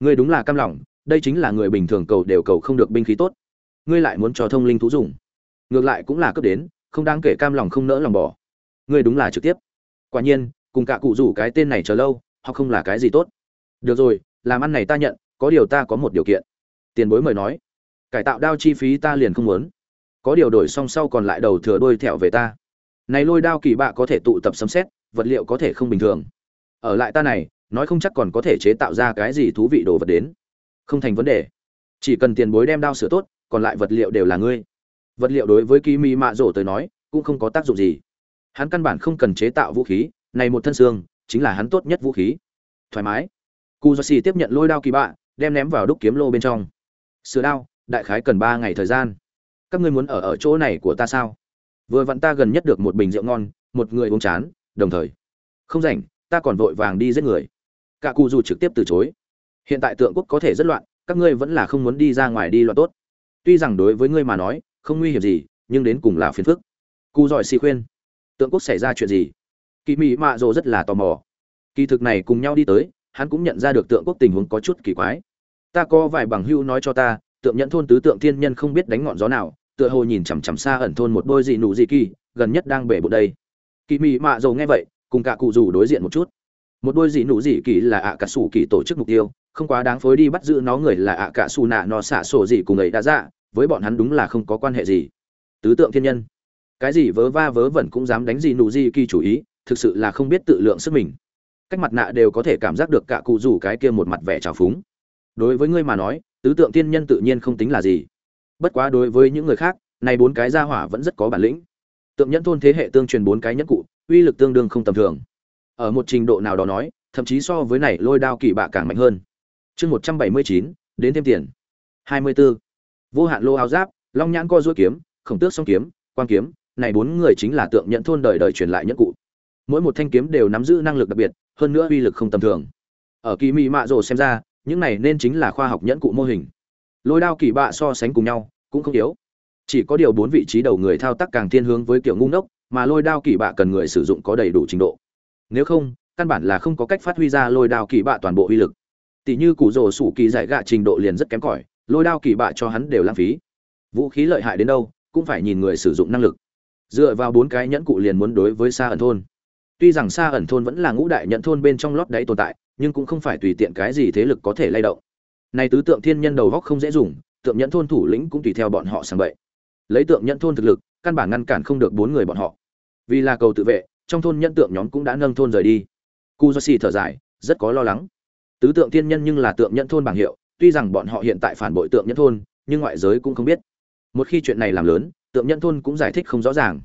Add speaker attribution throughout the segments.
Speaker 1: ngươi đúng là cam lòng, đây chính là người bình thường cầu đều cầu không được binh khí tốt. Ngươi lại muốn cho thông linh thú dùng. Ngược lại cũng là cấp đến, không đáng kể cam lòng không nỡ lòng bỏ. Ngươi đúng là trực tiếp. Quả nhiên, cùng cả cụ rủ cái tên này chờ lâu, họ không là cái gì tốt. Được rồi, làm ăn này ta nhận, có điều ta có một điều kiện. Tiền bối mời nói. Cải tạo đao chi phí ta liền không muốn. Có điều đổi xong sau còn lại đầu thừa đôi thẹo về ta. Này lôi đao kỳ bạ có thể tụ tập sấm xét vật liệu có thể không bình thường. Ở lại ta này nói không chắc còn có thể chế tạo ra cái gì thú vị đồ vật đến. Không thành vấn đề. Chỉ cần tiền bối đem đao sửa tốt, còn lại vật liệu đều là ngươi. Vật liệu đối với kỳ mỹ mạ rổ tới nói, cũng không có tác dụng gì. Hắn căn bản không cần chế tạo vũ khí, này một thân xương, chính là hắn tốt nhất vũ khí. Thoải mái. Cu do xì tiếp nhận lôi đao kỳ bạ đem ném vào đúc kiếm lô bên trong. Sửa đao, đại khái cần ba ngày thời gian. Các ngươi muốn ở ở chỗ này của ta sao? Vừa vặn ta gần nhất được một bình rượu ngon, một người uống chán, đồng thời. Không rảnh, ta còn vội vàng đi giết người cả cụ dù trực tiếp từ chối. Hiện tại tượng quốc có thể rất loạn, các ngươi vẫn là không muốn đi ra ngoài đi loạn tốt. Tuy rằng đối với ngươi mà nói, không nguy hiểm gì, nhưng đến cùng là phiền phức. Cụ giỏi xì khuyên. Tượng quốc xảy ra chuyện gì? Kỳ mỹ mạ rồ rất là tò mò. Kỳ thực này cùng nhau đi tới, hắn cũng nhận ra được tượng quốc tình huống có chút kỳ quái. Ta có vài bằng hưu nói cho ta, tượng nhận thôn tứ tượng thiên nhân không biết đánh ngọn gió nào, tựa hồ nhìn chằm chằm xa ẩn thôn một đôi dị nụ dị kỳ, gần nhất đang bể bộ đây. Kỳ mị mạ dầu nghe vậy, cùng cả cụ rủ đối diện một chút một đôi dị nụ dị kỳ là ạ cả sủ kỳ tổ chức mục tiêu, không quá đáng phối đi bắt giữ nó người là ạ cả xù nạ nó xả sổ gì cùng ấy đã dạ với bọn hắn đúng là không có quan hệ gì. Tứ tượng thiên nhân. Cái gì vớ va vớ vẩn cũng dám đánh gì nụ dị kỳ chủ ý, thực sự là không biết tự lượng sức mình. Cách mặt nạ đều có thể cảm giác được cả cụ rủ cái kia một mặt vẻ trào phúng. Đối với ngươi mà nói, tứ tượng thiên nhân tự nhiên không tính là gì. Bất quá đối với những người khác, này bốn cái gia hỏa vẫn rất có bản lĩnh. Tượng nhẫn thôn thế hệ tương truyền bốn cái nhất cụ, uy lực tương đương không tầm thường ở một trình độ nào đó nói, thậm chí so với này lôi đao kỳ bạ càng mạnh hơn. Chương một trăm bảy mươi chín, đến thêm tiền. hai mươi 24. vô hạn lô áo giáp, long nhãn co duỗi kiếm, khổng tước song kiếm quan kiếm, này bốn người chính là tượng nhẫn thôn đời đời truyền lại nhất cụ. Mỗi một thanh kiếm đều nắm giữ năng lực đặc biệt, hơn nữa uy lực không tầm thường. Ở kỳ mỹ mạ rồ xem ra, những này nên chính là khoa học nhẫn cụ mô hình. Lôi đao kỳ bạ so sánh cùng nhau, cũng không yếu. Chỉ có điều bốn vị trí đầu người thao tác càng thiên hướng với kiểu ngu ngốc, mà lôi đao kỳ bạ cần người sử dụng có đầy đủ trình độ nếu không, căn bản là không có cách phát huy ra lôi đao kỳ bạ toàn bộ uy lực. Tỷ như củ rổ sủ kỳ giải gạ trình độ liền rất kém cỏi, lôi đao kỳ bạ cho hắn đều lãng phí. Vũ khí lợi hại đến đâu, cũng phải nhìn người sử dụng năng lực. Dựa vào bốn cái nhẫn cụ liền muốn đối với xa ẩn thôn. Tuy rằng xa ẩn thôn vẫn là ngũ đại nhẫn thôn bên trong lót đáy tồn tại, nhưng cũng không phải tùy tiện cái gì thế lực có thể lay động. Này tứ tượng thiên nhân đầu góc không dễ dùng, tượng nhẫn thôn thủ lĩnh cũng tùy theo bọn họ sang vậy lấy tượng nhẫn thôn thực lực, căn bản ngăn cản không được bốn người bọn họ. Vì là cầu tự vệ trong thôn nhân tượng nhóm cũng đã nâng thôn rời đi. Cu do xì thở dài, rất có lo lắng. Tứ tượng thiên nhân nhưng là tượng nhân thôn bảng hiệu, tuy rằng bọn họ hiện tại phản bội tượng nhân thôn, nhưng ngoại giới cũng không biết. Một khi chuyện này làm lớn, tượng nhân thôn cũng giải thích không rõ ràng.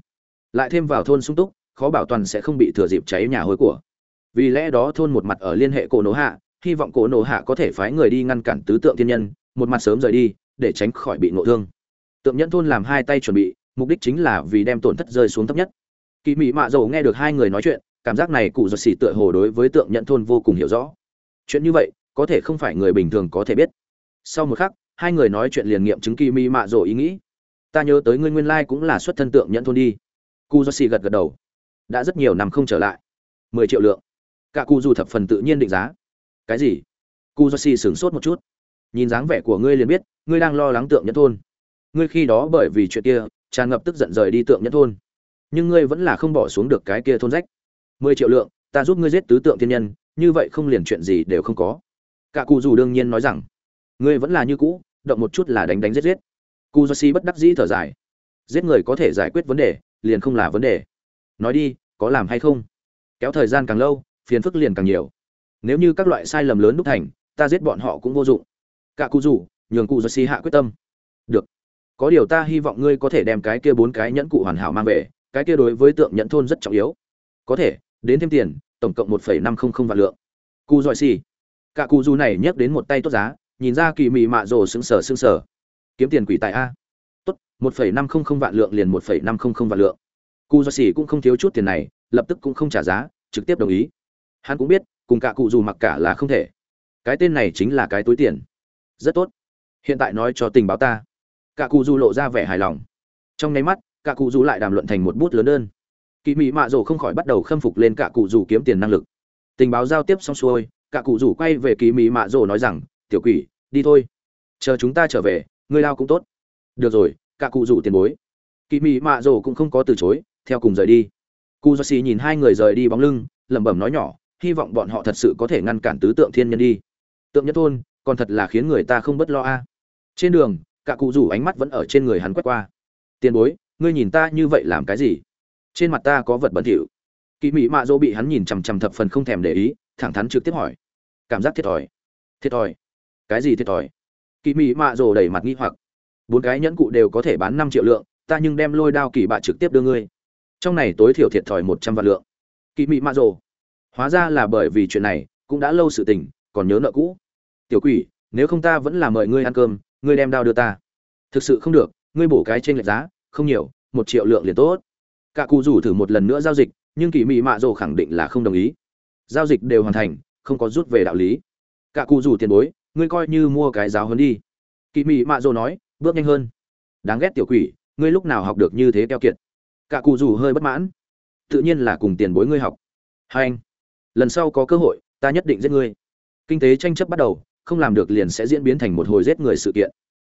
Speaker 1: Lại thêm vào thôn sung túc, khó bảo toàn sẽ không bị thừa dịp cháy nhà hối của. Vì lẽ đó thôn một mặt ở liên hệ cổ nổ hạ, hy vọng cổ nổ hạ có thể phái người đi ngăn cản tứ tượng thiên nhân, một mặt sớm rời đi, để tránh khỏi bị ngộ thương. Tượng nhân thôn làm hai tay chuẩn bị, mục đích chính là vì đem tổn thất rơi xuống thấp nhất kỳ mị mạ dầu nghe được hai người nói chuyện, cảm giác này cụ ruột xỉ tựa hồ đối với tượng nhẫn thôn vô cùng hiểu rõ. Chuyện như vậy, có thể không phải người bình thường có thể biết. Sau một khắc, hai người nói chuyện liền nghiệm chứng kỳ mị mạ dầu ý nghĩ. Ta nhớ tới ngươi nguyên lai cũng là xuất thân tượng nhẫn thôn đi. Cụ ruột xỉ gật gật đầu. Đã rất nhiều năm không trở lại. Mười triệu lượng. Cả cụ dù thập phần tự nhiên định giá. Cái gì? Cụ ruột xỉ sửng sốt một chút. Nhìn dáng vẻ của ngươi liền biết, ngươi đang lo lắng tượng nhẫn thôn. Ngươi khi đó bởi vì chuyện kia, tràn ngập tức giận rời đi tượng nhẫn thôn nhưng ngươi vẫn là không bỏ xuống được cái kia thôn rách. Mười triệu lượng, ta giúp ngươi giết tứ tượng thiên nhân, như vậy không liền chuyện gì đều không có. Cả cụ dù đương nhiên nói rằng, ngươi vẫn là như cũ, động một chút là đánh đánh giết giết. Cụ do si bất đắc dĩ thở dài. Giết người có thể giải quyết vấn đề, liền không là vấn đề. Nói đi, có làm hay không? Kéo thời gian càng lâu, phiền phức liền càng nhiều. Nếu như các loại sai lầm lớn đúc thành, ta giết bọn họ cũng vô dụng. Cả cụ rủ nhường cụ do si hạ quyết tâm. Được. Có điều ta hy vọng ngươi có thể đem cái kia bốn cái nhẫn cụ hoàn hảo mang về cái kia đối với tượng nhận thôn rất trọng yếu. Có thể, đến thêm tiền, tổng cộng một phẩy năm không không vạn lượng. Cụ giỏi xì. Cả cụ du này nhắc đến một tay tốt giá, nhìn ra kỳ mị mạ rồ sững sờ sững sờ. Kiếm tiền quỷ tại a. Tốt, một phẩy năm không không vạn lượng liền một phẩy năm không không vạn lượng. Cụ giỏi xì cũng không thiếu chút tiền này, lập tức cũng không trả giá, trực tiếp đồng ý. Hắn cũng biết, cùng cả cụ dù mặc cả là không thể. Cái tên này chính là cái túi tiền. Rất tốt. Hiện tại nói cho tình báo ta. Cả cụ du lộ ra vẻ hài lòng. Trong nháy mắt cả cụ dù lại đàm luận thành một bút lớn đơn. Kỳ mị mạ rồ không khỏi bắt đầu khâm phục lên cả cụ dù kiếm tiền năng lực. Tình báo giao tiếp xong xuôi, cả cụ rủ quay về kỳ mị mạ rồ nói rằng, tiểu quỷ, đi thôi. Chờ chúng ta trở về, ngươi lao cũng tốt. Được rồi, cả cụ rủ tiền bối. Kỳ mị mạ rồ cũng không có từ chối, theo cùng rời đi. Cụ do xì nhìn hai người rời đi bóng lưng, lẩm bẩm nói nhỏ, hy vọng bọn họ thật sự có thể ngăn cản tứ tượng thiên nhân đi. Tượng nhất thôn, còn thật là khiến người ta không bất lo a. Trên đường, cả cụ rủ ánh mắt vẫn ở trên người hắn quét qua. Tiền bối ngươi nhìn ta như vậy làm cái gì? Trên mặt ta có vật bẩn thỉu. Kỳ mị mạ dỗ bị hắn nhìn chằm chằm thập phần không thèm để ý, thẳng thắn trực tiếp hỏi. Cảm giác thiệt thòi. Thiệt thòi. Cái gì thiệt thòi? Kỳ mị mạ dỗ đầy mặt nghi hoặc. Bốn cái nhẫn cụ đều có thể bán năm triệu lượng, ta nhưng đem lôi đao kỳ bạ trực tiếp đưa ngươi. Trong này tối thiểu thiệt thòi một trăm vạn lượng. Kỳ mị mạ dỗ. Hóa ra là bởi vì chuyện này, cũng đã lâu sự tình, còn nhớ nợ cũ. Tiểu quỷ, nếu không ta vẫn là mời ngươi ăn cơm, ngươi đem đao đưa ta. Thực sự không được, ngươi bổ cái trên lệch giá không nhiều, một triệu lượng liền tốt. Cả cụ rủ thử một lần nữa giao dịch, nhưng kỳ mị mạ rồ khẳng định là không đồng ý. Giao dịch đều hoàn thành, không có rút về đạo lý. Cả cụ rủ tiền bối, ngươi coi như mua cái giáo hơn đi. Kỳ mị mạ rồ nói, bước nhanh hơn. Đáng ghét tiểu quỷ, ngươi lúc nào học được như thế keo kiệt? Cả cụ rủ hơi bất mãn. Tự nhiên là cùng tiền bối ngươi học. Hai anh, lần sau có cơ hội, ta nhất định giết ngươi. Kinh tế tranh chấp bắt đầu, không làm được liền sẽ diễn biến thành một hồi giết người sự kiện.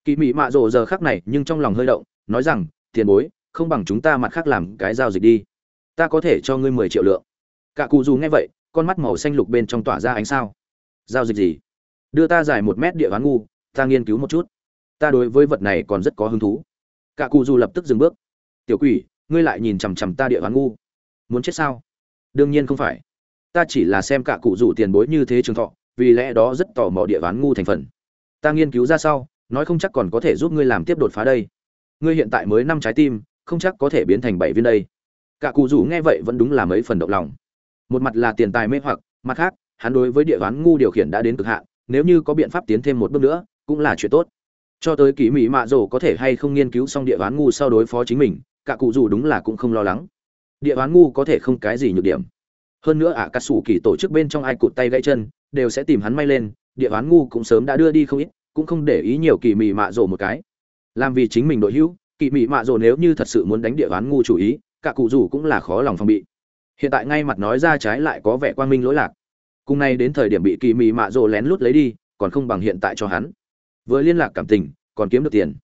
Speaker 1: Kỳ mị mạ rồ giờ khác này nhưng trong lòng hơi động, nói rằng tiền bối, không bằng chúng ta mặt khác làm cái giao dịch đi. Ta có thể cho ngươi mười triệu lượng. Cả cụ dù nghe vậy, con mắt màu xanh lục bên trong tỏa ra ánh sao. Giao dịch gì? Đưa ta dài một mét địa ván ngu, ta nghiên cứu một chút. Ta đối với vật này còn rất có hứng thú. Cả cụ dù lập tức dừng bước. Tiểu quỷ, ngươi lại nhìn chằm chằm ta địa ván ngu. Muốn chết sao? Đương nhiên không phải. Ta chỉ là xem cả cụ dù tiền bối như thế trường thọ, vì lẽ đó rất tò mò địa ván ngu thành phần. Ta nghiên cứu ra sau, nói không chắc còn có thể giúp ngươi làm tiếp đột phá đây ngươi hiện tại mới năm trái tim không chắc có thể biến thành bảy viên đây. Cả cụ rủ nghe vậy vẫn đúng là mấy phần động lòng. Một mặt là tiền tài mê hoặc mặt khác hắn đối với địa đoán ngu điều khiển đã đến cực hạn nếu như có biện pháp tiến thêm một bước nữa cũng là chuyện tốt. Cho tới kỳ mỹ mạ rổ có thể hay không nghiên cứu xong địa đoán ngu sau đối phó chính mình cả cụ rủ đúng là cũng không lo lắng. Địa đoán ngu có thể không cái gì nhược điểm. Hơn nữa ả à, cà sủ kỳ tổ chức bên trong ai cụt tay gãy chân đều sẽ tìm hắn may lên địa đoán ngu cũng sớm đã đưa đi không ít cũng không để ý nhiều kỳ mị mạ rổ một cái làm vì chính mình đội hữu kỳ mị mạ rồ nếu như thật sự muốn đánh địa bán ngu chủ ý, cả cụ rủ cũng là khó lòng phòng bị. Hiện tại ngay mặt nói ra trái lại có vẻ quang minh lỗi lạc. Cùng nay đến thời điểm bị kỳ mị mạ rồ lén lút lấy đi, còn không bằng hiện tại cho hắn. Vừa liên lạc cảm tình, còn kiếm được tiền.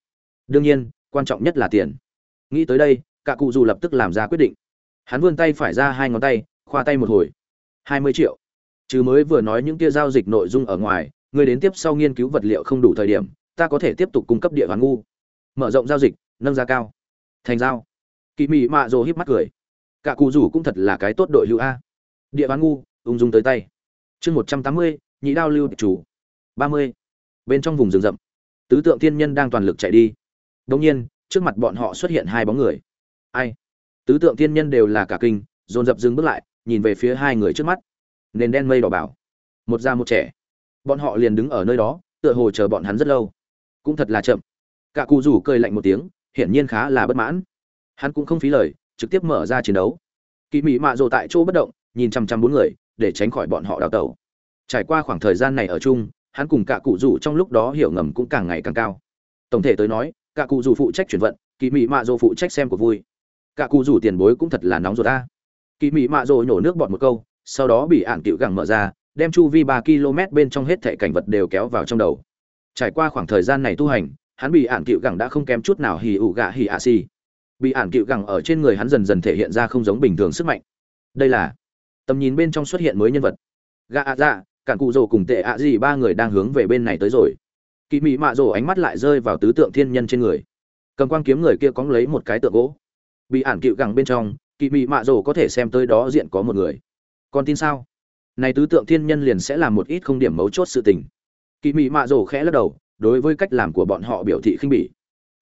Speaker 1: Đương nhiên, quan trọng nhất là tiền. Nghĩ tới đây, cả cụ dù lập tức làm ra quyết định. Hắn vươn tay phải ra hai ngón tay, khoa tay một hồi. Hai mươi triệu. Chứ mới vừa nói những kia giao dịch nội dung ở ngoài, người đến tiếp sau nghiên cứu vật liệu không đủ thời điểm, ta có thể tiếp tục cung cấp địa hoàn ngu mở rộng giao dịch, nâng giá cao. Thành giao. Kỳ mị mạ rồ híp mắt cười. Cả cụ rủ cũng thật là cái tốt đội hữu a. Địa bán ngu, ung dung tới tay. Chương một trăm tám mươi, nhị đao lưu chủ. ba mươi. Bên trong vùng rừng rậm. Tứ tượng thiên nhân đang toàn lực chạy đi. Đông nhiên, trước mặt bọn họ xuất hiện hai bóng người. Ai? Tứ tượng thiên nhân đều là cả kinh, dồn dập dừng bước lại, nhìn về phía hai người trước mắt. Nền đen mây đỏ bảo. Một da một trẻ. Bọn họ liền đứng ở nơi đó, tựa hồ chờ bọn hắn rất lâu. Cũng thật là chậm cả cụ rủ cười lạnh một tiếng, hiển nhiên khá là bất mãn. Hắn cũng không phí lời, trực tiếp mở ra chiến đấu. Kỳ mị mạ rồ tại chỗ bất động, nhìn chăm chăm bốn người, để tránh khỏi bọn họ đào tẩu. Trải qua khoảng thời gian này ở chung, hắn cùng cả cụ rủ trong lúc đó hiểu ngầm cũng càng ngày càng cao. Tổng thể tới nói, cả cụ rủ phụ trách chuyển vận, kỳ mị mạ rồ phụ trách xem của vui. Cả cụ rủ tiền bối cũng thật là nóng rồi ta kỳ mị mạ rồ nhổ nước bọt một câu, sau đó bị ạn cựu gẳng mở ra, đem chu vi ba km bên trong hết thảy cảnh vật đều kéo vào trong đầu. Trải qua khoảng thời gian này tu hành hắn bị ản cựu gẳng đã không kém chút nào hì ủ gạ hì ạ xì. Bị ản cựu gẳng ở trên người hắn dần dần thể hiện ra không giống bình thường sức mạnh. Đây là tầm nhìn bên trong xuất hiện mới nhân vật. Gạ ạ dạ cản cụ rồ cùng tệ ạ gì ba người đang hướng về bên này tới rồi. Kỳ mị mạ rồ ánh mắt lại rơi vào tứ tượng thiên nhân trên người. Cầm quang kiếm người kia cóng lấy một cái tượng gỗ. Bị ản cựu gẳng bên trong kỳ mị mạ rồ có thể xem tới đó diện có một người. Còn tin sao? Này tứ tượng thiên nhân liền sẽ làm một ít không điểm mấu chốt sự tình. Kỳ mị mạ rồ khẽ lắc đầu đối với cách làm của bọn họ biểu thị khinh bỉ.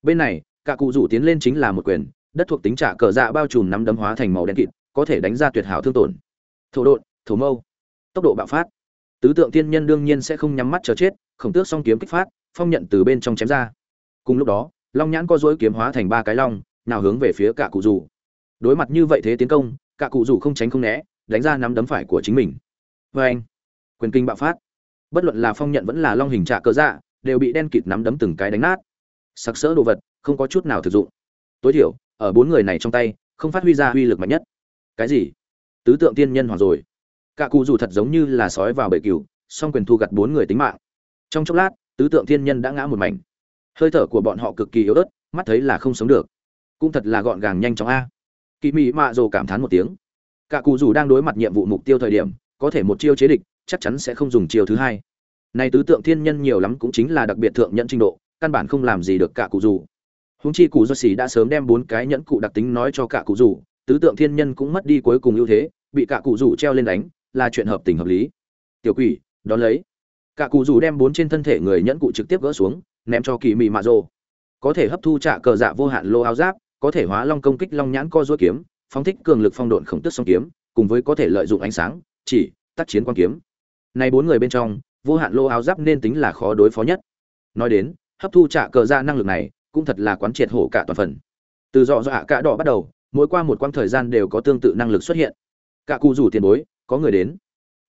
Speaker 1: Bên này, cả cụ rủ tiến lên chính là một quyền, đất thuộc tính trả cờ dạ bao trùm nắm đấm hóa thành màu đen kịt, có thể đánh ra tuyệt hảo thương tổn. Thổ độn, thổ mâu. Tốc độ bạo phát. Tứ tượng tiên nhân đương nhiên sẽ không nhắm mắt chờ chết, khổng tước song kiếm kích phát, phong nhận từ bên trong chém ra. Cùng lúc đó, long nhãn có dối kiếm hóa thành ba cái long, nào hướng về phía cả cụ rủ. Đối mặt như vậy thế tiến công, cả cụ rủ không tránh không né, đánh ra nắm đấm phải của chính mình. Vê anh quyền kinh bạo phát. Bất luận là phong nhận vẫn là long hình trạ cờ dạ đều bị đen kịt nắm đấm từng cái đánh nát. Sặc sỡ đồ vật, không có chút nào thực dụng. Tối thiểu, ở bốn người này trong tay, không phát huy ra uy lực mạnh nhất. Cái gì? Tứ tượng tiên nhân hoặc rồi. Cả cụ dù thật giống như là sói vào bể cừu, song quyền thu gặt bốn người tính mạng. Trong chốc lát, tứ tượng thiên nhân đã ngã một mảnh. Hơi thở của bọn họ cực kỳ yếu ớt, mắt thấy là không sống được. Cũng thật là gọn gàng nhanh chóng a. Kỳ mỹ mạ rồ cảm thán một tiếng. Cả cụ dù đang đối mặt nhiệm vụ mục tiêu thời điểm, có thể một chiêu chế địch, chắc chắn sẽ không dùng chiêu thứ hai này tứ tượng thiên nhân nhiều lắm cũng chính là đặc biệt thượng nhận trình độ, căn bản không làm gì được cả cụ dù húng chi cụ do xỉ đã sớm đem bốn cái nhẫn cụ đặc tính nói cho cả cụ dù tứ tượng thiên nhân cũng mất đi cuối cùng ưu thế, bị cả cụ dù treo lên đánh, là chuyện hợp tình hợp lý. Tiểu quỷ, đón lấy. Cả cụ dù đem bốn trên thân thể người nhẫn cụ trực tiếp gỡ xuống, ném cho kỳ mị mạ rồ. Có thể hấp thu trả cờ dạ vô hạn lô áo giáp, có thể hóa long công kích long nhãn co dối kiếm, phóng thích cường lực phong độn khổng tức song kiếm, cùng với có thể lợi dụng ánh sáng, chỉ, tác chiến quan kiếm. Này bốn người bên trong vô hạn lô áo giáp nên tính là khó đối phó nhất. Nói đến, hấp thu trả cờ ra năng lực này, cũng thật là quán triệt hổ cả toàn phần. Từ dọ dọa cả đỏ bắt đầu, mỗi qua một quãng thời gian đều có tương tự năng lực xuất hiện. Cả cụ rủ tiền bối, có người đến.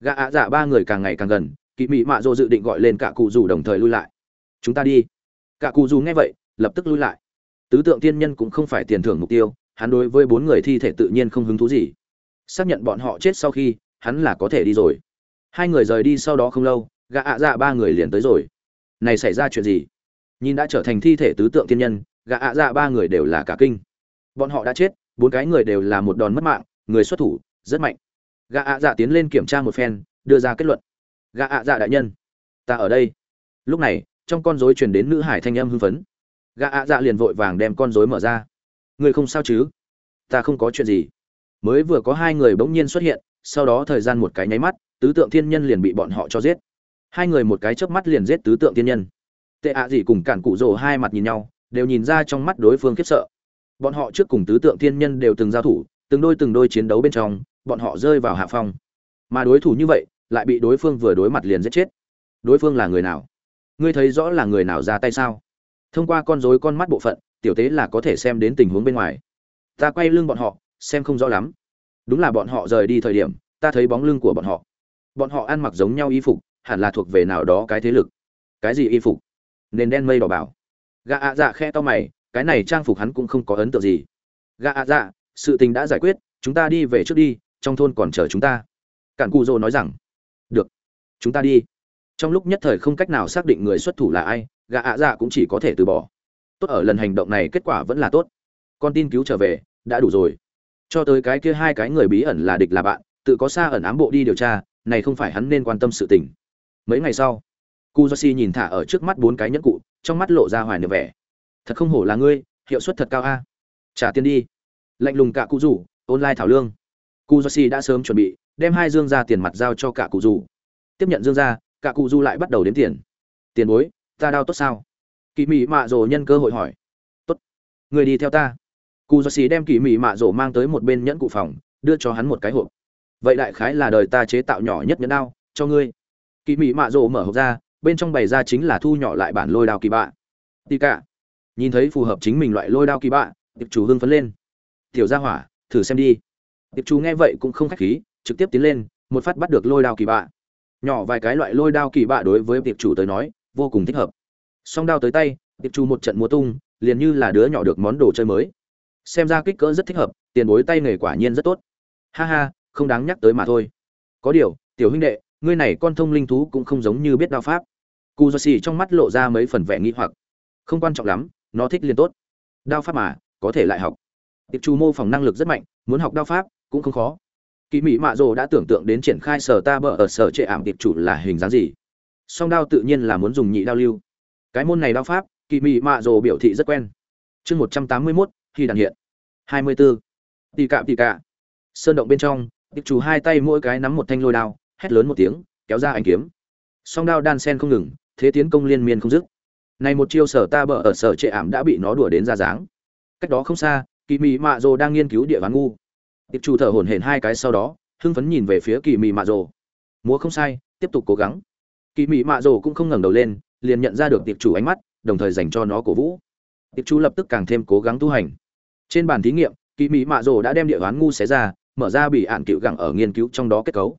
Speaker 1: Gã ạ dạ ba người càng ngày càng gần, kỵ mị mạ dô dự định gọi lên cả cụ rủ đồng thời lui lại. Chúng ta đi. Cả cụ rủ nghe vậy, lập tức lui lại. Tứ tượng tiên nhân cũng không phải tiền thưởng mục tiêu, hắn đối với bốn người thi thể tự nhiên không hứng thú gì. Xác nhận bọn họ chết sau khi, hắn là có thể đi rồi. Hai người rời đi sau đó không lâu gã ạ dạ ba người liền tới rồi. Này xảy ra chuyện gì? Nhìn đã trở thành thi thể tứ tượng thiên nhân, gã ạ dạ ba người đều là cả kinh. Bọn họ đã chết, bốn cái người đều là một đòn mất mạng, người xuất thủ, rất mạnh. Gã ạ dạ tiến lên kiểm tra một phen, đưa ra kết luận. Gã ạ dạ đại nhân, ta ở đây. Lúc này, trong con rối truyền đến nữ hải thanh âm hưng phấn. Gã ạ dạ liền vội vàng đem con rối mở ra. Người không sao chứ? Ta không có chuyện gì. Mới vừa có hai người bỗng nhiên xuất hiện, sau đó thời gian một cái nháy mắt, tứ tượng thiên nhân liền bị bọn họ cho giết hai người một cái chớp mắt liền giết tứ tượng thiên nhân. Tệ ạ gì cùng cản cụ rồ hai mặt nhìn nhau, đều nhìn ra trong mắt đối phương khiếp sợ. Bọn họ trước cùng tứ tượng thiên nhân đều từng giao thủ, từng đôi từng đôi chiến đấu bên trong, bọn họ rơi vào hạ phong. Mà đối thủ như vậy, lại bị đối phương vừa đối mặt liền giết chết. Đối phương là người nào? Ngươi thấy rõ là người nào ra tay sao? Thông qua con rối con mắt bộ phận, tiểu tế là có thể xem đến tình huống bên ngoài. Ta quay lưng bọn họ, xem không rõ lắm. Đúng là bọn họ rời đi thời điểm, ta thấy bóng lưng của bọn họ. Bọn họ ăn mặc giống nhau y phục hẳn là thuộc về nào đó cái thế lực. Cái gì y phục? Nền đen mây đỏ bảo. Gã ạ dạ khe to mày, cái này trang phục hắn cũng không có ấn tượng gì. Gã ạ dạ sự tình đã giải quyết, chúng ta đi về trước đi, trong thôn còn chờ chúng ta. Cản cụ dô nói rằng, được, chúng ta đi. Trong lúc nhất thời không cách nào xác định người xuất thủ là ai, gã ạ dạ cũng chỉ có thể từ bỏ. Tốt ở lần hành động này kết quả vẫn là tốt. Con tin cứu trở về, đã đủ rồi. Cho tới cái kia hai cái người bí ẩn là địch là bạn, tự có xa ẩn ám bộ đi điều tra, này không phải hắn nên quan tâm sự tình mấy ngày sau cu joshi nhìn thả ở trước mắt bốn cái nhẫn cụ, trong mắt lộ ra hoài niệm vẻ. Thật không hổ là ngươi, hiệu suất thật cao a. Trả tiền đi. Lạnh lùng cả cụ rủ, online thảo lương. Cu joshi đã sớm chuẩn bị, đem hai dương ra tiền mặt giao cho cả cụ rủ. Tiếp nhận dương ra cả cụ du lại bắt đầu đếm tiền. Tiền bối, ta đau tốt sao? Kỳ mỹ mạ rồ nhân cơ hội hỏi. Tốt. Người đi theo ta. Cụ do xì đem kỳ mỹ mạ rồ mang tới một bên nhẫn cụ phòng, đưa cho hắn một cái hộp. Vậy đại khái là đời ta chế tạo nhỏ nhất nhẫn đao, cho ngươi kỳ mỹ mạ rồ mở hộp ra, bên trong bày ra chính là thu nhỏ lại bản lôi đao kỳ bạ. Tì cả. Nhìn thấy phù hợp chính mình loại lôi đao kỳ bạ, tiệp chủ hưng phấn lên. Tiểu gia hỏa, thử xem đi. Tiệp chủ nghe vậy cũng không khách khí, trực tiếp tiến lên, một phát bắt được lôi đao kỳ bạ. Nhỏ vài cái loại lôi đao kỳ bạ đối với tiệp chủ tới nói, vô cùng thích hợp. Song đao tới tay, tiệp chủ một trận múa tung, liền như là đứa nhỏ được món đồ chơi mới. Xem ra kích cỡ rất thích hợp, tiền bối tay nghề quả nhiên rất tốt. Ha ha, không đáng nhắc tới mà thôi. Có điều, tiểu huynh đệ ngươi này con thông linh thú cũng không giống như biết đao pháp. Cụ do xì trong mắt lộ ra mấy phần vẻ nghi hoặc. Không quan trọng lắm, nó thích liền tốt. Đao pháp mà, có thể lại học. Tiệp chủ mô phỏng năng lực rất mạnh, muốn học đao pháp cũng không khó. Kỳ mỹ mạ rồ đã tưởng tượng đến triển khai sở ta bờ ở sở trệ ảm tiệp chủ là hình dáng gì. Song đao tự nhiên là muốn dùng nhị đao lưu. Cái môn này đao pháp kỳ mỹ mạ rồ biểu thị rất quen. Chương một trăm tám mươi mốt khi đàn hiện. hai mươi bốn tì cạm tì cạ. Sơn động bên trong, tiệp chủ hai tay mỗi cái nắm một thanh lôi đao hét lớn một tiếng, kéo ra anh kiếm. Song đao đan sen không ngừng, thế tiến công liên miên không dứt. Này một chiêu sở ta bờ ở sở trệ ảm đã bị nó đùa đến ra dáng. Cách đó không xa, kỳ mỹ mạ rồ đang nghiên cứu địa ván ngu. Tiệp chủ thở hổn hển hai cái sau đó, hưng phấn nhìn về phía kỳ mị mạ rồ. Múa không sai, tiếp tục cố gắng. Kỳ mị mạ rồ cũng không ngẩng đầu lên, liền nhận ra được tiệp chủ ánh mắt, đồng thời dành cho nó cổ vũ. Tiệp chủ lập tức càng thêm cố gắng tu hành. Trên bàn thí nghiệm, kỳ mị mạ rồ đã đem địa ván ngu xé ra, mở ra bị ạn cựu gẳng ở nghiên cứu trong đó kết cấu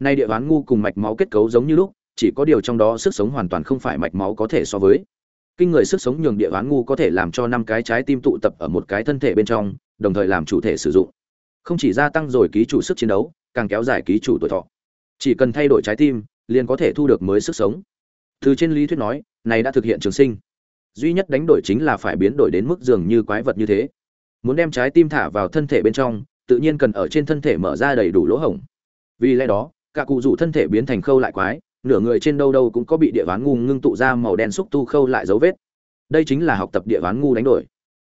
Speaker 1: nay địa đoán ngu cùng mạch máu kết cấu giống như lúc, chỉ có điều trong đó sức sống hoàn toàn không phải mạch máu có thể so với. Kinh người sức sống nhường địa đoán ngu có thể làm cho năm cái trái tim tụ tập ở một cái thân thể bên trong, đồng thời làm chủ thể sử dụng. Không chỉ gia tăng rồi ký chủ sức chiến đấu, càng kéo dài ký chủ tuổi thọ. Chỉ cần thay đổi trái tim, liền có thể thu được mới sức sống. Từ trên lý thuyết nói, này đã thực hiện trường sinh. Duy nhất đánh đổi chính là phải biến đổi đến mức dường như quái vật như thế. Muốn đem trái tim thả vào thân thể bên trong, tự nhiên cần ở trên thân thể mở ra đầy đủ lỗ hổng. Vì lẽ đó cả cụ rủ thân thể biến thành khâu lại quái, nửa người trên đâu đâu cũng có bị địa ván ngu ngưng tụ ra màu đen xúc tu khâu lại dấu vết. Đây chính là học tập địa ván ngu đánh đổi.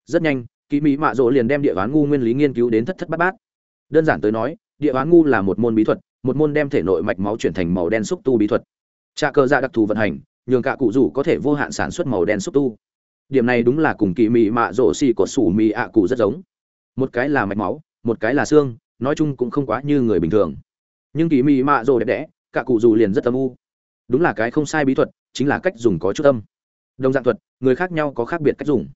Speaker 1: Rất nhanh kỳ mỹ mạ rỗ liền đem địa ván ngu nguyên lý nghiên cứu đến thất thất bát bát. Đơn giản tới nói, địa ván ngu là một môn bí thuật, một môn đem thể nội mạch máu chuyển thành màu đen xúc tu bí thuật. Trà cơ dạ đặc thù vận hành, nhường cả cụ rủ có thể vô hạn sản xuất màu đen xúc tu. Điểm này đúng là cùng kỳ mỹ mạ rỗ xì của sủ mỹ ạ cụ rất giống. Một cái là mạch máu, một cái là xương, nói chung cũng không quá như người bình thường nhưng kỳ mị mạ rồ đẹp đẽ, cả cụ dù liền rất âm u. Đúng là cái không sai bí thuật, chính là cách dùng có chút âm. Đồng dạng thuật, người khác nhau có khác biệt cách dùng.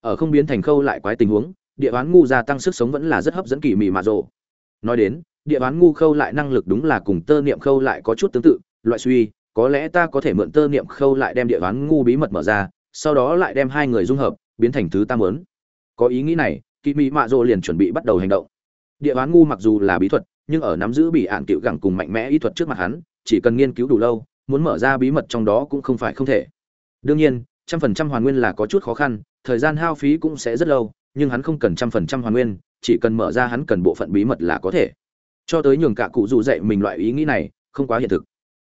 Speaker 1: Ở không biến thành khâu lại quái tình huống, địa bán ngu gia tăng sức sống vẫn là rất hấp dẫn kỳ mị mạ rồ. nói đến, địa bán ngu khâu lại năng lực đúng là cùng tơ niệm khâu lại có chút tương tự, loại suy, có lẽ ta có thể mượn tơ niệm khâu lại đem địa bán ngu bí mật mở ra, sau đó lại đem hai người dung hợp, biến thành thứ ta mớn có ý nghĩ này, kỳ mị mạ rồ liền chuẩn bị bắt đầu hành động. Địa bán ngu mặc dù là bí thuật nhưng ở nắm giữ bị ạn cựu gẳng cùng mạnh mẽ ý thuật trước mặt hắn, chỉ cần nghiên cứu đủ lâu, muốn mở ra bí mật trong đó cũng không phải không thể. Đương nhiên, trăm phần trăm hoàn nguyên là có chút khó khăn, thời gian hao phí cũng sẽ rất lâu, nhưng hắn không cần trăm phần trăm hoàn nguyên, chỉ cần mở ra hắn cần bộ phận bí mật là có thể. Cho tới nhường cả cụ dù dạy mình loại ý nghĩ này, không quá hiện thực.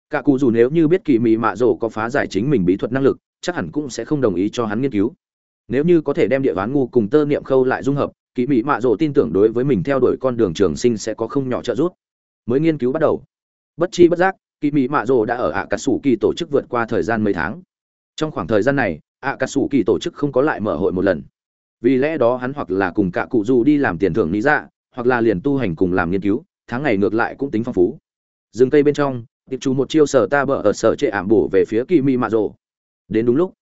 Speaker 1: Cả cụ dù nếu như biết kỳ mị mạ rổ có phá giải chính mình bí thuật năng lực, chắc hẳn cũng sẽ không đồng ý cho hắn nghiên cứu. Nếu như có thể đem địa ván ngu cùng tơ niệm khâu lại dung hợp kỳ mị mạ rổ tin tưởng đối với mình theo đuổi con đường trường sinh sẽ có không nhỏ trợ giúp. Mới nghiên cứu bắt đầu. Bất chi bất giác kỳ mị mạ rổ đã ở ạ cà sủ kỳ tổ chức vượt qua thời gian mấy tháng. Trong khoảng thời gian này ạ cà sủ kỳ tổ chức không có lại mở hội một lần. Vì lẽ đó hắn hoặc là cùng cả cụ du đi làm tiền thưởng lý dạ hoặc là liền tu hành cùng làm nghiên cứu, tháng ngày ngược lại cũng tính phong phú. Rừng cây bên trong, tiệp chú một chiêu sở ta bờ ở sở trệ ảm bổ về phía kỳ mị mạ rổ đến đúng lúc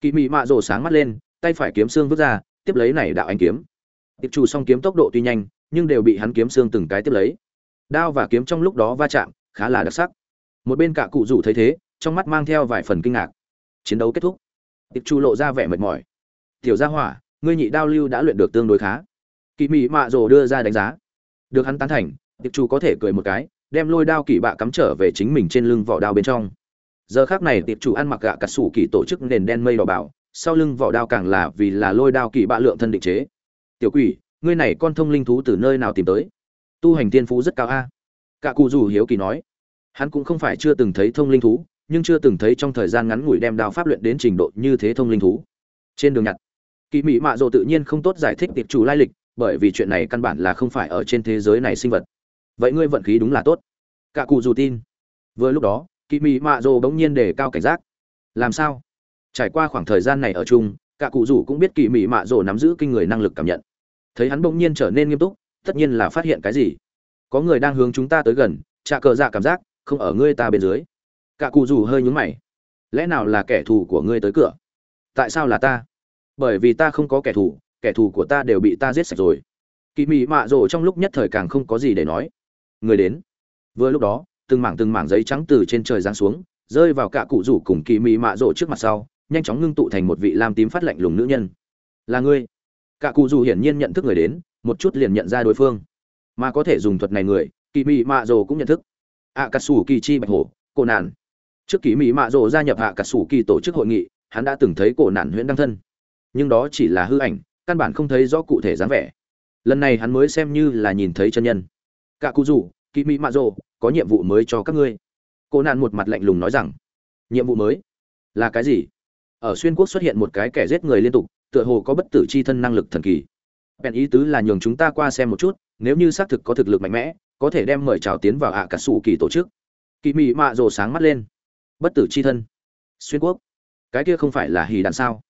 Speaker 1: kỳ mị mạ rổ sáng mắt lên, tay phải kiếm xương vứt ra, tiếp lấy này đạo anh kiếm tiệp chủ song kiếm tốc độ tuy nhanh, nhưng đều bị hắn kiếm xương từng cái tiếp lấy. Đao và kiếm trong lúc đó va chạm, khá là đặc sắc. Một bên cả cụ rủ thấy thế, trong mắt mang theo vài phần kinh ngạc. Chiến đấu kết thúc. Tiệp chu lộ ra vẻ mệt mỏi. Tiểu gia hỏa, ngươi nhị đao lưu đã luyện được tương đối khá. Kỳ mị mạ rồ đưa ra đánh giá. Được hắn tán thành, tiệp chu có thể cười một cái, đem lôi đao kỳ bạ cắm trở về chính mình trên lưng vỏ đao bên trong. Giờ khác này tiệp chủ ăn mặc gạ cà sủ kỳ tổ chức nền đen mây đỏ bảo sau lưng vỏ đao càng là vì là lôi đao kỳ bạ lượng thân định chế tiểu quỷ, ngươi này con thông linh thú từ nơi nào tìm tới? Tu hành tiên phú rất cao a. Cả cụ dù hiếu kỳ nói. Hắn cũng không phải chưa từng thấy thông linh thú, nhưng chưa từng thấy trong thời gian ngắn ngủi đem đao pháp luyện đến trình độ như thế thông linh thú. Trên đường nhặt kỳ mỹ mạ rồ tự nhiên không tốt giải thích tiệp chủ lai lịch, bởi vì chuyện này căn bản là không phải ở trên thế giới này sinh vật. Vậy ngươi vận khí đúng là tốt. Cả cụ dù tin. Vừa lúc đó kỳ mỹ mạ rồ bỗng nhiên đề cao cảnh giác. Làm sao? Trải qua khoảng thời gian này ở chung, cả cụ dù cũng biết kỳ mỹ mạ rồ nắm giữ kinh người năng lực cảm nhận thấy hắn bỗng nhiên trở nên nghiêm túc, tất nhiên là phát hiện cái gì. Có người đang hướng chúng ta tới gần trà cờ dạ cảm giác, không ở ngươi ta bên dưới. Cả cụ rủ hơi nhúng mày. Lẽ nào là kẻ thù của ngươi tới cửa? Tại sao là ta? Bởi vì ta không có kẻ thù kẻ thù của ta đều bị ta giết sạch rồi. Kỳ mị mạ rộ trong lúc nhất thời càng không có gì để nói. Người đến. Vừa lúc đó, từng mảng từng mảng giấy trắng từ trên trời giáng xuống, rơi vào cả cụ rủ cùng kỳ mị mạ rộ trước mặt sau, nhanh chóng ngưng tụ thành một vị lam tím phát lạnh lùng nữ nhân. Là ngươi cả cụ dù hiển nhiên nhận thức người đến một chút liền nhận ra đối phương. Mà có thể dùng thuật này người kỳ mị mạ rồ cũng nhận thức. Ạ cà sủ kỳ chi bạch hổ cổ nạn. Trước kỳ mỹ mạ rồ gia nhập hạ cả sủ kỳ tổ chức hội nghị hắn đã từng thấy cổ nạn huyễn đăng thân. Nhưng đó chỉ là hư ảnh căn bản không thấy rõ cụ thể dáng vẻ. Lần này hắn mới xem như là nhìn thấy chân nhân. Cả cụ dù, kỳ mỹ mạ rồ có nhiệm vụ mới cho các ngươi. Cô nạn một mặt lạnh lùng nói rằng nhiệm vụ mới? Là cái gì? Ở xuyên quốc xuất hiện một cái kẻ giết người liên tục tựa hồ có bất tử chi thân năng lực thần kỳ. Bèn ý tứ là nhường chúng ta qua xem một chút, nếu như xác thực có thực lực mạnh mẽ, có thể đem mời chào tiến vào ạ cả sủ kỳ tổ chức. Kỳ mị mạ rồ sáng mắt lên. Bất tử chi thân. Xuyên quốc. Cái kia không phải là hỉ đạn sao?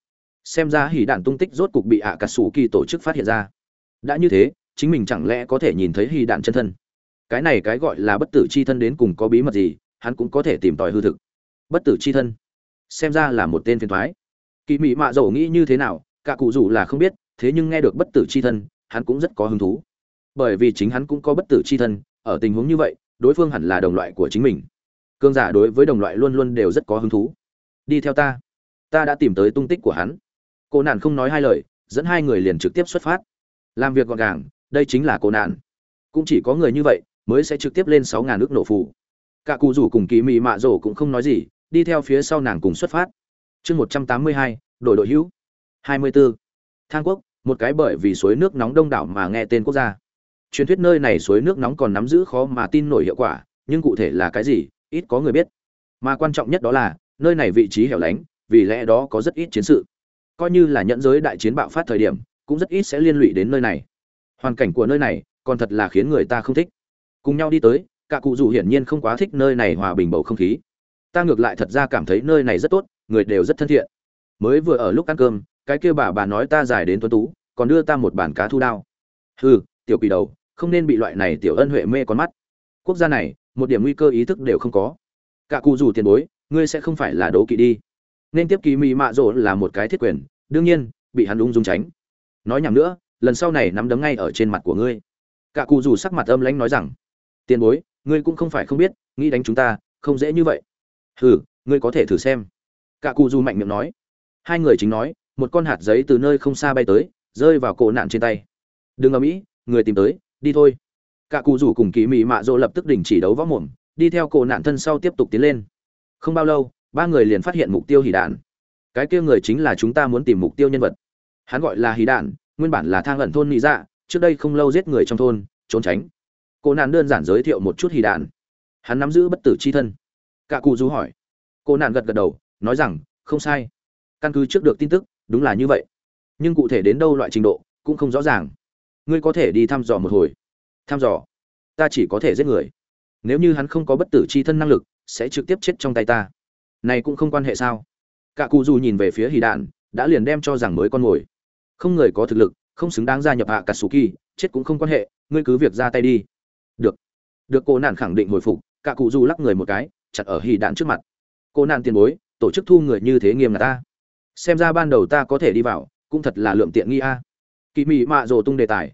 Speaker 1: Xem ra hỉ đạn tung tích rốt cục bị ạ cả sủ kỳ tổ chức phát hiện ra. Đã như thế, chính mình chẳng lẽ có thể nhìn thấy hỉ đạn chân thân? Cái này cái gọi là bất tử chi thân đến cùng có bí mật gì, hắn cũng có thể tìm tòi hư thực. Bất tử chi thân. Xem ra là một tên phiền thoái. Kỳ mị mạ rồ nghĩ như thế nào cả cụ dù là không biết, thế nhưng nghe được bất tử c h i thân, hắn cũng rất có hứng thú. Bởi vì chính hắn cũng có bất tử c h i thân, ở tình huống như vậy, đối phương hẳn là đồng loại của chính mình. Cương giả đối với đồng loại luôn luôn đều rất có hứng thú. Đi theo ta. Ta đã tìm tới tung tích của hắn. Cô nạn không nói hai lời, dẫn hai người liền trực tiếp xuất phát. Làm việc gọn gàng, đây chính là cô nạn. Cũng chỉ có người như vậy, mới sẽ trực tiếp lên sáu ngàn nước nổ phủ. cả cụ rủ cùng kỳ mị mạ rổ cũng không nói gì, đi theo phía sau nàng cùng xuất phát. Chương một trăm tám mươi hai đội đội hữu hai mươi bốn thang quốc, một cái bởi vì suối nước nóng đông đảo mà nghe tên quốc gia. Truyền thuyết nơi này suối nước nóng còn nắm giữ khó mà tin nổi hiệu quả, nhưng cụ thể là cái gì, ít có người biết. Mà quan trọng nhất đó là, nơi này vị trí hẻo lánh, vì lẽ đó có rất ít chiến sự. Coi như là nhẫn giới đại chiến bạo phát thời điểm, cũng rất ít sẽ liên lụy đến nơi này. Hoàn cảnh của nơi này, còn thật là khiến người ta không thích. Cùng nhau đi tới, cả cụ dù hiển nhiên không quá thích nơi này hòa bình bầu không khí. Ta ngược lại thật ra cảm thấy nơi này rất tốt, người đều rất thân thiện. Mới vừa ở lúc ăn cơm cái kia bà bà nói ta giải đến tuấn tú, còn đưa ta một bản cá thu đao. Hừ, tiểu quỷ đầu, không nên bị loại này tiểu ân huệ mê con mắt. Quốc gia này, một điểm nguy cơ ý thức đều không có. Cả cụ dù tiền bối, ngươi sẽ không phải là đố kỵ đi. Nên tiếp kỳ mị mạ rỗ là một cái thiết quyền, đương nhiên, bị hắn ung dung tránh. Nói nhầm nữa, lần sau này nắm đấm ngay ở trên mặt của ngươi. Cả cụ dù sắc mặt âm lãnh nói rằng, tiền bối, ngươi cũng không phải không biết, nghĩ đánh chúng ta, không dễ như vậy. Hừ, ngươi có thể thử xem. Cả cụ dù mạnh miệng nói. Hai người chính nói một con hạt giấy từ nơi không xa bay tới, rơi vào cổ nạn trên tay. Đừng ầm mỹ người tìm tới, đi thôi. Cả cụ rủ cùng kỳ mị mạ rỗ lập tức đình chỉ đấu võ mồm, đi theo cổ nạn thân sau tiếp tục tiến lên. Không bao lâu, ba người liền phát hiện mục tiêu hỉ đạn. Cái kia người chính là chúng ta muốn tìm mục tiêu nhân vật. Hắn gọi là hỉ đạn, nguyên bản là thang ẩn thôn nị dạ trước đây không lâu giết người trong thôn, trốn tránh. Cô nạn đơn giản giới thiệu một chút hỉ đạn. Hắn nắm giữ bất tử c h i thân. Cả cụ rủ hỏi. Cô nạn gật gật đầu, nói rằng, không sai. Căn cứ trước được tin tức đúng là như vậy. Nhưng cụ thể đến đâu loại trình độ, cũng không rõ ràng. Ngươi có thể đi thăm dò một hồi. Thăm dò? Ta chỉ có thể giết người. Nếu như hắn không có bất tử c h i thân năng lực, sẽ trực tiếp chết trong tay ta. Này cũng không quan hệ sao? Cả cụ dù nhìn về phía hì đạn, đã liền đem cho rằng mới con mồi. Không người có thực lực, không xứng đáng gia nhập hạ cả sù kỳ chết cũng không quan hệ, ngươi cứ việc ra tay đi. Được. Được cô nạn khẳng định hồi phục, cả cụ dù lắc người một cái, chặt ở hì đạn trước mặt. Cô nạn tiền bối, tổ chức thu người như thế nghiêm là ta xem ra ban đầu ta có thể đi vào, cũng thật là lượm tiện nghi a. Kỳ mị mạ rồ tung đề tài.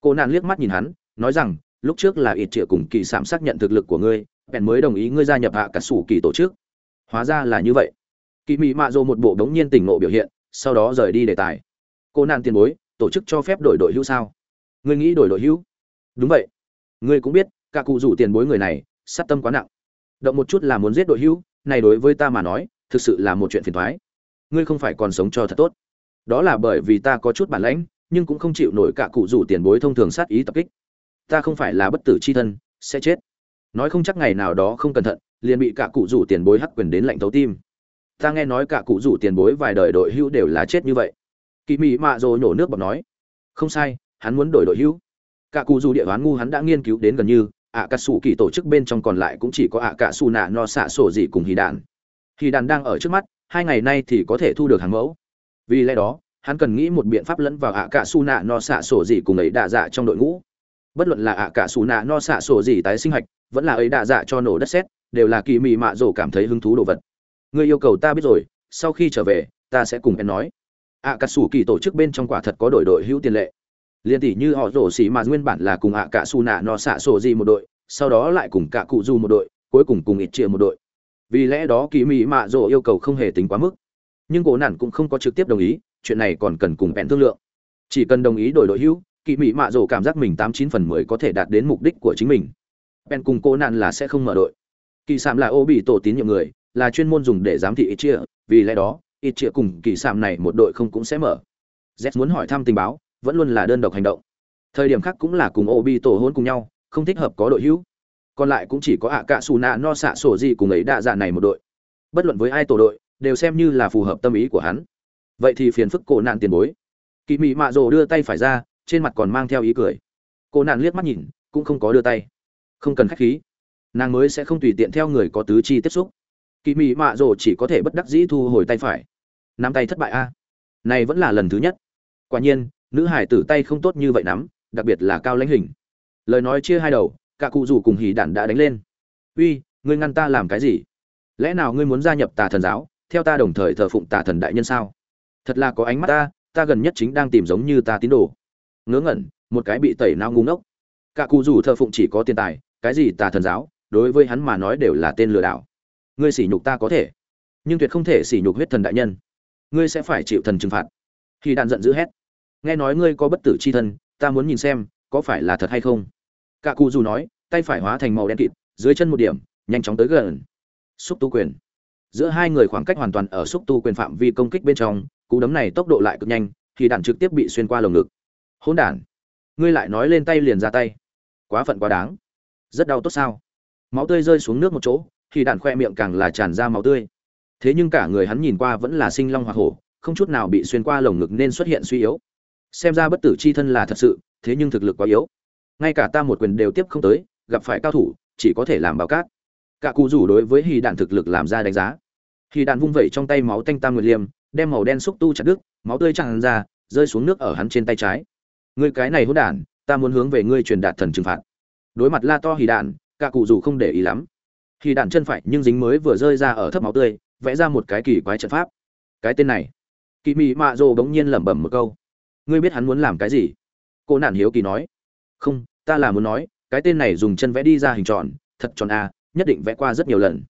Speaker 1: Cô nạn liếc mắt nhìn hắn, nói rằng, lúc trước là ít triệu cùng kỳ sảm xác nhận thực lực của ngươi, bèn mới đồng ý ngươi gia nhập hạ cả sủ kỳ tổ chức. Hóa ra là như vậy. Kỳ mị mạ rồ một bộ đống nhiên tỉnh ngộ biểu hiện, sau đó rời đi đề tài. Cô nạn tiền bối, tổ chức cho phép đổi đội hữu sao? Ngươi nghĩ đổi đội hữu? Đúng vậy. Ngươi cũng biết, cả cụ rủ tiền bối người này, sát tâm quá nặng. Động một chút là muốn giết đội hữu, này đối với ta mà nói, thực sự là một chuyện phiền toái ngươi không phải còn sống cho thật tốt. Đó là bởi vì ta có chút bản lãnh, nhưng cũng không chịu nổi cả cụ rủ tiền bối thông thường sát ý tập kích. Ta không phải là bất tử chi thân, sẽ chết. Nói không chắc ngày nào đó không cẩn thận, liền bị cả cụ rủ tiền bối hắc quyền đến lạnh thấu tim. Ta nghe nói cả cụ rủ tiền bối vài đời đội hữu đều là chết như vậy. Kỳ mị mạ rồi nhổ nước bọc nói, không sai, hắn muốn đổi đội hữu. Cả cụ rủ địa hoán ngu hắn đã nghiên cứu đến gần như ạ cà sủ kỳ tổ chức bên trong còn lại cũng chỉ có ạ cà sủ nạ no xạ sổ gì cùng hì đạn hì đạn đang ở trước mắt hai ngày nay thì có thể thu được hàng mẫu. Vì lẽ đó, hắn cần nghĩ một biện pháp lẫn vào ạ cả su nạ no xạ sổ gì cùng ấy đạ dạ trong đội ngũ. Bất luận là ạ cả su nạ no xạ sổ gì tái sinh hạch, vẫn là ấy đạ dạ cho nổ đất xét đều là kỳ mị mạ rổ cảm thấy hứng thú đồ vật. Người yêu cầu ta biết rồi, sau khi trở về, ta sẽ cùng em nói. Ạ cả sủ kỳ tổ chức bên trong quả thật có đội đội hữu tiền lệ. Liên tỷ như họ rổ xỉ mà nguyên bản là cùng ạ cả su nạ no xạ sổ gì một đội, sau đó lại cùng cả cụ du một đội, cuối cùng cùng ít chia một đội vì lẽ đó kỳ mỹ mạ rồ yêu cầu không hề tính quá mức. Nhưng cổ nản cũng không có trực tiếp đồng ý, chuyện này còn cần cùng bèn thương lượng. Chỉ cần đồng ý đổi đội hữu, kỳ mỹ mạ rồ cảm giác mình tám chín phần mười có thể đạt đến mục đích của chính mình. Bèn cùng cô nạn là sẽ không mở đội. Kỳ sạm là ô bị tổ tín nhiệm người, là chuyên môn dùng để giám thị ít chia vì lẽ đó ít chia cùng kỳ sạm này một đội không cũng sẽ mở. Z muốn hỏi thăm tình báo, vẫn luôn là đơn độc hành động. Thời điểm khác cũng là cùng ô bị tổ hôn cùng nhau, không thích hợp có đội hữu còn lại cũng chỉ có ạ cạ xù nạ no xạ sổ gì cùng ấy đa dạ này một đội. Bất luận với ai tổ đội, đều xem như là phù hợp tâm ý của hắn. Vậy thì phiền phức cổ nạn tiền bối. Kỳ mị mạ rồ đưa tay phải ra, trên mặt còn mang theo ý cười. Cô nạn liếc mắt nhìn, cũng không có đưa tay. Không cần khách khí. Nàng mới sẽ không tùy tiện theo người có tứ chi tiếp xúc. Kỳ mị mạ rồ chỉ có thể bất đắc dĩ thu hồi tay phải. Nắm tay thất bại a. Này vẫn là lần thứ nhất. Quả nhiên, nữ hải tử tay không tốt như vậy nắm, đặc biệt là cao lãnh hình. Lời nói chia hai đầu cả cụ rủ cùng hỉ đản đã đánh lên. Uy, ngươi ngăn ta làm cái gì? Lẽ nào ngươi muốn gia nhập tà thần giáo, theo ta đồng thời thờ phụng tà thần đại nhân sao? Thật là có ánh mắt ta ta gần nhất chính đang tìm giống như ta tín đồ. Ngớ ngẩn, một cái bị tẩy nao ngu ngốc. Cả cụ rủ thờ phụng chỉ có tiền tài, cái gì tà thần giáo, đối với hắn mà nói đều là tên lừa đảo. Ngươi sỉ nhục ta có thể, nhưng tuyệt không thể sỉ nhục huyết thần đại nhân. Ngươi sẽ phải chịu thần trừng phạt. Khi đạn giận dữ hét. Nghe nói ngươi có bất tử c h i thân, ta muốn nhìn xem, có phải là thật hay không? Cả cụ dù nói, tay phải hóa thành màu đen kịt, dưới chân một điểm, nhanh chóng tới gần. Xúc tu quyền. Giữa hai người khoảng cách hoàn toàn ở xúc tu quyền phạm vi công kích bên trong, cú đấm này tốc độ lại cực nhanh, thì đạn trực tiếp bị xuyên qua lồng ngực. Hỗn đản. Ngươi lại nói lên tay liền ra tay. Quá phận quá đáng. Rất đau tốt sao? Máu tươi rơi xuống nước một chỗ, thì đạn khoe miệng càng là tràn ra máu tươi. Thế nhưng cả người hắn nhìn qua vẫn là sinh long hoa hổ, không chút nào bị xuyên qua lồng ngực nên xuất hiện suy yếu. Xem ra bất tử c h i thân là thật sự, thế nhưng thực lực quá yếu ngay cả ta một quyền đều tiếp không tới, gặp phải cao thủ, chỉ có thể làm báo cát. Cả cụ rủ đối với hì đạn thực lực làm ra đánh giá. Hì đạn vung vẩy trong tay máu tanh tam nguyệt liêm, đem màu đen xúc tu chặt đứt, máu tươi tràn ra, rơi xuống nước ở hắn trên tay trái. Ngươi cái này hỗn đản, ta muốn hướng về ngươi truyền đạt thần trừng phạt. Đối mặt la to hì đạn, cả cụ rủ không để ý lắm. Hì đạn chân phải nhưng dính mới vừa rơi ra ở thấp máu tươi, vẽ ra một cái kỳ quái trận pháp. Cái tên này. Kỳ mị mạ rồ bỗng nhiên lẩm bẩm một câu. Ngươi biết hắn muốn làm cái gì? Cô nạn hiếu kỳ nói không, ta là muốn nói, cái tên này dùng chân vẽ đi ra hình tròn, thật tròn a nhất định vẽ qua rất nhiều lần.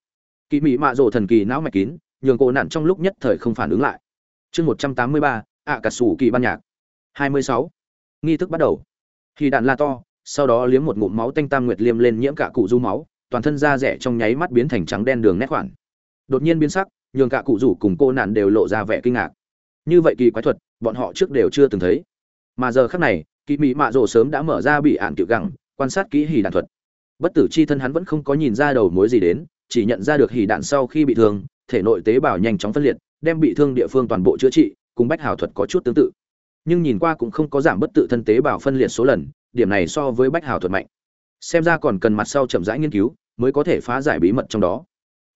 Speaker 1: Kỳ mị mạ rồ thần kỳ não mạch kín, nhường cô nạn trong lúc nhất thời không phản ứng lại. Chương một trăm tám mươi ba ạ cả sủ kỳ ban nhạc. hai mươi sáu. Nghi thức bắt đầu. Khi đạn la to, sau đó liếm một ngụm máu tanh tam nguyệt liêm lên nhiễm cả cụ du máu, toàn thân da rẻ trong nháy mắt biến thành trắng đen đường nét khoản. Đột nhiên biến sắc, nhường cả cụ rủ cùng cô nạn đều lộ ra vẻ kinh ngạc. Như vậy kỳ quái thuật, bọn họ trước đều chưa từng thấy. Mà giờ khác này kỳ mỹ mạ rồ sớm đã mở ra bị ạn cựu gẳng, quan sát kỹ hỉ đạn thuật. Bất tử c h i thân hắn vẫn không có nhìn ra đầu mối gì đến, chỉ nhận ra được hỉ đạn sau khi bị thương, thể nội tế bào nhanh chóng phân liệt, đem bị thương địa phương toàn bộ chữa trị, cùng bách hào thuật có chút tương tự. Nhưng nhìn qua cũng không có giảm bất tự thân tế bào phân liệt số lần, điểm này so với bách hào thuật mạnh. Xem ra còn cần mặt sau chậm rãi nghiên cứu, mới có thể phá giải bí mật trong đó.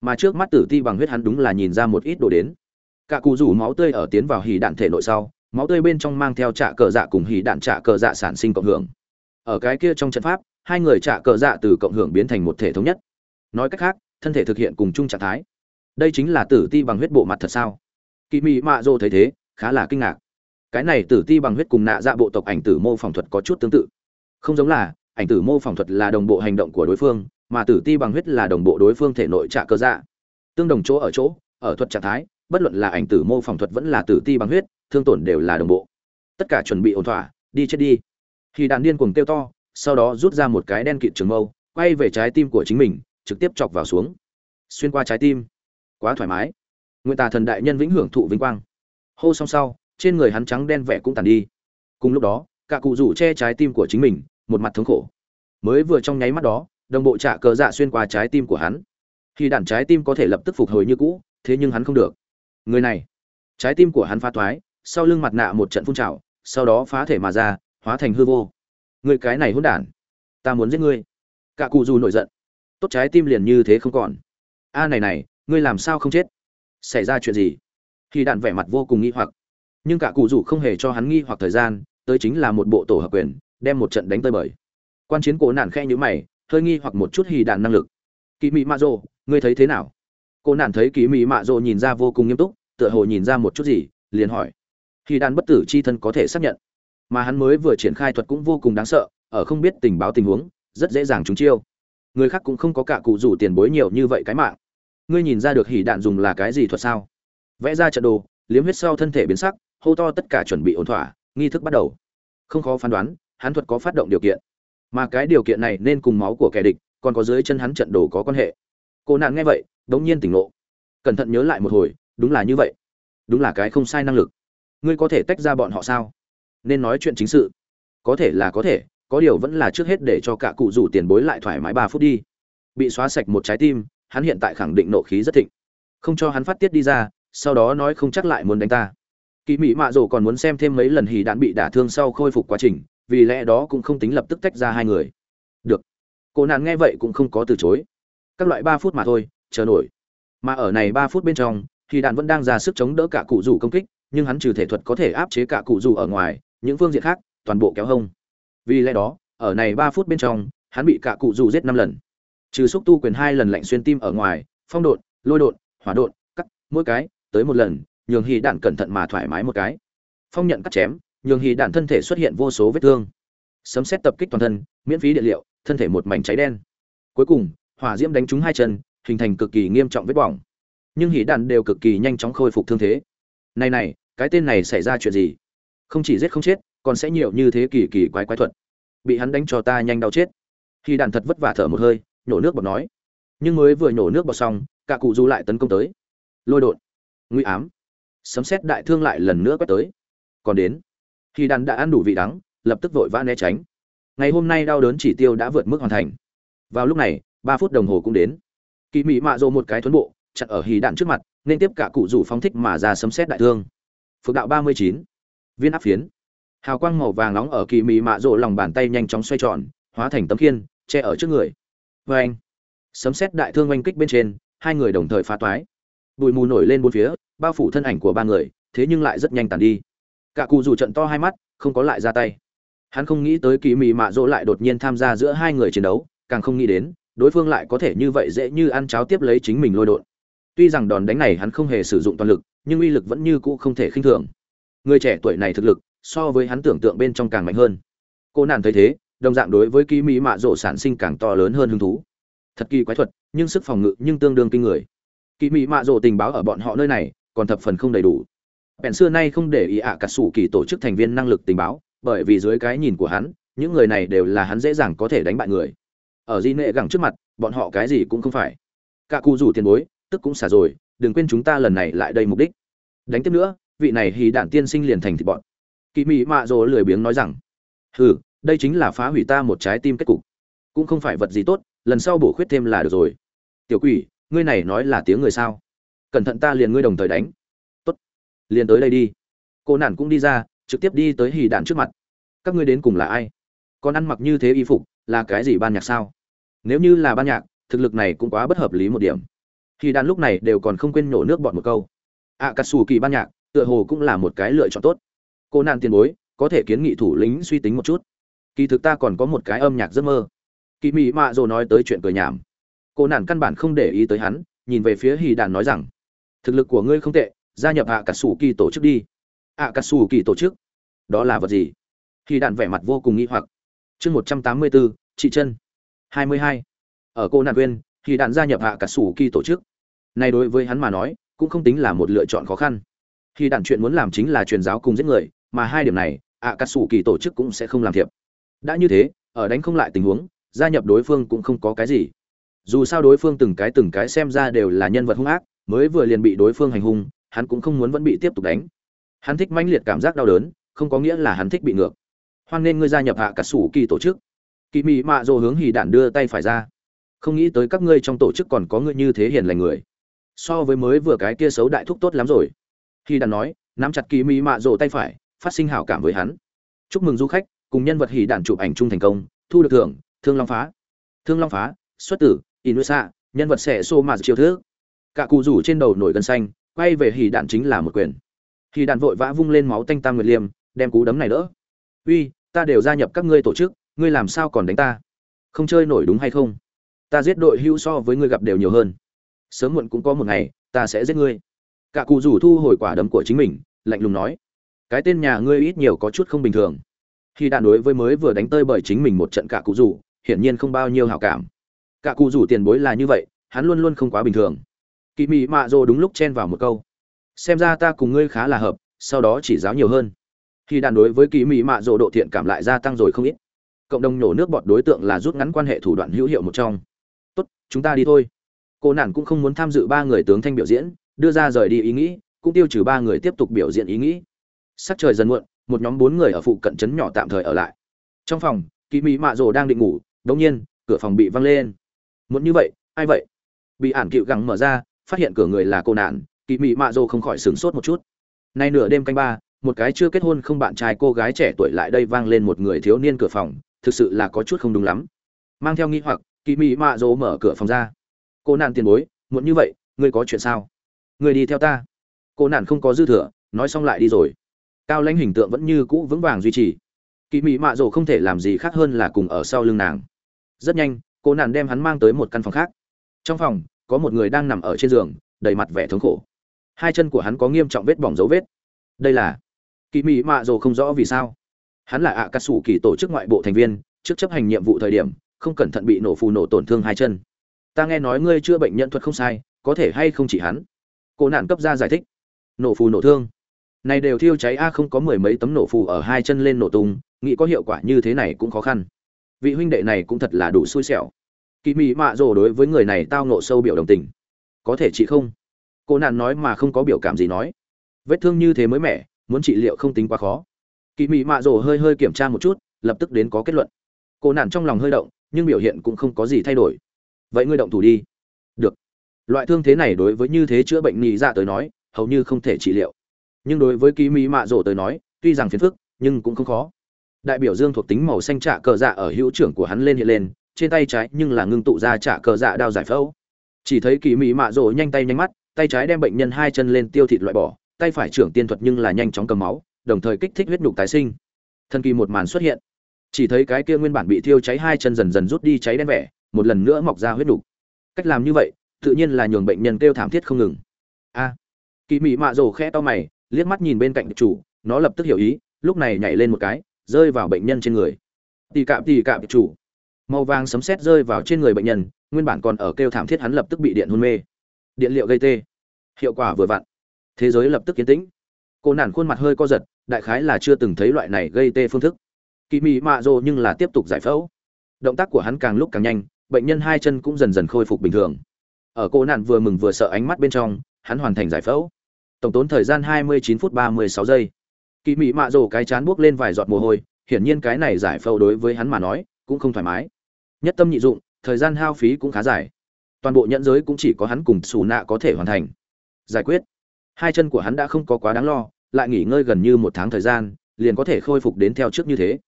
Speaker 1: Mà trước mắt tử ti bằng huyết hắn đúng là nhìn ra một ít đồ đến. Cả cụ rủ máu tươi ở tiến vào hỉ đạn thể nội sau máu tươi bên trong mang theo trạ cờ dạ cùng hỉ đạn trạ cờ dạ sản sinh cộng hưởng. Ở cái kia trong trận pháp, hai người trạ cờ dạ từ cộng hưởng biến thành một thể thống nhất. Nói cách khác, thân thể thực hiện cùng chung trạng thái. Đây chính là tử ti bằng huyết bộ mặt thật sao? Kỳ mị mạ dô thấy thế, khá là kinh ngạc. Cái này tử ti bằng huyết cùng nạ dạ bộ tộc ảnh tử mô phỏng thuật có chút tương tự. Không giống là, ảnh tử mô phỏng thuật là đồng bộ hành động của đối phương, mà tử ti bằng huyết là đồng bộ đối phương thể nội trạ cơ dạ. Tương đồng chỗ ở chỗ, ở thuật trạng thái, bất luận là ảnh tử mô phỏng thuật vẫn là tử ti bằng huyết thương tổn đều là đồng bộ. Tất cả chuẩn bị ổn thỏa, đi chết đi. Khi đàn điên cuồng kêu to, sau đó rút ra một cái đen kịt trường mâu, quay về trái tim của chính mình, trực tiếp chọc vào xuống. Xuyên qua trái tim. Quá thoải mái. Nguyện tà thần đại nhân vĩnh hưởng thụ vinh quang. Hô xong sau, trên người hắn trắng đen vẻ cũng tàn đi. Cùng lúc đó, cả cụ rủ che trái tim của chính mình, một mặt thống khổ. Mới vừa trong nháy mắt đó, đồng bộ trả cờ dạ xuyên qua trái tim của hắn. Khi đạn trái tim có thể lập tức phục hồi như cũ, thế nhưng hắn không được. Người này, trái tim của hắn phá thoái sau lưng mặt nạ một trận phun trào sau đó phá thể mà ra hóa thành hư vô. Người cái này hỗn đản ta muốn giết ngươi. Cả cụ dù nổi giận. Tốt trái tim liền như thế không còn. A này này ngươi làm sao không chết? Xảy ra chuyện gì? Khi đạn vẻ mặt vô cùng nghi hoặc. Nhưng cả cụ dù không hề cho hắn nghi hoặc thời gian tới chính là một bộ tổ hợp quyền đem một trận đánh tơi bời. Quan chiến cổ nạn khe nhữ mày hơi nghi hoặc một chút hì đạn năng lực. Kỳ mị mạ rô, ngươi thấy thế nào? Cô nạn thấy kỳ mị mạ rô nhìn ra vô cùng nghiêm túc tựa hồ nhìn ra một chút gì liền hỏi thì đan bất tử chi thân có thể xác nhận. Mà hắn mới vừa triển khai thuật cũng vô cùng đáng sợ, ở không biết tình báo tình huống, rất dễ dàng trúng chiêu. Người khác cũng không có cả cụ rủ tiền bối nhiều như vậy cái mạng. Ngươi nhìn ra được hỉ đạn dùng là cái gì thuật sao? Vẽ ra trận đồ, liếm huyết sau thân thể biến sắc, hô to tất cả chuẩn bị ổn thỏa, nghi thức bắt đầu. Không khó phán đoán, hắn thuật có phát động điều kiện. Mà cái điều kiện này nên cùng máu của kẻ địch, còn có dưới chân hắn trận đồ có quan hệ. Cô nạn nghe vậy, đống nhiên tỉnh ngộ. Cẩn thận nhớ lại một hồi, đúng là như vậy. Đúng là cái không sai năng lực ngươi có thể tách ra bọn họ sao? Nên nói chuyện chính sự. Có thể là có thể, có điều vẫn là trước hết để cho cả cụ rủ tiền bối lại thoải mái ba phút đi. Bị xóa sạch một trái tim, hắn hiện tại khẳng định nộ khí rất thịnh. Không cho hắn phát tiết đi ra, sau đó nói không chắc lại muốn đánh ta. Kỳ mỹ mạ rổ còn muốn xem thêm mấy lần hì đạn bị đả thương sau khôi phục quá trình, vì lẽ đó cũng không tính lập tức tách ra hai người. Được. Cô nạn nghe vậy cũng không có từ chối. Các loại ba phút mà thôi, chờ nổi. Mà ở này ba phút bên trong thì đạn vẫn đang ra sức chống đỡ cả cụ rủ công kích nhưng hắn trừ thể thuật có thể áp chế cả cụ dù ở ngoài, những phương diện khác, toàn bộ kéo hông. Vì lẽ đó, ở này ba phút bên trong, hắn bị cả cụ dù giết năm lần. Trừ xúc tu quyền hai lần lạnh xuyên tim ở ngoài, phong độn, lôi độn, hỏa độn, cắt, mỗi cái, tới một lần, nhường hy đạn cẩn thận mà thoải mái một cái. Phong nhận cắt chém, nhường hy đạn thân thể xuất hiện vô số vết thương. Sấm xét tập kích toàn thân, miễn phí điện liệu, thân thể một mảnh cháy đen. Cuối cùng, hỏa diễm đánh trúng hai chân, hình thành cực kỳ nghiêm trọng vết bỏng. Nhưng hỷ đạn đều cực kỳ nhanh chóng khôi phục thương thế này này, cái tên này xảy ra chuyện gì? Không chỉ giết không chết, còn sẽ nhiều như thế kỳ kỳ quái quái thuật. Bị hắn đánh cho ta nhanh đau chết. Khi đạn thật vất vả thở một hơi nhổ nước bọt nói. Nhưng mới vừa nhổ nước bọt xong, cả cụ du lại tấn công tới. Lôi đột. Nguy ám. Sấm xét đại thương lại lần nữa quét tới. Còn đến. Khi đàn đã ăn đủ vị đắng, lập tức vội vã né tránh. Ngày hôm nay đau đớn chỉ tiêu đã vượt mức hoàn thành. Vào lúc này, ba phút đồng hồ cũng đến. Kỳ mị mạ dô một cái thuấn bộ, chặn ở hì đạn trước mặt nên tiếp cả cụ rủ phóng thích mà ra sấm xét đại thương. Phước đạo ba mươi chín, viên áp phiến. Hào quang màu vàng nóng ở kỳ mị mạ rộ lòng bàn tay nhanh chóng xoay tròn, hóa thành tấm khiên, che ở trước người. Vê anh, sấm xét đại thương oanh kích bên trên, hai người đồng thời phá toái. Bụi mù nổi lên bốn phía, bao phủ thân ảnh của ba người, thế nhưng lại rất nhanh tàn đi. Cả cụ rủ trận to hai mắt, không có lại ra tay. Hắn không nghĩ tới kỳ mị mạ rộ lại đột nhiên tham gia giữa hai người chiến đấu, càng không nghĩ đến, đối phương lại có thể như vậy dễ như ăn cháo tiếp lấy chính mình lôi đột tuy rằng đòn đánh này hắn không hề sử dụng toàn lực, nhưng uy lực vẫn như cũ không thể khinh thường. Người trẻ tuổi này thực lực, so với hắn tưởng tượng bên trong càng mạnh hơn. Cô nàn thấy thế, đồng dạng đối với ký mỹ mạ rộ sản sinh càng to lớn hơn hứng thú. Thật kỳ quái thuật, nhưng sức phòng ngự nhưng tương đương kinh người. Ký mỹ mạ rộ tình báo ở bọn họ nơi này, còn thập phần không đầy đủ. Bèn xưa nay không để ý ạ cả sủ kỳ tổ chức thành viên năng lực tình báo, bởi vì dưới cái nhìn của hắn, những người này đều là hắn dễ dàng có thể đánh bại người. Ở di nệ gẳng trước mặt, bọn họ cái gì cũng không phải. Cả cụ rủ tiền bối tức cũng xả rồi, đừng quên chúng ta lần này lại đây mục đích. Đánh tiếp nữa, vị này hì đạn tiên sinh liền thành thịt bọn. Kỳ mị mạ rồ lười biếng nói rằng, hừ, đây chính là phá hủy ta một trái tim kết cục. Cũng không phải vật gì tốt, lần sau bổ khuyết thêm là được rồi. Tiểu quỷ, ngươi này nói là tiếng người sao? Cẩn thận ta liền ngươi đồng thời đánh. Tốt, liền tới đây đi. Cô nản cũng đi ra, trực tiếp đi tới hì đạn trước mặt. Các ngươi đến cùng là ai? Còn ăn mặc như thế y phục, là cái gì ban nhạc sao? Nếu như là ban nhạc, thực lực này cũng quá bất hợp lý một điểm khi đàn lúc này đều còn không quên nhổ nước bọn một câu. Ạ cà sù kỳ ban nhạc, tựa hồ cũng là một cái lựa chọn tốt. Cô nạn tiền bối, có thể kiến nghị thủ lĩnh suy tính một chút. Kỳ thực ta còn có một cái âm nhạc giấc mơ. Kỳ mị mạ rồi nói tới chuyện cười nhảm. Cô nạn căn bản không để ý tới hắn, nhìn về phía hì đàn nói rằng, thực lực của ngươi không tệ, gia nhập ạ cà sù kỳ tổ chức đi. Ạ cà sù kỳ tổ chức? Đó là vật gì? Hì đàn vẻ mặt vô cùng nghĩ hoặc. Chương một trăm tám mươi bốn chị chân. Hai mươi hai. Ở cô nạn quên, hì đàn gia nhập ạ cà sù kỳ tổ chức này đối với hắn mà nói, cũng không tính là một lựa chọn khó khăn. Khi đạn chuyện muốn làm chính là truyền giáo cùng giết người, mà hai điểm này ạ cắt xù kỳ tổ chức cũng sẽ không làm thiệp. Đã như thế, ở đánh không lại tình huống, gia nhập đối phương cũng không có cái gì. Dù sao đối phương từng cái từng cái xem ra đều là nhân vật hung ác, mới vừa liền bị đối phương hành hung, hắn cũng không muốn vẫn bị tiếp tục đánh. Hắn thích mãnh liệt cảm giác đau đớn, không có nghĩa là hắn thích bị ngược. Hoan nên ngươi gia nhập hạ cả sủ kỳ tổ chức. Kỳ mị mạ dồ hướng hì đạn đưa tay phải ra. Không nghĩ tới các ngươi trong tổ chức còn có ngươi như thế hiền lành người so với mới vừa cái kia xấu đại thúc tốt lắm rồi. Khi đàn nói, nắm chặt kỳ mỹ mạ rộ tay phải, phát sinh hảo cảm với hắn. Chúc mừng du khách, cùng nhân vật hỉ đàn chụp ảnh chung thành công, thu được thưởng, thương long phá. Thương long phá, xuất tử, inusa, nhân vật sẽ xô mà chiêu thứ cả cụ rủ trên đầu nổi gân xanh, quay về hỉ đạn chính là một quyền. Hỉ đạn vội vã vung lên máu tanh tam nguyệt liêm, đem cú đấm này đỡ. Uy, ta đều gia nhập các ngươi tổ chức, ngươi làm sao còn đánh ta? Không chơi nổi đúng hay không? Ta giết đội hưu so với ngươi gặp đều nhiều hơn sớm muộn cũng có một ngày, ta sẽ giết ngươi. Cả cụ rủ thu hồi quả đấm của chính mình, lạnh lùng nói. Cái tên nhà ngươi ít nhiều có chút không bình thường. Khi đạn đối với mới vừa đánh tơi bởi chính mình một trận cả cụ rủ, hiển nhiên không bao nhiêu hảo cảm. Cả cụ rủ tiền bối là như vậy, hắn luôn luôn không quá bình thường. Kỳ mị mạ rồ đúng lúc chen vào một câu. Xem ra ta cùng ngươi khá là hợp, sau đó chỉ giáo nhiều hơn. Khi đạn đối với kỳ mị mạ rồ độ thiện cảm lại gia tăng rồi không ít. Cộng đồng nhổ nước bọt đối tượng là rút ngắn quan hệ thủ đoạn hữu hiệu một trong. Tốt, chúng ta đi thôi cô nản cũng không muốn tham dự ba người tướng thanh biểu diễn, đưa ra rời đi ý nghĩ, cũng tiêu trừ ba người tiếp tục biểu diễn ý nghĩ. Sắc trời dần muộn, một nhóm bốn người ở phụ cận trấn nhỏ tạm thời ở lại. Trong phòng kỳ mỹ mạ rồ đang định ngủ, đống nhiên, cửa phòng bị văng lên. Muốn như vậy, ai vậy? Bị ản cựu gắng mở ra, phát hiện cửa người là cô nạn kỳ mỹ mạ rồ không khỏi sửng sốt một chút. Nay nửa đêm canh ba, một cái chưa kết hôn không bạn trai cô gái trẻ tuổi lại đây vang lên một người thiếu niên cửa phòng, thực sự là có chút không đúng lắm. Mang theo nghi hoặc kỳ mỹ mạ rồ mở cửa phòng ra cô nạn tiền bối muốn như vậy, ngươi có chuyện sao? Ngươi đi theo ta. Cô nạn không có dư thừa, nói xong lại đi rồi. Cao lãnh hình tượng vẫn như cũ vững vàng duy trì. Kỳ mị mạ rồ không thể làm gì khác hơn là cùng ở sau lưng nàng. Rất nhanh, cô nạn đem hắn mang tới một căn phòng khác. Trong phòng, có một người đang nằm ở trên giường, đầy mặt vẻ thống khổ. Hai chân của hắn có nghiêm trọng vết bỏng dấu vết. Đây là kỳ mị mạ rồ không rõ vì sao. Hắn là ạ à cà sủ kỳ tổ chức ngoại bộ thành viên, trước chấp hành nhiệm vụ thời điểm, không cẩn thận bị nổ phù nổ tổn thương hai chân ta nghe nói ngươi chưa bệnh nhân thuật không sai, có thể hay không chỉ hắn? Cô nạn cấp ra giải thích. Nổ phù nổ thương. Này đều thiêu cháy a không có mười mấy tấm nổ phù ở hai chân lên nổ tung, nghĩ có hiệu quả như thế này cũng khó khăn. Vị huynh đệ này cũng thật là đủ xui xẻo. Kỳ mị mạ rồ đối với người này tao nộ sâu biểu đồng tình. Có thể chị không? Cô nạn nói mà không có biểu cảm gì nói. Vết thương như thế mới mẻ, muốn trị liệu không tính quá khó. Kỳ mị mạ rồ hơi hơi kiểm tra một chút, lập tức đến có kết luận. Cô nạn trong lòng hơi động, nhưng biểu hiện cũng không có gì thay đổi vậy ngươi động thủ đi. Được. Loại thương thế này đối với như thế chữa bệnh nhị dạ tới nói, hầu như không thể trị liệu. Nhưng đối với ký mỹ mạ rổ tới nói, tuy rằng phiền phức, nhưng cũng không khó. Đại biểu dương thuộc tính màu xanh trả cờ dạ ở hữu trưởng của hắn lên hiện lên, trên tay trái nhưng là ngưng tụ ra trả cờ dạ đao giải phẫu. Chỉ thấy kỳ mỹ mạ rổ nhanh tay nhanh mắt, tay trái đem bệnh nhân hai chân lên tiêu thịt loại bỏ, tay phải trưởng tiên thuật nhưng là nhanh chóng cầm máu, đồng thời kích thích huyết nhục tái sinh. Thân kỳ một màn xuất hiện. Chỉ thấy cái kia nguyên bản bị thiêu cháy hai chân dần dần rút đi cháy đen vẻ một lần nữa mọc ra huyết đủ. cách làm như vậy, tự nhiên là nhường bệnh nhân kêu thảm thiết không ngừng. A. Kỳ mị mạ rồ khẽ to mày, liếc mắt nhìn bên cạnh chủ, nó lập tức hiểu ý, lúc này nhảy lên một cái, rơi vào bệnh nhân trên người. Tỷ cạm tỷ cạm chủ. Màu vàng sấm sét rơi vào trên người bệnh nhân, nguyên bản còn ở kêu thảm thiết hắn lập tức bị điện hôn mê. Điện liệu gây tê. Hiệu quả vừa vặn. Thế giới lập tức yên tĩnh. Cô nản khuôn mặt hơi co giật, đại khái là chưa từng thấy loại này gây tê phương thức. Kỳ mị mạ rồ nhưng là tiếp tục giải phẫu. Động tác của hắn càng lúc càng nhanh bệnh nhân hai chân cũng dần dần khôi phục bình thường. Ở cô nạn vừa mừng vừa sợ ánh mắt bên trong, hắn hoàn thành giải phẫu. Tổng tốn thời gian 29 phút 36 giây. Kỳ mị mạ rồ cái chán buốc lên vài giọt mồ hôi, hiển nhiên cái này giải phẫu đối với hắn mà nói, cũng không thoải mái. Nhất tâm nhị dụng, thời gian hao phí cũng khá dài. Toàn bộ nhẫn giới cũng chỉ có hắn cùng xù nạ có thể hoàn thành. Giải quyết. Hai chân của hắn đã không có quá đáng lo, lại nghỉ ngơi gần như một tháng thời gian, liền có thể khôi phục đến theo trước như thế.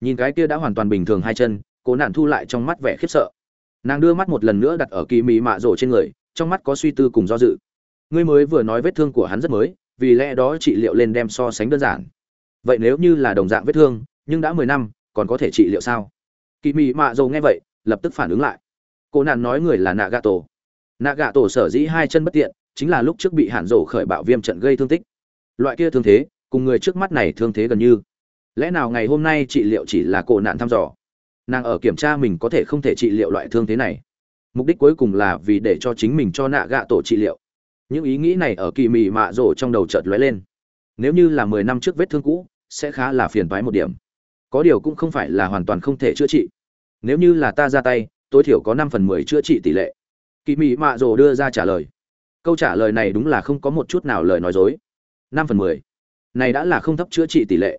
Speaker 1: Nhìn cái kia đã hoàn toàn bình thường hai chân cố nạn thu lại trong mắt vẻ khiếp sợ nàng đưa mắt một lần nữa đặt ở kỳ mị mạ rổ trên người, trong mắt có suy tư cùng do dự. Ngươi mới vừa nói vết thương của hắn rất mới, vì lẽ đó trị liệu lên đem so sánh đơn giản. Vậy nếu như là đồng dạng vết thương, nhưng đã mười năm, còn có thể trị liệu sao? Kỳ mị mạ rổ nghe vậy, lập tức phản ứng lại. Cô nàng nói người là nạ gà tổ nạ gà tổ sở dĩ hai chân bất tiện, chính là lúc trước bị hạn rổ khởi bạo viêm trận gây thương tích. Loại kia thương thế, cùng người trước mắt này thương thế gần như. Lẽ nào ngày hôm nay trị liệu chỉ là cổ nạn thăm dò? Nàng ở kiểm tra mình có thể không thể trị liệu loại thương thế này. Mục đích cuối cùng là vì để cho chính mình cho nạ gạ tổ trị liệu. Những ý nghĩ này ở kỳ mị mạ rổ trong đầu chợt lóe lên. Nếu như là mười năm trước vết thương cũ, sẽ khá là phiền toái một điểm. Có điều cũng không phải là hoàn toàn không thể chữa trị. Nếu như là ta ra tay, tối thiểu có năm phần mười chữa trị tỷ lệ. Kỳ mị mạ rổ đưa ra trả lời. Câu trả lời này đúng là không có một chút nào lời nói dối. Năm phần mười. Này đã là không thấp chữa trị tỷ lệ.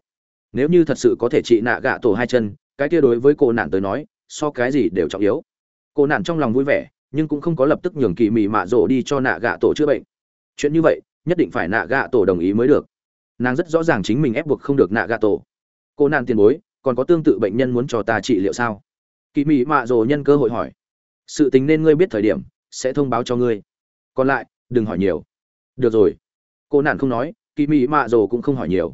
Speaker 1: Nếu như thật sự có thể trị nạ gạ tổ hai chân cái kia đối với cô nạn tới nói, so cái gì đều trọng yếu. Cô nạn trong lòng vui vẻ, nhưng cũng không có lập tức nhường kỳ mị mạ rổ đi cho nạ gạ tổ chữa bệnh. Chuyện như vậy, nhất định phải nạ gạ tổ đồng ý mới được. Nàng rất rõ ràng chính mình ép buộc không được nạ gạ tổ. Cô nạn tiền bối, còn có tương tự bệnh nhân muốn cho ta trị liệu sao? Kỳ mị mạ rổ nhân cơ hội hỏi. Sự tính nên ngươi biết thời điểm, sẽ thông báo cho ngươi. Còn lại, đừng hỏi nhiều. Được rồi. Cô nạn không nói, kỳ mị mạ rồ cũng không hỏi nhiều.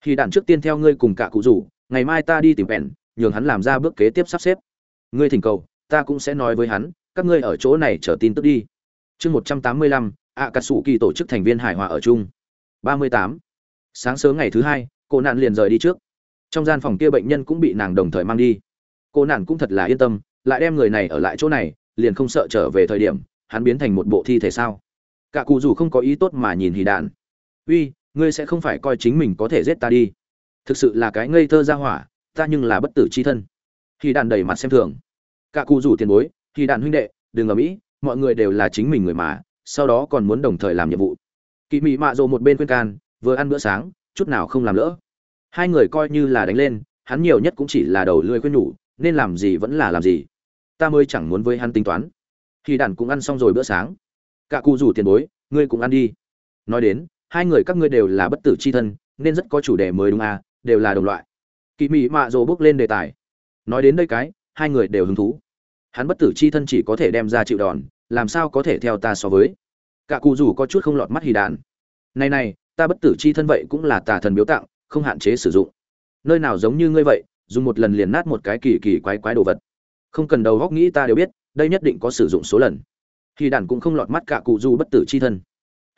Speaker 1: Khi đạn trước tiên theo ngươi cùng cả cụ rủ, ngày mai ta đi tìm bèn nhường hắn làm ra bước kế tiếp sắp xếp. Ngươi thỉnh cầu, ta cũng sẽ nói với hắn, các ngươi ở chỗ này chờ tin tức đi. Chương một trăm tám mươi lăm ạ cà sủ kỳ tổ chức thành viên hải hòa ở chung. Ba mươi tám. Sáng sớm ngày thứ hai, cô nạn liền rời đi trước. Trong gian phòng kia bệnh nhân cũng bị nàng đồng thời mang đi. Cô nạn cũng thật là yên tâm, lại đem người này ở lại chỗ này, liền không sợ trở về thời điểm, hắn biến thành một bộ thi thể sao? Cả cụ dù không có ý tốt mà nhìn hì đạn. Uy, ngươi sẽ không phải coi chính mình có thể giết ta đi. Thực sự là cái ngây thơ ra hỏa ta nhưng là bất tử chi thân. Khi đàn đầy mặt xem thường. Cả cụ rủ tiền bối, khi đàn huynh đệ, đừng ở mỹ, mọi người đều là chính mình người mà, sau đó còn muốn đồng thời làm nhiệm vụ. Kỵ mị mạ rộ một bên khuyên can, vừa ăn bữa sáng, chút nào không làm lỡ. Hai người coi như là đánh lên, hắn nhiều nhất cũng chỉ là đầu lưỡi khuyên nhủ, nên làm gì vẫn là làm gì. Ta mới chẳng muốn với hắn tính toán. Khi đàn cũng ăn xong rồi bữa sáng. Cả cụ rủ tiền bối, ngươi cũng ăn đi. Nói đến, hai người các ngươi đều là bất tử c h i thân, nên rất có chủ đề mới đúng à đều là đồng loại kỳ mị mạ rồ bước lên đề tài. Nói đến đây cái, hai người đều hứng thú. Hắn bất tử c h i thân chỉ có thể đem ra chịu đòn, làm sao có thể theo ta so với? Cả cụ rủ có chút không lọt mắt hì đạn. Này này, ta bất tử c h i thân vậy cũng là tà thần biếu tặng, không hạn chế sử dụng. Nơi nào giống như ngươi vậy, dùng một lần liền nát một cái kỳ kỳ quái quái đồ vật. Không cần đầu góc nghĩ ta đều biết, đây nhất định có sử dụng số lần. Hì đạn cũng không lọt mắt cả cụ rủ bất tử c h i thân.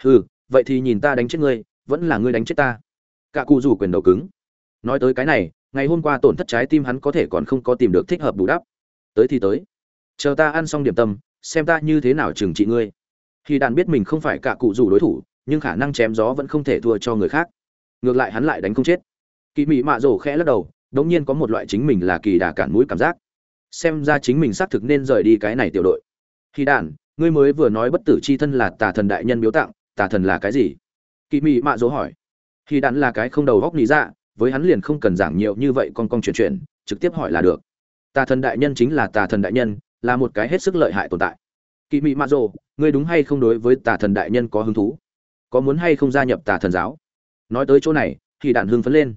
Speaker 1: Hừ, vậy thì nhìn ta đánh chết ngươi, vẫn là ngươi đánh chết ta. Cả cụ rủ quyền đầu cứng. Nói tới cái này ngày hôm qua tổn thất trái tim hắn có thể còn không có tìm được thích hợp bù đắp. Tới thì tới. Chờ ta ăn xong điểm tâm, xem ta như thế nào trừng trị ngươi. Khi đàn biết mình không phải cả cụ rủ đối thủ, nhưng khả năng chém gió vẫn không thể thua cho người khác. Ngược lại hắn lại đánh không chết. Kỳ mị mạ rổ khẽ lắc đầu, đống nhiên có một loại chính mình là kỳ đà cản mũi cảm giác. Xem ra chính mình xác thực nên rời đi cái này tiểu đội. Khi đàn ngươi mới vừa nói bất tử c h i thân là tà thần đại nhân biếu tặng, tà thần là cái gì? Kỳ mị mạ dỗ hỏi. Khi đàn là cái không đầu góc lý dạ với hắn liền không cần giảng nhiều như vậy con con chuyển chuyển trực tiếp hỏi là được. Tà thần đại nhân chính là tà thần đại nhân, là một cái hết sức lợi hại tồn tại. Kỳ mị mạ rồ ngươi đúng hay không đối với tà thần đại nhân có hứng thú? Có muốn hay không gia nhập tà thần giáo? Nói tới chỗ này thì đạn hưng phấn lên.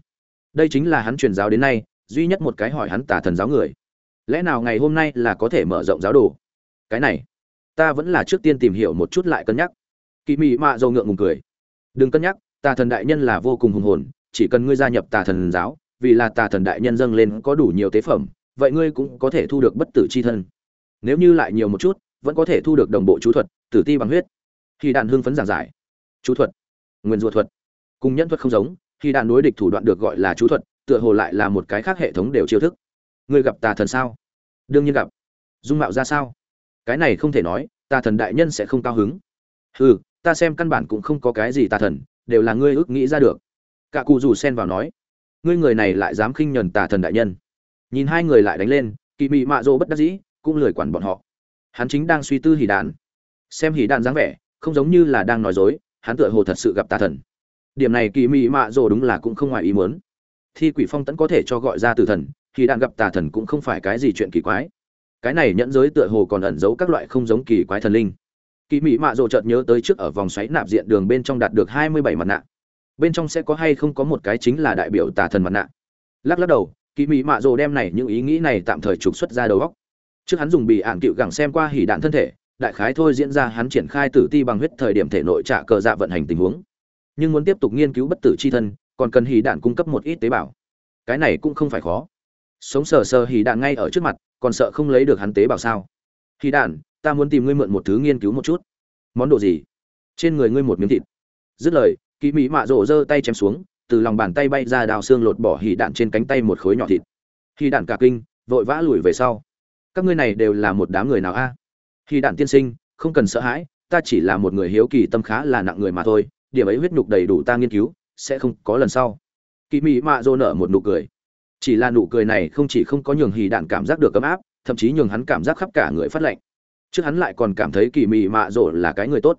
Speaker 1: Đây chính là hắn truyền giáo đến nay, duy nhất một cái hỏi hắn tà thần giáo người. Lẽ nào ngày hôm nay là có thể mở rộng giáo đồ? Cái này, ta vẫn là trước tiên tìm hiểu một chút lại cân nhắc. Kỳ mị mạ dầu ngượng ngùng cười. Đừng cân nhắc, tà thần đại nhân là vô cùng hùng hồn chỉ cần ngươi gia nhập tà thần giáo, vì là tà thần đại nhân dâng lên có đủ nhiều tế phẩm, vậy ngươi cũng có thể thu được bất tử c h i thân. Nếu như lại nhiều một chút, vẫn có thể thu được đồng bộ chú thuật, tử ti bằng huyết. Khi đạn hưng phấn giảng giải. Chú thuật. Nguyên ruột thuật. Cùng nhân thuật không giống, khi đạn đối địch thủ đoạn được gọi là chú thuật, tựa hồ lại là một cái khác hệ thống đều chiêu thức. Ngươi gặp tà thần sao? Đương nhiên gặp. Dung mạo ra sao? Cái này không thể nói, tà thần đại nhân sẽ không cao hứng. Ừ ta xem căn bản cũng không có cái gì tà thần, đều là ngươi ước nghĩ ra được cả cụ rủ xen vào nói, ngươi người này lại dám khinh nhẫn tà thần đại nhân. Nhìn hai người lại đánh lên kỳ mị mạ dỗ bất đắc dĩ, cũng lười quản bọn họ. Hắn chính đang suy tư hỉ đạn. Xem hỉ đạn dáng vẻ, không giống như là đang nói dối, hắn tựa hồ thật sự gặp tà thần. Điểm này kỳ mị mạ dỗ đúng là cũng không ngoài ý muốn. Thi quỷ phong tẫn có thể cho gọi ra từ thần thì đạn gặp tà thần cũng không phải cái gì chuyện kỳ quái. Cái này nhẫn giới tựa hồ còn ẩn giấu các loại không giống kỳ quái thần linh. Kỳ mỹ mạ rộ chợt nhớ tới trước ở vòng xoáy nạp diện đường bên trong đạt được hai mươi bảy mặt nạ bên trong sẽ có hay không có một cái chính là đại biểu tà thần mặt nạ. Lắc lắc đầu kỳ mỹ mạ rồ đem này những ý nghĩ này tạm thời trục xuất ra đầu góc trước hắn dùng bị ạn cựu gẳng xem qua hỉ đạn thân thể, đại khái thôi diễn ra hắn triển khai tử ti bằng huyết thời điểm thể nội trả cờ dạ vận hành tình huống. Nhưng muốn tiếp tục nghiên cứu bất tử c h i thân, còn cần hỉ đạn cung cấp một ít tế bào. Cái này cũng không phải khó. Sống sờ sờ hỉ đạn ngay ở trước mặt, còn sợ không lấy được hắn tế bào sao? Hỉ đạn, ta muốn tìm ngươi mượn một thứ nghiên cứu một chút. Món đồ gì? Trên người ngươi một miếng thịt. Dứt lời kỳ mỹ mạ rộ giơ tay chém xuống, từ lòng bàn tay bay ra đào xương lột bỏ hỉ đạn trên cánh tay một khối nhỏ thịt. Hỉ đạn cả kinh, vội vã lùi về sau. Các ngươi này đều là một đám người nào a? À? hỉ đạn tiên sinh, không cần sợ hãi, ta chỉ là một người hiếu kỳ tâm khá là nặng người mà thôi, điểm ấy huyết nhục đầy đủ ta nghiên cứu, sẽ không có lần sau. Kỳ mỹ mạ rộ nở một nụ cười. Chỉ là nụ cười này không chỉ không có nhường hỉ đạn cảm giác được ấm áp, thậm chí nhường hắn cảm giác khắp cả người phát lạnh. Trước hắn lại còn cảm thấy kỳ mị mạ rộ là cái người tốt.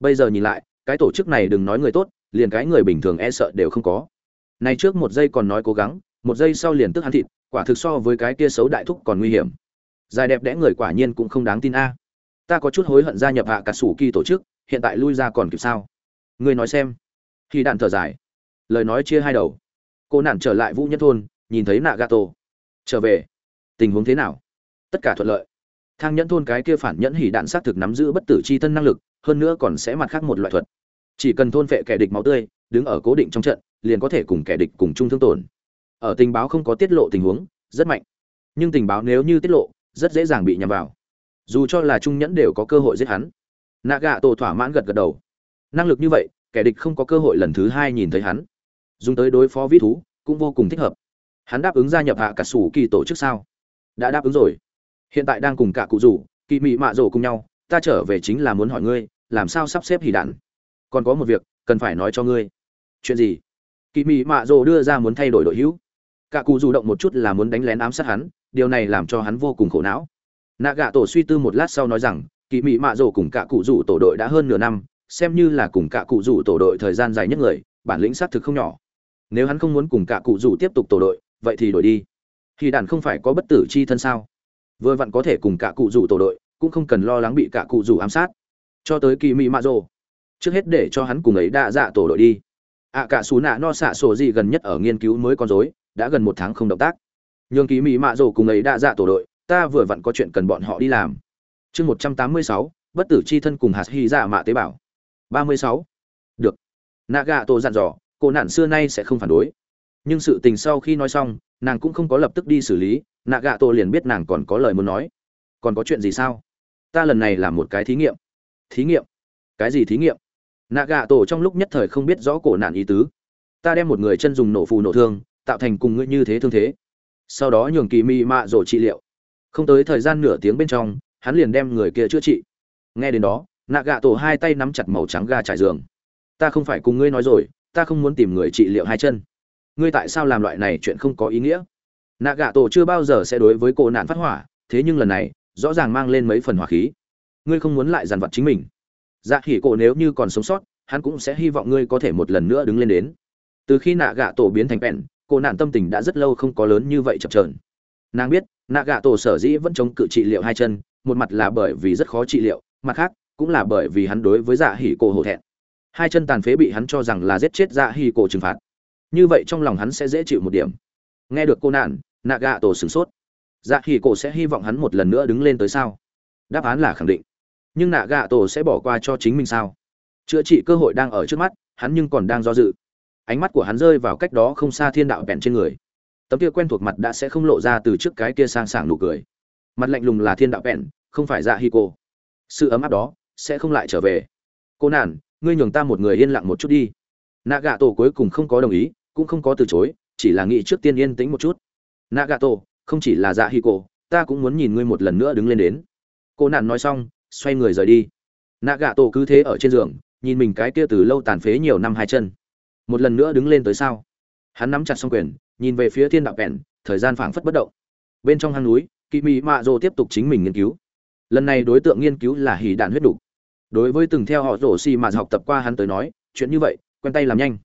Speaker 1: Bây giờ nhìn lại, cái tổ chức này đừng nói người tốt liền cái người bình thường e sợ đều không có. Này trước một giây còn nói cố gắng, một giây sau liền tức hắn thịt, quả thực so với cái kia xấu đại thúc còn nguy hiểm. Dài đẹp đẽ người quả nhiên cũng không đáng tin a. Ta có chút hối hận gia nhập hạ cả sủ kỳ tổ chức, hiện tại lui ra còn kịp sao? Ngươi nói xem. Khi đạn thở dài. Lời nói chia hai đầu. Cô nản trở lại vũ nhất thôn, nhìn thấy nạ gato trở về. Tình huống thế nào? Tất cả thuận lợi. Thang nhẫn thôn cái kia phản nhẫn hỉ đạn xác thực nắm giữ bất tử c h i thân năng lực, hơn nữa còn sẽ mặt khác một loại thuật chỉ cần thôn vệ kẻ địch máu tươi, đứng ở cố định trong trận, liền có thể cùng kẻ địch cùng chung thương tổn. Ở tình báo không có tiết lộ tình huống, rất mạnh. Nhưng tình báo nếu như tiết lộ, rất dễ dàng bị nhầm vào. Dù cho là trung nhẫn đều có cơ hội giết hắn. Nạ gạ tổ thỏa mãn gật gật đầu. Năng lực như vậy, kẻ địch không có cơ hội lần thứ hai nhìn thấy hắn. Dùng tới đối phó vĩ thú, cũng vô cùng thích hợp. Hắn đáp ứng gia nhập hạ cả sủ kỳ tổ chức sao? Đã đáp ứng rồi. Hiện tại đang cùng cả cụ rủ kỳ mị mạ rổ cùng nhau, ta trở về chính là muốn hỏi ngươi, làm sao sắp xếp hỉ đạn? Còn có một việc, cần phải nói cho ngươi. Chuyện gì? Kỳ mị mạ rồ đưa ra muốn thay đổi đội hữu. Cả cụ rủ động một chút là muốn đánh lén ám sát hắn, điều này làm cho hắn vô cùng khổ não. Nạ gạ tổ suy tư một lát sau nói rằng kỳ mị mạ rồ cùng cả cụ rủ tổ đội đã hơn nửa năm, xem như là cùng cả cụ rủ tổ đội thời gian dài nhất người, bản lĩnh xác thực không nhỏ. Nếu hắn không muốn cùng cả cụ rủ tiếp tục tổ đội, vậy thì đổi đi. Thì đàn không phải có bất tử chi thân sao? Vừa vặn có thể cùng cả cụ rủ tổ đội, cũng không cần lo lắng bị cả cụ rủ ám sát. Cho tới kỳ mỹ mạ rồ trước hết để cho hắn cùng ấy đa dạ tổ đội đi. Ạ cả xù nạ no xạ sổ gì gần nhất ở nghiên cứu mới con dối đã gần một tháng không động tác. Nhường ký mỹ mạ rồ cùng ấy đa dạ tổ đội, ta vừa vặn có chuyện cần bọn họ đi làm. Chương một trăm tám mươi sáu, bất tử c h i thân cùng hạt hy dạ mạ tế bào ba mươi sáu. Được. Nạ gạ tổ dặn dò, cô nạn xưa nay sẽ không phản đối. Nhưng sự tình sau khi nói xong, nàng cũng không có lập tức đi xử lý, nạ gạ tổ liền biết nàng còn có lời muốn nói. Còn có chuyện gì sao? Ta lần này làm một cái thí nghiệm. Thí nghiệm? Cái gì thí nghiệm? Nạ gạ tổ trong lúc nhất thời không biết rõ cổ nạn ý tứ. Ta đem một người chân dùng nổ phù nổ thương, tạo thành cùng ngươi như thế thương thế. Sau đó nhường kỳ mi mạ rổ trị liệu. Không tới thời gian nửa tiếng bên trong, hắn liền đem người kia chữa trị. Nghe đến đó, nạ gạ tổ hai tay nắm chặt màu trắng ga trải giường. Ta không phải cùng ngươi nói rồi, ta không muốn tìm người trị liệu hai chân. Ngươi tại sao làm loại này chuyện không có ý nghĩa? Nạ gạ tổ chưa bao giờ sẽ đối với cổ nạn phát hỏa, thế nhưng lần này, rõ ràng mang lên mấy phần hỏa khí. Ngươi không muốn lại dằn vặt chính mình dạ hỉ cổ nếu như còn sống sót, hắn cũng sẽ hy vọng ngươi có thể một lần nữa đứng lên đến. Từ khi nạ gạ tổ biến thành bèn cô nạn tâm tình đã rất lâu không có lớn như vậy chập trờn nàng biết, nạ gạ tổ sở dĩ vẫn chống cự trị liệu hai chân, một mặt là bởi vì rất khó trị liệu, mặt khác, cũng là bởi vì hắn đối với dạ hỉ cổ hổ thẹn. Hai chân tàn phế bị hắn cho rằng là giết chết dạ hỉ cổ trừng phạt. Như vậy trong lòng hắn sẽ dễ chịu một điểm. Nghe được cô nạn, nạ gạ tổ sửng sốt. Dạ hỉ cổ sẽ hy vọng hắn một lần nữa đứng lên tới sao? Đáp án là khẳng định nhưng nạ gạ tổ sẽ bỏ qua cho chính mình sao? Chữa trị cơ hội đang ở trước mắt, hắn nhưng còn đang do dự. Ánh mắt của hắn rơi vào cách đó không xa thiên đạo bèn trên người. Tấm kia quen thuộc mặt đã sẽ không lộ ra từ trước cái kia sang sảng nụ cười. Mặt lạnh lùng là thiên đạo bèn, không phải dạ hi cô. Sự ấm áp đó sẽ không lại trở về. Cô nản, ngươi nhường ta một người yên lặng một chút đi. Nạ gạ tổ cuối cùng không có đồng ý, cũng không có từ chối, chỉ là nghĩ trước tiên yên tĩnh một chút. Nạ gạ tổ, không chỉ là dạ hi cô, ta cũng muốn nhìn ngươi một lần nữa đứng lên đến. Cô nạn nói xong xoay người rời đi. Nạ gạ tổ cứ thế ở trên giường, nhìn mình cái kia từ lâu tàn phế nhiều năm hai chân. Một lần nữa đứng lên tới sao hắn nắm chặt xong quyền, nhìn về phía thiên đạo bèn thời gian phảng phất bất động. Bên trong hang núi kỳ mị mạ rồ tiếp tục chính mình nghiên cứu. Lần này đối tượng nghiên cứu là hỉ đạn huyết đục đối với từng theo họ rổ xì mà học tập qua hắn tới nói, chuyện như vậy, quen tay làm nhanh.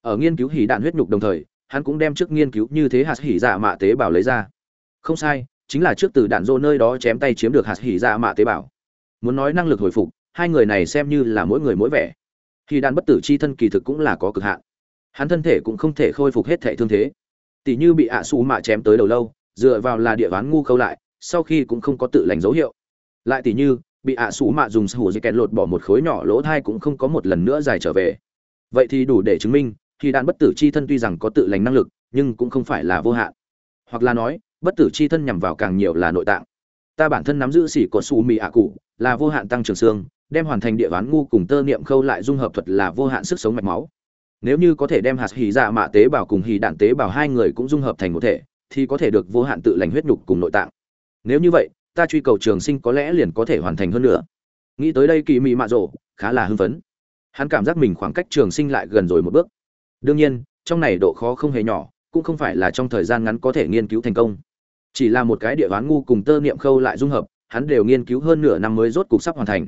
Speaker 1: Ở nghiên cứu hỉ đạn huyết nhục đồng thời, hắn cũng đem trước nghiên cứu như thế hạt hỉ dạ mạ tế bào lấy ra. Không sai, chính là trước từ đạn rô nơi đó chém tay chiếm được hạt hỉ dạ mạ tế bào muốn nói năng lực hồi phục, hai người này xem như là mỗi người mỗi vẻ. Khi đan bất tử chi thân kỳ thực cũng là có cực hạn. Hắn thân thể cũng không thể khôi phục hết thể thương thế. Tỷ như bị ạ xù mạ chém tới đầu lâu, dựa vào là địa ván ngu khâu lại, sau khi cũng không có tự lành dấu hiệu. Lại tỷ như, bị ạ xù mạ dùng sủ dây kẹt lột bỏ một khối nhỏ lỗ thai cũng không có một lần nữa dài trở về. Vậy thì đủ để chứng minh, khi đan bất tử chi thân tuy rằng có tự lành năng lực, nhưng cũng không phải là vô hạn. Hoặc là nói, bất tử chi thân nhằm vào càng nhiều là nội tạng ta bản thân nắm giữ xỉ cột xù mì ạ cụ là vô hạn tăng trưởng xương, đem hoàn thành địa ván ngu cùng tơ niệm khâu lại dung hợp thuật là vô hạn sức sống mạch máu. Nếu như có thể đem hạt hỉ dạ mạ tế bào cùng hỉ đạn tế bào hai người cũng dung hợp thành một thể, thì có thể được vô hạn tự lành huyết nhục cùng nội tạng. Nếu như vậy, ta truy cầu trường sinh có lẽ liền có thể hoàn thành hơn nữa. Nghĩ tới đây kỳ mị mạ rộ khá là hưng phấn. Hắn cảm giác mình khoảng cách trường sinh lại gần rồi một bước. Đương nhiên, trong này độ khó không hề nhỏ, cũng không phải là trong thời gian ngắn có thể nghiên cứu thành công chỉ là một cái địa đoán ngu cùng tơ niệm khâu lại dung hợp, hắn đều nghiên cứu hơn nửa năm mới rốt cục sắp hoàn thành.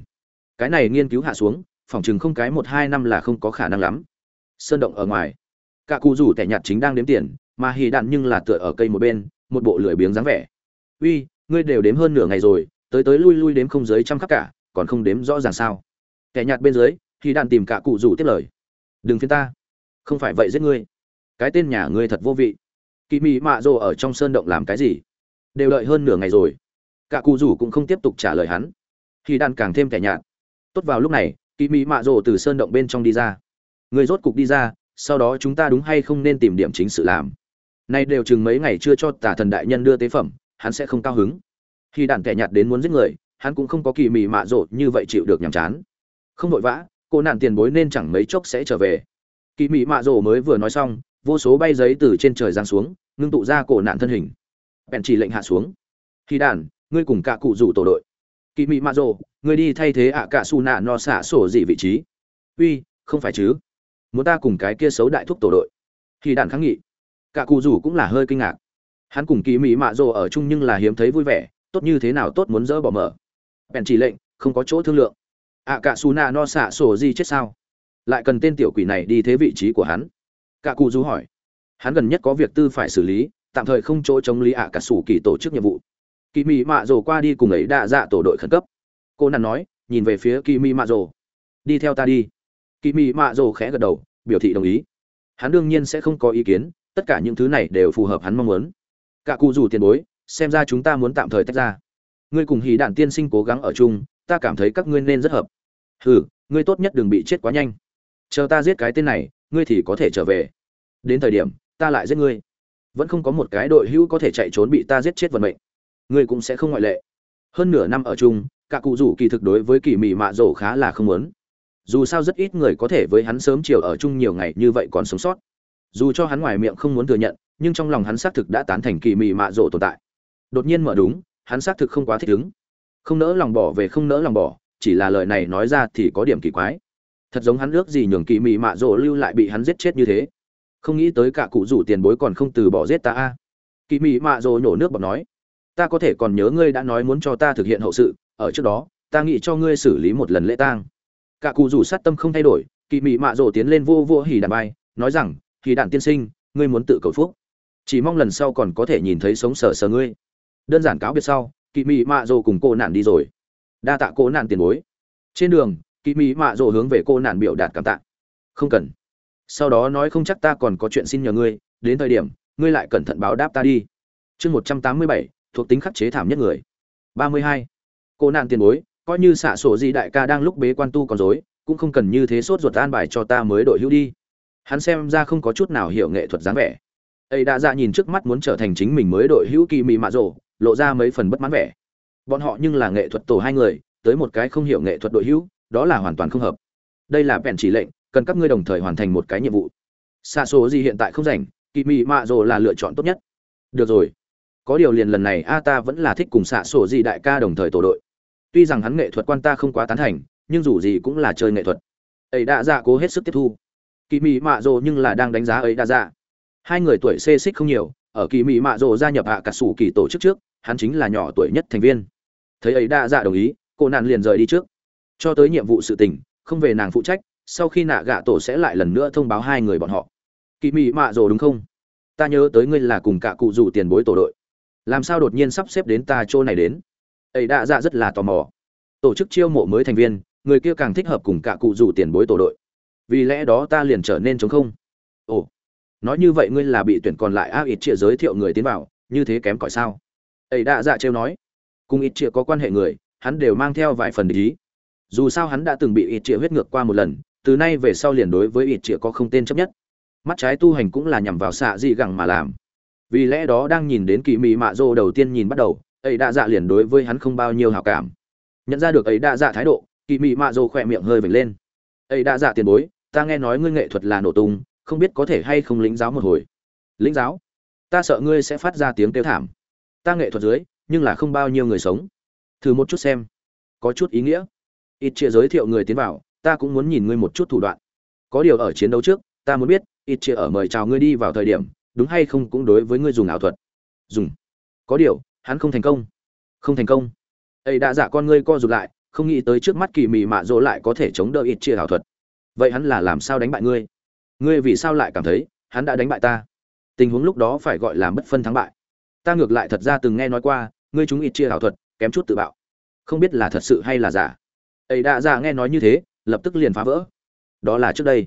Speaker 1: Cái này nghiên cứu hạ xuống, phỏng chừng không cái một hai năm là không có khả năng lắm. Sơn động ở ngoài. Cả cụ rủ tẻ nhạt chính đang đếm tiền, mà hì đạn nhưng là tựa ở cây một bên, một bộ lười biếng dáng vẻ. Uy, ngươi đều đếm hơn nửa ngày rồi, tới tới lui lui đếm không dưới trăm khắc cả, còn không đếm rõ ràng sao? Kẻ nhạt bên dưới, hì đạn tìm cả cụ rủ tiếp lời. Đừng phiên ta, không phải vậy giết ngươi. Cái tên nhà ngươi thật vô vị. Kỳ mị mạ rồ ở trong sơn động làm cái gì? Đều đợi hơn nửa ngày rồi. Cả cụ rủ cũng không tiếp tục trả lời hắn. Khi đàn càng thêm kẻ nhạt. Tốt vào lúc này kỳ mỹ mạ rồ từ sơn động bên trong đi ra. Người rốt cục đi ra, sau đó chúng ta đúng hay không nên tìm điểm chính sự làm. Nay đều chừng mấy ngày chưa cho tả thần đại nhân đưa tế phẩm, hắn sẽ không cao hứng. Khi đàn kẻ nhạt đến muốn giết người, hắn cũng không có kỳ mị mạ rộ như vậy chịu được nhàm chán. Không vội vã, cô nạn tiền bối nên chẳng mấy chốc sẽ trở về. Kỳ mị mạ rộ mới vừa nói xong, vô số bay giấy từ trên trời giáng xuống, ngưng tụ ra cổ nạn thân hình bèn chỉ lệnh hạ xuống. Khi đàn ngươi cùng cả cụ rủ tổ đội. Kỳ mị mạ rồ ngươi đi thay thế ạ cả su nạ no xả sổ gì vị trí. Uy không phải chứ? Muốn ta cùng cái kia xấu đại thúc tổ đội. Khi đàn kháng nghị cả cụ rủ cũng là hơi kinh ngạc. Hắn cùng kỳ mỹ mạ rồ ở chung nhưng là hiếm thấy vui vẻ tốt như thế nào tốt muốn dỡ bỏ mở. Bèn chỉ lệnh không có chỗ thương lượng. Ạ à, cả su nạ no xả sổ gì chết sao? Lại cần tên tiểu quỷ này đi thế vị trí của hắn. Cả cụ rủ hỏi. Hắn gần nhất có việc tư phải xử lý tạm thời không chỗ chống lý ạ cả sủ kỳ tổ chức nhiệm vụ. Kỳ mỹ mạ rồ qua đi cùng ấy đạ dạ tổ đội khẩn cấp. Cô nàng nói, nhìn về phía kỳ mỹ mạ rồ đi theo ta đi. Kỳ mị mạ rồ khẽ gật đầu, biểu thị đồng ý. Hắn đương nhiên sẽ không có ý kiến, tất cả những thứ này đều phù hợp hắn mong muốn. Cả cụ rủ tiền bối, xem ra chúng ta muốn tạm thời tách ra. Ngươi cùng hì đạn tiên sinh cố gắng ở chung, ta cảm thấy các ngươi nên rất hợp. Hừ, ngươi tốt nhất đừng bị chết quá nhanh. Chờ ta giết cái tên này, ngươi thì có thể trở về. Đến thời điểm, ta lại giết ngươi vẫn không có một cái đội hữu có thể chạy trốn bị ta giết chết vận mệnh. Ngươi cũng sẽ không ngoại lệ. Hơn nửa năm ở chung, cả cụ rủ kỳ thực đối với kỳ mị mạ rổ khá là không muốn. Dù sao rất ít người có thể với hắn sớm chiều ở chung nhiều ngày như vậy còn sống sót. Dù cho hắn ngoài miệng không muốn thừa nhận, nhưng trong lòng hắn xác thực đã tán thành kỳ mị mạ rộ tồn tại. Đột nhiên mở đúng, hắn xác thực không quá thích ứng. Không nỡ lòng bỏ về không nỡ lòng bỏ, chỉ là lời này nói ra thì có điểm kỳ quái. Thật giống hắn ước gì nhường kỳ mị mạ rộ lưu lại bị hắn giết chết như thế không nghĩ tới cả cụ rủ tiền bối còn không từ bỏ giết ta a. Kỳ mị mạ rộ nhổ nước bọt nói, ta có thể còn nhớ ngươi đã nói muốn cho ta thực hiện hậu sự, ở trước đó, ta nghĩ cho ngươi xử lý một lần lễ tang. Cả cụ rủ sát tâm không thay đổi, kỳ mị mạ rồ tiến lên vô vô hỉ đàn bay, nói rằng, hỉ đàn tiên sinh, ngươi muốn tự cầu phúc. Chỉ mong lần sau còn có thể nhìn thấy sống sờ sờ ngươi. Đơn giản cáo biệt sau, kỳ mị mạ rồ cùng cô nạn đi rồi. Đa tạ cô nạn tiền bối. Trên đường, kỳ mị mạ rồ hướng về cô nạn biểu đạt cảm tạ. Không cần sau đó nói không chắc ta còn có chuyện xin nhờ ngươi, đến thời điểm, ngươi lại cẩn thận báo đáp ta đi. Chương một trăm tám mươi bảy, thuộc tính khắc chế thảm nhất người. ba mươi hai. Cô nạn tiền bối, coi như xạ sổ gì đại ca đang lúc bế quan tu còn dối, cũng không cần như thế sốt ruột an bài cho ta mới đội hữu đi. Hắn xem ra không có chút nào hiểu nghệ thuật dáng vẻ. Ấy đã ra dạ nhìn trước mắt muốn trở thành chính mình mới đội hữu kỳ mị mạ rổ lộ ra mấy phần bất mãn vẻ. Bọn họ nhưng là nghệ thuật tổ hai người, tới một cái không hiểu nghệ thuật đội hữu đó là hoàn toàn không hợp. Đây là bèn chỉ lệnh cần các ngươi đồng thời hoàn thành một cái nhiệm vụ. Xa số gì hiện tại không rảnh kỳ mị mạ rồ là lựa chọn tốt nhất. Được rồi. Có điều liền lần này, a, ta vẫn là thích cùng xạ sổ gì đại ca đồng thời tổ đội. Tuy rằng hắn nghệ thuật quan ta không quá tán thành, nhưng dù gì cũng là chơi nghệ thuật. Ấy đã dạ cố hết sức tiếp thu. Kỳ mị mạ rồ nhưng là đang đánh giá ấy đã dạ. Hai người tuổi xê xích không nhiều, ở kỳ mị mạ rồ gia nhập hạ cả sủ kỳ tổ chức trước, hắn chính là nhỏ tuổi nhất thành viên. Thấy ấy đã dạ đồng ý, cô nạn liền rời đi trước. Cho tới nhiệm vụ sự tình, không về nàng phụ trách sau khi nạ gạ tổ sẽ lại lần nữa thông báo hai người bọn họ. Kỳ mị mạ rồ đúng không? Ta nhớ tới ngươi là cùng cả cụ rủ tiền bối tổ đội. Làm sao đột nhiên sắp xếp đến ta chỗ này đến? Ấy đã dạ rất là tò mò. Tổ chức chiêu mộ mới thành viên, người kia càng thích hợp cùng cả cụ rủ tiền bối tổ đội. Vì lẽ đó ta liền trở nên chống không. Ồ, nói như vậy ngươi là bị tuyển còn lại a ít chia giới thiệu người tiến vào, như thế kém cỏi sao? Ấy đã dạ trêu nói. Cùng ít chia có quan hệ người, hắn đều mang theo vài phần ý. Dù sao hắn đã từng bị ít chia huyết ngược qua một lần từ nay về sau liền đối với ít chĩa có không tên chấp nhất. Mắt trái tu hành cũng là nhằm vào xạ dị gẳng mà làm. Vì lẽ đó đang nhìn đến kỳ mị mạ rô đầu tiên nhìn bắt đầu, ấy đã dạ liền đối với hắn không bao nhiêu hào cảm. Nhận ra được ấy đã dạ thái độ kỳ mị mạ rô khỏe miệng hơi vểnh lên. Ấy đã dạ tiền bối, ta nghe nói ngươi nghệ thuật là nổ tung, không biết có thể hay không lĩnh giáo một hồi. Lĩnh giáo? Ta sợ ngươi sẽ phát ra tiếng kêu thảm. Ta nghệ thuật dưới, nhưng là không bao nhiêu người sống. Thử một chút xem. Có chút ý nghĩa. Ít chia giới thiệu người tiến vào ta cũng muốn nhìn ngươi một chút thủ đoạn. Có điều ở chiến đấu trước, ta muốn biết, ít chia ở mời chào ngươi đi vào thời điểm, đúng hay không cũng đối với ngươi dùng ảo thuật. Dùng. Có điều, hắn không thành công. Không thành công. Ấy đã giả con ngươi co rụt lại, không nghĩ tới trước mắt kỳ mị mạ dỗ lại có thể chống đỡ ít chia ảo thuật. Vậy hắn là làm sao đánh bại ngươi? Ngươi vì sao lại cảm thấy, hắn đã đánh bại ta? Tình huống lúc đó phải gọi là bất phân thắng bại. Ta ngược lại thật ra từng nghe nói qua, ngươi chúng ít chia ảo thuật, kém chút tự bạo. Không biết là thật sự hay là giả. Ấy đã giả nghe nói như thế lập tức liền phá vỡ. Đó là trước đây.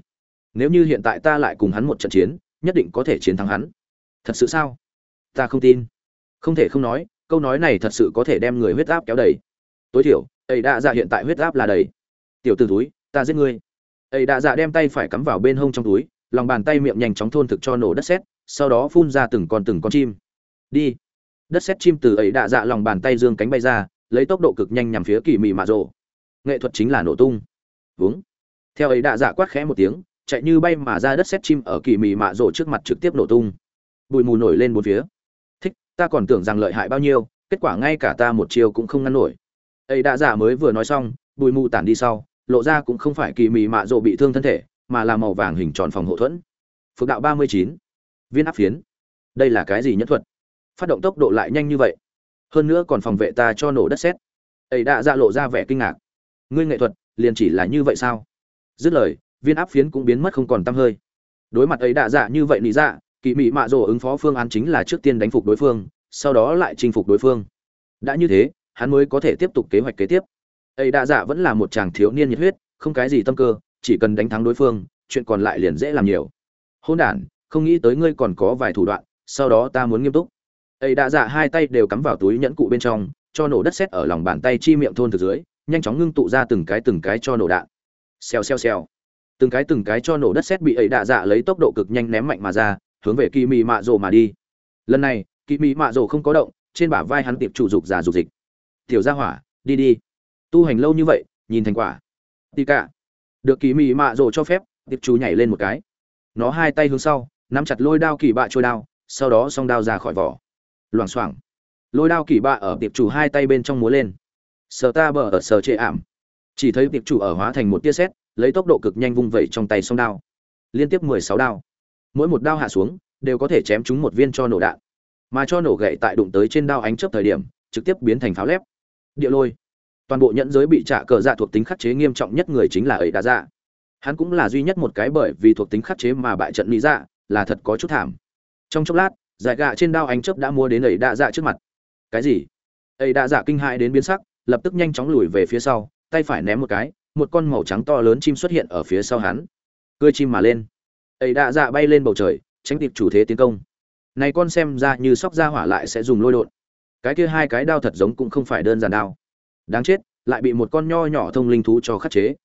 Speaker 1: Nếu như hiện tại ta lại cùng hắn một trận chiến, nhất định có thể chiến thắng hắn. Thật sự sao? Ta không tin. Không thể không nói, câu nói này thật sự có thể đem người huyết áp kéo đầy. Tối thiểu ấy đã dạ hiện tại huyết áp là đầy. Tiểu t ử túi ta giết ngươi. Ấy đã dạ đem tay phải cắm vào bên hông trong túi, lòng bàn tay miệng nhanh chóng thôn thực cho nổ đất sét, sau đó phun ra từng con từng con chim. Đi. Đất sét chim từ ấy đạ dạ lòng bàn tay dương cánh bay ra, lấy tốc độ cực nhanh nhằm phía kỳ mị mạ rộ nghệ thuật chính là nổ tung uống. Theo ấy đã dạ quát khẽ một tiếng, chạy như bay mà ra đất sét chim ở kỳ mị mạ rổ trước mặt trực tiếp nổ tung. Bụi mù nổi lên bốn phía. Thích, ta còn tưởng rằng lợi hại bao nhiêu, kết quả ngay cả ta một chiều cũng không ngăn nổi. Ấy đã dạ mới vừa nói xong, bụi mù tản đi sau, lộ ra cũng không phải kỳ mị mạ rổ bị thương thân thể, mà là màu vàng hình tròn phòng hộ thuẫn. Phước đạo ba mươi chín. Viên áp phiến. Đây là cái gì nhất thuật? Phát động tốc độ lại nhanh như vậy. Hơn nữa còn phòng vệ ta cho nổ đất sét ấy đã ra dạ lộ ra vẻ kinh ngạc. Ngươi nghệ thuật liền chỉ là như vậy sao? Dứt lời, viên áp phiến cũng biến mất không còn t hơi. Đối mặt ấy đạ dạ như vậy lý dạ kỳ mị mạ rồ ứng phó phương án chính là trước tiên đánh phục đối phương, sau đó lại chinh phục đối phương. Đã như thế, hắn mới có thể tiếp tục kế hoạch kế tiếp. Ấy đạ dạ vẫn là một chàng thiếu niên nhiệt huyết, không cái gì tâm cơ, chỉ cần đánh thắng đối phương, chuyện còn lại liền dễ làm nhiều. Hôn đản, không nghĩ tới ngươi còn có vài thủ đoạn, sau đó ta muốn nghiêm túc. Ấy đạ dạ hai tay đều cắm vào túi nhẫn cụ bên trong, cho nổ đất sét ở lòng bàn tay chi miệng thôn từ dưới nhanh chóng ngưng tụ ra từng cái từng cái cho nổ đạn. Xèo xèo xèo. Từng cái từng cái cho nổ đất sét bị ấy đạ dạ lấy tốc độ cực nhanh ném mạnh mà ra, hướng về kỳ mị mạ rồ mà đi. Lần này kỳ mị mạ rồ không có động, trên bả vai hắn tiệp chủ dục già dục dịch. Tiểu gia hỏa, đi đi. Tu hành lâu như vậy, nhìn thành quả. Tì cả. Được kỳ mị mạ rồ cho phép, tiệp chủ nhảy lên một cái. Nó hai tay hướng sau, nắm chặt lôi đao kỳ bạ trôi đao, sau đó xong đao ra khỏi vỏ. Loảng xoảng. Lôi đao kỳ bạ ở tiệp chủ hai tay bên trong múa lên sờ ta bờ ở sờ chệ ảm. Chỉ thấy tiệp chủ ở hóa thành một tia sét, lấy tốc độ cực nhanh vung vẩy trong tay song đao. Liên tiếp mười sáu đao. Mỗi một đao hạ xuống, đều có thể chém trúng một viên cho nổ đạn. Mà cho nổ gậy tại đụng tới trên đao ánh chớp thời điểm, trực tiếp biến thành pháo lép. Địa lôi. Toàn bộ nhẫn giới bị trả cờ dạ thuộc tính khắc chế nghiêm trọng nhất người chính là ấy đã dạ. Hắn cũng là duy nhất một cái bởi vì thuộc tính khắc chế mà bại trận lý dạ là thật có chút thảm. Trong chốc lát, giải gạ trên đao ánh chớp đã mua đến ấy đã dạ trước mặt. Cái gì? Ấy đã dạ kinh hãi đến biến sắc lập tức nhanh chóng lùi về phía sau, tay phải ném một cái, một con màu trắng to lớn chim xuất hiện ở phía sau hắn. Cười chim mà lên. Ấy đã dạ bay lên bầu trời, tránh kịp chủ thế tiến công. Này con xem ra như sóc ra hỏa lại sẽ dùng lôi đột cái kia hai cái đao thật giống cũng không phải đơn giản đao. Đáng chết, lại bị một con nho nhỏ thông linh thú cho khắc chế.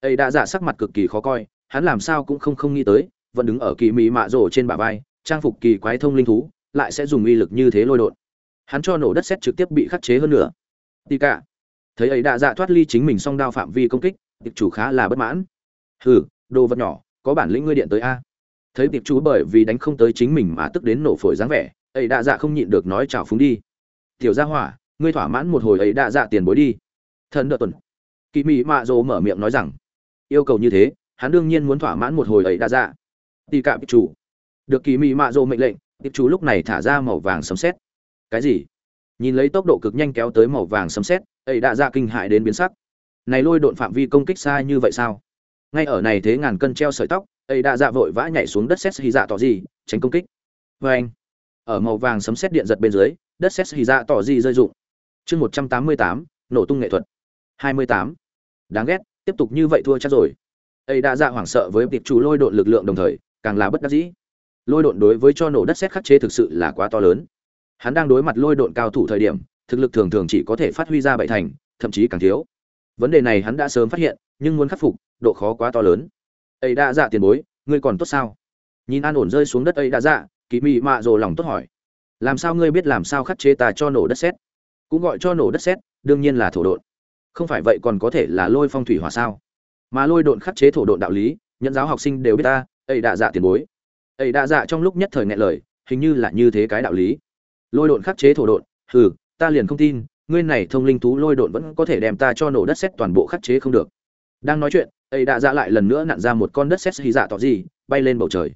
Speaker 1: Ấy đã giả sắc mặt cực kỳ khó coi, hắn làm sao cũng không không nghĩ tới, vẫn đứng ở kỳ mỹ mạ rổ trên bả vai, trang phục kỳ quái thông linh thú, lại sẽ dùng uy lực như thế lôi đột hắn cho nổ đất xét trực tiếp bị khắc chế hơn nữa tì cả. Thấy ấy đã dạ thoát ly chính mình song đao phạm vi công kích tiệp chủ khá là bất mãn. Hừ, đồ vật nhỏ, có bản lĩnh ngươi điện tới a. Thấy tiệp chủ bởi vì đánh không tới chính mình mà tức đến nổ phổi dáng vẻ, ấy đã dạ không nhịn được nói chào phúng đi. Tiểu gia hỏa, ngươi thỏa mãn một hồi ấy đã dạ tiền bối đi. Thần đợt tuần. Kỳ mỹ mạ dỗ mở miệng nói rằng, yêu cầu như thế, hắn đương nhiên muốn thỏa mãn một hồi ấy đã dạ. Tì cả tiệp chủ. Được kỳ mỹ mạ dỗ mệnh lệnh tiệp chủ lúc này thả ra màu vàng sấm xét cái gì? Nhìn lấy tốc độ cực nhanh kéo tới màu vàng sấm xét ấy đã ra kinh hại đến biến sắc. Này lôi độn phạm vi công kích xa như vậy sao? Ngay ở này thế ngàn cân treo sợi tóc, ấy đã dạ vội vã nhảy xuống đất xét hy dạ tỏ gì, tránh công kích. Vê anh, ở màu vàng sấm xét điện giật bên dưới, đất xét hy dạ tỏ gì rơi rụng. Chương một trăm tám mươi tám, nổ tung nghệ thuật. Hai mươi tám. Đáng ghét, tiếp tục như vậy thua chắc rồi. Ấy đã dạ hoảng sợ với tiệp chủ lôi độn lực lượng đồng thời, càng là bất đắc dĩ. Lôi độn đối với cho nổ đất xét khắc chế thực sự là quá to lớn hắn đang đối mặt lôi độn cao thủ thời điểm, thực lực thường thường chỉ có thể phát huy ra bảy thành, thậm chí càng thiếu. Vấn đề này hắn đã sớm phát hiện, nhưng muốn khắc phục, độ khó quá to lớn. Ấy đã dạ tiền bối, ngươi còn tốt sao? Nhìn an ổn rơi xuống đất ấy đã dạ kỳ mị mạ rồ lòng tốt hỏi. Làm sao ngươi biết làm sao khắc chế ta cho nổ đất xét cũng gọi cho nổ đất xét đương nhiên là thổ độn. Không phải vậy còn có thể là lôi phong thủy hỏa sao? Mà lôi độn khắc chế thổ độn đạo lý, nhận giáo học sinh đều biết ta ấy đã dạ tiền bối. Ấy đã dạ trong lúc nhất thời ngại lời, hình như là như thế cái đạo lý lôi độn khắc chế thổ độn, hừ, ta liền không tin, ngươi này thông linh thú lôi độn vẫn có thể đem ta cho nổ đất xét toàn bộ khắc chế không được. Đang nói chuyện, ấy đã dạ lại lần nữa nặn ra một con đất xét hy dạ tỏ gì, bay lên bầu trời.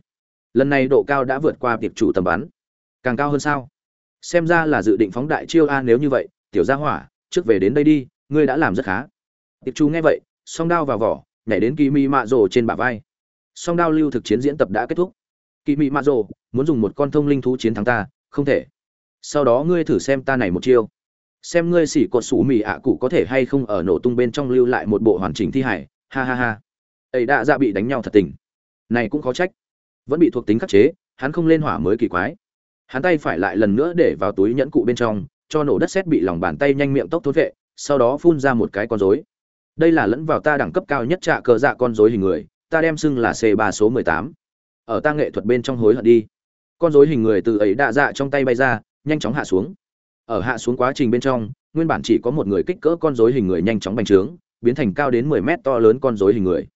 Speaker 1: Lần này độ cao đã vượt qua tiệp chủ tầm bắn. Càng cao hơn sao? Xem ra là dự định phóng đại chiêu a nếu như vậy, tiểu gia hỏa, trước về đến đây đi, ngươi đã làm rất khá. Tiệp chủ nghe vậy, song đao vào vỏ, nhảy đến kỳ mi mạ rồ trên bả vai. Song đao lưu thực chiến diễn tập đã kết thúc. Kỳ mi mạ rồ, muốn dùng một con thông linh thú chiến thắng ta, không thể sau đó ngươi thử xem ta này một chiêu. Xem ngươi xỉ cột sủ mì ạ cụ có thể hay không ở nổ tung bên trong lưu lại một bộ hoàn chỉnh thi hải ha ha ha. Ấy đã ra bị đánh nhau thật tình. Này cũng khó trách. Vẫn bị thuộc tính khắc chế, hắn không lên hỏa mới kỳ quái. Hắn tay phải lại lần nữa để vào túi nhẫn cụ bên trong, cho nổ đất xét bị lòng bàn tay nhanh miệng tốc thối vệ, sau đó phun ra một cái con rối. Đây là lẫn vào ta đẳng cấp cao nhất trạ cờ dạ con rối hình người, ta đem xưng là c ba số mười tám. Ở ta nghệ thuật bên trong hối hận đi. Con rối hình người từ ấy đạ dạ trong tay bay ra nhanh chóng hạ xuống. Ở hạ xuống quá trình bên trong, nguyên bản chỉ có một người kích cỡ con rối hình người nhanh chóng bành trướng, biến thành cao đến mười mét to lớn con rối hình người.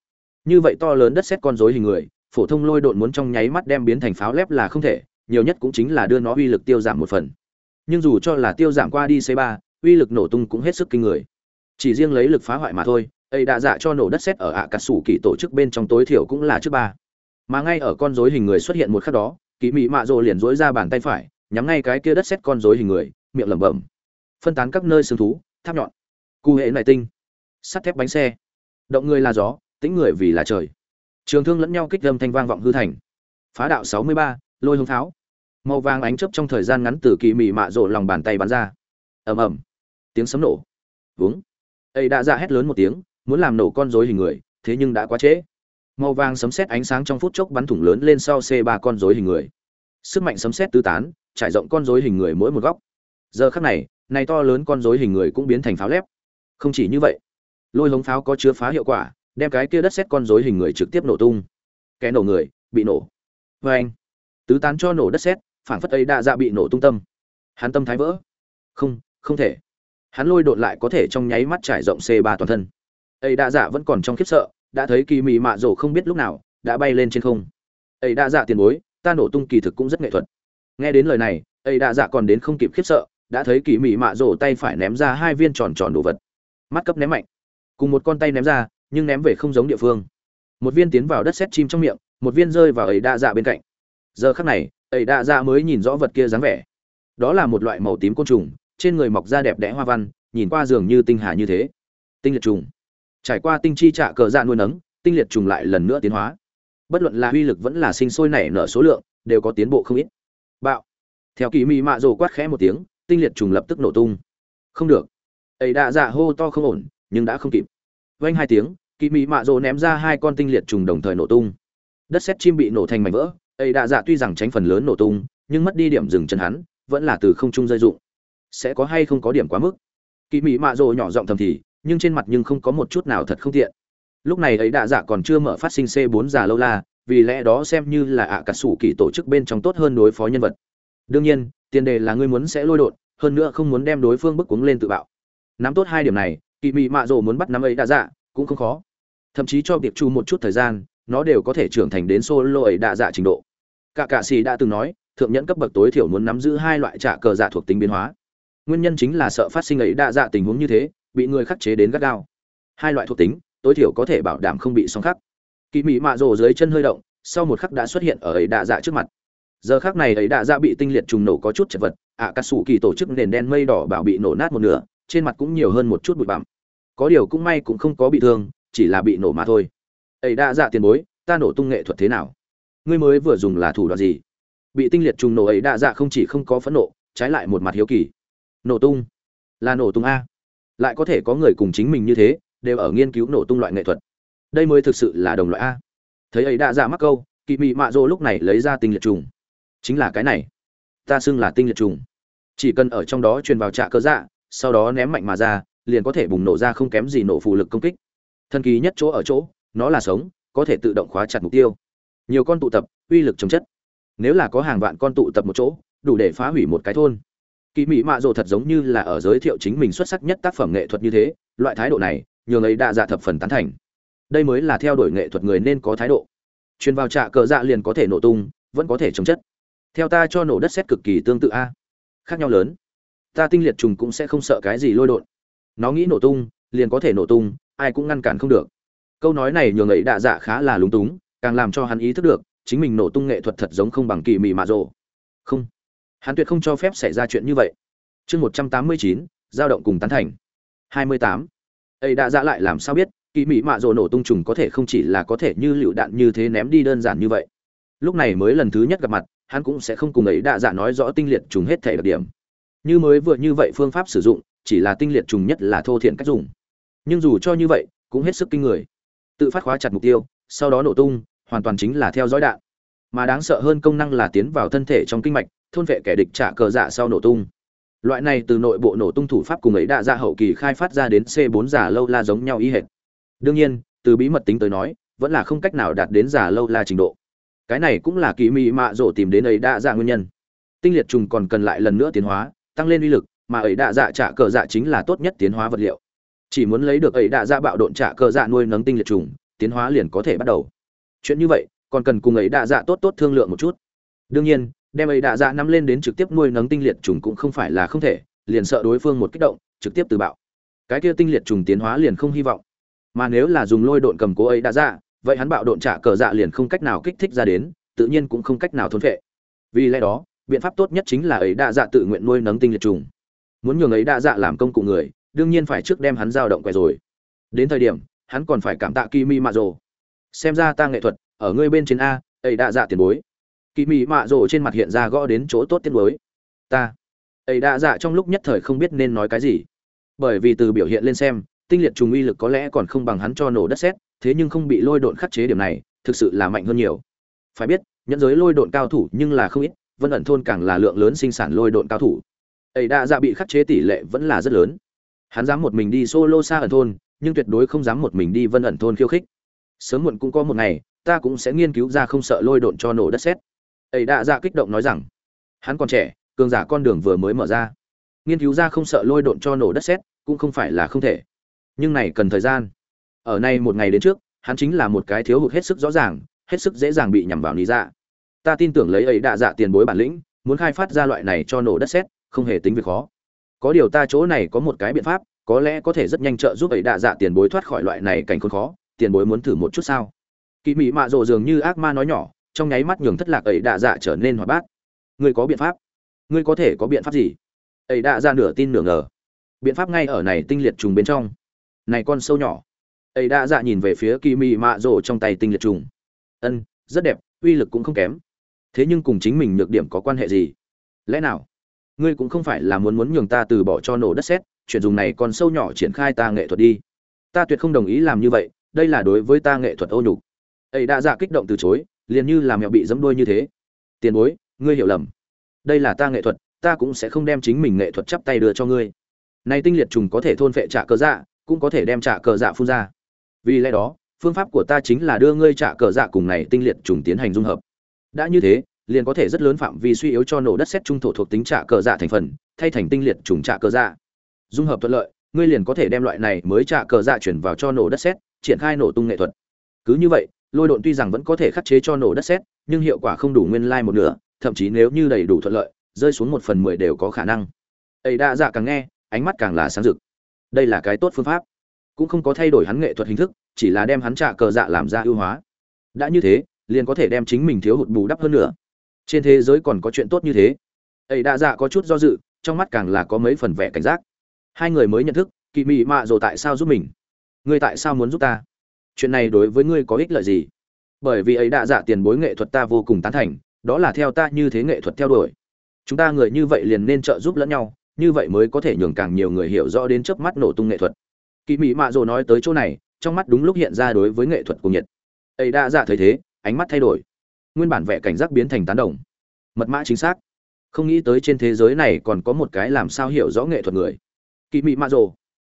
Speaker 1: Như vậy to lớn đất xét con rối hình người, phổ thông lôi độn muốn trong nháy mắt đem biến thành pháo lép là không thể, nhiều nhất cũng chính là đưa nó uy lực tiêu giảm một phần. Nhưng dù cho là tiêu giảm qua đi c 3 uy lực nổ tung cũng hết sức kinh người. Chỉ riêng lấy lực phá hoại mà thôi, ấy đã dạ cho nổ đất xét ở ạ cà sủ kỳ tổ chức bên trong tối thiểu cũng là trước ba. Mà ngay ở con rối hình người xuất hiện một khắc đó kỳ mị mạ rồ liền dối ra bàn tay phải nhắm ngay cái kia đất sét con rối hình người, miệng lẩm bẩm. Phân tán các nơi xương thú, tháp nhọn. Cụ hệ này tinh. Sắt thép bánh xe. Động người là gió, tĩnh người vì là trời. Trường thương lẫn nhau kích âm thanh vang vọng hư thành. Phá đạo sáu mươi ba, lôi hung tháo màu vàng ánh chớp trong thời gian ngắn từ kỳ mị mạ rộ lòng bàn tay bắn ra. Ầm ầm. Tiếng sấm nổ. Vướng ấy đã ra dạ hét lớn một tiếng, muốn làm nổ con rối hình người, thế nhưng đã quá trễ. Màu vàng sấm sét ánh sáng trong phút chốc bắn thủng lớn lên sau c ba con rối hình người. Sức mạnh sấm sét tứ tán trải rộng con rối hình người mỗi một góc. Giờ khắc này này to lớn con rối hình người cũng biến thành pháo lép. Không chỉ như vậy, lôi hống pháo có chứa phá hiệu quả, đem cái kia đất xét con rối hình người trực tiếp nổ tung. Kẻ nổ người, bị nổ. Vê anh, tứ tán cho nổ đất xét phản phất ấy đa dạ bị nổ tung tâm. Hắn tâm thái vỡ. Không không thể. Hắn lôi đột lại có thể trong nháy mắt trải rộng c ba toàn thân. Ấy đa dạ vẫn còn trong khiếp sợ, đã thấy kỳ mị mạ rổ không biết lúc nào, đã bay lên trên không. Ấy đa dạ tiền bối, ta nổ tung kỳ thực cũng rất nghệ thuật nghe đến lời này, ấy đa dạ còn đến không kịp khiếp sợ, đã thấy kỳ mị mạ rổ tay phải ném ra hai viên tròn tròn đồ vật. Mắt cấp ném mạnh. Cùng một con tay ném ra, nhưng ném về không giống địa phương. Một viên tiến vào đất xét chim trong miệng, một viên rơi vào ấy đa dạ bên cạnh. Giờ khắc này, ấy đa dạ mới nhìn rõ vật kia dáng vẻ. Đó là một loại màu tím côn trùng, trên người mọc da đẹp đẽ hoa văn, nhìn qua dường như tinh hà như thế. Tinh liệt trùng. Trải qua tinh chi trạ cờ dạ nuôi nấng, tinh liệt trùng lại lần nữa tiến hóa. Bất luận là uy lực vẫn là sinh sôi nảy nở số lượng, đều có tiến bộ không ít bạo. Theo kỳ mị mạ rồ quát khẽ một tiếng, tinh liệt trùng lập tức nổ tung. Không được. Ấy đã dạ hô to không ổn, nhưng đã không kịp. Vanh hai tiếng, kỳ mị mạ rồ ném ra hai con tinh liệt trùng đồng thời nổ tung. Đất xét chim bị nổ thành mảnh vỡ, ấy đã dạ tuy rằng tránh phần lớn nổ tung, nhưng mất đi điểm dừng chân hắn, vẫn là từ không trung rơi dụng sẽ có hay không có điểm quá mức? Kỳ mị mạ rồ nhỏ giọng thầm thì, nhưng trên mặt nhưng không có một chút nào thật không tiện. Lúc này ấy đạ dạ còn chưa mở phát sinh c 4 già lâu la vì lẽ đó xem như là ạ à cà sủ kỳ tổ chức bên trong tốt hơn đối phó nhân vật. Đương nhiên, tiền đề là ngươi muốn sẽ lôi đột, hơn nữa không muốn đem đối phương bức cuống lên tự bạo. Nắm tốt hai điểm này, kỳ mị mạ rồ muốn bắt nắm ấy đã dạ cũng không khó. Thậm chí cho tiệp chu một chút thời gian, nó đều có thể trưởng thành đến solo ấy đa dạ trình độ. Cả cạ xì đã từng nói, thượng nhẫn cấp bậc tối thiểu muốn nắm giữ hai loại trả cờ dạ thuộc tính biến hóa. Nguyên nhân chính là sợ phát sinh ấy đa dạ tình huống như thế, bị người khắc chế đến gắt gao. Hai loại thuộc tính, tối thiểu có thể bảo đảm không bị song khắc kỳ mỹ mạ rồ dưới chân hơi động, sau một khắc đã xuất hiện ở ấy đạ dạ trước mặt. Giờ khắc này ấy đạ dạ bị tinh liệt trùng nổ có chút chật vật, ạ cà sủ kỳ tổ chức nền đen mây đỏ bảo bị nổ nát một nửa, trên mặt cũng nhiều hơn một chút bụi bặm. Có điều cũng may cũng không có bị thương, chỉ là bị nổ mà thôi. Ấy đạ dạ tiền bối, ta nổ tung nghệ thuật thế nào? Ngươi mới vừa dùng là thủ đoạn gì? Bị tinh liệt trùng nổ ấy đạ dạ không chỉ không có phẫn nộ, trái lại một mặt hiếu kỳ. Nổ tung? Là nổ tung a. Lại có thể có người cùng chính mình như thế, đều ở nghiên cứu nổ tung loại nghệ thuật đây mới thực sự là đồng loại a. Thấy ấy đã ra mắc câu, kỵ mị mạ rô lúc này lấy ra tinh liệt trùng. Chính là cái này. Ta xưng là tinh liệt trùng. Chỉ cần ở trong đó truyền vào trạ cơ dạ sau đó ném mạnh mà ra, liền có thể bùng nổ ra không kém gì nổ phù lực công kích. Thần kỳ nhất chỗ ở chỗ, nó là sống, có thể tự động khóa chặt mục tiêu. Nhiều con tụ tập, uy lực chống chất. Nếu là có hàng vạn con tụ tập một chỗ, đủ để phá hủy một cái thôn. Kỳ mỹ mạ rồ thật giống như là ở giới thiệu chính mình xuất sắc nhất tác phẩm nghệ thuật như thế, loại thái độ này, nhường ấy đã dạ thập phần tán thành đây mới là theo đuổi nghệ thuật người nên có thái độ. Truyền vào trạ cờ dạ liền có thể nổ tung, vẫn có thể chống chất. Theo ta cho nổ đất xét cực kỳ tương tự a. Khác nhau lớn. Ta tinh liệt trùng cũng sẽ không sợ cái gì lôi đột nó nghĩ nổ tung, liền có thể nổ tung, ai cũng ngăn cản không được. Câu nói này nhường ấy đạ dạ khá là lúng túng, càng làm cho hắn ý thức được, chính mình nổ tung nghệ thuật thật giống không bằng kỳ mị mạ rộ không. Hắn tuyệt không cho phép xảy ra chuyện như vậy. Chương một trăm tám mươi chín, giao động cùng tán thành. Hai mươi tám. Ấy đạ dạ lại làm sao biết? Kỳ mỹ mạ rồ nổ tung trùng có thể không chỉ là có thể như lựu đạn như thế ném đi đơn giản như vậy. Lúc này mới lần thứ nhất gặp mặt, hắn cũng sẽ không cùng ấy đạ dạ nói rõ tinh liệt trùng hết thể đặc điểm. Như mới vừa như vậy phương pháp sử dụng, chỉ là tinh liệt trùng nhất là thô thiện cách dùng. Nhưng dù cho như vậy, cũng hết sức kinh người. Tự phát khóa chặt mục tiêu, sau đó nổ tung, hoàn toàn chính là theo dõi đạn. Mà đáng sợ hơn công năng là tiến vào thân thể trong kinh mạch, thôn vệ kẻ địch trả cờ dạ sau nổ tung. Loại này từ nội bộ nổ tung thủ pháp cùng ấy đã dạ hậu kỳ khai phát ra đến c 4 giả lâu la giống nhau ý hệt đương nhiên, từ bí mật tính tới nói, vẫn là không cách nào đạt đến giả lâu la trình độ. Cái này cũng là kỳ mị mạ rổ tìm đến ấy đã ra nguyên nhân. Tinh liệt trùng còn cần lại lần nữa tiến hóa, tăng lên uy lực, mà ấy đã dạ trả cờ dạ chính là tốt nhất tiến hóa vật liệu. Chỉ muốn lấy được ấy đã dạ bạo độn trả cờ dạ nuôi nấng tinh liệt trùng, tiến hóa liền có thể bắt đầu. Chuyện như vậy, còn cần cùng ấy đã dạ tốt tốt thương lượng một chút. Đương nhiên, đem ấy đã dạ nắm lên đến trực tiếp nuôi nấng tinh liệt trùng cũng không phải là không thể, liền sợ đối phương một kích động, trực tiếp từ bạo. Cái kia tinh liệt trùng tiến hóa liền không hy vọng mà nếu là dùng lôi độn cầm cố ấy đã dạ vậy hắn bạo độn trả cờ dạ liền không cách nào kích thích ra đến, tự nhiên cũng không cách nào thôn phệ. Vì lẽ đó, biện pháp tốt nhất chính là ấy đa dạ tự nguyện nuôi nấng tinh liệt trùng. Muốn nhường ấy đa dạ làm công cụ người, đương nhiên phải trước đem hắn giao động quẻ rồi. Đến thời điểm, hắn còn phải cảm tạ kỳ mi mạ rồ xem ra ta nghệ thuật, ở ngươi bên trên a, ấy đa dạ tiền bối. Kỳ mi mạ rồ trên mặt hiện ra gõ đến chỗ tốt tiền bối ta. Ấy đã dạ trong lúc nhất thời không biết nên nói cái gì. Bởi vì từ biểu hiện lên xem tinh liệt trùng uy lực có lẽ còn không bằng hắn cho nổ đất sét, thế nhưng không bị lôi độn khắc chế điểm này thực sự là mạnh hơn nhiều. Phải biết nhẫn giới lôi độn cao thủ nhưng là không ít vân ẩn thôn càng là lượng lớn sinh sản lôi độn cao thủ. Ấy đã dạ bị khắc chế tỷ lệ vẫn là rất lớn. Hắn dám một mình đi solo xa ẩn thôn nhưng tuyệt đối không dám một mình đi vân ẩn thôn khiêu khích. Sớm muộn cũng có một ngày ta cũng sẽ nghiên cứu ra không sợ lôi độn cho nổ đất sét. ấy đã dạ kích động nói rằng hắn còn trẻ cường giả con đường vừa mới mở ra. Nghiên cứu ra không sợ lôi độn cho nổ đất sét cũng không phải là không thể nhưng này cần thời gian. Ở nay một ngày đến trước, hắn chính là một cái thiếu hụt hết sức rõ ràng, hết sức dễ dàng bị nhằm vào lý dạ. Ta tin tưởng lấy ấy đạ dạ tiền bối bản lĩnh, muốn khai phát ra loại này cho nổ đất sét, không hề tính việc khó. Có điều ta chỗ này có một cái biện pháp, có lẽ có thể rất nhanh trợ giúp ấy đạ dạ tiền bối thoát khỏi loại này cảnh khốn khó, tiền bối muốn thử một chút sao? Kỳ mị mạ rộ dường như ác ma nói nhỏ, trong nháy mắt nhường thất lạc ấy đạ dạ trở nên hoạt bát. Ngươi có biện pháp? Ngươi có thể có biện pháp gì? Ấy đạ dạ nửa tin nửa ngờ. Biện pháp ngay ở này tinh liệt trùng bên trong này con sâu nhỏ. Ấy đã dạ nhìn về phía kỳ mị mạ rổ trong tay tinh liệt trùng. Ân, rất đẹp, uy lực cũng không kém. Thế nhưng cùng chính mình nhược điểm có quan hệ gì? Lẽ nào? Ngươi cũng không phải là muốn muốn nhường ta từ bỏ cho nổ đất sét chuyện dùng này còn sâu nhỏ triển khai ta nghệ thuật đi. Ta tuyệt không đồng ý làm như vậy, đây là đối với ta nghệ thuật ô nhục. Ấy đã dạ kích động từ chối, liền như là mẹo bị dẫm đuôi như thế. Tiền bối, ngươi hiểu lầm. Đây là ta nghệ thuật, ta cũng sẽ không đem chính mình nghệ thuật chắp tay đưa cho ngươi. Nay tinh liệt trùng có thể thôn phệ trả cơ dạ cũng có thể đem trả cờ dạ phun ra. Vì lẽ đó, phương pháp của ta chính là đưa ngươi trả cờ dạ cùng này tinh liệt trùng tiến hành dung hợp. Đã như thế, liền có thể rất lớn phạm vi suy yếu cho nổ đất xét trung thổ thuộc tính trả cờ dạ thành phần, thay thành tinh liệt trùng trả cờ dạ. Dung hợp thuận lợi, ngươi liền có thể đem loại này mới trả cờ dạ chuyển vào cho nổ đất xét triển khai nổ tung nghệ thuật. Cứ như vậy, lôi độn tuy rằng vẫn có thể khắc chế cho nổ đất xét nhưng hiệu quả không đủ nguyên lai một nửa, thậm chí nếu như đầy đủ thuận lợi, rơi xuống một phần mười đều có khả năng. Ấy đa dạ càng nghe, ánh mắt càng là sáng rực đây là cái tốt phương pháp. Cũng không có thay đổi hắn nghệ thuật hình thức, chỉ là đem hắn trả cờ dạ làm ra ưu hóa. Đã như thế, liền có thể đem chính mình thiếu hụt bù đắp hơn nữa. Trên thế giới còn có chuyện tốt như thế. Ấy đã dạ có chút do dự, trong mắt càng là có mấy phần vẻ cảnh giác. Hai người mới nhận thức kỳ mị mạ rồi tại sao giúp mình? Ngươi tại sao muốn giúp ta? Chuyện này đối với ngươi có ích lợi gì? Bởi vì ấy đã dạ tiền bối nghệ thuật ta vô cùng tán thành, đó là theo ta như thế nghệ thuật theo đuổi. Chúng ta người như vậy liền nên trợ giúp lẫn nhau như vậy mới có thể nhường càng nhiều người hiểu rõ đến chớp mắt nổ tung nghệ thuật. Kỳ mỹ mạ rồ nói tới chỗ này, trong mắt đúng lúc hiện ra đối với nghệ thuật của nhiệt. Ấy đã dạ thấy thế, ánh mắt thay đổi. Nguyên bản vẻ cảnh giác biến thành tán đồng. Mật mã chính xác. Không nghĩ tới trên thế giới này còn có một cái làm sao hiểu rõ nghệ thuật người. Kỳ mỹ mạ rồ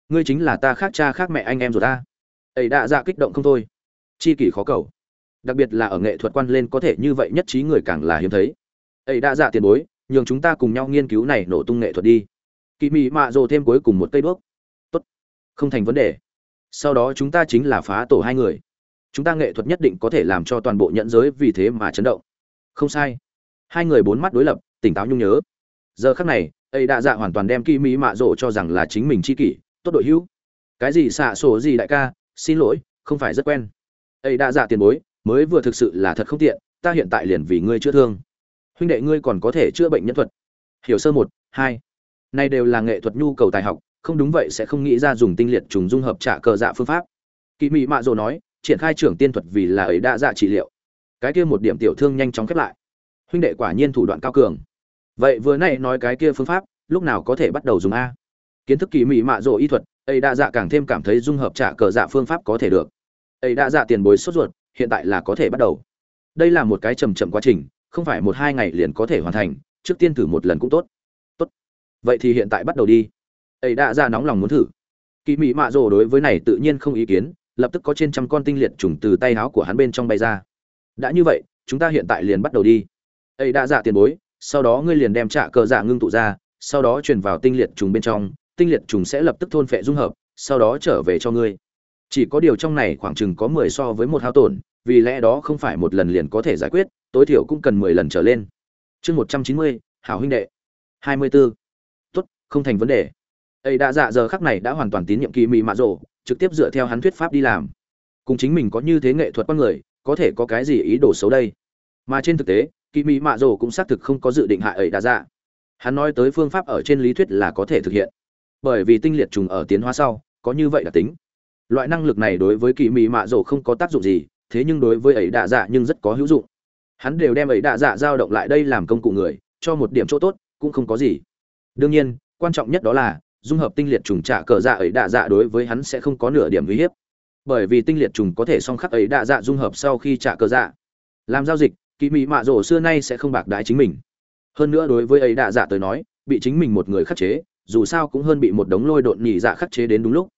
Speaker 1: ngươi chính là ta khác cha khác mẹ anh em rồi ta. Ấy đã dạ kích động không thôi. Chi kỷ khó cầu. Đặc biệt là ở nghệ thuật quan lên có thể như vậy nhất trí người càng là hiếm thấy. Ấy đã dạ tiền bối nhường chúng ta cùng nhau nghiên cứu này nổ tung nghệ thuật đi. Kỳ mị mạ rồ thêm cuối cùng một cây đuốc. Tốt. Không thành vấn đề. Sau đó chúng ta chính là phá tổ hai người. Chúng ta nghệ thuật nhất định có thể làm cho toàn bộ nhận giới vì thế mà chấn động. Không sai. Hai người bốn mắt đối lập, tỉnh táo nhung nhớ. Giờ khắc này ấy đã dạ hoàn toàn đem kỳ mỹ mạ rộ cho rằng là chính mình chi kỷ. Tốt đội hữu. Cái gì xạ sổ gì đại ca, xin lỗi, không phải rất quen. Ấy đã dạ tiền bối, mới vừa thực sự là thật không tiện, ta hiện tại liền vì ngươi chữa thương huynh đệ ngươi còn có thể chữa bệnh nhân thuật. Hiểu sơ một, hai. Nay đều là nghệ thuật nhu cầu tài học, không đúng vậy sẽ không nghĩ ra dùng tinh liệt trùng dung hợp trả cờ dạ phương pháp. Kỵ mị mạ rồ nói, triển khai trưởng tiên thuật vì là ấy đã dạ trị liệu. Cái kia một điểm tiểu thương nhanh chóng khép lại. Huynh đệ quả nhiên thủ đoạn cao cường. Vậy vừa nay nói cái kia phương pháp, lúc nào có thể bắt đầu dùng a? Kiến thức kỳ mị mạ rồ y thuật, ấy đã dạ càng thêm cảm thấy dung hợp trả cờ dạ phương pháp có thể được. Ấy đã dạ tiền bối sốt ruột, hiện tại là có thể bắt đầu. Đây là một cái trầm chậm quá trình không phải một hai ngày liền có thể hoàn thành, trước tiên thử một lần cũng tốt. Tốt. Vậy thì hiện tại bắt đầu đi. Ấy đã ra nóng lòng muốn thử. Kỳ mị mạ rồ đối với này tự nhiên không ý kiến, lập tức có trên trăm con tinh liệt trùng từ tay áo của hắn bên trong bay ra. Đã như vậy, chúng ta hiện tại liền bắt đầu đi. Ấy đã dạ tiền bối, sau đó ngươi liền đem trạ cờ dạ ngưng tụ ra, sau đó truyền vào tinh liệt trùng bên trong, tinh liệt trùng sẽ lập tức thôn phệ dung hợp, sau đó trở về cho ngươi. Chỉ có điều trong này khoảng chừng có mười so với một hao tổn vì lẽ đó không phải một lần liền có thể giải quyết, tối thiểu cũng cần mười lần trở lên. Chương một trăm chín mươi, hảo huynh đệ. Hai mươi b ố tốt, không thành vấn đề. Ấy đã dạ giờ khắc này đã hoàn toàn tín nhiệm kỳ mị mạ rộ trực tiếp dựa theo hắn thuyết pháp đi làm. Cùng chính mình có như thế nghệ thuật con người, có thể có cái gì ý đồ xấu đây? Mà trên thực tế, kỳ mị mạ rộ cũng xác thực không có dự định hại ấy đã dạ. Hắn nói tới phương pháp ở trên lý thuyết là có thể thực hiện. Bởi vì tinh liệt trùng ở tiến hóa sau, có như vậy là tính. Loại năng lực này đối với kỳ mị mạ rộ không có tác dụng gì thế nhưng đối với ấy đạ dạ nhưng rất có hữu dụng. Hắn đều đem ấy đạ dạ giao động lại đây làm công cụ người, cho một điểm chỗ tốt, cũng không có gì. Đương nhiên, quan trọng nhất đó là, dung hợp tinh liệt trùng trả cờ dạ ấy đạ dạ đối với hắn sẽ không có nửa điểm uy hiếp. Bởi vì tinh liệt trùng có thể song khắc ấy đạ dạ dung hợp sau khi trả cờ dạ. Làm giao dịch kỳ mị mạ rổ xưa nay sẽ không bạc đái chính mình. Hơn nữa đối với ấy đạ dạ tới nói, bị chính mình một người khắc chế, dù sao cũng hơn bị một đống lôi độn nhị dạ khắc chế đến đúng lúc.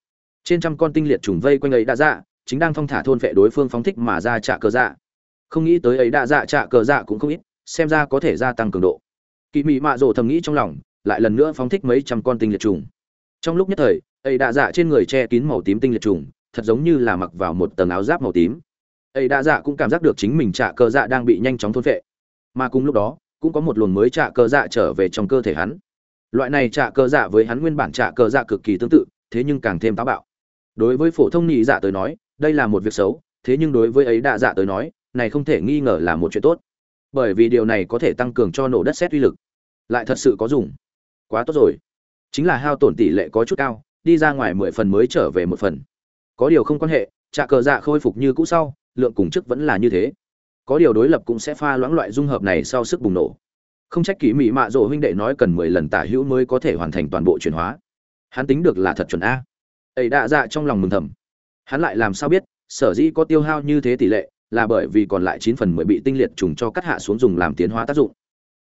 Speaker 1: Trên trăm con tinh liệt trùng vây quanh ấy đạ dạ chính đang phong thả thôn vệ đối phương phóng thích mà ra trả cờ dạ. Không nghĩ tới ấy đã dạ trả cờ dạ cũng không ít, xem ra có thể gia tăng cường độ. Kỳ mị mạ rồ thầm nghĩ trong lòng, lại lần nữa phóng thích mấy trăm con tinh liệt trùng. Trong lúc nhất thời, ấy đã dạ trên người che kín màu tím tinh liệt trùng, thật giống như là mặc vào một tầng áo giáp màu tím. Ấy đã dạ cũng cảm giác được chính mình trả cờ dạ đang bị nhanh chóng thôn vệ. Mà cùng lúc đó, cũng có một luồng mới trả cờ dạ trở về trong cơ thể hắn. Loại này trả cờ dạ với hắn nguyên bản trả cờ dạ cực kỳ tương tự, thế nhưng càng thêm táo bạo. Đối với phổ thông nhị dạ tới nói đây là một việc xấu, thế nhưng đối với ấy đạ dạ tới nói, này không thể nghi ngờ là một chuyện tốt. Bởi vì điều này có thể tăng cường cho nổ đất xét uy lực. Lại thật sự có dùng. Quá tốt rồi. Chính là hao tổn tỷ lệ có chút cao, đi ra ngoài mười phần mới trở về một phần. Có điều không quan hệ trà cờ dạ khôi phục như cũ sau, lượng cùng chức vẫn là như thế. Có điều đối lập cũng sẽ pha loãng loại dung hợp này sau sức bùng nổ. Không trách kỹ mỹ mạ rộ huynh đệ nói cần mười lần tả hữu mới có thể hoàn thành toàn bộ chuyển hóa. Hắn tính được là thật chuẩn a. Ấy đạ dạ trong lòng mừng thầm hắn lại làm sao biết, sở dĩ có tiêu hao như thế tỷ lệ, là bởi vì còn lại chín phần mười bị tinh liệt trùng cho cắt hạ xuống dùng làm tiến hóa tác dụng.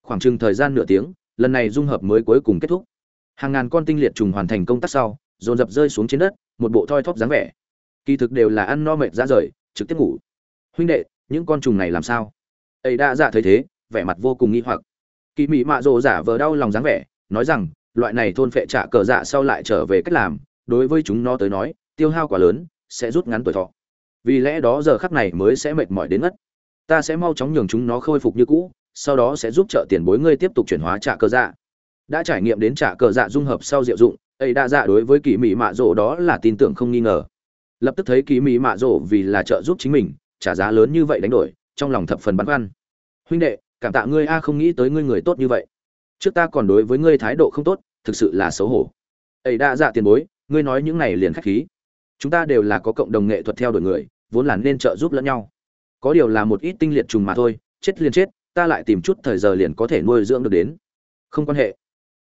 Speaker 1: Khoảng chừng thời gian nửa tiếng, lần này dung hợp mới cuối cùng kết thúc. Hàng ngàn con tinh liệt trùng hoàn thành công tác sau, dồn dập rơi xuống trên đất, một bộ thoi thóp dáng vẻ. Kỳ thực đều là ăn no mệt ra rời, trực tiếp ngủ. Huynh đệ, những con trùng này làm sao? Ấy đã dạ thấy thế, vẻ mặt vô cùng nghi hoặc. Kỳ mỹ mạ rồ giả vờ đau lòng dáng vẻ, nói rằng, loại này thôn phệ trả cờ dạ sau lại trở về cách làm, đối với chúng nó tới nói, tiêu hao quá lớn sẽ rút ngắn tuổi thọ. Vì lẽ đó giờ khắc này mới sẽ mệt mỏi đến ngất. Ta sẽ mau chóng nhường chúng nó khôi phục như cũ, sau đó sẽ giúp trợ tiền bối ngươi tiếp tục chuyển hóa trả cờ dạ. Đã trải nghiệm đến trả cờ dạ dung hợp sau diệu dụng, ấy đa dạ đối với kỳ mỹ mạ rỗ đó là tin tưởng không nghi ngờ. Lập tức thấy kỳ mỹ mạ rỗ vì là trợ giúp chính mình, trả giá lớn như vậy đánh đổi, trong lòng thập phần băn khoăn. Huynh đệ, cảm tạ ngươi a, không nghĩ tới ngươi người tốt như vậy. Trước ta còn đối với ngươi thái độ không tốt, thực sự là xấu hổ. Ấy đa dạ tiền bối, ngươi nói những này liền khách khí chúng ta đều là có cộng đồng nghệ thuật theo đuổi người, vốn là nên trợ giúp lẫn nhau. Có điều là một ít tinh liệt trùng mà thôi, chết liền chết, ta lại tìm chút thời giờ liền có thể nuôi dưỡng được đến. Không quan hệ.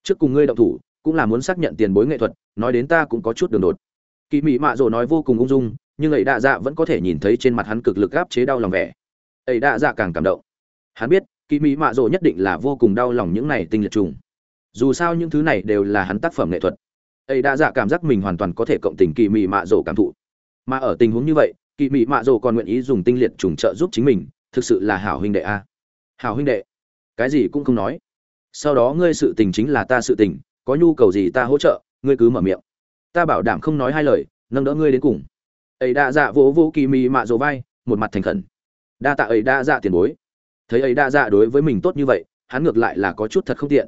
Speaker 1: Trước cùng ngươi động thủ, cũng là muốn xác nhận tiền bối nghệ thuật, nói đến ta cũng có chút đường đột. Kỳ mị mạ rồ nói vô cùng ung dung, nhưng ấy đạ dạ vẫn có thể nhìn thấy trên mặt hắn cực lực gáp chế đau lòng vẻ. Ấy đạ dạ càng cảm động. Hắn biết, kỳ mị mạ rồ nhất định là vô cùng đau lòng những này tinh liệt trùng. Dù sao những thứ này đều là hắn tác phẩm nghệ thuật ấy đã dạ cảm giác mình hoàn toàn có thể cộng tình kỳ mị mạ rổ cảm thụ. Mà ở tình huống như vậy, kỳ mị mạ rổ còn nguyện ý dùng tinh liệt trùng trợ giúp chính mình, thực sự là hảo huynh đệ a. Hảo huynh đệ. Cái gì cũng không nói. Sau đó ngươi sự tình chính là ta sự tình, có nhu cầu gì ta hỗ trợ, ngươi cứ mở miệng. Ta bảo đảm không nói hai lời, nâng đỡ ngươi đến cùng. Ấy đã dạ vỗ vỗ kỳ mị mạ rổ vai, một mặt thành khẩn. Đa tạ ấy đã dạ tiền bối. Thấy ấy đa dạ đối với mình tốt như vậy, hắn ngược lại là có chút thật không tiện.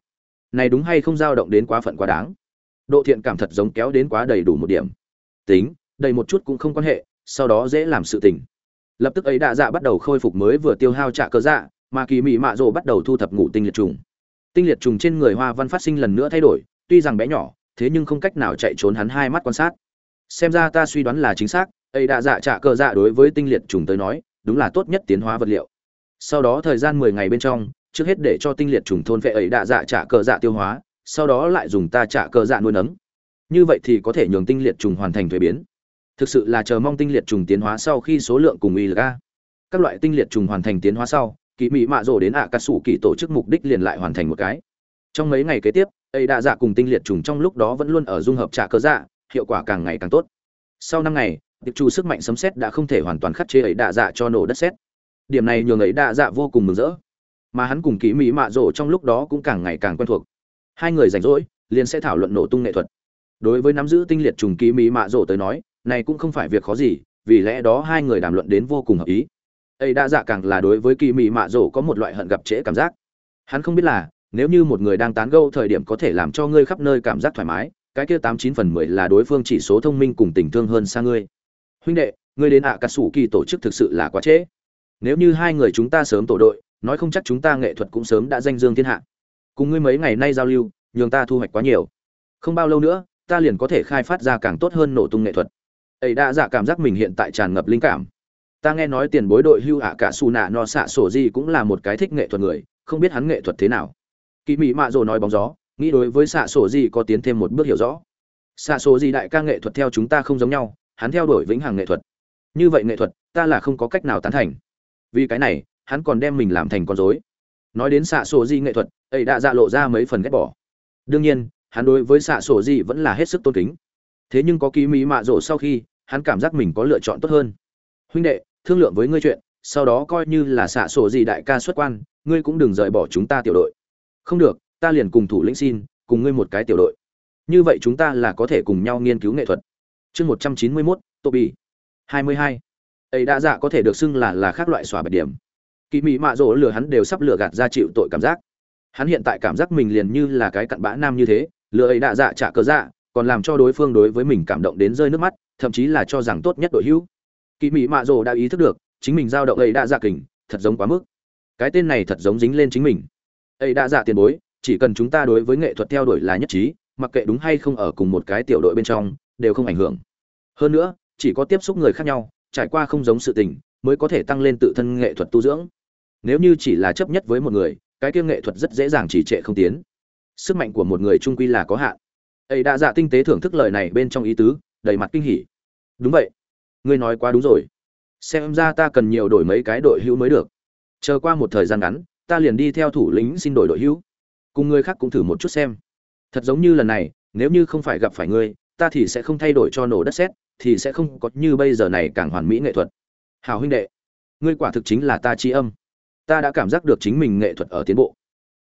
Speaker 1: Này đúng hay không dao động đến quá phận quá đáng độ thiện cảm thật giống kéo đến quá đầy đủ một điểm. Tính, đầy một chút cũng không quan hệ, sau đó dễ làm sự tình. Lập tức ấy đạ dạ bắt đầu khôi phục mới vừa tiêu hao trả cơ dạ mà kỳ mị mạ rồ bắt đầu thu thập ngủ tinh liệt trùng. Tinh liệt trùng trên người hoa văn phát sinh lần nữa thay đổi, tuy rằng bé nhỏ, thế nhưng không cách nào chạy trốn hắn hai mắt quan sát. Xem ra ta suy đoán là chính xác, ấy đạ dạ trả cơ dạ đối với tinh liệt trùng tới nói, đúng là tốt nhất tiến hóa vật liệu. Sau đó thời gian mười ngày bên trong, trước hết để cho tinh liệt trùng thôn vệ ấy đạ dạ trả cơ dạ tiêu hóa sau đó lại dùng ta trả cờ dạ nuôi nấng. Như vậy thì có thể nhường tinh liệt trùng hoàn thành thuế biến. Thực sự là chờ mong tinh liệt trùng tiến hóa sau khi số lượng cùng y lực a. Các loại tinh liệt trùng hoàn thành tiến hóa sau kỳ mỹ mạ rồ đến ạ cà sủ kỳ tổ chức mục đích liền lại hoàn thành một cái. Trong mấy ngày kế tiếp ấy đã dạ cùng tinh liệt trùng trong lúc đó vẫn luôn ở dung hợp trả cơ dạ hiệu quả càng ngày càng tốt. Sau năm ngày, tiệp trù sức mạnh sấm xét đã không thể hoàn toàn khắc chế ấy đã dạ cho nổ đất xét điểm này nhường ấy đã dạ vô cùng mừng rỡ. Mà hắn cùng kỵ mỹ mạ rổ trong lúc đó cũng càng ngày càng quen thuộc hai người rảnh rỗi, liền sẽ thảo luận nổ tung nghệ thuật. Đối với nắm giữ tinh liệt trùng ký mỹ mạ rộ tới nói, này cũng không phải việc khó gì, vì lẽ đó hai người đàm luận đến vô cùng hợp ý. Ấy đa dạ càng là đối với kỳ mỹ mạ rộ có một loại hận gặp trễ cảm giác. Hắn không biết là, nếu như một người đang tán gẫu thời điểm có thể làm cho ngươi khắp nơi cảm giác thoải mái, cái kia tám chín phần mười là đối phương chỉ số thông minh cùng tình thương hơn xa ngươi. Huynh đệ, ngươi đến ạ cà sủ kỳ tổ chức thực sự là quá trễ. Nếu như hai người chúng ta sớm tổ đội, nói không chắc chúng ta nghệ thuật cũng sớm đã danh dương thiên hạ cùng ngươi mấy ngày nay giao lưu, nhường ta thu hoạch quá nhiều. Không bao lâu nữa, ta liền có thể khai phát ra càng tốt hơn nổ tung nghệ thuật. Ấy đã dạ cảm giác mình hiện tại tràn ngập linh cảm. Ta nghe nói tiền bối đội hưu ạ cả xù nạ no xạ sổ gì cũng là một cái thích nghệ thuật người, không biết hắn nghệ thuật thế nào. Kỳ mỹ mạ rồ nói bóng gió, nghĩ đối với xạ sổ gì có tiến thêm một bước hiểu rõ. Xạ sổ gì đại ca nghệ thuật theo chúng ta không giống nhau, hắn theo đuổi vĩnh hằng nghệ thuật. Như vậy nghệ thuật, ta là không có cách nào tán thành. Vì cái này, hắn còn đem mình làm thành con dối nói đến xạ sổ di nghệ thuật, ấy đã dạ lộ ra mấy phần ghét bỏ. Đương nhiên, hắn đối với xạ sổ di vẫn là hết sức tôn kính. Thế nhưng có ký mỹ mạ rộ sau khi, hắn cảm giác mình có lựa chọn tốt hơn. Huynh đệ, thương lượng với ngươi chuyện, sau đó coi như là xạ sổ di đại ca xuất quan, ngươi cũng đừng rời bỏ chúng ta tiểu đội. Không được, ta liền cùng thủ lĩnh xin, cùng ngươi một cái tiểu đội. Như vậy chúng ta là có thể cùng nhau nghiên cứu nghệ thuật. Chương một trăm chín mươi mốt tô bì hai mươi hai. Ấy đã dạ có thể được xưng là là khác loại xòa bạch điểm kỳ mỹ mạ rỗ lừa hắn đều sắp lừa gạt ra chịu tội cảm giác. Hắn hiện tại cảm giác mình liền như là cái cặn bã nam như thế, lừa ấy đã dạ trả cớ dạ còn làm cho đối phương đối với mình cảm động đến rơi nước mắt, thậm chí là cho rằng tốt nhất đội hữu. Kỳ mỹ mạ rỗ đã ý thức được, chính mình giao động ấy đã dạ kình, thật giống quá mức. Cái tên này thật giống dính lên chính mình. Ấy đã dạ tiền bối, chỉ cần chúng ta đối với nghệ thuật theo đuổi là nhất trí, mặc kệ đúng hay không ở cùng một cái tiểu đội bên trong, đều không ảnh hưởng. Hơn nữa, chỉ có tiếp xúc người khác nhau, trải qua không giống sự tình, mới có thể tăng lên tự thân nghệ thuật tu dưỡng nếu như chỉ là chấp nhất với một người, cái kia nghệ thuật rất dễ dàng chỉ trệ không tiến. Sức mạnh của một người trung quy là có hạn. Ấy đã dạ tinh tế thưởng thức lời này bên trong ý tứ, đầy mặt kinh hỉ. Đúng vậy. Ngươi nói quá đúng rồi. Xem ra ta cần nhiều đổi mấy cái đội hữu mới được. Chờ qua một thời gian ngắn, ta liền đi theo thủ lĩnh xin đổi đội hữu. Cùng người khác cũng thử một chút xem. Thật giống như lần này, nếu như không phải gặp phải ngươi, ta thì sẽ không thay đổi cho nổ đất sét, thì sẽ không có như bây giờ này càng hoàn mỹ nghệ thuật. Hào huynh đệ, ngươi quả thực chính là ta tri âm ta đã cảm giác được chính mình nghệ thuật ở tiến bộ.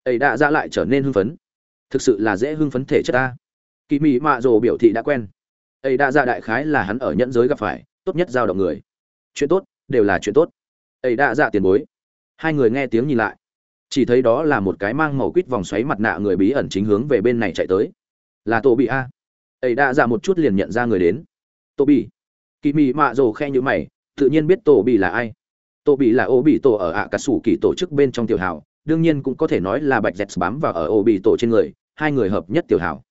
Speaker 1: Ấy đã ra lại trở nên hưng phấn. Thực sự là dễ hưng phấn thể chất ta. Kỳ mỹ mạ rồ biểu thị đã quen. Ấy đã ra đại khái là hắn ở nhẫn giới gặp phải, tốt nhất giao động người. Chuyện tốt, đều là chuyện tốt. Ấy đã ra tiền bối. Hai người nghe tiếng nhìn lại. Chỉ thấy đó là một cái mang màu quýt vòng xoáy mặt nạ người bí ẩn chính hướng về bên này chạy tới. Là tổ bị a. Ấy đã ra một chút liền nhận ra người đến. Tổ bị kỳ mị mạ rồ khe như mày, tự nhiên biết tổ bị là ai tổ bị là ô bị tổ ở ạ à cà sủ kỳ tổ chức bên trong tiểu hảo, đương nhiên cũng có thể nói là bạch dẹt bám vào ở ô bị tổ trên người hai người hợp nhất tiểu hảo.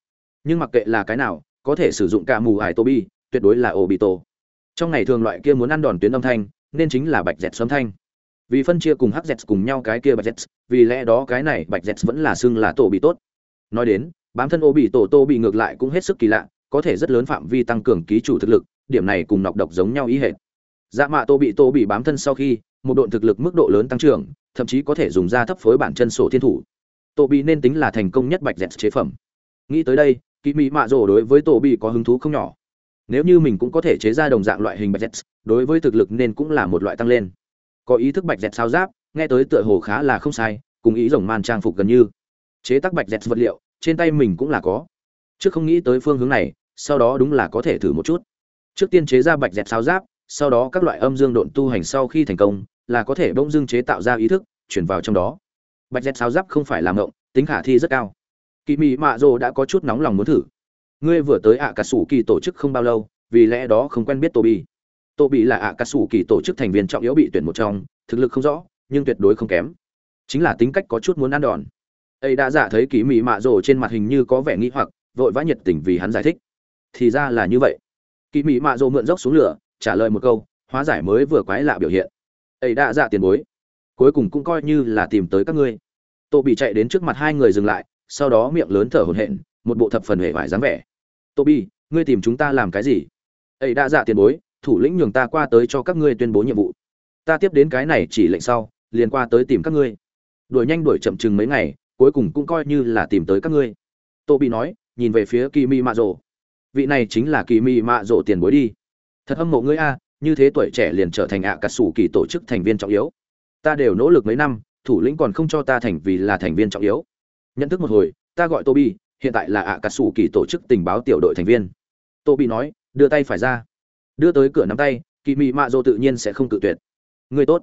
Speaker 1: nhưng mặc kệ là cái nào có thể sử dụng cả mù ải tô bi tuyệt đối là ô bị tổ. Trong ngày thường loại kia muốn ăn đòn tuyến âm thanh nên chính là bạch dẹt sấm thanh. Vì phân chia cùng hắc dẹt cùng nhau cái kia bạch dẹt vì lẽ đó cái này bạch dẹt vẫn là xưng là tổ bị tốt. Nói đến bám thân ô bị tổ tô bị ngược lại cũng hết sức kỳ lạ có thể rất lớn phạm vi tăng cường ký chủ thực lực điểm này cùng nọc độc giống nhau ý hệ dạ mạ tô bị tô bị bám thân sau khi, một độn thực lực mức độ lớn tăng trưởng, thậm chí có thể dùng ra thấp phối bản chân sổ thiên thủ. Tô bị nên tính là thành công nhất bạch dẹt chế phẩm. Nghĩ tới đây kỳ mỹ mạ rồ đối với tô bị có hứng thú không nhỏ. Nếu như mình cũng có thể chế ra đồng dạng loại hình bạch dẹt, đối với thực lực nên cũng là một loại tăng lên. Có ý thức bạch dẹt sao giáp, nghe tới tựa hồ khá là không sai, cùng ý rồng man trang phục gần như. Chế tác bạch dẹt vật liệu, trên tay mình cũng là có. Trước không nghĩ tới phương hướng này, sau đó đúng là có thể thử một chút. Trước tiên chế ra bạch dẹt sao giáp sau đó các loại âm dương độn tu hành sau khi thành công, là có thể bỗng dưng chế tạo ra ý thức, chuyển vào trong đó. Bạch dẹt sao giáp không phải làm ngộng, tính khả thi rất cao. Kỳ mị mạ rồ đã có chút nóng lòng muốn thử. Ngươi vừa tới ạ cà sủ kỳ tổ chức không bao lâu, vì lẽ đó không quen biết tô bi tô bị là ạ cà sủ kỳ tổ chức thành viên trọng yếu bị tuyển một trong, thực lực không rõ, nhưng tuyệt đối không kém. Chính là tính cách có chút muốn ăn đòn. Ấy đã giả thấy kỳ mị mạ rồ trên mặt hình như có vẻ nghi hoặc, vội vã nhiệt tình vì hắn giải thích. Thì ra là như vậy. Kỳ mị mạ rồ mượn dốc xuống lửa trả lời một câu, hóa giải mới vừa quái lạ biểu hiện. Ấy đã dạ tiền bối, cuối cùng cũng coi như là tìm tới các ngươi. Tô bị chạy đến trước mặt hai người dừng lại, sau đó miệng lớn thở hổn hển, một bộ thập phần hề vải dáng vẻ. Tô bi ngươi tìm chúng ta làm cái gì? Ấy đã dạ tiền bối, thủ lĩnh nhường ta qua tới cho các ngươi tuyên bố nhiệm vụ. Ta tiếp đến cái này chỉ lệnh sau, liền qua tới tìm các ngươi. Đuổi nhanh đuổi chậm chừng mấy ngày, cuối cùng cũng coi như là tìm tới các ngươi. Tô bị nói, nhìn về phía kỳ mi mạ rộ. Vị này chính là kỳ mi mạ rộ tiền bối đi thật hâm mộ ngươi a, như thế tuổi trẻ liền trở thành ạ à cà sủ kỳ tổ chức thành viên trọng yếu. Ta đều nỗ lực mấy năm, thủ lĩnh còn không cho ta thành vì là thành viên trọng yếu. Nhận thức một hồi, ta gọi toby, hiện tại là ạ à cà sủ kỳ tổ chức tình báo tiểu đội thành viên. Toby nói, đưa tay phải ra. Đưa tới cửa nắm tay kỳ mị mạ dô tự nhiên sẽ không tự tuyệt. Người tốt.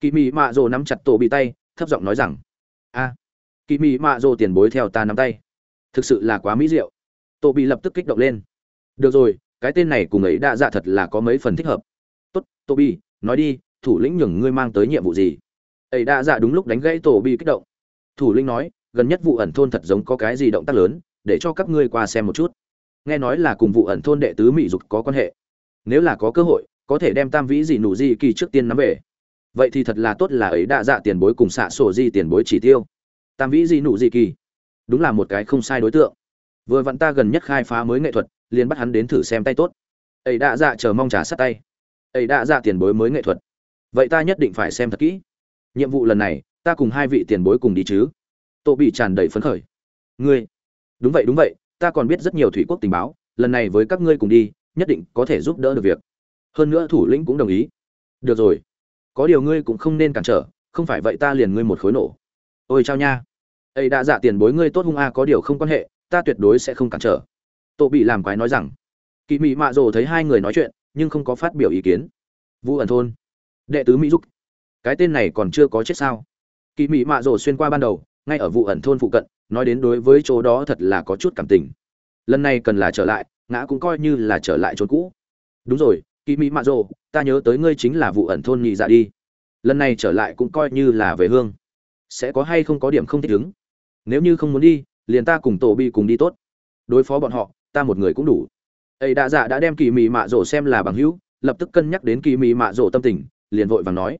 Speaker 1: Kỳ mị mạ dô nắm chặt tổ bị tay, thấp giọng nói rằng, a kỳ mị mạ dô tiền bối theo ta nắm tay. Thực sự là quá mỹ diệu. Tổ bị lập tức kích động lên. Được rồi cái tên này cùng ấy đã dạ thật là có mấy phần thích hợp. Tốt tô bi nói đi, thủ lĩnh nhường ngươi mang tới nhiệm vụ gì? Ấy đã dạ đúng lúc đánh gãy tô bi kích động. Thủ lĩnh nói, gần nhất vụ ẩn thôn thật giống có cái gì động tác lớn, để cho các ngươi qua xem một chút. Nghe nói là cùng vụ ẩn thôn đệ tứ mỹ dục có quan hệ. Nếu là có cơ hội, có thể đem tam vĩ gì nụ gì kỳ trước tiên nắm về. Vậy thì thật là tốt là ấy đã dạ tiền bối cùng xạ sổ di tiền bối chỉ tiêu. Tam vĩ gì nụ gì kỳ? Đúng là một cái không sai đối tượng. Vừa vặn ta gần nhất khai phá mới nghệ thuật liền bắt hắn đến thử xem tay tốt. Ấy đã dạ chờ mong trả sát tay. Ấy đã dạ tiền bối mới nghệ thuật. Vậy ta nhất định phải xem thật kỹ. Nhiệm vụ lần này, ta cùng hai vị tiền bối cùng đi chứ. Tô bị tràn đầy phấn khởi. Ngươi. Đúng vậy đúng vậy, ta còn biết rất nhiều thủy quốc tình báo, lần này với các ngươi cùng đi, nhất định có thể giúp đỡ được việc. Hơn nữa thủ lĩnh cũng đồng ý. Được rồi. Có điều ngươi cũng không nên cản trở, không phải vậy ta liền ngươi một khối nổ. Ôi chao nha. Ấy đã dạ tiền bối ngươi tốt hung a, có điều không quan hệ, ta tuyệt đối sẽ không cản trở tô bị làm quái nói rằng kỳ mị mạ rồ thấy hai người nói chuyện, nhưng không có phát biểu ý kiến. Vũ ẩn thôn, đệ tứ mỹ giúp cái tên này còn chưa có chết sao? Kỳ mị mạ rồ xuyên qua ban đầu, ngay ở vụ ẩn thôn phụ cận, nói đến đối với chỗ đó thật là có chút cảm tình. Lần này cần là trở lại, ngã cũng coi như là trở lại chỗ cũ. Đúng rồi kỳ mỹ mạ rồ, ta nhớ tới ngươi chính là vụ ẩn thôn nhị dạ đi. Lần này trở lại cũng coi như là về hương. Sẽ có hay không có điểm không thích ứng. Nếu như không muốn đi, liền ta cùng tổ bi cùng đi tốt. Đối phó bọn họ ta một người cũng đủ. Ấy đã dạ đã đem kỳ mị mạ rổ xem là bằng hữu, lập tức cân nhắc đến kỳ mị mạ rổ tâm tình, liền vội vàng nói,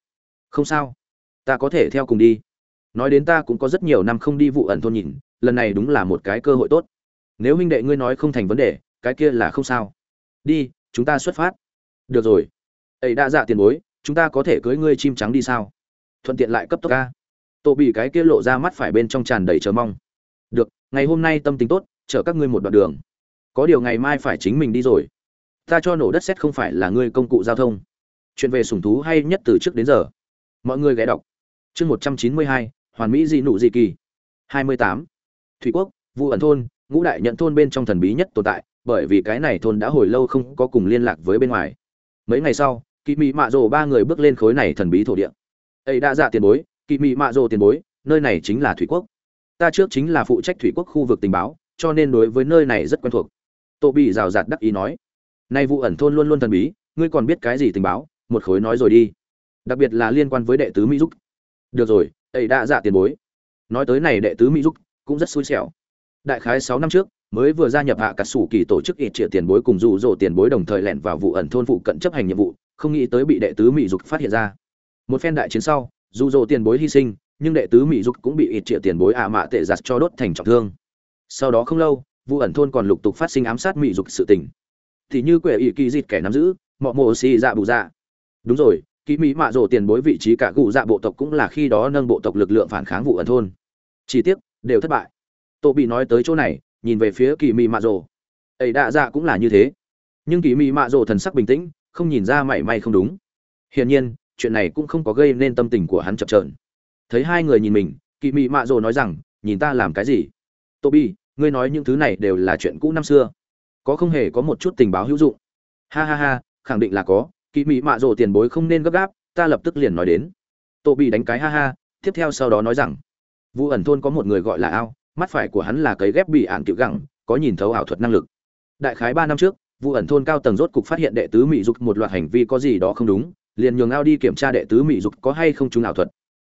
Speaker 1: không sao, ta có thể theo cùng đi. Nói đến ta cũng có rất nhiều năm không đi vụ ẩn thôn nhìn, lần này đúng là một cái cơ hội tốt. Nếu huynh đệ ngươi nói không thành vấn đề, cái kia là không sao. Đi, chúng ta xuất phát. Được rồi. Ấy đã dạ tiền bối, chúng ta có thể cưới ngươi chim trắng đi sao? Thuận tiện lại cấp tốc ca. Tổ bị cái kia lộ ra mắt phải bên trong tràn đầy chờ mong. Được, ngày hôm nay tâm tình tốt, chở các ngươi một đoạn đường có điều ngày mai phải chính mình đi rồi. Ta cho nổ đất xét không phải là ngươi công cụ giao thông. Chuyện về sủng thú hay nhất từ trước đến giờ. Mọi người ghé đọc. Chương một trăm chín mươi hai, hoàn mỹ dị nụ dị kỳ. hai mươi tám. Thủy quốc vụ ẩn thôn, ngũ đại nhận thôn bên trong thần bí nhất tồn tại, bởi vì cái này thôn đã hồi lâu không có cùng liên lạc với bên ngoài. Mấy ngày sau kỳ mị mạ rồ ba người bước lên khối này thần bí thổ địa. Ấy đã dạ tiền bối kỳ mị mạ rồ tiền bối, nơi này chính là thủy quốc. Ta trước chính là phụ trách thủy quốc khu vực tình báo, cho nên đối với nơi này rất quen thuộc tô bị rào rạt đắc ý nói, nay vụ ẩn thôn luôn luôn thần bí, ngươi còn biết cái gì tình báo? Một khối nói rồi đi. Đặc biệt là liên quan với đệ tứ mỹ giúp. Được rồi, ấy đã dạ tiền bối. Nói tới này đệ tứ mỹ giúp cũng rất xui xẻo. Đại khái sáu năm trước, mới vừa gia nhập hạ cả sủ kỳ tổ chức ít triệu tiền bối cùng dụ dỗ tiền bối đồng thời lẻn vào vụ ẩn thôn phụ cận chấp hành nhiệm vụ, không nghĩ tới bị đệ tứ mỹ dục phát hiện ra. Một phen đại chiến sau dụ dỗ tiền bối hy sinh, nhưng đệ tứ mỹ dục cũng bị ít triệu tiền bối ạ mạ tệ giặt cho đốt thành trọng thương. Sau đó không lâu vụ ẩn thôn còn lục tục phát sinh ám sát mỹ dục sự tình. Thì như quệ ỷ kỳ dịt kẻ nắm giữ, mọ mồ xì dạ bù dạ. Đúng rồi, kỳ mỹ mạ rổ tiền bối vị trí cả cụ dạ bộ tộc cũng là khi đó nâng bộ tộc lực lượng phản kháng vụ ẩn thôn. Chỉ tiếc, đều thất bại. Tô bị nói tới chỗ này, nhìn về phía kỳ mỹ mạ rổ ấy đạ dạ cũng là như thế. Nhưng kỳ mỹ mạ rổ thần sắc bình tĩnh, không nhìn ra mảy may không đúng. Hiển nhiên, chuyện này cũng không có gây nên tâm tình của hắn chập trờn thấy hai người nhìn mình, kỳ mỹ mạ rổ nói rằng, nhìn ta làm cái gì? Tô bi ngươi nói những thứ này đều là chuyện cũ năm xưa. Có không hề có một chút tình báo hữu dụng. Ha ha ha, khẳng định là có kỳ mỹ mạ rổ tiền bối không nên gấp gáp, ta lập tức liền nói đến. Tô bị đánh cái ha ha, tiếp theo sau đó nói rằng, vu ẩn thôn có một người gọi là ao, mắt phải của hắn là cấy ghép bị ạn cựu gẳng, có nhìn thấu ảo thuật năng lực. Đại khái ba năm trước vụ ẩn thôn cao tầng rốt cục phát hiện đệ tứ mỹ dục một loạt hành vi có gì đó không đúng, liền nhường ao đi kiểm tra đệ tứ mỹ dục có hay không trúng ảo thuật.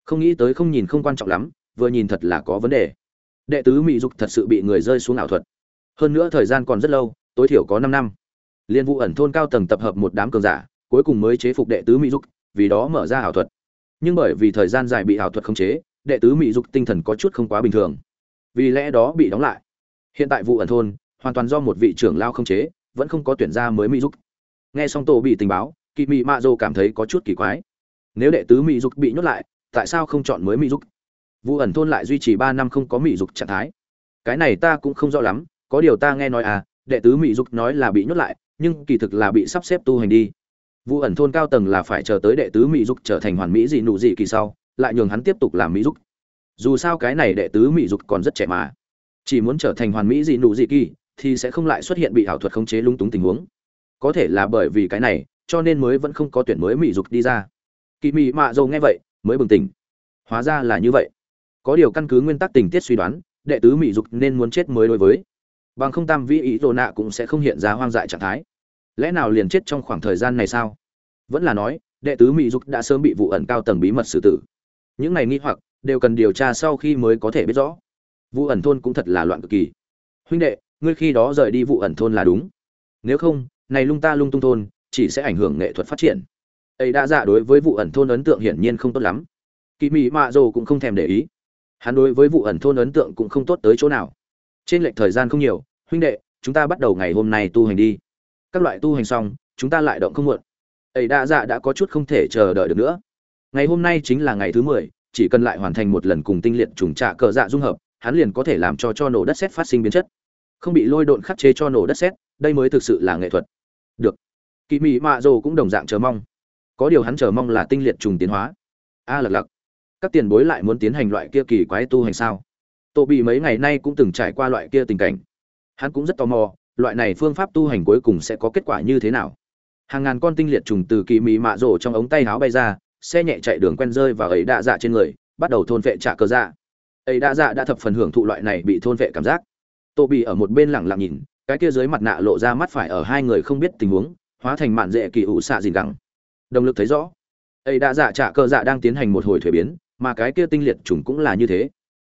Speaker 1: Không nghĩ tới không nhìn không quan trọng lắm, vừa nhìn thật là có vấn đề đệ tứ mỹ dục thật sự bị người rơi xuống ảo thuật. Hơn nữa thời gian còn rất lâu, tối thiểu có năm năm. Liên vụ ẩn thôn cao tầng tập hợp một đám cường giả, cuối cùng mới chế phục đệ tứ mỹ dục, vì đó mở ra ảo thuật. Nhưng bởi vì thời gian dài bị ảo thuật khống chế, đệ tứ mỹ dục tinh thần có chút không quá bình thường. Vì lẽ đó bị đóng lại. Hiện tại vụ ẩn thôn, hoàn toàn do một vị trưởng lao không chế, vẫn không có tuyển ra mới mỹ dục. Nghe xong tổ bị tình báo kỳ mỹ mạ dô cảm thấy có chút kỳ quái. Nếu đệ tứ mỹ dục bị nhốt lại, tại sao không chọn mới mỹ dục? Vụ ẩn thôn lại duy trì ba năm không có mỹ dục trạng thái. Cái này ta cũng không rõ lắm, có điều ta nghe nói à đệ tứ mỹ dục nói là bị nhốt lại, nhưng kỳ thực là bị sắp xếp tu hành đi. Vụ ẩn thôn cao tầng là phải chờ tới đệ tứ mỹ dục trở thành hoàn mỹ dị nụ dị kỳ sau, lại nhường hắn tiếp tục làm mỹ dục. Dù sao cái này đệ tứ mỹ dục còn rất trẻ mà. Chỉ muốn trở thành hoàn mỹ dị nụ dị kỳ, thì sẽ không lại xuất hiện bị ảo thuật khống chế lung túng tình huống. Có thể là bởi vì cái này, cho nên mới vẫn không có tuyển mới mỹ dục đi ra. Kỳ mỹ mạ dầu nghe vậy, mới bừng tỉnh. Hóa ra là như vậy có điều căn cứ nguyên tắc tình tiết suy đoán, đệ tứ mỹ dục nên muốn chết mới đối với. Bằng không tam vĩ ý rồ nạ cũng sẽ không hiện ra hoang dại trạng thái. Lẽ nào liền chết trong khoảng thời gian này sao? Vẫn là nói, đệ tứ mỹ dục đã sớm bị vụ ẩn cao tầng bí mật xử tử. Những này nghi hoặc đều cần điều tra sau khi mới có thể biết rõ. Vụ ẩn thôn cũng thật là loạn cực kỳ. Huynh đệ, ngươi khi đó rời đi vụ ẩn thôn là đúng. Nếu không, này lung ta lung tung thôn chỉ sẽ ảnh hưởng nghệ thuật phát triển. Ấy đã dạ đối với vụ ẩn thôn ấn tượng hiển nhiên không tốt lắm. Kỳ mỹ mạ dồ cũng không thèm để ý hắn đối với vụ ẩn thôn ấn tượng cũng không tốt tới chỗ nào. Trên lệch thời gian không nhiều huynh đệ chúng ta bắt đầu ngày hôm nay tu hành đi. Các loại tu hành xong chúng ta lại động không muộn. Ấy đã dạ đã có chút không thể chờ đợi được nữa. Ngày hôm nay chính là ngày thứ mười chỉ cần lại hoàn thành một lần cùng tinh liệt trùng trạ cờ dạ dung hợp hắn liền có thể làm cho cho nổ đất sét phát sinh biến chất. Không bị lôi độn khắc chế cho nổ đất sét đây mới thực sự là nghệ thuật. Được. Kỳ mỹ mạ dồ cũng đồng dạng chờ mong. Có điều hắn chờ mong là tinh liệt trùng tiến hóa. A à, lặc lặc các tiền bối lại muốn tiến hành loại kia kỳ quái tu hành sao? Tô bị mấy ngày nay cũng từng trải qua loại kia tình cảnh. Hắn cũng rất tò mò, loại này phương pháp tu hành cuối cùng sẽ có kết quả như thế nào. Hàng ngàn con tinh liệt trùng từ kỳ mị mạ rổ trong ống tay áo bay ra, xe nhẹ chạy đường quen rơi và ấy đạ dạ trên người, bắt đầu thôn vệ trả cơ dạ. Ấy đạ dạ đã thập phần hưởng thụ loại này bị thôn vệ cảm giác. Tô bị ở một bên lẳng lặng nhìn, cái kia dưới mặt nạ lộ ra mắt phải ở hai người không biết tình huống, hóa thành mạn dễ kỳ ủ xạ dìn gẳng. Đồng lực thấy rõ. Ấy đạ dạ trả cơ dạ đang tiến hành một hồi thuế biến mà cái kia tinh liệt trùng cũng là như thế.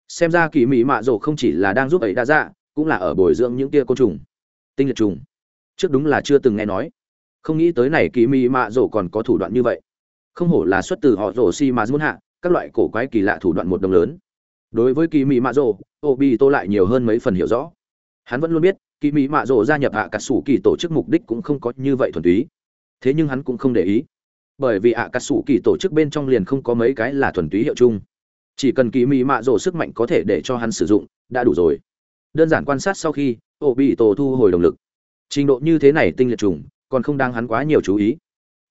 Speaker 1: Xem ra kỳ mỹ mạ rổ không chỉ là đang giúp ấy đa dạ cũng là ở bồi dưỡng những kia côn trùng. Tinh liệt trùng. Trước đúng là chưa từng nghe nói. Không nghĩ tới này kỳ mỹ mạ rổ còn có thủ đoạn như vậy. Không hổ là xuất từ họ rổ si mà muốn hạ, các loại cổ quái kỳ lạ thủ đoạn một đồng lớn. Đối với kỳ mỹ mạ rổ ô bi tô lại nhiều hơn mấy phần hiểu rõ. Hắn vẫn luôn biết, kỳ mỹ mạ rổ gia nhập hạ cả sủ kỳ tổ chức mục đích cũng không có như vậy thuần túy. Thế nhưng hắn cũng không để ý bởi vì ạ à, cà sủ kỳ tổ chức bên trong liền không có mấy cái là thuần túy hiệu chung. Chỉ cần kỳ mị mạ rổ sức mạnh có thể để cho hắn sử dụng đã đủ rồi. Đơn giản quan sát sau khi ổ bị tổ thu hồi động lực. Trình độ như thế này tinh liệt trùng còn không đang hắn quá nhiều chú ý.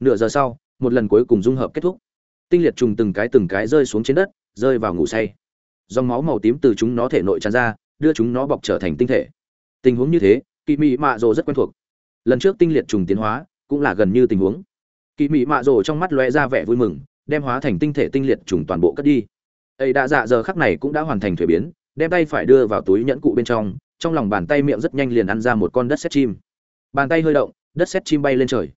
Speaker 1: Nửa giờ sau một lần cuối cùng dung hợp kết thúc. Tinh liệt trùng từng cái từng cái rơi xuống trên đất rơi vào ngủ say. Dòng máu màu tím từ chúng nó thể nội tràn ra đưa chúng nó bọc trở thành tinh thể. Tình huống như thế kỳ mị mạ rồ rất quen thuộc. Lần trước tinh liệt trùng tiến hóa cũng là gần như tình huống kỳ mị mạ rồ trong mắt lóe ra vẻ vui mừng, đem hóa thành tinh thể tinh liệt trùng toàn bộ cất đi. Ấy đã dạ giờ khắc này cũng đã hoàn thành thuế biến, đem tay phải đưa vào túi nhẫn cụ bên trong trong lòng bàn tay miệng rất nhanh liền ăn ra một con đất xét chim. Bàn tay hơi động, đất xét chim bay lên trời.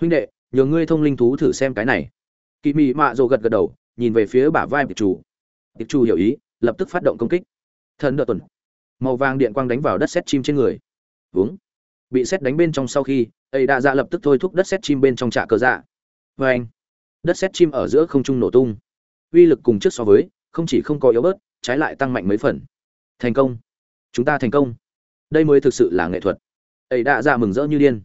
Speaker 1: Huynh đệ, nhờ ngươi thông linh thú thử xem cái này. Kỳ mị mạ rồ gật gật đầu, nhìn về phía bả vai tiệp chủ tiệp chủ hiểu ý, lập tức phát động công kích. Thần đợt tuần. Màu vàng điện quang đánh vào đất xét chim trên người. Uống bị xét đánh bên trong sau khi ấy đã dạ lập tức thôi thúc đất xét chim bên trong trạ cờ dạ. Vê anh, đất xét chim ở giữa không trung nổ tung. Uy lực cùng trước so với, không chỉ không có yếu bớt, trái lại tăng mạnh mấy phần. Thành công. Chúng ta thành công. Đây mới thực sự là nghệ thuật. Ấy đã dạ mừng rỡ như điên.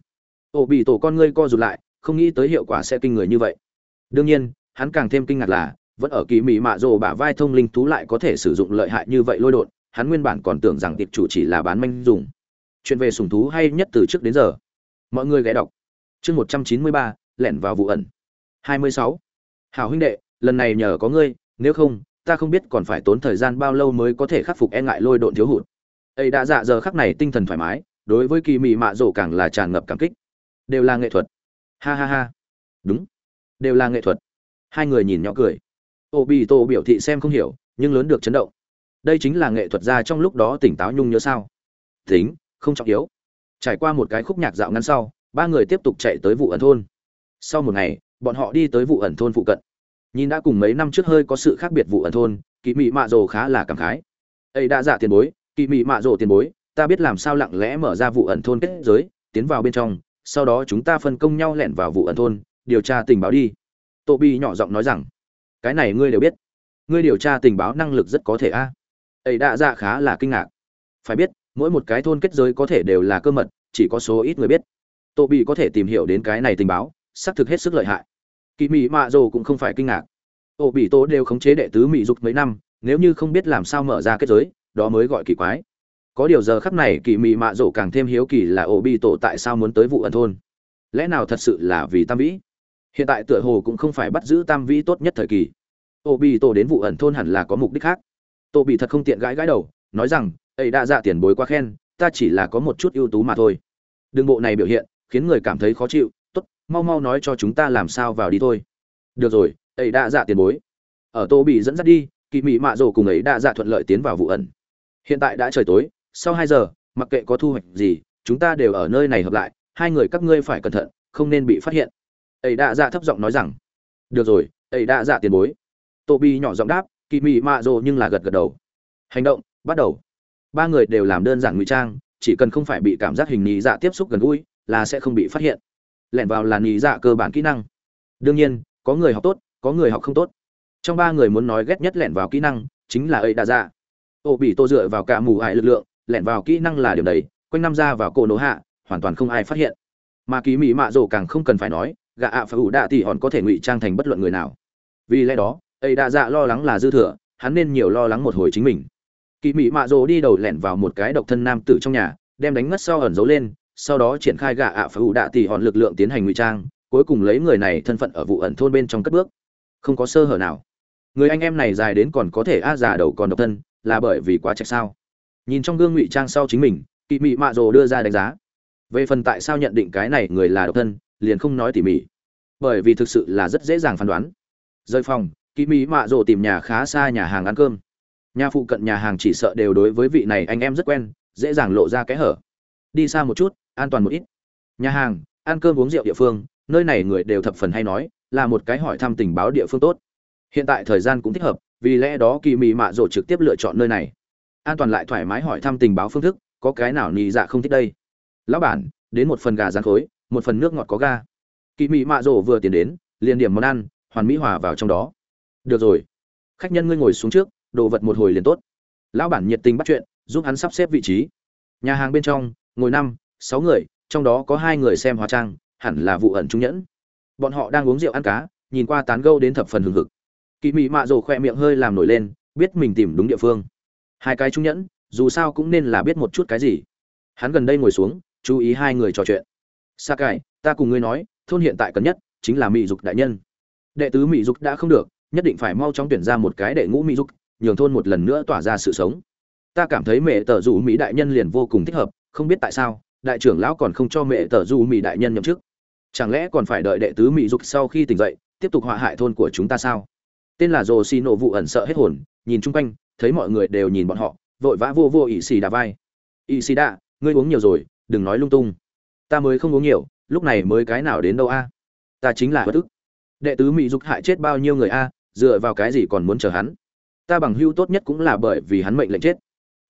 Speaker 1: Ổ bị tổ con ngươi co rụt lại, không nghĩ tới hiệu quả sẽ kinh người như vậy. Đương nhiên, hắn càng thêm kinh ngạc là, vẫn ở kỳ mỹ mạ rồ bả vai thông linh thú lại có thể sử dụng lợi hại như vậy lôi đột, hắn nguyên bản còn tưởng rằng tiệp chủ chỉ là bán manh dùng. Chuyện về sùng thú hay nhất từ trước đến giờ mọi người ghé đọc. Chương một trăm chín mươi ba, lẻn vào vụ ẩn. hai mươi sáu. Hảo huynh đệ, lần này nhờ có ngươi, nếu không, ta không biết còn phải tốn thời gian bao lâu mới có thể khắc phục e ngại lôi độn thiếu hụt. Ấy đã dạ giờ khắc này tinh thần thoải mái, đối với kỳ mị mạ rổ càng là tràn ngập cảm kích. Đều là nghệ thuật. Ha ha ha. Đúng. Đều là nghệ thuật. Hai người nhìn nhỏ cười. Ô bị tô biểu thị xem không hiểu, nhưng lớn được chấn động. Đây chính là nghệ thuật ra trong lúc đó tỉnh táo nhung nhớ sao? Tính, không trọng yếu trải qua một cái khúc nhạc dạo ngắn sau, ba người tiếp tục chạy tới vụ ẩn thôn. Sau một ngày, bọn họ đi tới vụ ẩn thôn phụ cận. Nhìn đã cùng mấy năm trước hơi có sự khác biệt vụ ẩn thôn kỳ mị mạ rồ khá là cảm khái. Ấy đã giả tiền bối kỳ mị mạ rồ tiền bối, ta biết làm sao lặng lẽ mở ra vụ ẩn thôn kết giới, tiến vào bên trong, sau đó chúng ta phân công nhau lẻn vào vụ ẩn thôn, điều tra tình báo đi. Tô bi nhỏ giọng nói rằng, cái này ngươi đều biết. Ngươi điều tra tình báo năng lực rất có thể a. Ấy đã dạ khá là kinh ngạc. Phải biết mỗi một cái thôn kết giới có thể đều là cơ mật, chỉ có số ít người biết. Tô bị có thể tìm hiểu đến cái này tình báo, xác thực hết sức lợi hại. Kỳ mỹ mạ dồ cũng không phải kinh ngạc. Tô bị tổ đều khống chế đệ tứ mỹ dục mấy năm, nếu như không biết làm sao mở ra kết giới, đó mới gọi kỳ quái. Có điều giờ khắc này kỳ mị mạ rổ càng thêm hiếu kỳ là ổ bị tổ tại sao muốn tới vụ ẩn thôn. Lẽ nào thật sự là vì tam vĩ? Hiện tại tựa hồ cũng không phải bắt giữ tam vĩ tốt nhất thời kỳ. Ổ bị tổ đến vụ ẩn thôn hẳn là có mục đích khác. Tổ bị thật không tiện gãi gãi đầu, nói rằng ấy đã dạ tiền bối quá khen, ta chỉ là có một chút ưu tú mà thôi. Đường bộ này biểu hiện, khiến người cảm thấy khó chịu. Tốt, mau mau nói cho chúng ta làm sao vào đi thôi. Được rồi ấy đã dạ tiền bối. Ở tô bị dẫn dắt đi kỳ mị mạ rổ cùng ấy đã dạ thuận lợi tiến vào vụ ẩn. Hiện tại đã trời tối, sau hai giờ, mặc kệ có thu hoạch gì, chúng ta đều ở nơi này hợp lại. Hai người các ngươi phải cẩn thận, không nên bị phát hiện. Ấy đã dạ thấp giọng nói rằng. Được rồi ấy đã dạ tiền bối. Tô bi nhỏ giọng đáp kỳ mị mạ rồ nhưng là gật gật đầu. Hành động, bắt đầu ba người đều làm đơn giản ngụy trang, chỉ cần không phải bị cảm giác hình nhị dạ tiếp xúc gần gũi, là sẽ không bị phát hiện. Lẻn vào là nhị dạ cơ bản kỹ năng. Đương nhiên, có người học tốt, có người học không tốt. Trong ba người muốn nói ghét nhất lẻn vào kỹ năng, chính là ấy đa dạ. Ô bị tô dựa vào cả mù hại lực lượng, lẻn vào kỹ năng là điều đấy, quanh năm ra vào cổ nổ hạ, hoàn toàn không ai phát hiện. Mà ký mỹ mạ rổ càng không cần phải nói gạ ạ phải ủ đạ thì hòn có thể ngụy trang thành bất luận người nào. Vì lẽ đó, ấy đa dạ lo lắng là dư thừa, hắn nên nhiều lo lắng một hồi chính mình kỳ mỹ mạ rồ đi đầu lẻn vào một cái độc thân nam tử trong nhà, đem đánh ngất sau ẩn giấu lên, sau đó triển khai gạ ạ phải ủ đạ thì hòn lực lượng tiến hành ngụy trang, cuối cùng lấy người này thân phận ở vụ ẩn thôn bên trong cất bước. Không có sơ hở nào. Người anh em này dài đến còn có thể a già đầu còn độc thân, là bởi vì quá trạch sao? Nhìn trong gương ngụy trang sau chính mình kỵ mị mạ rồ đưa ra đánh giá. Về phần tại sao nhận định cái này người là độc thân, liền không nói tỉ mỉ. Bởi vì thực sự là rất dễ dàng phán đoán. Rời phòng kỵ mị mạ rồ tìm nhà khá xa nhà hàng ăn cơm nhà phụ cận nhà hàng chỉ sợ đều đối với vị này anh em rất quen, dễ dàng lộ ra cái hở. Đi xa một chút, an toàn một ít. Nhà hàng, ăn cơm uống rượu địa phương, nơi này người đều thập phần hay nói, là một cái hỏi thăm tình báo địa phương tốt. Hiện tại thời gian cũng thích hợp, vì lẽ đó kỳ mị mạ rộ trực tiếp lựa chọn nơi này. An toàn lại thoải mái hỏi thăm tình báo phương thức, có cái nào nhị dạ không thích đây? Lão bản, đến một phần gà rán khối, một phần nước ngọt có ga. Kỳ mị mạ rộ vừa tiến đến, liền điểm món ăn, hoàn mỹ hòa vào trong đó. Được rồi. Khách nhân ngươi ngồi xuống trước đồ vật một hồi liền tốt. Lão bản nhiệt tình bắt chuyện, giúp hắn sắp xếp vị trí. Nhà hàng bên trong, ngồi năm, sáu người, trong đó có hai người xem hóa trang, hẳn là vụ ẩn trung nhẫn. Bọn họ đang uống rượu ăn cá, nhìn qua tán gâu đến thập phần hừng hực. Kỳ mị mạ rồ khoe miệng hơi làm nổi lên, biết mình tìm đúng địa phương. Hai cái trung nhẫn, dù sao cũng nên là biết một chút cái gì. Hắn gần đây ngồi xuống, chú ý hai người trò chuyện. Sa cải ta cùng ngươi nói, thôn hiện tại cần nhất chính là mỹ dục đại nhân. Đệ tứ mỹ dục đã không được, nhất định phải mau chóng tuyển ra một cái đệ ngũ mỹ dục nhường thôn một lần nữa tỏa ra sự sống. Ta cảm thấy mẹ tờ rủ mỹ đại nhân liền vô cùng thích hợp, không biết tại sao, đại trưởng lão còn không cho mẹ tờ rủ mỹ đại nhân nhậm chức. Chẳng lẽ còn phải đợi đệ tứ mỹ dục sau khi tỉnh dậy, tiếp tục họa hại thôn của chúng ta sao? Tên là rồ xì nổ vụ ẩn sợ hết hồn, nhìn chung quanh, thấy mọi người đều nhìn bọn họ, vội vã vô vô ỵ xì đà vai. Ỵ xì đà, ngươi uống nhiều rồi, đừng nói lung tung. Ta mới không uống nhiều, lúc này mới cái nào đến đâu a? Ta chính là bất ức. Đệ tứ mỹ dục hại chết bao nhiêu người a, dựa vào cái gì còn muốn chờ hắn? Ta bằng hưu tốt nhất cũng là bởi vì hắn mệnh lệnh chết.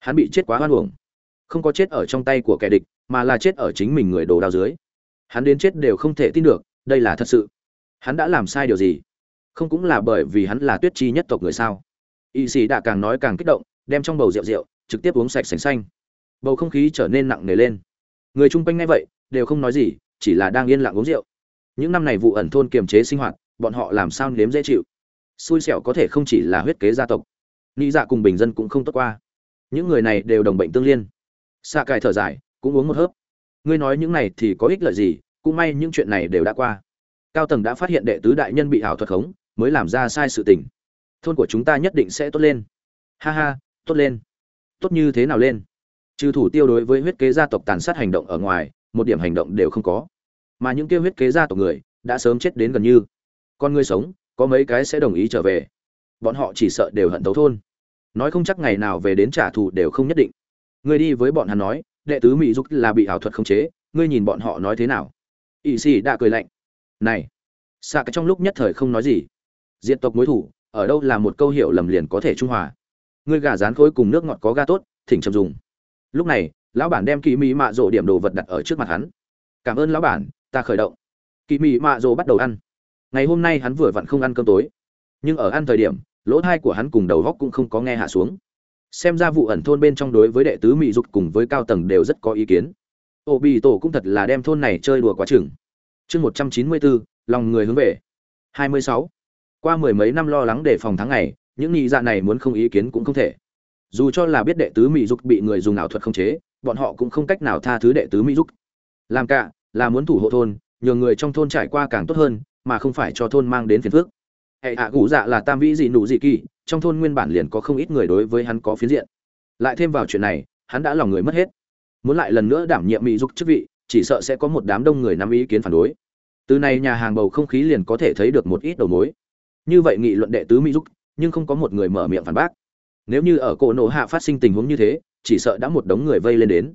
Speaker 1: Hắn bị chết quá hoan hưởng không có chết ở trong tay của kẻ địch, mà là chết ở chính mình người đồ đao dưới. Hắn đến chết đều không thể tin được, đây là thật sự. Hắn đã làm sai điều gì? Không cũng là bởi vì hắn là tuyết chi nhất tộc người sao? Y sĩ đã càng nói càng kích động, đem trong bầu rượu rượu, trực tiếp uống sạch sành xanh. Bầu không khí trở nên nặng nề lên. Người chung quanh ngay vậy, đều không nói gì, chỉ là đang yên lặng uống rượu. Những năm này vụ ẩn thôn kiềm chế sinh hoạt, bọn họ làm sao nếm dễ chịu? Xui xẻo có thể không chỉ là huyết kế gia tộc. Nghĩ dạ cùng bình dân cũng không tốt qua. Những người này đều đồng bệnh tương liên. Xạ cài thở dài, cũng uống một hớp. Ngươi nói những này thì có ích lợi gì, cũng may những chuyện này đều đã qua. Cao tầng đã phát hiện đệ tứ đại nhân bị ảo thuật khống, mới làm ra sai sự tình. Thôn của chúng ta nhất định sẽ tốt lên. Ha ha, tốt lên. Tốt như thế nào lên? Trừ thủ tiêu đối với huyết kế gia tộc tàn sát hành động ở ngoài, một điểm hành động đều không có. Mà những kêu huyết kế gia tộc người, đã sớm chết đến gần như. Con người sống có mấy cái sẽ đồng ý trở về. Bọn họ chỉ sợ đều hận thấu thôn. Nói không chắc ngày nào về đến trả thù đều không nhất định. Ngươi đi với bọn hắn nói, đệ tứ mỹ dục là bị ảo thuật khống chế, ngươi nhìn bọn họ nói thế nào? Ỵ sĩ đã cười lạnh. Này xạ cái trong lúc nhất thời không nói gì. Diện tộc mối thủ, ở đâu là một câu hiệu lầm liền có thể trung hòa. Ngươi gà rán khối cùng nước ngọt có ga tốt, thỉnh trầm dùng. Lúc này, lão bản đem kỳ mỹ mạ rộ điểm đồ vật đặt ở trước mặt hắn. Cảm ơn lão bản, ta khởi động. Kỳ mỹ mạ rộ bắt đầu ăn ngày hôm nay hắn vừa vặn không ăn cơm tối. Nhưng ở ăn thời điểm, lỗ thai của hắn cùng đầu góc cũng không có nghe hạ xuống. Xem ra vụ ẩn thôn bên trong đối với đệ tứ mỹ dục cùng với cao tầng đều rất có ý kiến. Ô bị tổ cũng thật là đem thôn này chơi đùa quá chừng. Chương một trăm chín mươi bốn, lòng người hướng về. hai mươi sáu. Qua mười mấy năm lo lắng đề phòng tháng ngày, những nghị dạ này muốn không ý kiến cũng không thể. Dù cho là biết đệ tứ mỹ dục bị người dùng ảo thuật khống chế, bọn họ cũng không cách nào tha thứ đệ tứ mỹ dục. Làm cả, là muốn thủ hộ thôn, nhờ người trong thôn trải qua càng tốt hơn mà không phải cho thôn mang đến phiền phức. Hệ hạ gù dạ là tam vĩ dị nụ dị kỳ, trong thôn nguyên bản liền có không ít người đối với hắn có phiến diện. Lại thêm vào chuyện này, hắn đã lòng người mất hết. Muốn lại lần nữa đảm nhiệm mỹ dục chức vị, chỉ sợ sẽ có một đám đông người nắm ý kiến phản đối. Từ này nhà hàng bầu không khí liền có thể thấy được một ít đầu mối. Như vậy nghị luận đệ tứ mỹ dục, nhưng không có một người mở miệng phản bác. Nếu như ở cổ nổ hạ phát sinh tình huống như thế, chỉ sợ đã một đống người vây lên đến.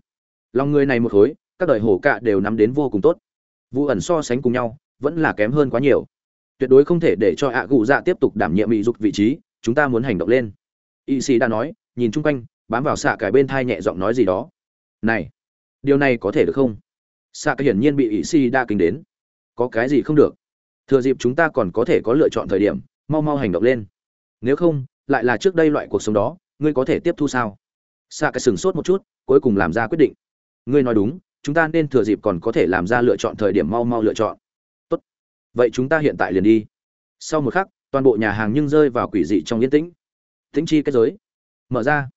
Speaker 1: Lòng người này một khối, các đời hổ cạ đều nắm đến vô cùng tốt. Vụ ẩn so sánh cùng nhau vẫn là kém hơn quá nhiều. Tuyệt đối không thể để cho ạ gù dạ tiếp tục đảm nhiệm mỹ dục vị trí, chúng ta muốn hành động lên. Y sĩ đã nói, nhìn chung quanh, bám vào xạ cái bên thai nhẹ giọng nói gì đó. Này, điều này có thể được không? Xạ cái hiển nhiên bị y sĩ đa kinh đến. Có cái gì không được? Thừa dịp chúng ta còn có thể có lựa chọn thời điểm, mau mau hành động lên. Nếu không, lại là trước đây loại cuộc sống đó, ngươi có thể tiếp thu sao? Xạ cái sừng sốt một chút, cuối cùng làm ra quyết định. Ngươi nói đúng, chúng ta nên thừa dịp còn có thể làm ra lựa chọn thời điểm mau mau lựa chọn vậy chúng ta hiện tại liền đi. Sau một khắc, toàn bộ nhà hàng nhưng rơi vào quỷ dị trong yên tĩnh. Tĩnh chi kết giới. Mở ra.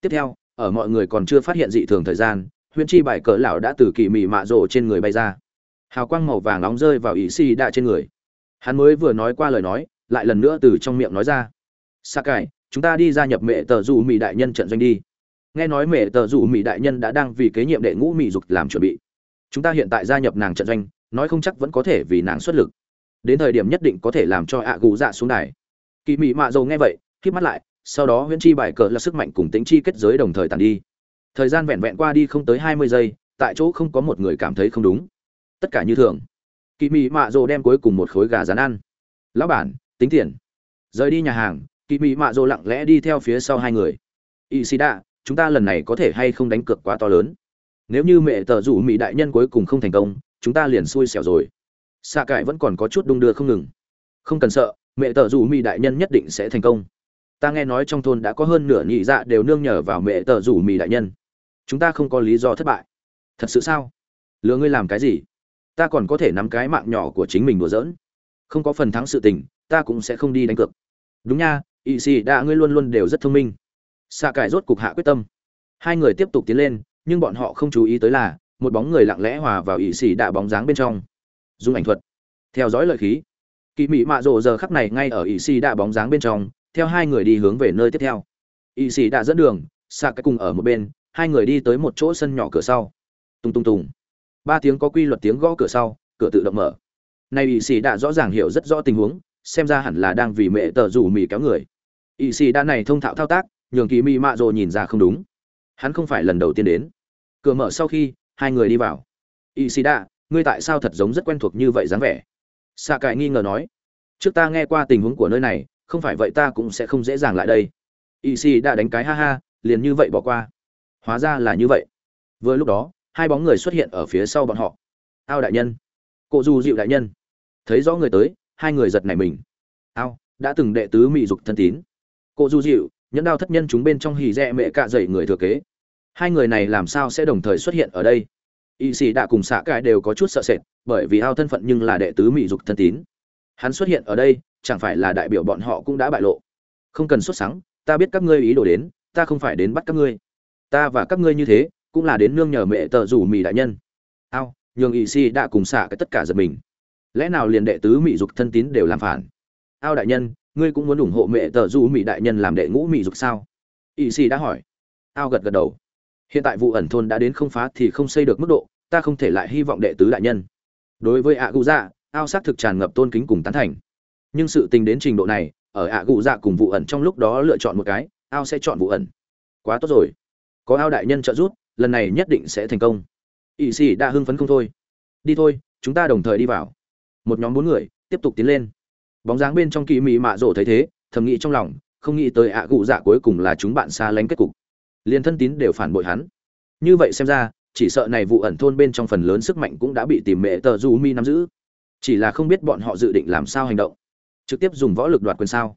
Speaker 1: Tiếp theo, ở mọi người còn chưa phát hiện dị thường thời gian huyễn chi bài cỡ lão đã từ kỳ mị mạ rộ trên người bay ra. Hào quang màu vàng nóng rơi vào ỷ xì đạ trên người. Hắn mới vừa nói qua lời nói, lại lần nữa từ trong miệng nói ra. Sakai, chúng ta đi gia nhập mẹ tờ dù mỹ đại nhân trận doanh đi. Nghe nói mẹ tờ dù mỹ đại nhân đã đang vì kế nhiệm đệ ngũ mỹ dục làm chuẩn bị. Chúng ta hiện tại gia nhập nàng trận doanh, nói không chắc vẫn có thể vì nàng xuất lực đến thời điểm nhất định có thể làm cho ạ gù dạ xuống đài. Kỳ mị mạ dầu nghe vậy k mắt lại, sau đó huyễn chi bài cờ là sức mạnh cùng tính chi kết giới đồng thời tàn đi. Thời gian vẹn vẹn qua đi không tới hai mươi giây, tại chỗ không có một người cảm thấy không đúng. Tất cả như thường. Kỳ mị mạ dầu đem cuối cùng một khối gà rán ăn. Lão bản, tính tiền. Rời đi nhà hàng kỳ mị mạ dầu lặng lẽ đi theo phía sau hai người. Y sĩ đạ chúng ta lần này có thể hay không đánh cược quá to lớn? Nếu như mẹ tờ rủ mỹ đại nhân cuối cùng không thành công, chúng ta liền xui xẻo rồi xạ cải vẫn còn có chút đung đưa không ngừng. Không cần sợ, mẹ tờ rủ mì đại nhân nhất định sẽ thành công. Ta nghe nói trong thôn đã có hơn nửa nhị dạ đều nương nhờ vào mẹ tờ rủ mì đại nhân. Chúng ta không có lý do thất bại. Thật sự sao? Lừa ngươi làm cái gì? Ta còn có thể nắm cái mạng nhỏ của chính mình đùa giỡn. Không có phần thắng sự tình, ta cũng sẽ không đi đánh cược. Đúng nha ỵ xì đã ngươi luôn luôn đều rất thông minh. Xạ cải rốt cục hạ quyết tâm. Hai người tiếp tục tiến lên, nhưng bọn họ không chú ý tới là, một bóng người lặng lẽ hòa vào ỵ xì đã bóng dáng bên trong dung ảnh thuật. Theo dõi lợi khí. Kỳ mị mạ rộ giờ khắc này ngay ở ỵ xì đã bóng dáng bên trong, theo hai người đi hướng về nơi tiếp theo. Ỵ xì đã dẫn đường xạ cái cùng ở một bên, hai người đi tới một chỗ sân nhỏ cửa sau. Tung tung tùng. Ba tiếng có quy luật tiếng gõ cửa sau, cửa tự động mở. Nay ỵ xì đã rõ ràng hiểu rất rõ tình huống, xem ra hẳn là đang vì mẹ tờ rủ mì kéo người. Ỵ xì đã này thông thạo thao tác, nhường kỳ mị mạ rồ nhìn ra không đúng. Hắn không phải lần đầu tiên đến. Cửa mở sau khi, hai người đi vào. Ỵ xì đã ngươi tại sao thật giống rất quen thuộc như vậy dáng vẻ? Xạ cải nghi ngờ nói, trước ta nghe qua tình huống của nơi này, không phải vậy ta cũng sẽ không dễ dàng lại đây. Y si đã đánh cái ha ha, liền như vậy bỏ qua. Hóa ra là như vậy. Vừa lúc đó, hai bóng người xuất hiện ở phía sau bọn họ. Ao đại nhân. Cộ du dịu đại nhân. Thấy rõ người tới, hai người giật nảy mình. Ao, đã từng đệ tứ mỹ dục thân tín. Cộ du dịu nhẫn đao thất nhân chúng bên trong hì rẽ mẹ cạ dậy người thừa kế. Hai người này làm sao sẽ đồng thời xuất hiện ở đây? Y sĩ đã cùng xạ cải đều có chút sợ sệt, bởi vì ao thân phận nhưng là đệ tứ mỹ dục thân tín. Hắn xuất hiện ở đây, chẳng phải là đại biểu bọn họ cũng đã bại lộ. Không cần xuất sáng ta biết các ngươi ý đồ đến, ta không phải đến bắt các ngươi. Ta và các ngươi như thế, cũng là đến nương nhờ mẹ tờ rủ mỹ đại nhân. Ao, nhường y sĩ đã cùng xạ cái tất cả giật mình. Lẽ nào liền đệ tứ mỹ dục thân tín đều làm phản? Ao đại nhân, ngươi cũng muốn ủng hộ mẹ tờ rủ mỹ đại nhân làm đệ ngũ mỹ dục sao? Y sĩ đã hỏi. Ao gật gật đầu hiện tại vụ ẩn thôn đã đến không phá thì không xây được mức độ, ta không thể lại hy vọng đệ tứ đại nhân. Đối với ạ cụ dạ ao xác thực tràn ngập tôn kính cùng tán thành. Nhưng sự tình đến trình độ này, ở ạ cụ dạ cùng vụ ẩn trong lúc đó lựa chọn một cái, ao sẽ chọn vụ ẩn. Quá tốt rồi. Có ao đại nhân trợ giúp, lần này nhất định sẽ thành công. Ỵ sĩ đã hưng phấn không thôi. Đi thôi, chúng ta đồng thời đi vào. Một nhóm bốn người, tiếp tục tiến lên. Bóng dáng bên trong kỳ mị mạ rổ thấy thế, thầm nghĩ trong lòng, không nghĩ tới ạ cụ dạ cuối cùng là chúng bạn xa lánh kết cục liền thân tín đều phản bội hắn. Như vậy xem ra, chỉ sợ này vụ ẩn thôn bên trong phần lớn sức mạnh cũng đã bị tìm mẹ tờ du mi nắm giữ. Chỉ là không biết bọn họ dự định làm sao hành động. Trực tiếp dùng võ lực đoạt quyền sao?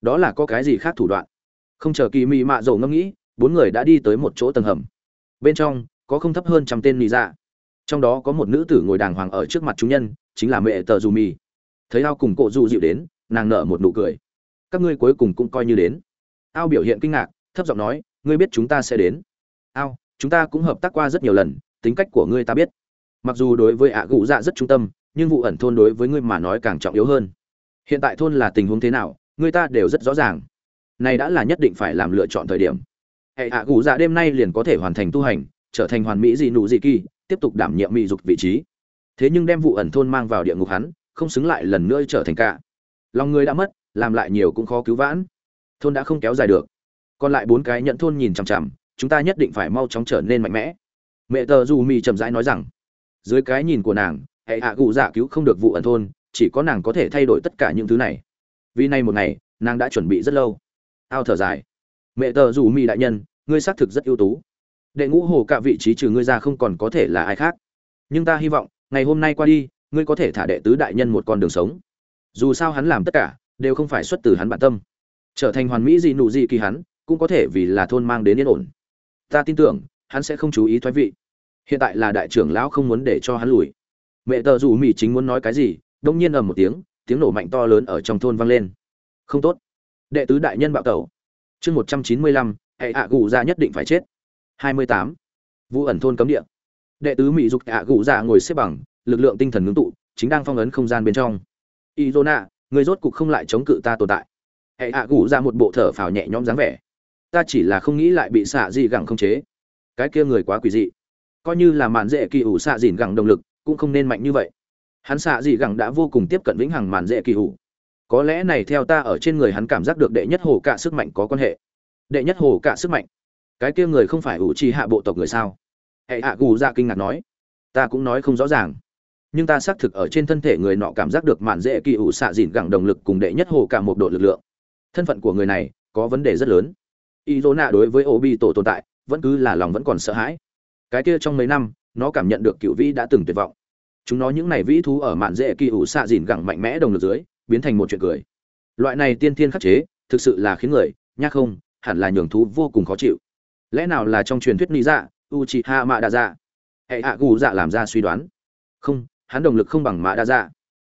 Speaker 1: Đó là có cái gì khác thủ đoạn? Không chờ kỳ mị mạ dầu ngẫm nghĩ, bốn người đã đi tới một chỗ tầng hầm. Bên trong, có không thấp hơn trăm tên nị dạ. Trong đó có một nữ tử ngồi đàng hoàng ở trước mặt chúng nhân, chính là mẹ tờ dù mì thấy ao cùng cộ du dịu đến, nàng nở một nụ cười. Các ngươi cuối cùng cũng coi như đến. Ao biểu hiện kinh ngạc, thấp giọng nói ngươi biết chúng ta sẽ đến. Ao, chúng ta cũng hợp tác qua rất nhiều lần, tính cách của ngươi ta biết. Mặc dù đối với ạ gụ dạ rất trung tâm, nhưng vụ ẩn thôn đối với ngươi mà nói càng trọng yếu hơn. Hiện tại thôn là tình huống thế nào, ngươi ta đều rất rõ ràng. Này đã là nhất định phải làm lựa chọn thời điểm. Hệ ạ gụ dạ đêm nay liền có thể hoàn thành tu hành, trở thành hoàn mỹ dị nụ dị kỳ, tiếp tục đảm nhiệm mỹ dục vị trí. Thế nhưng đem vụ ẩn thôn mang vào địa ngục hắn, không xứng lại lần nữa trở thành cả. Lòng người đã mất, làm lại nhiều cũng khó cứu vãn. Thôn đã không kéo dài được còn lại bốn cái nhận thôn nhìn chằm chằm, chúng ta nhất định phải mau chóng trở nên mạnh mẽ. Mẹ tờ dù mì chậm rãi nói rằng, dưới cái nhìn của nàng, hệ hạ cụ dạ cứu không được vụ ẩn thôn, chỉ có nàng có thể thay đổi tất cả những thứ này. Vì nay một ngày, nàng đã chuẩn bị rất lâu. Ao thở dài. Mẹ tờ dù mì đại nhân, ngươi xác thực rất ưu tú. Đệ ngũ hồ cả vị trí trừ ngươi ra không còn có thể là ai khác. Nhưng ta hy vọng, ngày hôm nay qua đi, ngươi có thể thả đệ tứ đại nhân một con đường sống. Dù sao hắn làm tất cả, đều không phải xuất từ hắn bản tâm. Trở thành hoàn mỹ gì nụ gì kỳ hắn cũng có thể vì là thôn mang đến yên ổn. Ta tin tưởng, hắn sẽ không chú ý thoái vị. Hiện tại là đại trưởng lão không muốn để cho hắn lùi. Mẹ tờ dù mỹ chính muốn nói cái gì, đông nhiên ầm một tiếng tiếng nổ mạnh to lớn ở trong thôn vang lên. Không tốt. Đệ tứ đại nhân bạo tẩu. Chương một trăm chín mươi lăm, hệ ạ gù ra nhất định phải chết. Hai mươi tám. Vũ ẩn thôn cấm địa. Đệ tứ mỹ dục ạ gù ra ngồi xếp bằng, lực lượng tinh thần ngưng tụ, chính đang phong ấn không gian bên trong. Izona người rốt cục không lại chống cự ta tồn tại. Hệ ạ gù ra một bộ thở phào nhẹ nhõm dáng vẻ ta chỉ là không nghĩ lại bị xạ dị gẳng không chế. Cái kia người quá quỷ dị. Coi như là màn dễ kỳ ủ xạ dịn gẳng động lực, cũng không nên mạnh như vậy. Hắn xạ dị gẳng đã vô cùng tiếp cận vĩnh hằng màn dễ kỳ ủ. Có lẽ này theo ta ở trên người hắn cảm giác được đệ nhất hồ cả sức mạnh có quan hệ. Đệ nhất hồ cả sức mạnh. Cái kia người không phải ủ trì hạ bộ tộc người sao? Hệ hạ gù ra kinh ngạc nói. Ta cũng nói không rõ ràng. Nhưng ta xác thực ở trên thân thể người nọ cảm giác được màn dễ kỳ ủ xạ dịn gẳng động lực cùng đệ nhất hồ cả một độ lực lượng. Thân phận của người này có vấn đề rất lớn y dỗ nạ đối với ô bi tổ tồn tại, vẫn cứ là lòng vẫn còn sợ hãi. Cái kia trong mấy năm, nó cảm nhận được cựu vĩ đã từng tuyệt vọng. Chúng nó những này vĩ thú ở mạn dễ kỳ ủ xạ dìn gẳng mạnh mẽ đồng lực dưới, biến thành một chuyện cười. Loại này tiên thiên khắc chế, thực sự là khiến người, nhắc không, hẳn là nhường thú vô cùng khó chịu. Lẽ nào là trong truyền thuyết lý dạ u chị hạ mạ đa dạ hệ hạ gù dạ làm ra suy đoán. Không, hắn đồng lực không bằng mạ đa dạ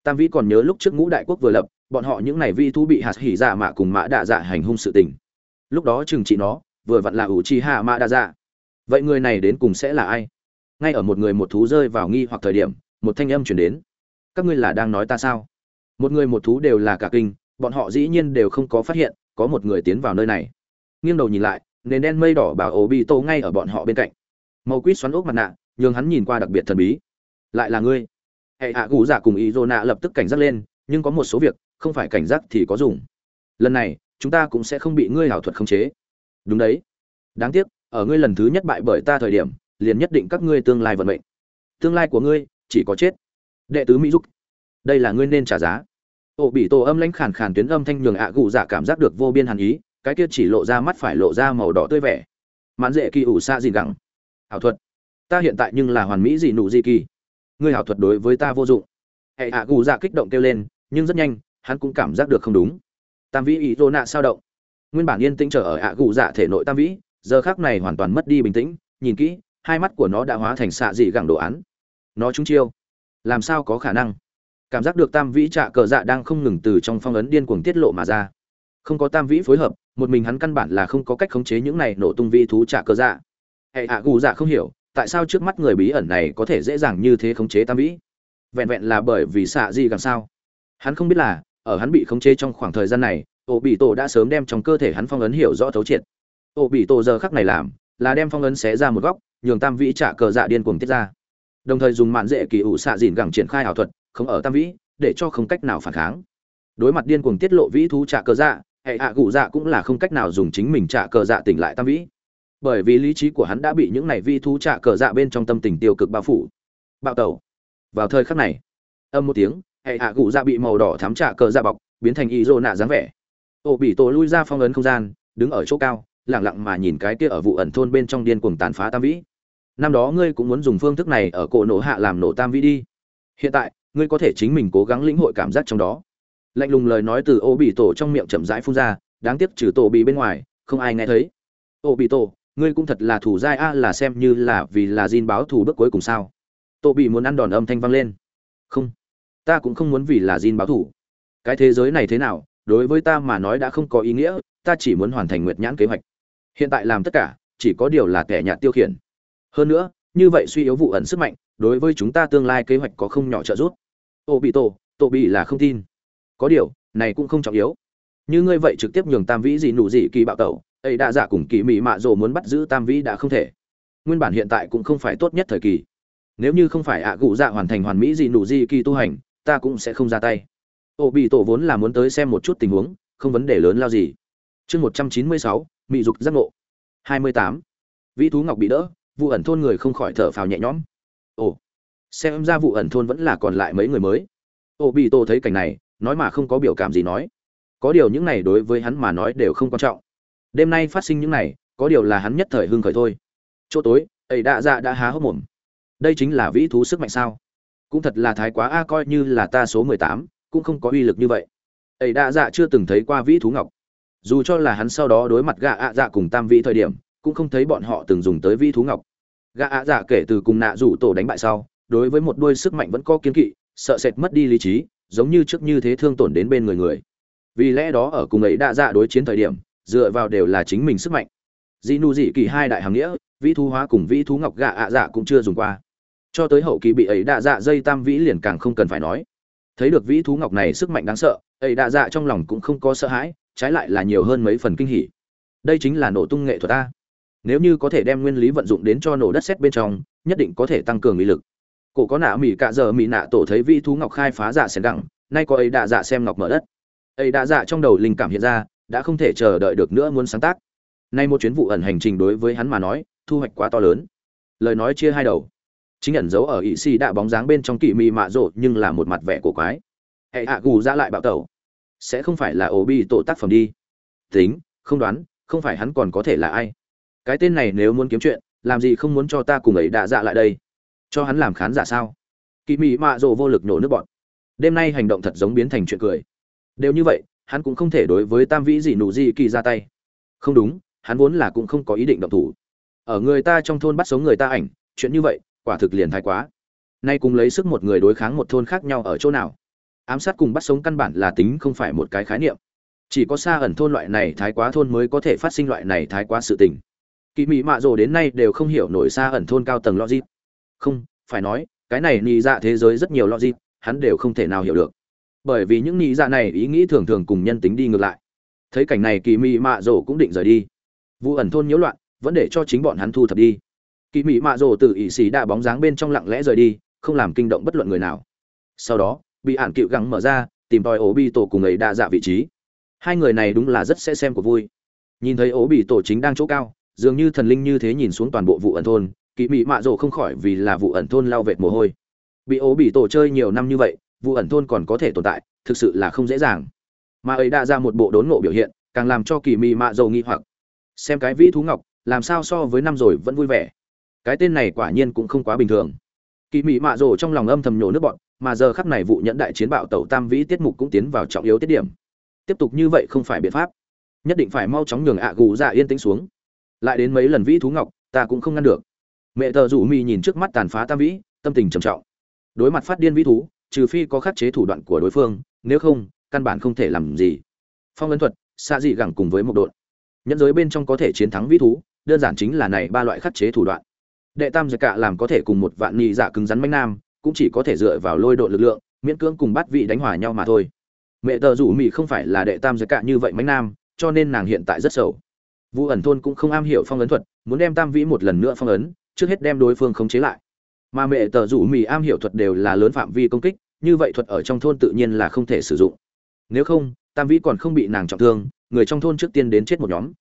Speaker 1: tam vĩ còn nhớ lúc trước ngũ đại quốc vừa lập, bọn họ những này vi thú bị hạt hỉ dạ mạ cùng mạ đa dạ hành hung sự tình lúc đó chừng trị nó, vừa vặn là ủ chi hạ mạ đa dạ. Vậy người này đến cùng sẽ là ai? Ngay ở một người một thú rơi vào nghi hoặc thời điểm, một thanh âm chuyển đến. Các ngươi là đang nói ta sao? Một người một thú đều là cả kinh, bọn họ dĩ nhiên đều không có phát hiện, có một người tiến vào nơi này. Nghiêng đầu nhìn lại, nền đen mây đỏ bảo ổ bị tô ngay ở bọn họ bên cạnh. Màu quýt xoắn ốc mặt nạ, nhường hắn nhìn qua đặc biệt thần bí. Lại là ngươi. Hệ hạ gù giả cùng ý dô nạ lập tức cảnh giác lên, nhưng có một số việc, không phải cảnh giác thì có dùng. Lần này chúng ta cũng sẽ không bị ngươi hảo thuật khống chế. Đúng đấy. Đáng tiếc ở ngươi lần thứ nhất bại bởi ta thời điểm liền nhất định các ngươi tương lai vận mệnh. Tương lai của ngươi chỉ có chết. Đệ tứ mỹ dục, đây là ngươi nên trả giá. Ổ bị tổ âm lãnh khàn khàn tuyến âm thanh nhường ạ gù dạ cảm giác được vô biên hàn ý cái kia chỉ lộ ra mắt phải lộ ra màu đỏ tươi vẻ. Mãn dễ kỳ ủ xa gì gẳng ảo thuật. Ta hiện tại nhưng là hoàn mỹ gì nụ gì kỳ. Ngươi ảo thuật đối với ta vô dụng. Hệ ạ gù dạ kích động kêu lên nhưng rất nhanh hắn cũng cảm giác được không đúng tam vĩ ý rô nạ sao động. Nguyên bản yên tĩnh trở ở ạ gù dạ thể nội tam vĩ, giờ khác này hoàn toàn mất đi bình tĩnh, nhìn kỹ, hai mắt của nó đã hóa thành xạ dị gẳng đồ án. Nó trúng chiêu. Làm sao có khả năng? Cảm giác được tam vĩ trạ cờ dạ đang không ngừng từ trong phong ấn điên cuồng tiết lộ mà ra. Không có tam vĩ phối hợp, một mình hắn căn bản là không có cách khống chế những này nổ tung vi thú trạ cờ dạ. Hệ ạ gù dạ không hiểu, tại sao trước mắt người bí ẩn này có thể dễ dàng như thế khống chế tam vĩ? Vẹn vẹn là bởi vì xạ dị gẳng sao? Hắn không biết là ở hắn bị khống chế trong khoảng thời gian này ổ bị tổ đã sớm đem trong cơ thể hắn phong ấn hiểu rõ thấu triệt. Ổ bị tổ giờ khắc này làm là đem phong ấn xé ra một góc, nhường tam vĩ trả cờ dạ điên cuồng tiết ra. Đồng thời dùng mạn dễ kỳ ủ xạ dìn gẳng triển khai ảo thuật, không ở tam vĩ, để cho không cách nào phản kháng. Đối mặt điên cuồng tiết lộ vĩ thú trả cờ dạ hệ hạ gù dạ cũng là không cách nào dùng chính mình trả cờ dạ tỉnh lại tam vĩ. Bởi vì lý trí của hắn đã bị những này vi thú trả cờ dạ bên trong tâm tình tiêu cực bao phủ. Bạo tẩu. Vào thời khắc này, âm một tiếng hệ hạ gù ra bị màu đỏ thắm trả cờ ra bọc, biến thành y rô nạ dáng vẻ. Ô bị tổ lui ra phong ấn không gian, đứng ở chỗ cao lẳng lặng mà nhìn cái kia ở vụ ẩn thôn bên trong điên cuồng tàn phá tam vĩ. Năm đó ngươi cũng muốn dùng phương thức này ở cổ nổ hạ làm nổ tam vĩ đi. Hiện tại, ngươi có thể chính mình cố gắng lĩnh hội cảm giác trong đó. Lạnh lùng lời nói từ ô bị tổ trong miệng chậm rãi phun ra, đáng tiếc trừ tổ bị bên ngoài, không ai nghe thấy. Ô bị tổ, ngươi cũng thật là thủ giai a, là xem như là vì là Jin báo thù bước cuối cùng sao. Tổ bị muốn ăn đòn âm thanh vang lên. Không ta cũng không muốn vì là Jin báo thủ, cái thế giới này thế nào đối với ta mà nói đã không có ý nghĩa ta chỉ muốn hoàn thành nguyệt nhãn kế hoạch. Hiện tại làm tất cả chỉ có điều là kẻ nhạt tiêu khiển. Hơn nữa như vậy suy yếu vụ ẩn sức mạnh đối với chúng ta tương lai kế hoạch có không nhỏ trợ giúp. Tô bị tổ tổ bị là không tin. Có điều này cũng không trọng yếu. Như ngươi vậy trực tiếp nhường tam vĩ gì nụ gì kỳ bạo tẩu ấy đã giả cùng kỳ mỹ mạ rồ muốn bắt giữ tam vĩ đã không thể. Nguyên bản hiện tại cũng không phải tốt nhất thời kỳ. Nếu như không phải ạ à gụ dạ hoàn thành hoàn mỹ gì nụ gì kỳ tu hành ta cũng sẽ không ra tay. Ô, bị tổ vốn là muốn tới xem một chút tình huống, không vấn đề lớn lao gì. Chương một trăm chín mươi sáu, mị dục giác ngộ. hai mươi tám. Vĩ thú ngọc bị đỡ vụ ẩn thôn người không khỏi thở phào nhẹ nhõm. Ồ, xem ra vụ ẩn thôn vẫn là còn lại mấy người mới. Ô, bị tổ thấy cảnh này, nói mà không có biểu cảm gì nói. Có điều những này đối với hắn mà nói đều không quan trọng. Đêm nay phát sinh những này, có điều là hắn nhất thời hưng khởi thôi. Chỗ tối, ấy đã dạ đã há hốc mồm. Đây chính là vĩ thú sức mạnh sao? Cũng thật là thái quá a, coi như là ta số mười tám, cũng không có uy lực như vậy. Ấy đã dạ chưa từng thấy qua vĩ thú ngọc. Dù cho là hắn sau đó đối mặt gạ ạ dạ cùng tam vĩ thời điểm, cũng không thấy bọn họ từng dùng tới vĩ thú ngọc. Gạ ạ dạ kể từ cùng nạ rủ tổ đánh bại sau, đối với một đôi sức mạnh vẫn có kiến kỵ, sợ sệt mất đi lý trí, giống như trước như thế thương tổn đến bên người người. Vì lẽ đó ở cùng ấy đa dạ đối chiến thời điểm, dựa vào đều là chính mình sức mạnh. Dị nu dị kỳ hai đại hàng nghĩa, vĩ thú hóa cùng vĩ thú ngọc gạ ạ dạ cũng chưa dùng qua cho tới hậu kỳ bị ấy đa dạ dây tam vĩ liền càng không cần phải nói. Thấy được vĩ thú ngọc này sức mạnh đáng sợ, ấy đa dạ trong lòng cũng không có sợ hãi, trái lại là nhiều hơn mấy phần kinh hỉ. Đây chính là nổ tung nghệ thuật ta. Nếu như có thể đem nguyên lý vận dụng đến cho nổ đất xét bên trong, nhất định có thể tăng cường uy lực. Cổ có nạ mỹ cạ giờ mỹ nạ tổ thấy vĩ thú ngọc khai phá dạ xẻn đẳng nay có ấy đạ dạ xem ngọc mở đất. Ấy đạ dạ trong đầu linh cảm hiện ra, đã không thể chờ đợi được nữa muốn sáng tác. Nay một chuyến vụ ẩn hành trình đối với hắn mà nói, thu hoạch quá to lớn. Lời nói chia hai đầu chính ẩn giấu ở ỵ xì đạ bóng dáng bên trong kỳ mị mạ rộ nhưng là một mặt vẻ của quái. Hệ hạ gù ra lại bạo tẩu. Sẽ không phải là ổ bi tổ tác phẩm đi. Tính, không đoán, không phải hắn còn có thể là ai. Cái tên này nếu muốn kiếm chuyện, làm gì không muốn cho ta cùng ấy đạ dạ lại đây? Cho hắn làm khán giả sao? Kỳ mị mạ rộ vô lực nổ nước bọn. Đêm nay hành động thật giống biến thành chuyện cười. Đều như vậy, hắn cũng không thể đối với tam vĩ gì nụ gì kỳ ra tay. Không đúng, hắn vốn là cũng không có ý định động thủ. Ở người ta trong thôn bắt sống người ta ảnh, chuyện như vậy quả thực liền thái quá. Nay cùng lấy sức một người đối kháng một thôn khác nhau ở chỗ nào? Ám sát cùng bắt sống căn bản là tính không phải một cái khái niệm. Chỉ có xa ẩn thôn loại này thái quá thôn mới có thể phát sinh loại này thái quá sự tình. Kỳ mị mạ rồ đến nay đều không hiểu nổi xa ẩn thôn cao tầng logic. Không, phải nói, cái này nị dạ thế giới rất nhiều logic, hắn đều không thể nào hiểu được. Bởi vì những nị dạ này ý nghĩ thường thường cùng nhân tính đi ngược lại. Thấy cảnh này kỳ mị mạ rồ cũng định rời đi. Vụ ẩn thôn nhiễu loạn, vẫn để cho chính bọn hắn thu thập đi kỳ mỹ mạ rồ từ ỵ xì đạ bóng dáng bên trong lặng lẽ rời đi, không làm kinh động bất luận người nào. Sau đó, bị ản cựu gắng mở ra, tìm tòi ố bị tổ cùng ấy đa dạ vị trí. Hai người này đúng là rất sẽ xem của vui. Nhìn thấy ố bị tổ chính đang chỗ cao, dường như thần linh như thế nhìn xuống toàn bộ vụ ẩn thôn kỳ mị mạ rồ không khỏi vì là vụ ẩn thôn lao vệt mồ hôi. Bị ố bị tổ chơi nhiều năm như vậy, vụ ẩn thôn còn có thể tồn tại, thực sự là không dễ dàng. Mà ấy đã ra một bộ đốn ngộ biểu hiện, càng làm cho kỳ mị mạ rồ nghi hoặc. Xem cái vĩ thú ngọc, làm sao so với năm rồi vẫn vui vẻ cái tên này quả nhiên cũng không quá bình thường. Kỳ mị mạ rồ trong lòng âm thầm nhổ nước bọn, mà giờ khắp này vụ nhẫn đại chiến bạo tẩu tam vĩ tiết mục cũng tiến vào trọng yếu tiết điểm. Tiếp tục như vậy không phải biện pháp. Nhất định phải mau chóng nhường ạ gù dạ yên tĩnh xuống. Lại đến mấy lần vĩ thú ngọc, ta cũng không ngăn được. Mẹ tờ rủ mi nhìn trước mắt tàn phá tam vĩ, tâm tình trầm trọng. Đối mặt phát điên vĩ thú, trừ phi có khắc chế thủ đoạn của đối phương, nếu không, căn bản không thể làm gì. Phong ấn thuật xa dị gẳng cùng với một đội nhẫn giới bên trong có thể chiến thắng vĩ thú, đơn giản chính là này ba loại khắc chế thủ đoạn đệ tam giải cạ làm có thể cùng một vạn nhị dạ cứng rắn manh nam, cũng chỉ có thể dựa vào lôi độ lực lượng, miễn cưỡng cùng bắt vị đánh hòa nhau mà thôi. Mẹ tờ rủ mỹ không phải là đệ tam giải cạ như vậy mánh nam, cho nên nàng hiện tại rất sầu vũ ẩn thôn cũng không am hiểu phong ấn thuật, muốn đem tam vĩ một lần nữa phong ấn, trước hết đem đối phương khống chế lại. Mà mẹ tờ rủ mỹ am hiểu thuật đều là lớn phạm vi công kích, như vậy thuật ở trong thôn tự nhiên là không thể sử dụng. Nếu không, tam vĩ còn không bị nàng trọng thương, người trong thôn trước tiên đến chết một nhóm.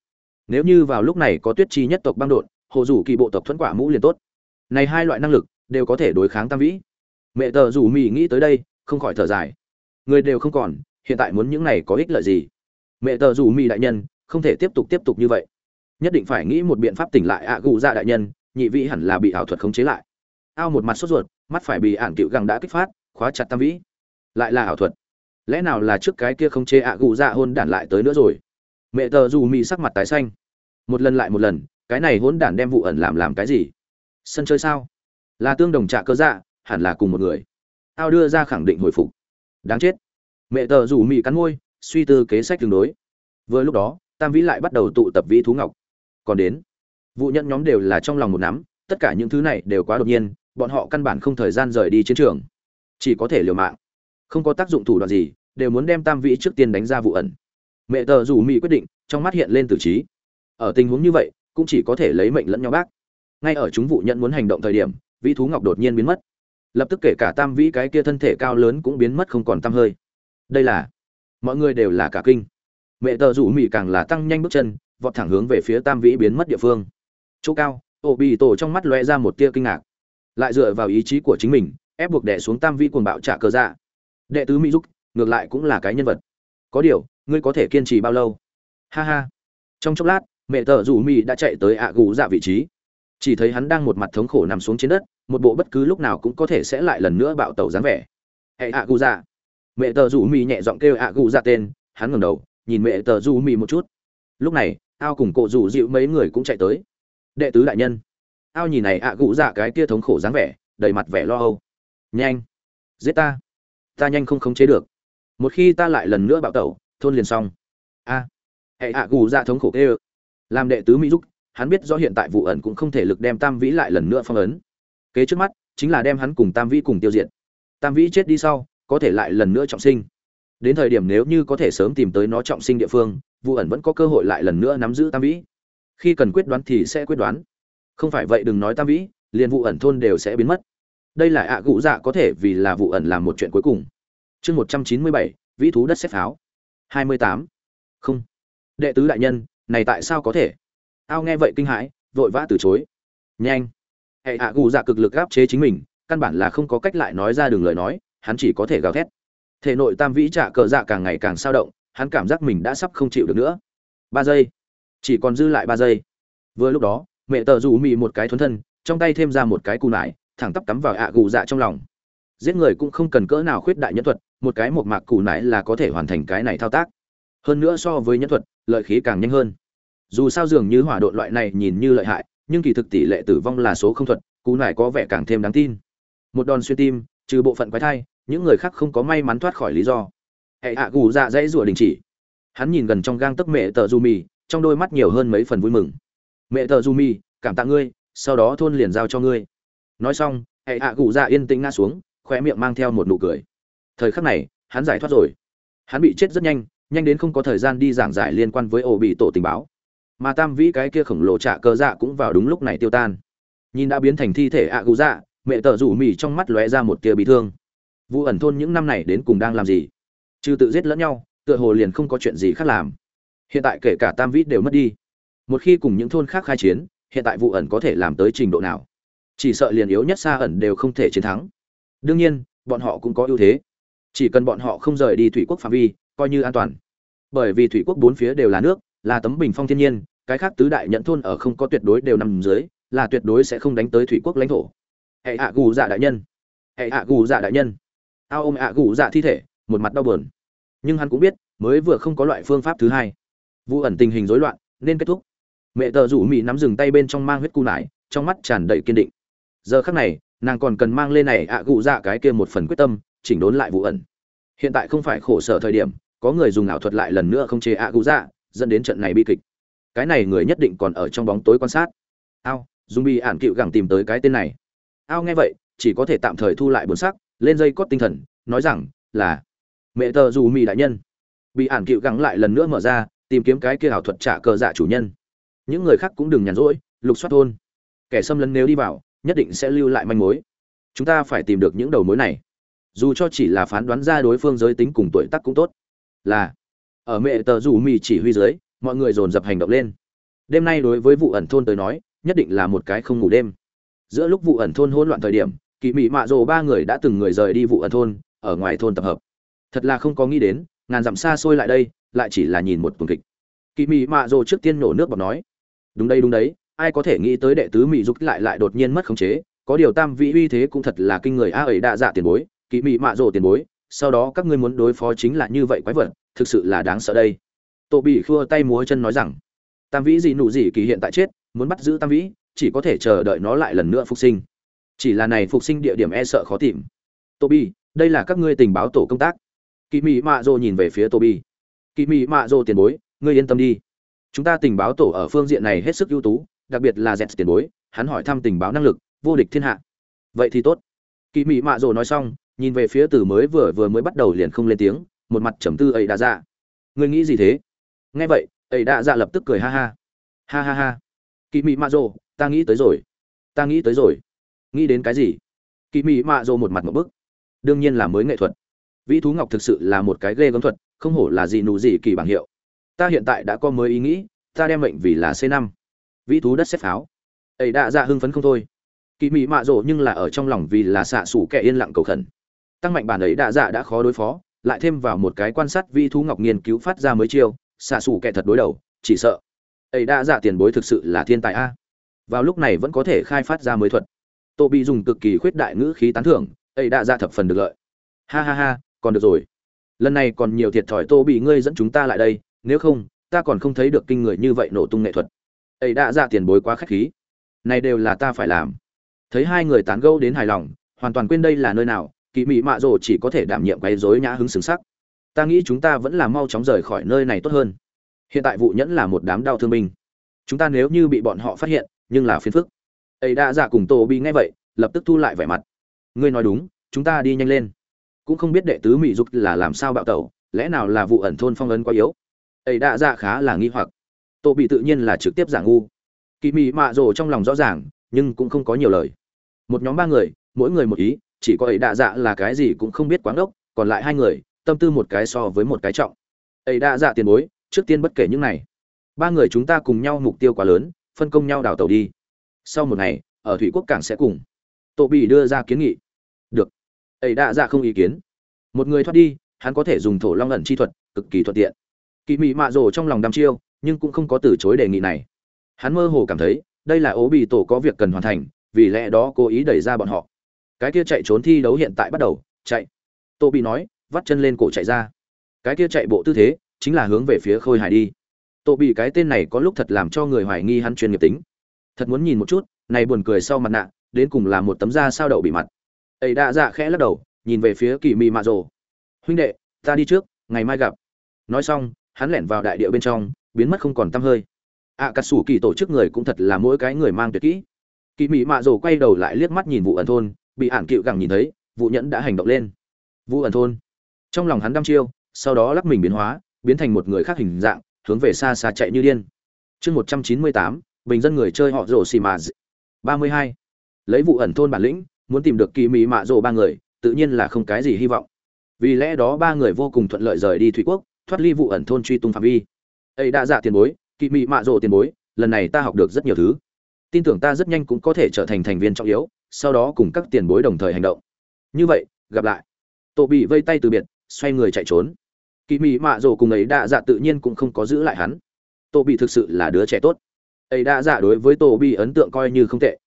Speaker 1: Nếu như vào lúc này có tuyết chi nhất tộc băng đột hồ rủ kỳ bộ tộc thuẫn quả mũ liền tốt. Này hai loại năng lực đều có thể đối kháng tam vĩ. Mẹ tờ rủ mỹ nghĩ tới đây, không khỏi thở dài. Người đều không còn, hiện tại muốn những này có ích lợi gì? Mẹ tờ rủ mỹ đại nhân, không thể tiếp tục tiếp tục như vậy. Nhất định phải nghĩ một biện pháp tỉnh lại ạ gù dạ đại nhân, nhị vĩ hẳn là bị ảo thuật khống chế lại. Ao một mặt sốt ruột, mắt phải bị ản cựu găng đã kích phát, khóa chặt tam vĩ. Lại là ảo thuật. Lẽ nào là trước cái kia không chế ạ gù dạ hôn đản lại tới nữa rồi? Mẹ tờ dù mỹ sắc mặt tái xanh. Một lần lại một lần cái này hỗn đản đem vụ ẩn làm làm cái gì? Sân chơi sao? Là tương đồng trạ cơ dạ hẳn là cùng một người. Ao đưa ra khẳng định hồi phục. Đáng chết. Mẹ tờ rủ mị cắn môi, suy tư kế sách tương đối. Vừa lúc đó, tam vĩ lại bắt đầu tụ tập vĩ thú ngọc. Còn đến, vụ nhận nhóm đều là trong lòng một nắm, tất cả những thứ này đều quá đột nhiên, bọn họ căn bản không thời gian rời đi chiến trường. Chỉ có thể liều mạng. Không có tác dụng thủ đoạn gì, đều muốn đem tam vĩ trước tiên đánh ra vụ ẩn. Mẹ tờ rủ mị quyết định, trong mắt hiện lên tử trí. Ở tình huống như vậy cũng chỉ có thể lấy mệnh lẫn nhau bác. Ngay ở chúng vụ nhận muốn hành động thời điểm, vĩ thú ngọc đột nhiên biến mất. Lập tức kể cả tam vĩ cái kia thân thể cao lớn cũng biến mất không còn tăm hơi. Đây là, mọi người đều là cả kinh. Mẹ tờ rủ mị càng là tăng nhanh bước chân, vọt thẳng hướng về phía tam vĩ biến mất địa phương. Chỗ cao, ô bị tổ trong mắt lóe ra một tia kinh ngạc. Lại dựa vào ý chí của chính mình, ép buộc đẻ xuống tam vĩ cuồng bạo trả cờ dạ. Đệ tứ mỹ giúp ngược lại cũng là cái nhân vật. Có điều, ngươi có thể kiên trì bao lâu? Ha ha. Trong chốc lát mẹ tờ rủ mỹ đã chạy tới ạ gù dạ vị trí. Chỉ thấy hắn đang một mặt thống khổ nằm xuống trên đất, một bộ bất cứ lúc nào cũng có thể sẽ lại lần nữa bạo tẩu dáng vẻ. Hệ ạ gù dạ. Mẹ tờ rủ mì nhẹ giọng kêu ạ gù dạ tên, hắn ngẩng đầu, nhìn mẹ tờ rủ mì một chút. Lúc này, ao cùng cộ rủ dịu mấy người cũng chạy tới. Đệ tứ đại nhân. Ao nhìn này ạ gù dạ cái kia thống khổ dáng vẻ, đầy mặt vẻ lo âu. Nhanh, giết ta. Ta nhanh không khống chế được. Một khi ta lại lần nữa bạo tẩu, thôn liền xong. A. Hệ ạ gù dạ thống khổ kêu làm đệ tứ mỹ giúp, hắn biết rõ hiện tại vụ ẩn cũng không thể lực đem tam vĩ lại lần nữa phong ấn. Kế trước mắt, chính là đem hắn cùng tam vĩ cùng tiêu diệt. Tam vĩ chết đi sau, có thể lại lần nữa trọng sinh. Đến thời điểm nếu như có thể sớm tìm tới nó trọng sinh địa phương, vụ ẩn vẫn có cơ hội lại lần nữa nắm giữ tam vĩ. Khi cần quyết đoán thì sẽ quyết đoán. Không phải vậy đừng nói tam vĩ, liền vụ ẩn thôn đều sẽ biến mất. Đây là ạ à dạ có thể vì là vụ ẩn làm một chuyện cuối cùng. Chương một trăm chín mươi bảy, vĩ thú đất xếp pháo. Hai mươi tám. Không. Đệ tứ đại nhân này tại sao có thể? Ao nghe vậy kinh hãi, vội vã từ chối. Nhanh. Hệ ạ gù dạ cực lực áp chế chính mình, căn bản là không có cách lại nói ra đường lời nói, hắn chỉ có thể gào thét. Thể nội tam vĩ trả cờ dạ càng ngày càng sao động, hắn cảm giác mình đã sắp không chịu được nữa. Ba giây. Chỉ còn dư lại ba giây. Vừa lúc đó, mẹ tờ rủ mị một cái thuấn thân, trong tay thêm ra một cái cù nải, thẳng tắp cắm vào ạ gù dạ trong lòng. Giết người cũng không cần cỡ nào khuyết đại nhân thuật, một cái một mạc cù nải là có thể hoàn thành cái này thao tác hơn nữa so với nhân thuật, lợi khí càng nhanh hơn. Dù sao dường như hỏa độn loại này nhìn như lợi hại, nhưng kỳ thực tỷ lệ tử vong là số không thuật, cú nải có vẻ càng thêm đáng tin. Một đòn xuyên tim, trừ bộ phận quái thai, những người khác không có may mắn thoát khỏi lý do. Hệ hạ gù dạ dãy rủa đình chỉ. Hắn nhìn gần trong gang tấc mẹ tờ du mì trong đôi mắt nhiều hơn mấy phần vui mừng. Mẹ tờ du mì cảm tạ ngươi, sau đó thôn liền giao cho ngươi. Nói xong, hệ hạ gù dạ yên tĩnh ngã xuống khoe miệng mang theo một nụ cười. Thời khắc này, hắn giải thoát rồi. Hắn bị chết rất nhanh nhanh đến không có thời gian đi giảng giải liên quan với ổ bị tổ tình báo. Mà tam vĩ cái kia khổng lồ trạ cơ dạ cũng vào đúng lúc này tiêu tan. Nhìn đã biến thành thi thể ạ gù dạ mẹ tờ rủ mì trong mắt lóe ra một tia bị thương. Vụ ẩn thôn những năm này đến cùng đang làm gì? Trừ tự giết lẫn nhau, tựa hồ liền không có chuyện gì khác làm. Hiện tại kể cả tam vĩ đều mất đi. Một khi cùng những thôn khác khai chiến, hiện tại vụ ẩn có thể làm tới trình độ nào? Chỉ sợ liền yếu nhất xa ẩn đều không thể chiến thắng. Đương nhiên, bọn họ cũng có ưu thế. Chỉ cần bọn họ không rời đi thủy quốc phạm vi coi như an toàn. Bởi vì thủy quốc bốn phía đều là nước, là tấm bình phong thiên nhiên, cái khác tứ đại nhận thôn ở không có tuyệt đối đều nằm dưới, là tuyệt đối sẽ không đánh tới thủy quốc lãnh thổ. Hệ ạ gù dạ đại nhân. Hệ ạ gù dạ đại nhân. Ao ôm ạ gù dạ thi thể, một mặt đau buồn. Nhưng hắn cũng biết, mới vừa không có loại phương pháp thứ hai. Vụ ẩn tình hình rối loạn, nên kết thúc. Mẹ tờ rủ mỹ nắm dừng tay bên trong mang huyết cu nải, trong mắt tràn đầy kiên định. Giờ khắc này, nàng còn cần mang lên này ạ gù dạ cái kia một phần quyết tâm, chỉnh đốn lại vụ ẩn. Hiện tại không phải khổ sở thời điểm có người dùng ảo thuật lại lần nữa không chế ạ gù dạ dẫn đến trận này bi kịch. Cái này người nhất định còn ở trong bóng tối quan sát. Ao dùng bị ản cựu gẳng tìm tới cái tên này. Ao nghe vậy, chỉ có thể tạm thời thu lại bốn sắc, lên dây cót tinh thần, nói rằng là mẹ tờ dù mỹ đại nhân. Bị ản cựu gắng lại lần nữa mở ra, tìm kiếm cái kia ảo thuật trả cờ dạ chủ nhân. Những người khác cũng đừng nhàn rỗi, lục soát thôn. Kẻ xâm lấn nếu đi vào, nhất định sẽ lưu lại manh mối. Chúng ta phải tìm được những đầu mối này. Dù cho chỉ là phán đoán ra đối phương giới tính cùng tuổi tác cũng tốt là, ở mẹ tờ rủ mì chỉ huy dưới, mọi người dồn dập hành động lên. Đêm nay đối với vụ ẩn thôn tới nói, nhất định là một cái không ngủ đêm. Giữa lúc vụ ẩn thôn hỗn loạn thời điểm kỳ mị mạ rồ ba người đã từng người rời đi vụ ẩn thôn, ở ngoài thôn tập hợp. Thật là không có nghĩ đến, ngàn dặm xa xôi lại đây, lại chỉ là nhìn một tuần kịch. Kỳ mị mạ rồ trước tiên nổ nước bọc nói, đúng đây đúng đấy, ai có thể nghĩ tới đệ tứ mỹ giúp lại lại đột nhiên mất khống chế, có điều tam vị uy thế cũng thật là kinh người a, ấy đa dạ tiền bối kỳ mị mạ rồ tiền bối sau đó các ngươi muốn đối phó chính là như vậy quái vật, thực sự là đáng sợ đây. Tổ bị khua tay múa chân nói rằng, tam vĩ gì nụ gì kỳ hiện tại chết, muốn bắt giữ tam vĩ, chỉ có thể chờ đợi nó lại lần nữa phục sinh. Chỉ là này phục sinh địa điểm e sợ khó tìm. Tô bi đây là các ngươi tình báo tổ công tác. Kỳ mị mạ Dô nhìn về phía tô bi kỳ mị mạ Dô tiền bối, ngươi yên tâm đi. Chúng ta tình báo tổ ở phương diện này hết sức ưu tú, đặc biệt là dẹt tiền bối, hắn hỏi thăm tình báo năng lực, vô địch thiên hạ. Vậy thì tốt. Kỳ mị mạ Dô nói xong nhìn về phía từ mới vừa vừa mới bắt đầu liền không lên tiếng, một mặt trầm tư ấy đã ra. Ngươi nghĩ gì thế? Nghe vậy, ấy đã ra lập tức cười ha ha. Ha ha ha. Kỳ mị mạ rồ, ta nghĩ tới rồi. Ta nghĩ tới rồi. Nghĩ đến cái gì? Kỳ mị mạ rồ một mặt một bức. Đương nhiên là mới nghệ thuật. Vĩ thú ngọc thực sự là một cái ghê gớm thuật, không hổ là gì nụ gì kỳ bảng hiệu. Ta hiện tại đã có mới ý nghĩ, ta đem mệnh vì là c năm. Vĩ thú đất xếp pháo. Ấy đã ra hưng phấn không thôi. Kỳ mị mạ rồ nhưng là ở trong lòng vì là xạ xủ kẻ yên lặng cầu khẩn tăng mạnh bản ấy đã dạ đã khó đối phó, lại thêm vào một cái quan sát vi thú ngọc nghiên cứu phát ra mới chiêu, xạ xù kẻ thật đối đầu, chỉ sợ. Ấy đã dạ tiền bối thực sự là thiên tài a. Vào lúc này vẫn có thể khai phát ra mới thuật. Tô bị dùng cực kỳ khuyết đại ngữ khí tán thưởng, ấy đã dạ thập phần được lợi. Ha ha ha, còn được rồi. Lần này còn nhiều thiệt thòi tô bị, ngươi dẫn chúng ta lại đây, nếu không, ta còn không thấy được kinh người như vậy nổ tung nghệ thuật. Ấy đã ra tiền bối quá khách khí. Này đều là ta phải làm. Thấy hai người tán gẫu đến hài lòng, hoàn toàn quên đây là nơi nào kỳ mị mạ rồ chỉ có thể đảm nhiệm quấy rối nhã hứng xứng sắc. Ta nghĩ chúng ta vẫn là mau chóng rời khỏi nơi này tốt hơn. Hiện tại vụ nhẫn là một đám đau thương binh. Chúng ta nếu như bị bọn họ phát hiện, nhưng là phiền phức. Ấy đã dạ cùng tô bị nghe vậy, lập tức thu lại vẻ mặt. Ngươi nói đúng, chúng ta đi nhanh lên. Cũng không biết đệ tứ mỹ dục là làm sao bạo tẩu, lẽ nào là vụ ẩn thôn phong ấn quá yếu? Ấy đã dạ khá là nghi hoặc. Tô bị tự nhiên là trực tiếp giả ngu. Kỳ mị mạ rồ trong lòng rõ ràng, nhưng cũng không có nhiều lời. Một nhóm ba người, mỗi người một ý chỉ có ấy đạ dạ là cái gì cũng không biết quán ốc, còn lại hai người, tâm tư một cái so với một cái trọng. Ấy đạ dạ tiền bối, trước tiên bất kể những này. Ba người chúng ta cùng nhau mục tiêu quá lớn, phân công nhau đào tàu đi. Sau một ngày, ở thủy quốc cảng sẽ cùng. Tổ bị đưa ra kiến nghị. Được. Ấy đạ dạ không ý kiến. Một người thoát đi, hắn có thể dùng thổ long ẩn chi thuật, cực kỳ thuận tiện. Kỳ mị mạ rồ trong lòng đăm chiêu, nhưng cũng không có từ chối đề nghị này. Hắn mơ hồ cảm thấy, đây là ố bị tổ có việc cần hoàn thành, vì lẽ đó cố ý đẩy ra bọn họ cái kia chạy trốn thi đấu hiện tại bắt đầu chạy. Tô bị nói vắt chân lên cổ chạy ra. Cái kia chạy bộ tư thế chính là hướng về phía khôi hải đi. Tô bị cái tên này có lúc thật làm cho người hoài nghi hắn chuyên nghiệp tính. Thật muốn nhìn một chút này buồn cười sau mặt nạ đến cùng là một tấm da sao đậu bị mặt. Ấy đã dạ khẽ lắc đầu nhìn về phía kỳ mị mạ rồ. Huynh đệ ta đi trước ngày mai gặp. Nói xong hắn lẻn vào đại địa bên trong biến mất không còn tăm hơi. Ạ à, cà sủ kỳ tổ chức người cũng thật là mỗi cái người mang tuyệt kỹ. Kỳ mị mạ rồ quay đầu lại liếc mắt nhìn vụ ẩn thôn bị ản cựu gẳng nhìn thấy vụ nhẫn đã hành động lên. Vũ ẩn thôn. Trong lòng hắn đăm chiêu, sau đó lắc mình biến hóa, biến thành một người khác hình dạng, hướng về xa xa chạy như điên. Chương một trăm chín mươi tám, bình dân người chơi họ rổ xì mà ba mươi hai. Lấy vụ ẩn thôn bản lĩnh, muốn tìm được kỳ mỹ mạ rổ ba người, tự nhiên là không cái gì hy vọng. Vì lẽ đó ba người vô cùng thuận lợi rời đi thủy quốc, thoát ly vụ ẩn thôn truy tung phạm vi. Ấy đã dạ tiền bối, kỳ mỹ mạ rổ tiền bối, lần này ta học được rất nhiều thứ. Tin tưởng ta rất nhanh cũng có thể trở thành thành viên trọng yếu sau đó cùng các tiền bối đồng thời hành động. Như vậy, gặp lại. Tổ bị vây tay từ biệt, xoay người chạy trốn. Kỳ Mị mạ rồ cùng ấy đa dạ tự nhiên cũng không có giữ lại hắn. Tổ bị thực sự là đứa trẻ tốt. Ấy đa dạ đối với tổ bị ấn tượng coi như không tệ.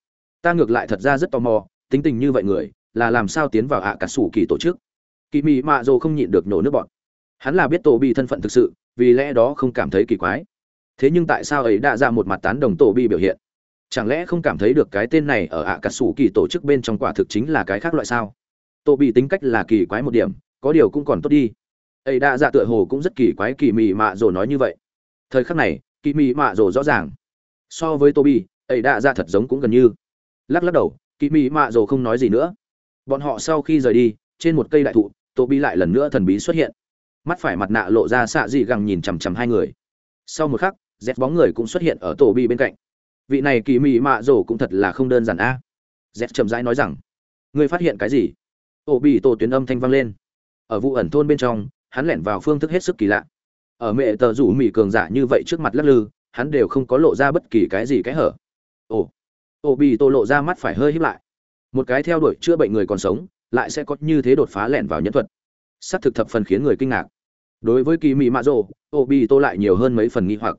Speaker 1: Ta ngược lại thật ra rất tò mò, tính tình như vậy người, là làm sao tiến vào ạ cả sủ kỳ tổ chức? Kỳ Mị mạ rồ không nhịn được nổ nước bọn hắn là biết tổ bị thân phận thực sự, vì lẽ đó không cảm thấy kỳ quái. Thế nhưng tại sao ấy đã dạ một mặt tán đồng tổ bị biểu hiện? Chẳng lẽ không cảm thấy được cái tên này ở ạ cà sủ kỳ tổ chức bên trong quả thực chính là cái khác loại sao? Tô bị tính cách là kỳ quái một điểm, có điều cũng còn tốt đi. Ấy đã dạ tựa hồ cũng rất kỳ quái kỳ mị mạ rồ nói như vậy. Thời khắc này kỳ mị mạ rồ rõ ràng. So với tô bị ấy đã dạ thật giống cũng gần như. Lắc lắc đầu kỳ mị mạ rồ không nói gì nữa. Bọn họ sau khi rời đi, trên một cây đại thụ, tô bị lại lần nữa thần bí xuất hiện. Mắt phải mặt nạ lộ ra xạ dị gằng nhìn chằm chằm hai người. Sau một khắc dép bóng người cũng xuất hiện ở tổ bị bên cạnh vị này kỳ mị mạ rổ cũng thật là không đơn giản a. À. dép chậm rãi nói rằng, ngươi phát hiện cái gì? Ổ bi tổ tuyến âm thanh vang lên. Ở vụ ẩn thôn bên trong, hắn lẻn vào phương thức hết sức kỳ lạ. Ở mẹ tờ rủ mỹ cường giả như vậy trước mặt lắc lư, hắn đều không có lộ ra bất kỳ cái gì cái hở. Ồ ồ bị tô lộ ra mắt phải hơi hiếp lại. Một cái theo đuổi chữa bệnh người còn sống, lại sẽ có như thế đột phá lẻn vào nhân thuật. Xác thực thập phần khiến người kinh ngạc. Đối với kỳ mị mạ rộ ồ bị tô lại nhiều hơn mấy phần nghi hoặc.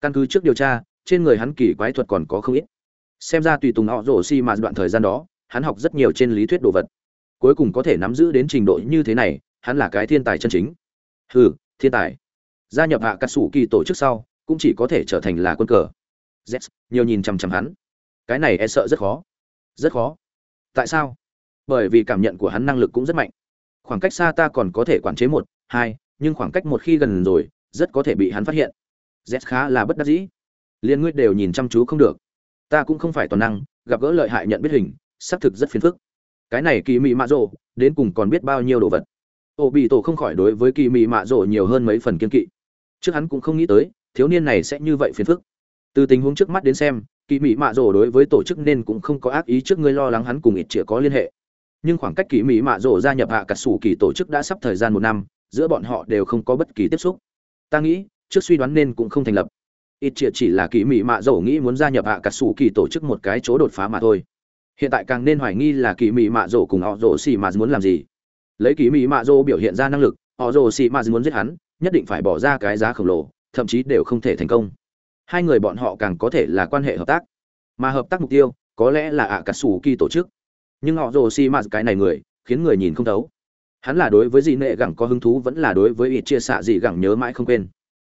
Speaker 1: Căn cứ trước điều tra trên người hắn kỳ quái thuật còn có không ít. Xem ra tùy tùng họ rổ xi mà đoạn thời gian đó, hắn học rất nhiều trên lý thuyết đồ vật. Cuối cùng có thể nắm giữ đến trình độ như thế này, hắn là cái thiên tài chân chính. Hừ, thiên tài. Gia nhập hạ cắt sủ kỳ tổ chức sau, cũng chỉ có thể trở thành là quân cờ. Z nhiều nhìn chằm chằm hắn. Cái này e sợ rất khó. Rất khó. Tại sao? Bởi vì cảm nhận của hắn năng lực cũng rất mạnh. Khoảng cách xa ta còn có thể quản chế một, hai, nhưng khoảng cách một khi gần rồi, rất có thể bị hắn phát hiện. Z khá là bất đắc dĩ liên ngươi đều nhìn chăm chú không được. Ta cũng không phải toàn năng, gặp gỡ lợi hại nhận biết hình, xác thực rất phiền phức. Cái này kỳ mị mạ rộ đến cùng còn biết bao nhiêu đồ vật? Ô bị tổ không khỏi đối với kỳ mị mạ rộ nhiều hơn mấy phần kiên kỵ. Trước hắn cũng không nghĩ tới, thiếu niên này sẽ như vậy phiền phức. Từ tình huống trước mắt đến xem, kỳ mị mạ rộ đối với tổ chức nên cũng không có ác ý trước ngươi lo lắng hắn cùng ít chĩa có liên hệ. Nhưng khoảng cách kỳ mị mạ rộ gia nhập hạ cả sủ kỳ tổ chức đã sắp thời gian một năm, giữa bọn họ đều không có bất kỳ tiếp xúc. Ta nghĩ, trước suy đoán nên cũng không thành lập ít triệt chỉ là kỳ mị mạ dầu nghĩ muốn gia nhập hạ cà sủ kỳ tổ chức một cái chỗ đột phá mà thôi. Hiện tại càng nên hoài nghi là kỳ mị mạ dầu cùng họ rồ xì mà muốn làm gì. Lấy kỳ mị mạ dầu biểu hiện ra năng lực họ rồ xì mà muốn giết hắn, nhất định phải bỏ ra cái giá khổng lồ, thậm chí đều không thể thành công. Hai người bọn họ càng có thể là quan hệ hợp tác. Mà hợp tác mục tiêu, có lẽ là ạ cà sủ kỳ tổ chức. Nhưng họ rồ xì mà cái này người, khiến người nhìn không thấu. Hắn là đối với gì nệ gẳng có hứng thú vẫn là đối với ít chia xạ gì gẳng nhớ mãi không quên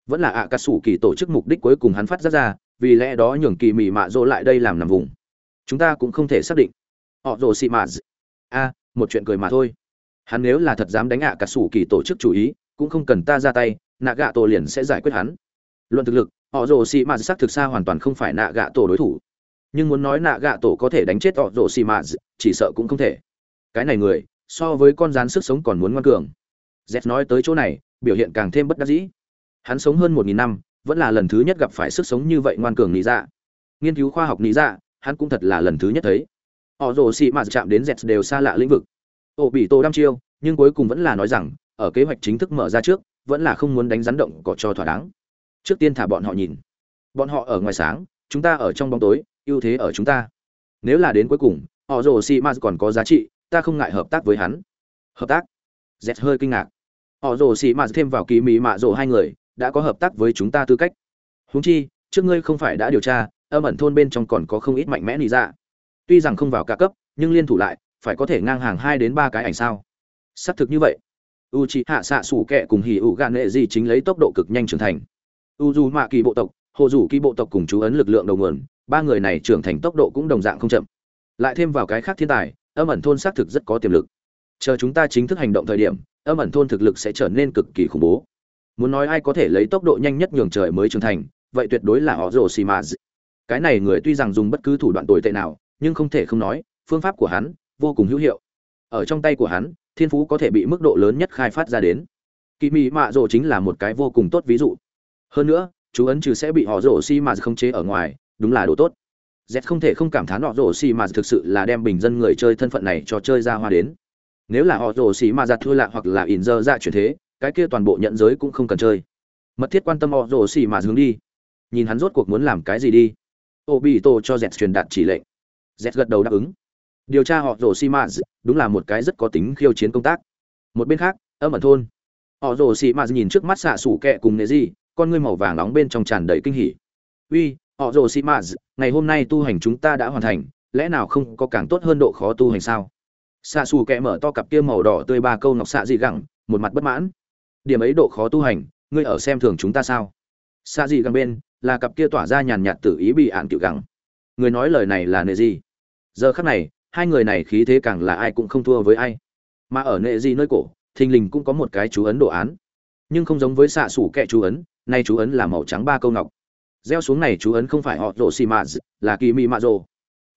Speaker 1: vẫn là ạ cà sủ kỳ tổ chức mục đích cuối cùng hắn phát ra ra, vì lẽ đó nhường kỳ mị mạ rỗ lại đây làm nằm vùng. Chúng ta cũng không thể xác định. Họ rồ xị mạ a, một chuyện cười mà thôi. Hắn nếu là thật dám đánh ạ cà sủ kỳ tổ chức chủ ý, cũng không cần ta ra tay, nạ gạ tổ liền sẽ giải quyết hắn. Luận thực lực, họ rồ xị mạ sắc thực xa hoàn toàn không phải nạ gạ tổ đối thủ. Nhưng muốn nói nạ gạ tổ có thể đánh chết họ rồ xị mạ chỉ sợ cũng không thể. Cái này người, so với con rán sức sống còn muốn ngoan cường. Z nói tới chỗ này, biểu hiện càng thêm bất đắc dĩ hắn sống hơn một nghìn năm, vẫn là lần thứ nhất gặp phải sức sống như vậy ngoan cường lý dạ. Nghiên cứu khoa học lý dạ hắn cũng thật là lần thứ nhất thấy. Họ rồ xị mạt chạm đến dẹt đều xa lạ lĩnh vực. Ổ bị tô đăm chiêu, nhưng cuối cùng vẫn là nói rằng, ở kế hoạch chính thức mở ra trước, vẫn là không muốn đánh rắn động cỏ cho thỏa đáng. Trước tiên thả bọn họ nhìn. Bọn họ ở ngoài sáng, chúng ta ở trong bóng tối, ưu thế ở chúng ta. Nếu là đến cuối cùng, họ rồ xị mạt còn có giá trị, ta không ngại hợp tác với hắn. Hợp tác? Dẹt hơi kinh ngạc. Họ rồ xị mạt thêm vào kỳ mị mạ rồ hai người đã có hợp tác với chúng ta tư cách. Huống chi, trước ngươi không phải đã điều tra, âm ẩn thôn bên trong còn có không ít mạnh mẽ nị ra dạ. tuy rằng không vào ca cấp, nhưng liên thủ lại, phải có thể ngang hàng hai đến ba cái ảnh sao. Xác thực như vậy. U c hạ xạ xủ kẹ cùng hỉ ủ gạn nghệ gì chính lấy tốc độ cực nhanh trưởng thành. U dù mạ kỳ bộ tộc hồ dù kỳ bộ tộc cùng chú ấn lực lượng đầu nguồn, ba người này trưởng thành tốc độ cũng đồng dạng không chậm. Lại thêm vào cái khác thiên tài, âm ẩn thôn xác thực rất có tiềm lực. Chờ chúng ta chính thức hành động thời điểm, âm ẩn thôn thực lực sẽ trở nên cực kỳ khủng bố muốn nói ai có thể lấy tốc độ nhanh nhất nhường trời mới trưởng thành, vậy tuyệt đối là họ rồ xì mà cái này người tuy rằng dùng bất cứ thủ đoạn tồi tệ nào, nhưng không thể không nói, phương pháp của hắn vô cùng hữu hiệu. Ở trong tay của hắn, thiên phú có thể bị mức độ lớn nhất khai phát ra đến. Kỳ mị mạ rồ chính là một cái vô cùng tốt ví dụ. Hơn nữa, chú ấn trừ sẽ bị họ rồ xì mà không chế ở ngoài, đúng là đồ tốt. Z không thể không cảm thán họ rồ xì mà thực sự là đem bình dân người chơi thân phận này cho chơi ra hoa đến. Nếu là họ rồ xì mà giặt thua lạ hoặc là ỉn dơ ra chuyển thế cái kia toàn bộ nhận giới cũng không cần chơi. Mật thiết quan tâm họ rồ xì mà hướng đi. Nhìn hắn rốt cuộc muốn làm cái gì đi. Ô bị tô cho dẹt truyền đạt chỉ lệnh. Dẹt gật đầu đáp ứng. Điều tra họ rồ xì mà đúng là một cái rất có tính khiêu chiến công tác. Một bên khác, âm ẩn thôn. Họ rồ xì mà nhìn trước mắt xạ sủ kẹ cùng nệ gì con ngươi màu vàng nóng bên trong tràn đầy kinh hỉ. Uy họ rồ xì mà ngày hôm nay tu hành chúng ta đã hoàn thành, lẽ nào không có càng tốt hơn độ khó tu hành sao? Xạ xù kẹ mở to cặp kia màu đỏ tươi ba câu ngọc xạ dị gẳng, một mặt bất mãn điểm ấy độ khó tu hành, ngươi ở xem thường chúng ta sao? Xa gì gần bên, là cặp kia tỏa ra nhàn nhạt tự ý bị ạn cựu gẳng người nói lời này là nệ gì? Giờ khắc này, hai người này khí thế càng là ai cũng không thua với ai. Mà ở nệ gì nơi cổ, thình lình cũng có một cái chú ấn đồ án. Nhưng không giống với xạ sủ kẹ chú ấn, nay chú ấn là màu trắng ba câu ngọc. Gieo xuống này chú ấn không phải họ rổ xì mạ là kỳ mị mạ rồ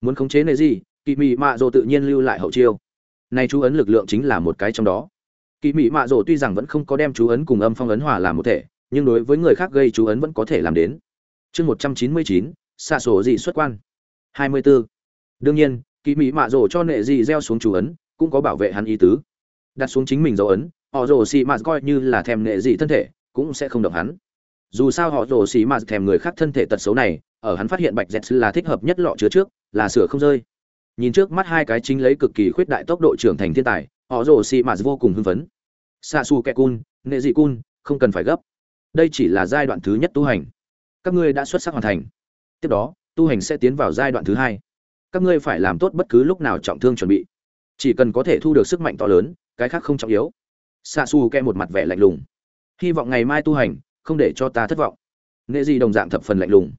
Speaker 1: muốn khống chế nệ gì, kỳ mị mạ rồ tự nhiên lưu lại hậu chiêu. Nay chú ấn lực lượng chính là một cái trong đó kỳ Mỹ mạ Rổ tuy rằng vẫn không có đem chú ấn cùng âm phong ấn hòa làm một thể, nhưng đối với người khác gây chú ấn vẫn có thể làm đến. Chương một trăm chín mươi chín, xạ sổ dị xuất quan. hai mươi b ố đương nhiên kỳ mỹ mạ Rổ cho nệ dị gieo xuống chú ấn, cũng có bảo vệ hắn ý tứ. Đặt xuống chính mình dấu ấn, họ rồ xì mạ coi như là thèm nệ dị thân thể, cũng sẽ không động hắn. Dù sao họ rồ xì mạ thèm người khác thân thể tật xấu này, ở hắn phát hiện bạch dẹt là thích hợp nhất lọ chứa trước, là sửa không rơi. Nhìn trước mắt hai cái chính lấy cực kỳ khuyết đại tốc độ trưởng thành thiên tài, họ rồ xì mạ vô cùng hưng phấn xạ xù kẹ cun nệ dị cun không cần phải gấp. Đây chỉ là giai đoạn thứ nhất tu hành. Các ngươi đã xuất sắc hoàn thành. Tiếp đó, tu hành sẽ tiến vào giai đoạn thứ hai. Các ngươi phải làm tốt bất cứ lúc nào trọng thương chuẩn bị. Chỉ cần có thể thu được sức mạnh to lớn, cái khác không trọng yếu. Xạ xù kẹ một mặt vẻ lạnh lùng. Hy vọng ngày mai tu hành, không để cho ta thất vọng. Nghệ dị đồng dạng thập phần lạnh lùng.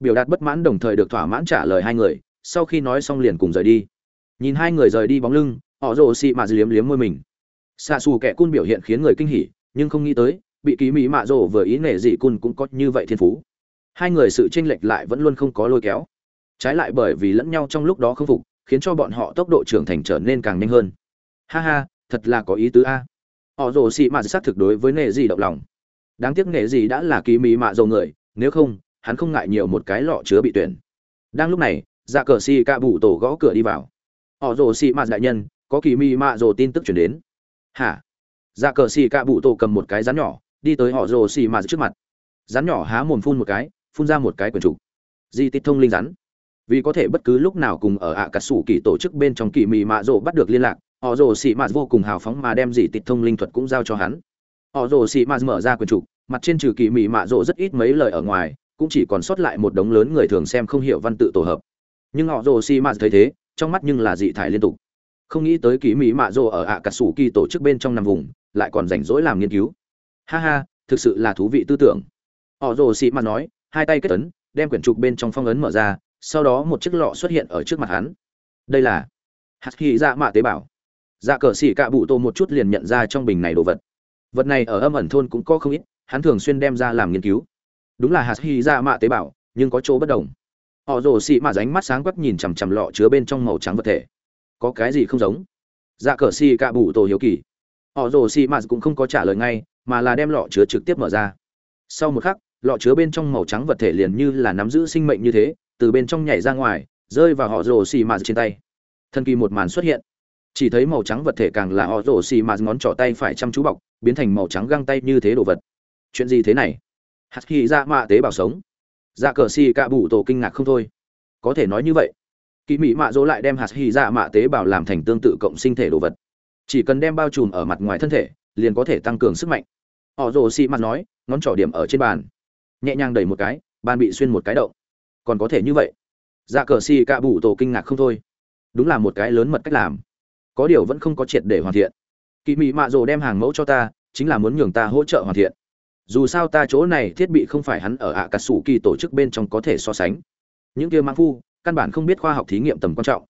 Speaker 1: Biểu đạt bất mãn đồng thời được thỏa mãn trả lời hai người, sau khi nói xong liền cùng rời đi. Nhìn hai người rời đi bóng lưng, họ rồ xị mà liếm liếm môi mình xạ xù kẻ cun biểu hiện khiến người kinh hỉ, nhưng không nghĩ tới, bị ký mỹ mạ rồ vừa ý nể dị cun cũng có như vậy thiên phú. Hai người sự tranh lệch lại vẫn luôn không có lôi kéo. Trái lại bởi vì lẫn nhau trong lúc đó không phục, khiến cho bọn họ tốc độ trưởng thành trở nên càng nhanh hơn. Ha ha, thật là có ý tứ a. Họ rồ xị mạ xác thực đối với nệ gì động lòng. Đáng tiếc nệ gì đã là ký mỹ mạ dầu người, nếu không, hắn không ngại nhiều một cái lọ chứa bị tuyển. Đang lúc này dạ cờ xì ca bụ tổ gõ cửa đi vào. Họ rồ xị mạ đại nhân, có kỳ mỹ mạ rồ tin tức chuyển đến hả? Dạ cờ xì cạ bụ tổ cầm một cái rắn nhỏ, đi tới họ rồ xì mà trước mặt. Rắn nhỏ há mồm phun một cái, phun ra một cái quyển trục. Di tích thông linh rắn. Vì có thể bất cứ lúc nào cùng ở ạ cà sủ kỳ tổ chức bên trong kỳ mị mạ rộ bắt được liên lạc, họ rồ xì mạt vô cùng hào phóng mà đem dị tịch thông linh thuật cũng giao cho hắn. Họ rồ xì mạt mở ra quyển trục, mặt trên trừ kỳ mị mạ rộ rất ít mấy lời ở ngoài, cũng chỉ còn sót lại một đống lớn người thường xem không hiểu văn tự tổ hợp. Nhưng họ rồ xì mạt thấy thế, trong mắt nhưng là dị thải liên tục không nghĩ tới kỳ mỹ mạ rồ ở ạ cà sủ kỳ tổ chức bên trong nằm vùng, lại còn rảnh rỗi làm nghiên cứu. Ha ha, thực sự là thú vị tư tưởng. Họ rồ xị mà nói, hai tay kết ấn, đem quyển trục bên trong phong ấn mở ra, sau đó một chiếc lọ xuất hiện ở trước mặt hắn. Đây là hạt hy dạ mạ tế bào dạ cờ xỉ cạ bụ tô một chút liền nhận ra trong bình này đồ vật. Vật này ở âm ẩn thôn cũng có không ít, hắn thường xuyên đem ra làm nghiên cứu. Đúng là hạt hy dạ mạ tế bào nhưng có chỗ bất đồng. Họ rồ xị mạ ránh mắt sáng quắc nhìn chằm chằm lọ chứa bên trong màu trắng vật thể có cái gì không giống. Dạ cờ xì cạ bụ tổ hiếu kỳ. Họ rồ xị mạ cũng không có trả lời ngay, mà là đem lọ chứa trực tiếp mở ra. Sau một khắc, lọ chứa bên trong màu trắng vật thể liền như là nắm giữ sinh mệnh như thế, từ bên trong nhảy ra ngoài, rơi vào họ rồ xì mạt trên tay. Thần kỳ một màn xuất hiện. Chỉ thấy màu trắng vật thể càng là họ rồ xì mạt ngón trỏ tay phải chăm chú bọc, biến thành màu trắng găng tay như thế đồ vật. Chuyện gì thế này? Hạt khi ra dạ mạ tế bào sống. Dạ cờ xì cạ bụ tổ kinh ngạc không thôi. Có thể nói như vậy kỳ mỹ mạ dỗ lại đem hạt hy dạ mạ tế bào làm thành tương tự cộng sinh thể đồ vật. Chỉ cần đem bao trùm ở mặt ngoài thân thể, liền có thể tăng cường sức mạnh. Họ rồ xị mặt nói, ngón trỏ điểm ở trên bàn. Nhẹ nhàng đẩy một cái, bàn bị xuyên một cái động. Còn có thể như vậy. Dạ cờ xì cạ bụ tổ kinh ngạc không thôi. Đúng là một cái lớn mật cách làm. Có điều vẫn không có triệt để hoàn thiện. Kỳ mị mạ rồ đem hàng mẫu cho ta, chính là muốn nhường ta hỗ trợ hoàn thiện. Dù sao ta chỗ này thiết bị không phải hắn ở ạ cà sủ kỳ tổ chức bên trong có thể so sánh. Những kia mang phu căn bản không biết khoa học thí nghiệm tầm quan trọng.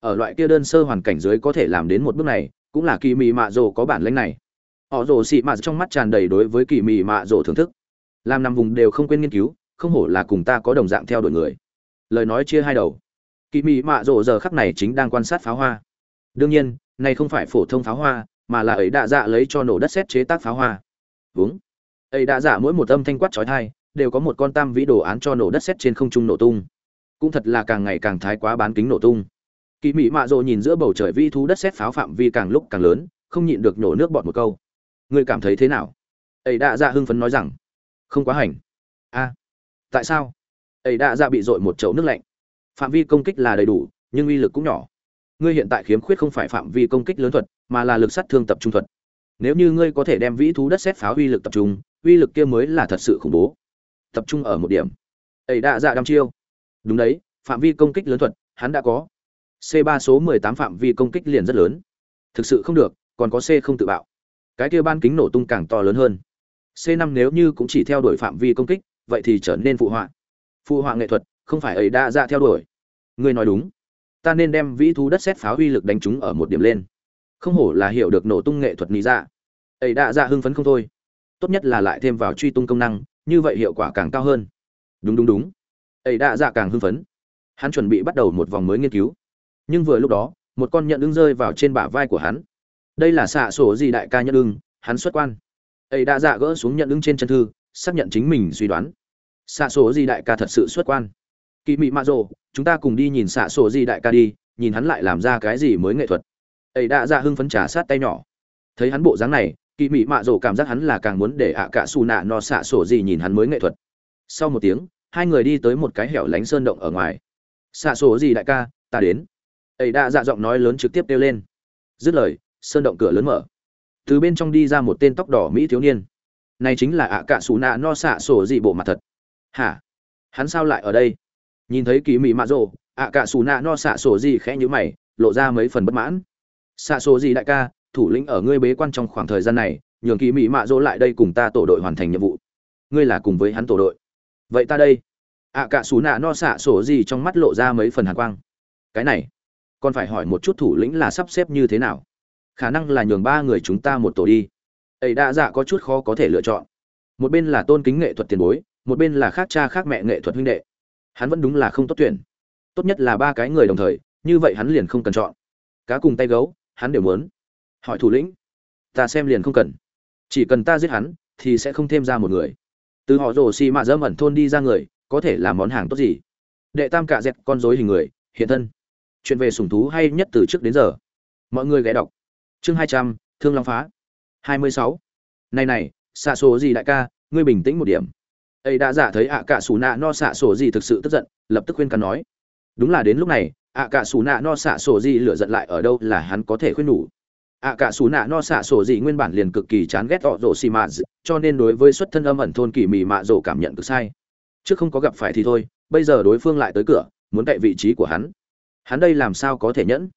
Speaker 1: Ở loại kia đơn sơ hoàn cảnh dưới có thể làm đến một bước này, cũng là kỳ mị mạ rồ có bản lĩnh này. Họ rồ xị mạ trong mắt tràn đầy đối với kỳ mị mạ rồ thưởng thức. Làm nằm vùng đều không quên nghiên cứu, không hổ là cùng ta có đồng dạng theo đuổi người. Lời nói chia hai đầu. Kỳ mị mạ rồ giờ khắc này chính đang quan sát pháo hoa. Đương nhiên, này không phải phổ thông pháo hoa, mà là ấy đạ dạ lấy cho nổ đất xét chế tác pháo hoa. Vướng ấy đạ dạ mỗi một âm thanh quát trói thai đều có một con tam vĩ đồ án cho nổ đất xét trên không trung nổ tung cũng thật là càng ngày càng thái quá bán kính nổ tung. Kỳ mị mạ rộ nhìn giữa bầu trời vi thú đất xét pháo phạm vi càng lúc càng lớn, không nhịn được nhổ nước bọt một câu. Ngươi cảm thấy thế nào? Ấy đạ dạ hưng phấn nói rằng, không quá hành. A, tại sao? Ấy đạ dạ bị dội một chậu nước lạnh. Phạm vi công kích là đầy đủ, nhưng uy lực cũng nhỏ. Ngươi hiện tại khiếm khuyết không phải phạm vi công kích lớn thuật, mà là lực sát thương tập trung thuật. Nếu như ngươi có thể đem vĩ thú đất xét pháo uy lực tập trung, uy lực kia mới là thật sự khủng bố. Tập trung ở một điểm. Ấy đạ dạ đăm chiêu đúng đấy phạm vi công kích lớn thuật hắn đã có. C 3 số 18 phạm vi công kích liền rất lớn. Thực sự không được còn có c không tự bạo. Cái kia ban kính nổ tung càng to lớn hơn. C 5 nếu như cũng chỉ theo đuổi phạm vi công kích vậy thì trở nên phụ họa. Phụ họa nghệ thuật không phải ấy đã ra theo đuổi. Ngươi nói đúng. Ta nên đem vĩ thú đất xét pháo uy lực đánh chúng ở một điểm lên. Không hổ là hiểu được nổ tung nghệ thuật lý ra, ấy đã ra hưng phấn không thôi. Tốt nhất là lại thêm vào truy tung công năng như vậy hiệu quả càng cao hơn. Đúng đúng đúng ấy đã dạ càng hưng phấn. Hắn chuẩn bị bắt đầu một vòng mới nghiên cứu. Nhưng vừa lúc đó, một con nhận ưng rơi vào trên bả vai của hắn. Đây là xạ sổ gì đại ca nhận ưng, hắn xuất quan. Ấy đã dạ gỡ xuống nhận ưng trên chân thư, xác nhận chính mình suy đoán. Xạ sổ gì đại ca thật sự xuất quan. Kỳ mị mạ rồ, chúng ta cùng đi nhìn xạ sổ gì đại ca đi, nhìn hắn lại làm ra cái gì mới nghệ thuật. Ấy đã dạ hưng phấn trả sát tay nhỏ. Thấy hắn bộ dáng này kỳ mị mạ rồ cảm giác hắn là càng muốn để ạ cả xù nạ no xạ sổ gì nhìn hắn mới nghệ thuật. Sau một tiếng hai người đi tới một cái hẻo lánh sơn động ở ngoài. Xạ sổ gì đại ca, ta đến. Ấy đã dạ giọng nói lớn trực tiếp kêu lên. Dứt lời, sơn động cửa lớn mở. Từ bên trong đi ra một tên tóc đỏ mỹ thiếu niên. Này chính là ạ cạ xù nạ no xạ sổ gì bộ mặt thật. Hả? Hắn sao lại ở đây? Nhìn thấy kỳ mỹ mạ rộ ạ cạ xù nạ no xạ sổ gì khẽ nhữ mày, lộ ra mấy phần bất mãn. Xạ sổ gì đại ca, thủ lĩnh ở ngươi bế quan trong khoảng thời gian này, nhường kỳ mỹ mạ rộ lại đây cùng ta tổ đội hoàn thành nhiệm vụ. Ngươi là cùng với hắn tổ đội vậy ta đây. Ạ cả xù nạ no xạ sổ gì trong mắt lộ ra mấy phần hàn quang. Cái này, còn phải hỏi một chút thủ lĩnh là sắp xếp như thế nào? Khả năng là nhường ba người chúng ta một tổ đi. Ấy đa dạ có chút khó có thể lựa chọn. Một bên là tôn kính nghệ thuật tiền bối, một bên là khác cha khác mẹ nghệ thuật huynh đệ. Hắn vẫn đúng là không tốt tuyển. Tốt nhất là ba cái người đồng thời, như vậy hắn liền không cần chọn. Cá cùng tay gấu, hắn đều muốn. Hỏi thủ lĩnh, ta xem liền không cần. Chỉ cần ta giết hắn, thì sẽ không thêm ra một người từ họ rồ xì mạ dâm ẩn thôn đi ra người, có thể là món hàng tốt gì? Đệ tam cạ dẹt con dối hình người, hiện thân. Chuyện về sủng thú hay nhất từ trước đến giờ. Mọi người ghé đọc. Chương hai trăm, thương long phá. hai mươi sáu. Này này, xạ số gì đại ca, ngươi bình tĩnh một điểm. Ấy đã giả thấy ạ cả xù nạ no xạ sổ gì thực sự tức giận, lập tức khuyên cắn nói. Đúng là đến lúc này, ạ cả xù nạ no xạ sổ gì lửa giận lại ở đâu là hắn có thể khuyên nhủ ạ cả xù nạ no xạ sổ gì nguyên bản liền cực kỳ chán ghét họ rổ xì mạ cho nên đối với xuất thân âm ẩn thôn kỳ mị mạ rổ cảm nhận cực sai. Trước không có gặp phải thì thôi, bây giờ đối phương lại tới cửa, muốn cậy vị trí của hắn. Hắn đây làm sao có thể nhẫn?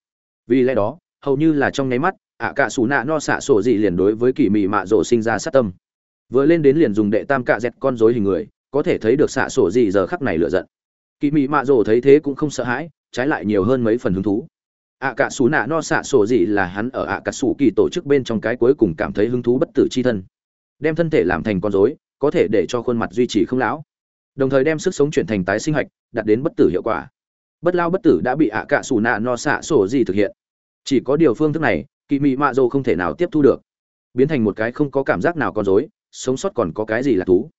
Speaker 1: Vì lẽ đó, hầu như là trong nháy mắt, ạ cả xù nạ no xạ sổ gì liền đối với kỳ mị mạ rổ sinh ra sát tâm. Vừa lên đến liền dùng đệ tam cạ dẹt con dối hình người, có thể thấy được xạ sổ gì giờ khắc này lựa giận. Kỳ mị mạ rổ thấy thế cũng không sợ hãi, trái lại nhiều hơn mấy phần hứng thú ạ cả xù nạ no xạ sổ gì là hắn ở ạ cả xù kỳ tổ chức bên trong cái cuối cùng cảm thấy hứng thú bất tử c h i thân. Đem thân thể làm thành con dối có thể để cho khuôn mặt duy trì không lão. Đồng thời đem sức sống chuyển thành tái sinh hạch, đạt đến bất tử hiệu quả. Bất lao bất tử đã bị ạ cả xù nạ no xạ sổ gì thực hiện. Chỉ có điều phương thức này, kỳ mị mạ dô không thể nào tiếp thu được. Biến thành một cái không có cảm giác nào con dối sống sót còn có cái gì là thú.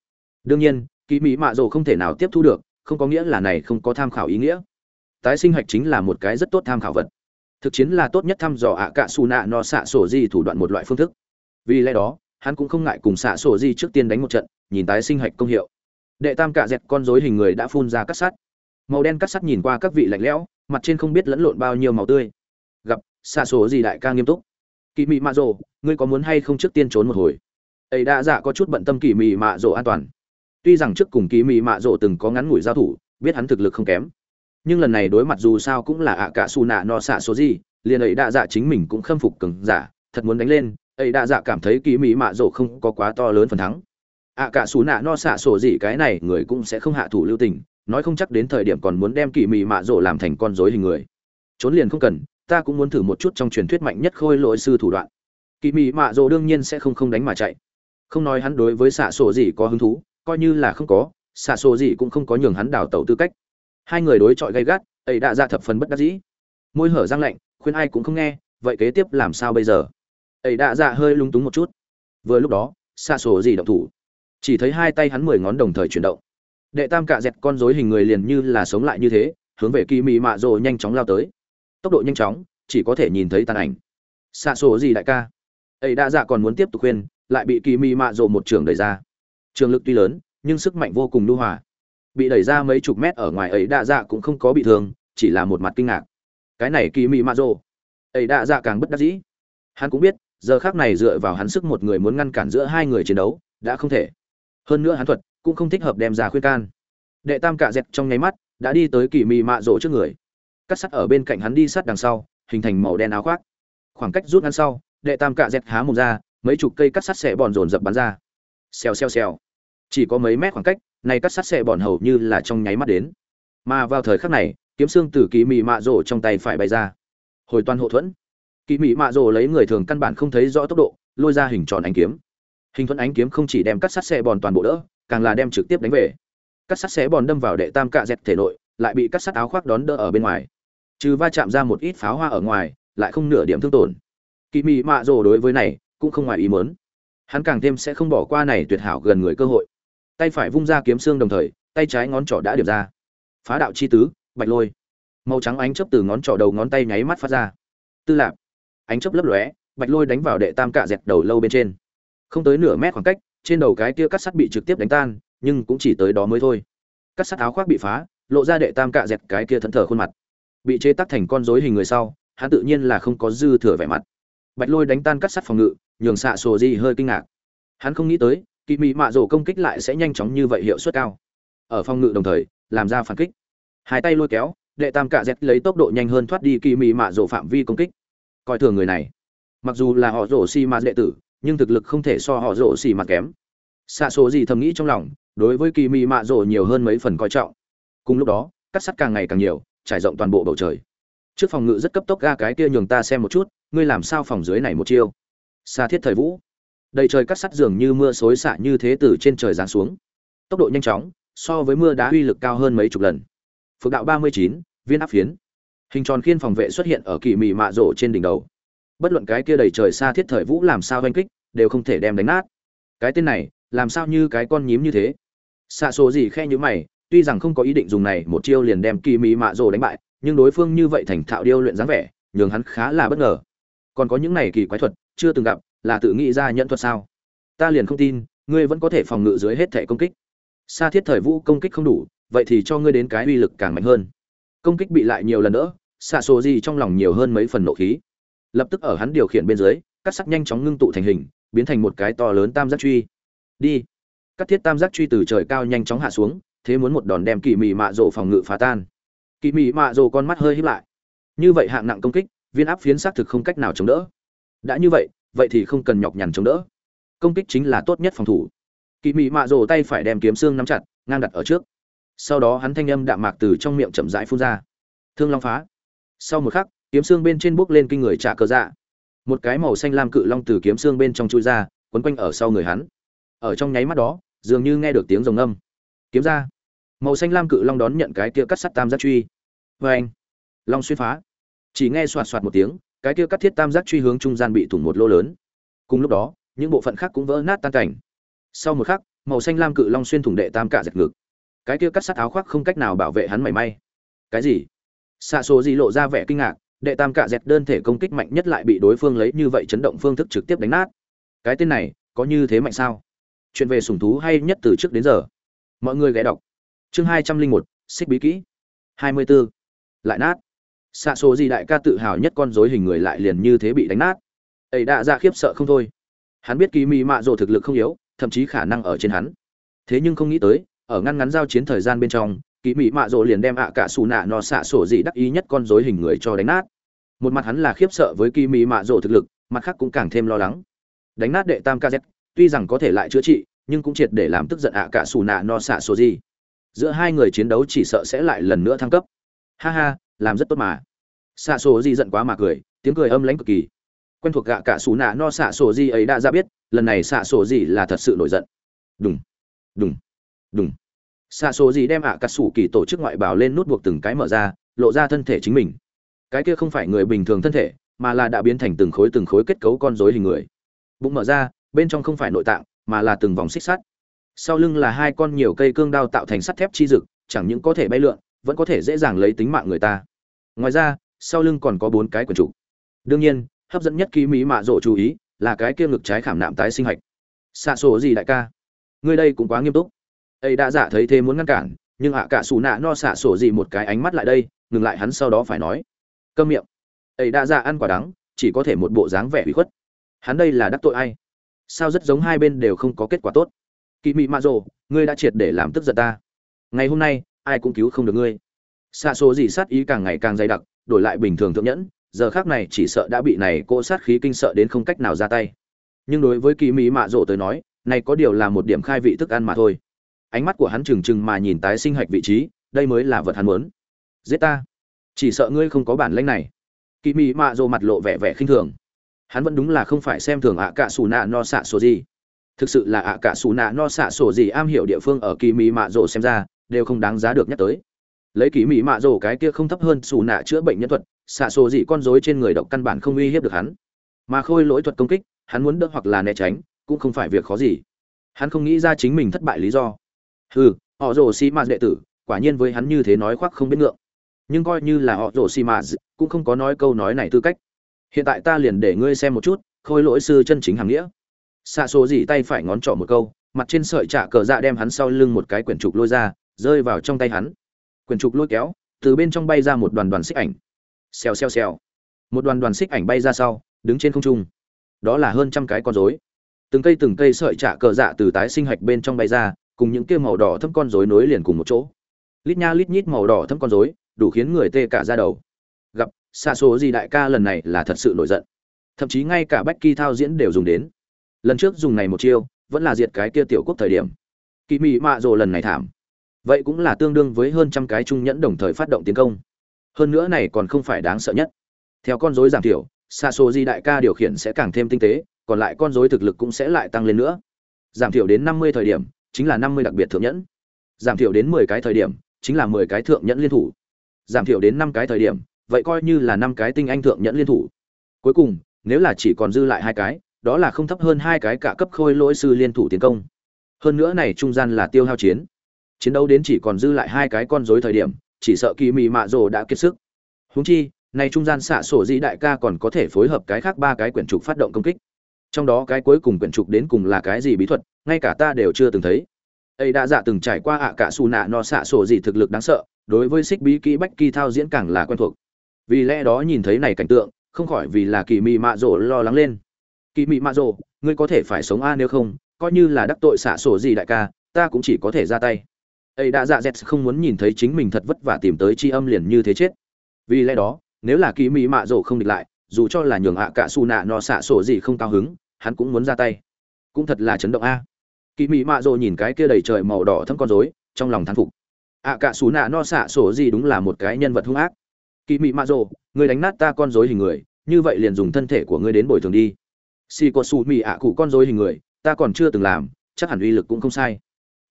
Speaker 1: Đương nhiên, kỳ mị mạ dô không thể nào tiếp thu được, không có nghĩa là này không có tham khảo ý nghĩa. Tái sinh hạch chính là một cái rất tốt tham khảo vật thực chiến là tốt nhất thăm dò ạ cạ xù nạ no xạ sổ di thủ đoạn một loại phương thức. Vì lẽ đó, hắn cũng không ngại cùng xạ sổ di trước tiên đánh một trận, nhìn tái sinh hạch công hiệu. Đệ tam cạ dẹt con dối hình người đã phun ra cắt sắt. Màu đen cắt sắt nhìn qua các vị lạnh lẽo, mặt trên không biết lẫn lộn bao nhiêu màu tươi. Gặp, xạ sổ di đại ca nghiêm túc. Kỳ mị mạ rồ ngươi có muốn hay không trước tiên trốn một hồi? Ấy đã dạ có chút bận tâm kỳ mị mạ rồ an toàn. Tuy rằng trước cùng kỳ mị mạ rồ từng có ngắn ngủi giao thủ, biết hắn thực lực không kém nhưng lần này đối mặt dù sao cũng là ạ cả xù nạ no xạ số gì, liền ấy đa dạ chính mình cũng khâm phục cường giả, thật muốn đánh lên, ấy đa dạ cảm thấy kỳ mỹ mạ rổ không có quá to lớn phần thắng. Ạ cả xù nạ no xạ sổ gì cái này người cũng sẽ không hạ thủ lưu tình, nói không chắc đến thời điểm còn muốn đem kỳ mỹ mạ rổ làm thành con rối hình người. Trốn liền không cần, ta cũng muốn thử một chút trong truyền thuyết mạnh nhất khôi lỗi sư thủ đoạn. Kỳ mỹ mạ rổ đương nhiên sẽ không không đánh mà chạy. Không nói hắn đối với xạ sổ gì có hứng thú, coi như là không có, xạ sổ gì cũng không có nhường hắn đào tẩu tư cách hai người đối chọi gay gắt, ấy đã ra thập phần bất đắc dĩ. Môi hở răng lạnh, khuyên ai cũng không nghe, vậy kế tiếp làm sao bây giờ? Ấy đã ra hơi lung túng một chút. Vừa lúc đó, xa sổ gì động thủ. Chỉ thấy hai tay hắn mười ngón đồng thời chuyển động. Đệ tam cạ dẹt con rối hình người liền như là sống lại như thế, hướng về kỳ mị mạ rồ nhanh chóng lao tới. Tốc độ nhanh chóng, chỉ có thể nhìn thấy tàn ảnh. Xa sổ gì đại ca? Ấy đã dạ còn muốn tiếp tục khuyên, lại bị kỳ mị mạ rồ một trường đẩy ra. Trường lực tuy lớn, nhưng sức mạnh vô cùng lưu hòa bị đẩy ra mấy chục mét ở ngoài ấy đa dạ cũng không có bị thương, chỉ là một mặt kinh ngạc. Cái này kỳ mị mạ rồ. Ấy đa dạ càng bất đắc dĩ. Hắn cũng biết, giờ khác này dựa vào hắn sức một người muốn ngăn cản giữa hai người chiến đấu, đã không thể. Hơn nữa hắn thuật cũng không thích hợp đem ra khuyên can. Đệ tam cạ dẹt trong nháy mắt đã đi tới kỳ mị mạ rồ trước người. Cắt sắt ở bên cạnh hắn đi sát đằng sau, hình thành màu đen áo khoác. Khoảng cách rút ngắn sau, đệ tam cạ dẹt há mồm ra, mấy chục cây cắt sắt sẽ bòn rồn dập bắn ra. Xèo xèo xèo. Chỉ có mấy mét khoảng cách này cắt sát xe bòn hầu như là trong nháy mắt đến. Mà vào thời khắc này, kiếm xương từ kỳ mị mạ rổ trong tay phải bay ra. Hồi toàn hộ thuẫn. Kỳ mị mạ rổ lấy người thường căn bản không thấy rõ tốc độ, lôi ra hình tròn ánh kiếm. Hình thuẫn ánh kiếm không chỉ đem cắt sát xe bòn toàn bộ đỡ, càng là đem trực tiếp đánh về. Cắt sát xe bòn đâm vào đệ tam cạ dẹt thể nội, lại bị cắt sát áo khoác đón đỡ ở bên ngoài. Trừ va chạm ra một ít pháo hoa ở ngoài, lại không nửa điểm thương tổn. Kỳ mị mạ rổ đối với này cũng không ngoài ý mớn hắn càng thêm sẽ không bỏ qua này tuyệt hảo gần người cơ hội tay phải vung ra kiếm xương đồng thời, tay trái ngón trỏ đã điểm ra. Phá đạo chi tứ, bạch lôi. Màu trắng ánh chớp từ ngón trỏ đầu ngón tay nháy mắt phát ra. Tư lạp. Ánh chớp lấp lóe, bạch lôi đánh vào đệ tam cạ dẹt đầu lâu bên trên. Không tới nửa mét khoảng cách, trên đầu cái kia cắt sắt bị trực tiếp đánh tan, nhưng cũng chỉ tới đó mới thôi. Cắt sắt áo khoác bị phá, lộ ra đệ tam cạ dẹt cái kia thẫn thờ khuôn mặt. Bị chế tắc thành con rối hình người sau, hắn tự nhiên là không có dư thừa vẻ mặt. Bạch lôi đánh tan cắt sắt phòng ngự, nhường xạ sổ di hơi kinh ngạc. Hắn không nghĩ tới kỳ mị mạ rổ công kích lại sẽ nhanh chóng như vậy hiệu suất cao. Ở phòng ngự đồng thời, làm ra phản kích. Hai tay lôi kéo, đệ tam cạ dẹt lấy tốc độ nhanh hơn thoát đi kỳ mị mạ rổ phạm vi công kích. Coi thường người này. Mặc dù là họ rổ xi mạt đệ tử, nhưng thực lực không thể so họ rổ xi mạt kém. Xa số gì thầm nghĩ trong lòng, đối với kỳ mị mạ rổ nhiều hơn mấy phần coi trọng. Cùng lúc đó, cắt sắt càng ngày càng nhiều, trải rộng toàn bộ bầu trời. Trước phòng ngự rất cấp tốc ga cái kia nhường ta xem một chút, ngươi làm sao phòng dưới này một chiêu? Xa thiết thời vũ đầy trời cắt sắt dường như mưa xối xả như thế từ trên trời giáng xuống. Tốc độ nhanh chóng, so với mưa đá uy lực cao hơn mấy chục lần. Phước đạo ba mươi chín, viên áp phiến. Hình tròn khiên phòng vệ xuất hiện ở kỳ mị mạ rổ trên đỉnh đầu. Bất luận cái kia đầy trời xa thiết thời vũ làm sao oanh kích, đều không thể đem đánh nát. Cái tên này, làm sao như cái con nhím như thế? Xạ số gì khe như mày, tuy rằng không có ý định dùng này, một chiêu liền đem kỳ mị mạ rổ đánh bại, nhưng đối phương như vậy thành thạo điêu luyện dáng vẻ, nhường hắn khá là bất ngờ. Còn có những này kỳ quái thuật, chưa từng gặp là tự nghĩ ra nhận thuật sao? Ta liền không tin, ngươi vẫn có thể phòng ngự dưới hết thể công kích. Xa thiết thời vũ công kích không đủ, vậy thì cho ngươi đến cái uy lực càng mạnh hơn. Công kích bị lại nhiều lần nữa xạ sổ gì trong lòng nhiều hơn mấy phần nộ khí. Lập tức ở hắn điều khiển bên dưới, cắt sắc nhanh chóng ngưng tụ thành hình, biến thành một cái to lớn tam giác truy. Đi. Cắt thiết tam giác truy từ trời cao nhanh chóng hạ xuống, thế muốn một đòn đem kỳ mị mạ rộ phòng ngự phá tan. Kỳ mị mạ rộ con mắt hơi híp lại. Như vậy hạng nặng công kích, viên áp phiến xác thực không cách nào chống đỡ. Đã như vậy vậy thì không cần nhọc nhằn chống đỡ. Công kích chính là tốt nhất phòng thủ. Kỳ mị mạ rồ tay phải đem kiếm xương nắm chặt, ngang đặt ở trước. Sau đó hắn thanh âm đạm mạc từ trong miệng chậm rãi phun ra. Thương long phá. Sau một khắc, kiếm xương bên trên bước lên kinh người trả cờ dạ. Một cái màu xanh lam cự long từ kiếm xương bên trong chui ra, quấn quanh ở sau người hắn. Ở trong nháy mắt đó, dường như nghe được tiếng rồng âm kiếm ra. Màu xanh lam cự long đón nhận cái kia cắt sắt tam giác truy. Vê anh long xuyên phá. Chỉ nghe soạt soạt một tiếng cái kia cắt thiết tam giác truy hướng trung gian bị thủng một lỗ lớn. Cùng lúc đó, những bộ phận khác cũng vỡ nát tan cảnh. Sau một khắc, màu xanh lam cự long xuyên thủng đệ tam cả giật ngực. Cái kia cắt sắt áo khoác không cách nào bảo vệ hắn mảy may. Cái gì? Xạ số gì lộ ra vẻ kinh ngạc, đệ tam cả dẹt đơn thể công kích mạnh nhất lại bị đối phương lấy như vậy chấn động phương thức trực tiếp đánh nát. Cái tên này, có như thế mạnh sao? Chuyện về sủng thú hay nhất từ trước đến giờ? Mọi người ghé đọc. Chương hai trăm linh một, xích bí kỹ. hai mươi b ố lại nát xạ số gì đại ca tự hào nhất con dối hình người lại liền như thế bị đánh nát. Ấy đã ra khiếp sợ không thôi. Hắn biết kỳ mị mạ rồ thực lực không yếu, thậm chí khả năng ở trên hắn. Thế nhưng không nghĩ tới, ở ngăn ngắn giao chiến thời gian bên trong kỳ mị mạ rồ liền đem ạ cả xù nạ no xạ sổ dị đắc ý nhất con dối hình người cho đánh nát. Một mặt hắn là khiếp sợ với kỳ mỹ mạ rồ thực lực, mặt khác cũng càng thêm lo lắng. Đánh nát đệ tam kz tuy rằng có thể lại chữa trị, nhưng cũng triệt để làm tức giận ạ cả xù nạ no xạ sổ gì. Giữa hai người chiến đấu chỉ sợ sẽ lại lần nữa thăng cấp. Ha ha làm rất tốt mà. Xạ sổ gì giận quá mà cười, tiếng cười âm lãnh cực kỳ. Quen thuộc gạ cả xù nạ no xạ sổ gì ấy đã ra biết, lần này xạ sổ gì là thật sự nổi giận. Đúng đúng đúng xạ sổ gì đem ạ cả sủ kỳ tổ chức ngoại bào lên nút buộc từng cái mở ra, lộ ra thân thể chính mình. Cái kia không phải người bình thường thân thể, mà là đã biến thành từng khối từng khối kết cấu con rối hình người. Bụng mở ra, bên trong không phải nội tạng, mà là từng vòng xích sắt. Sau lưng là hai con nhiều cây cương đao tạo thành sắt thép chi dực, chẳng những có thể bay lượn vẫn có thể dễ dàng lấy tính mạng người ta. Ngoài ra, sau lưng còn có bốn cái quần trục đương nhiên, hấp dẫn nhất ký mỹ mạ rộ chú ý là cái kia ngực trái khảm nạm tái sinh hạch. Xạ sổ gì đại ca? Ngươi đây cũng quá nghiêm túc. Ấy đã giả thấy thế muốn ngăn cản, nhưng hạ cả xù nạ no xạ sổ gì một cái ánh mắt lại đây, ngừng lại hắn sau đó phải nói. Câm miệng. Ấy đã giả ăn quả đắng, chỉ có thể một bộ dáng vẻ ủy khuất. Hắn đây là đắc tội ai? Sao rất giống hai bên đều không có kết quả tốt? Kỳ mị mạ rồ ngươi đã triệt để làm tức giận ta. Ngày hôm nay ai cũng cứu không được ngươi. Xa số gì sát ý càng ngày càng dày đặc, đổi lại bình thường thượng nhẫn, giờ khác này chỉ sợ đã bị này cô sát khí kinh sợ đến không cách nào ra tay. Nhưng đối với kỳ mỹ mạ rộ tới nói, này có điều là một điểm khai vị thức ăn mà thôi. Ánh mắt của hắn trừng trừng mà nhìn tái sinh hạch vị trí, đây mới là vật hắn muốn. Giết ta. Chỉ sợ ngươi không có bản lĩnh này. Kỳ mỹ mạ rộ mặt lộ vẻ vẻ khinh thường. Hắn vẫn đúng là không phải xem thường ạ cả xù nạ no xạ số gì thực sự là ạ cả xù nạ no xạ sổ gì am hiểu địa phương ở kỳ mỹ mạ rộ xem ra đều không đáng giá được nhắc tới. Lấy kỳ mỹ mạ rổ cái kia không thấp hơn xù nạ chữa bệnh nhân thuật, xạ sổ gì con rối trên người độc căn bản không uy hiếp được hắn. Mà khôi lỗi thuật công kích, hắn muốn đỡ hoặc là né tránh, cũng không phải việc khó gì. Hắn không nghĩ ra chính mình thất bại lý do. Hừ, họ rổ xi mạt đệ tử, quả nhiên với hắn như thế nói khoác không biết ngượng. Nhưng coi như là họ rổ xi mạt cũng không có nói câu nói này tư cách. Hiện tại ta liền để ngươi xem một chút, khôi lỗi sư chân chính hàng nghĩa. Xạ số gì tay phải ngón trỏ một câu, mặt trên sợi trả cờ dạ đem hắn sau lưng một cái quyển trục lôi ra rơi vào trong tay hắn. Quyển trục lôi kéo, từ bên trong bay ra một đoàn đoàn xích ảnh. Xèo xèo xèo. Một đoàn đoàn xích ảnh bay ra sau, đứng trên không trung. Đó là hơn trăm cái con rối. Từng cây từng cây sợi trả cờ dạ từ tái sinh hạch bên trong bay ra, cùng những kia màu đỏ thâm con rối nối liền cùng một chỗ. Lít nha lít nhít màu đỏ thâm con rối, đủ khiến người tê cả ra đầu. Gặp, xa số gì đại ca lần này là thật sự nổi giận. Thậm chí ngay cả bách kỳ thao diễn đều dùng đến. Lần trước dùng này một chiêu, vẫn là diệt cái kia tiểu quốc thời điểm. Kỳ mị mạ rồ lần này thảm vậy cũng là tương đương với hơn trăm cái trung nhẫn đồng thời phát động tiến công. Hơn nữa này còn không phải đáng sợ nhất. Theo con dối giảm thiểu xa số di đại ca điều khiển sẽ càng thêm tinh tế, còn lại con dối thực lực cũng sẽ lại tăng lên nữa. Giảm thiểu đến năm mươi thời điểm, chính là năm mươi đặc biệt thượng nhẫn. Giảm thiểu đến mười cái thời điểm, chính là mười cái thượng nhẫn liên thủ. Giảm thiểu đến năm cái thời điểm, vậy coi như là năm cái tinh anh thượng nhẫn liên thủ. Cuối cùng, nếu là chỉ còn dư lại hai cái, đó là không thấp hơn hai cái cả cấp khôi lỗi sư liên thủ tiến công. Hơn nữa này trung gian là tiêu hao chiến chiến đấu đến chỉ còn dư lại hai cái con rối thời điểm, chỉ sợ kỳ mị mạ rồ đã kiệt sức. Húng chi, này trung gian xạ sổ di đại ca còn có thể phối hợp cái khác ba cái quyển trục phát động công kích. Trong đó cái cuối cùng quyển trục đến cùng là cái gì bí thuật, ngay cả ta đều chưa từng thấy. Ấy đã dạ từng trải qua ạ cả xù nạ no xạ sổ gì thực lực đáng sợ, đối với xích bí kỹ bách kỳ thao diễn càng là quen thuộc. Vì lẽ đó nhìn thấy này cảnh tượng, không khỏi vì là kỳ mị mạ rồ lo lắng lên. Kỳ mị mạ rồ, ngươi có thể phải sống a nếu không, coi như là đắc tội xạ sổ gì đại ca, ta cũng chỉ có thể ra tay ấy đã dạ dẹt không muốn nhìn thấy chính mình thật vất vả tìm tới chi âm liền như thế chết. Vì lẽ đó, nếu là kỳ Mỹ mạ rổ không địch lại, dù cho là nhường ạ cả su nạ no xạ sổ gì không cao hứng, hắn cũng muốn ra tay. Cũng thật là chấn động a. Kỳ Mỹ mạ rổ nhìn cái kia đầy trời màu đỏ thâm con rối, trong lòng thán phục. Ạ cả su nạ no xạ sổ gì đúng là một cái nhân vật hung ác. Kỳ Mỹ mạ rổ, người đánh nát ta con rối hình người, như vậy liền dùng thân thể của ngươi đến bồi thường đi. Xì có xù mỹ ạ cụ con rối hình người, ta còn chưa từng làm, chắc hẳn uy lực cũng không sai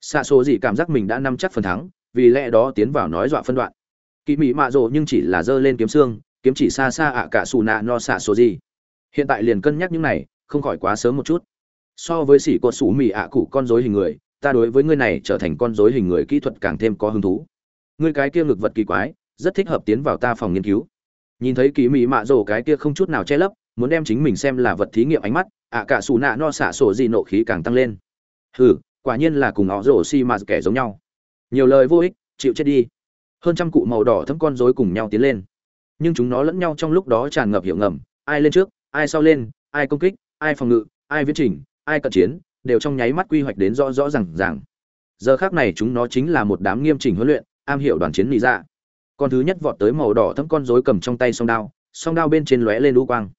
Speaker 1: xạ số gì cảm giác mình đã nắm chắc phần thắng, vì lẽ đó tiến vào nói dọa phân đoạn. Kỳ mị mạ rộ nhưng chỉ là giơ lên kiếm xương, kiếm chỉ xa xa ạ cả xù nạ no xạ số gì hiện tại liền cân nhắc những này, không khỏi quá sớm một chút. So với sỉ cột sủ mị ạ cụ con rối hình người, ta đối với ngươi này trở thành con rối hình người kỹ thuật càng thêm có hứng thú. Ngươi cái kia ngực vật kỳ quái, rất thích hợp tiến vào ta phòng nghiên cứu. Nhìn thấy kỳ mị mạ rồ cái kia không chút nào che lấp, muốn đem chính mình xem là vật thí nghiệm ánh mắt, ạ cả xù nạ no xả sổ gì nộ khí càng tăng lên. Hừ quả nhiên là cùng họ rổ xi mà kẻ giống nhau. Nhiều lời vô ích, chịu chết đi. Hơn trăm cụ màu đỏ thấm con rối cùng nhau tiến lên. Nhưng chúng nó lẫn nhau trong lúc đó tràn ngập hiểu ngầm, ai lên trước, ai sau lên, ai công kích, ai phòng ngự, ai viễn trình, ai cận chiến, đều trong nháy mắt quy hoạch đến rõ rõ ràng ràng. Giờ khác này chúng nó chính là một đám nghiêm chỉnh huấn luyện, am hiểu đoàn chiến lý ra dạ. con thứ nhất vọt tới màu đỏ thấm con rối cầm trong tay song đao song đao bên trên lóe lên u quang.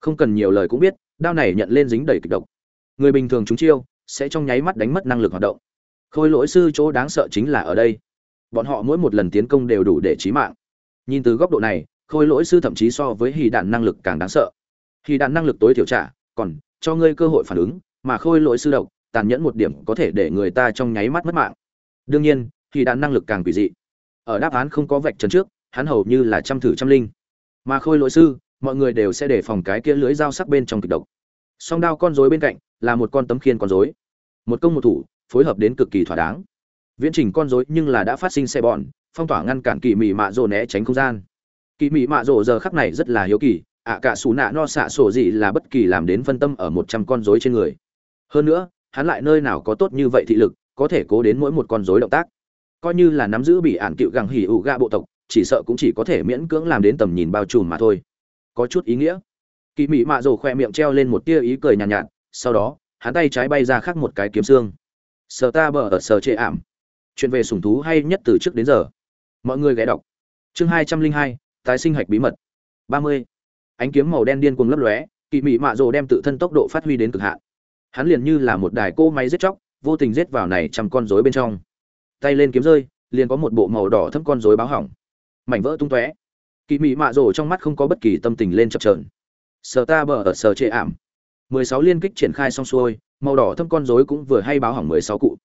Speaker 1: Không cần nhiều lời cũng biết, đao này nhận lên dính đầy kịch độc. Người bình thường chúng chiêu sẽ trong nháy mắt đánh mất năng lực hoạt động. Khôi lỗi sư chỗ đáng sợ chính là ở đây. Bọn họ mỗi một lần tiến công đều đủ để chí mạng. Nhìn từ góc độ này, khôi lỗi sư thậm chí so với hì đạn năng lực càng đáng sợ. Hì đạn năng lực tối thiểu trả, còn cho ngươi cơ hội phản ứng, mà khôi lỗi sư độc, tàn nhẫn một điểm có thể để người ta trong nháy mắt mất mạng. Đương nhiên, hì đạn năng lực càng quỷ dị. Ở đáp án không có vạch trần trước, hắn hầu như là trăm thử trăm linh. Mà khôi lỗi sư, mọi người đều sẽ đề phòng cái kia lưới dao sắc bên trong kịch độc. Song đao con rối bên cạnh là một con tấm khiên con rối. Một công một thủ phối hợp đến cực kỳ thỏa đáng. Viễn trình con rối nhưng là đã phát sinh xe bọn phong tỏa ngăn cản kỳ mị mạ rồ né tránh không gian. Kỳ mị mạ rồ giờ khắc này rất là hiếu kỳ ạ cả xù nạ no xạ sổ gì là bất kỳ làm đến phân tâm ở một trăm con rối trên người. Hơn nữa hắn lại nơi nào có tốt như vậy thị lực có thể cố đến mỗi một con rối động tác. Coi như là nắm giữ bị ản cựu gẳng hỉ ủ ga bộ tộc chỉ sợ cũng chỉ có thể miễn cưỡng làm đến tầm nhìn bao trùm mà thôi. Có chút ý nghĩa. Kỳ mị mạ rồ khoe miệng treo lên một tia ý cười nhàn nhạt, nhạt sau đó, hắn tay trái bay ra khắc một cái kiếm xương. Sờ ta bờ ở sờ chệ ảm. Chuyện về sủng thú hay nhất từ trước đến giờ. Mọi người ghé đọc. Chương hai trăm linh hai, tái sinh hạch bí mật. ba mươi. Ánh kiếm màu đen điên cuồng lấp lóe, kỵ mị mạ rồ đem tự thân tốc độ phát huy đến cực hạn. Hắn liền như là một đài cỗ máy giết chóc, vô tình giết vào này trăm con rối bên trong. Tay lên kiếm rơi, liền có một bộ màu đỏ thấm con rối báo hỏng. Mảnh vỡ tung tóe. Kỵ mị mạ rồ trong mắt không có bất kỳ tâm tình lên chập trờn sờ ta bờ ở sờ chệ ảm mười sáu liên kích triển khai xong xuôi, màu đỏ thâm con rối cũng vừa hay báo hỏng mười sáu cụ.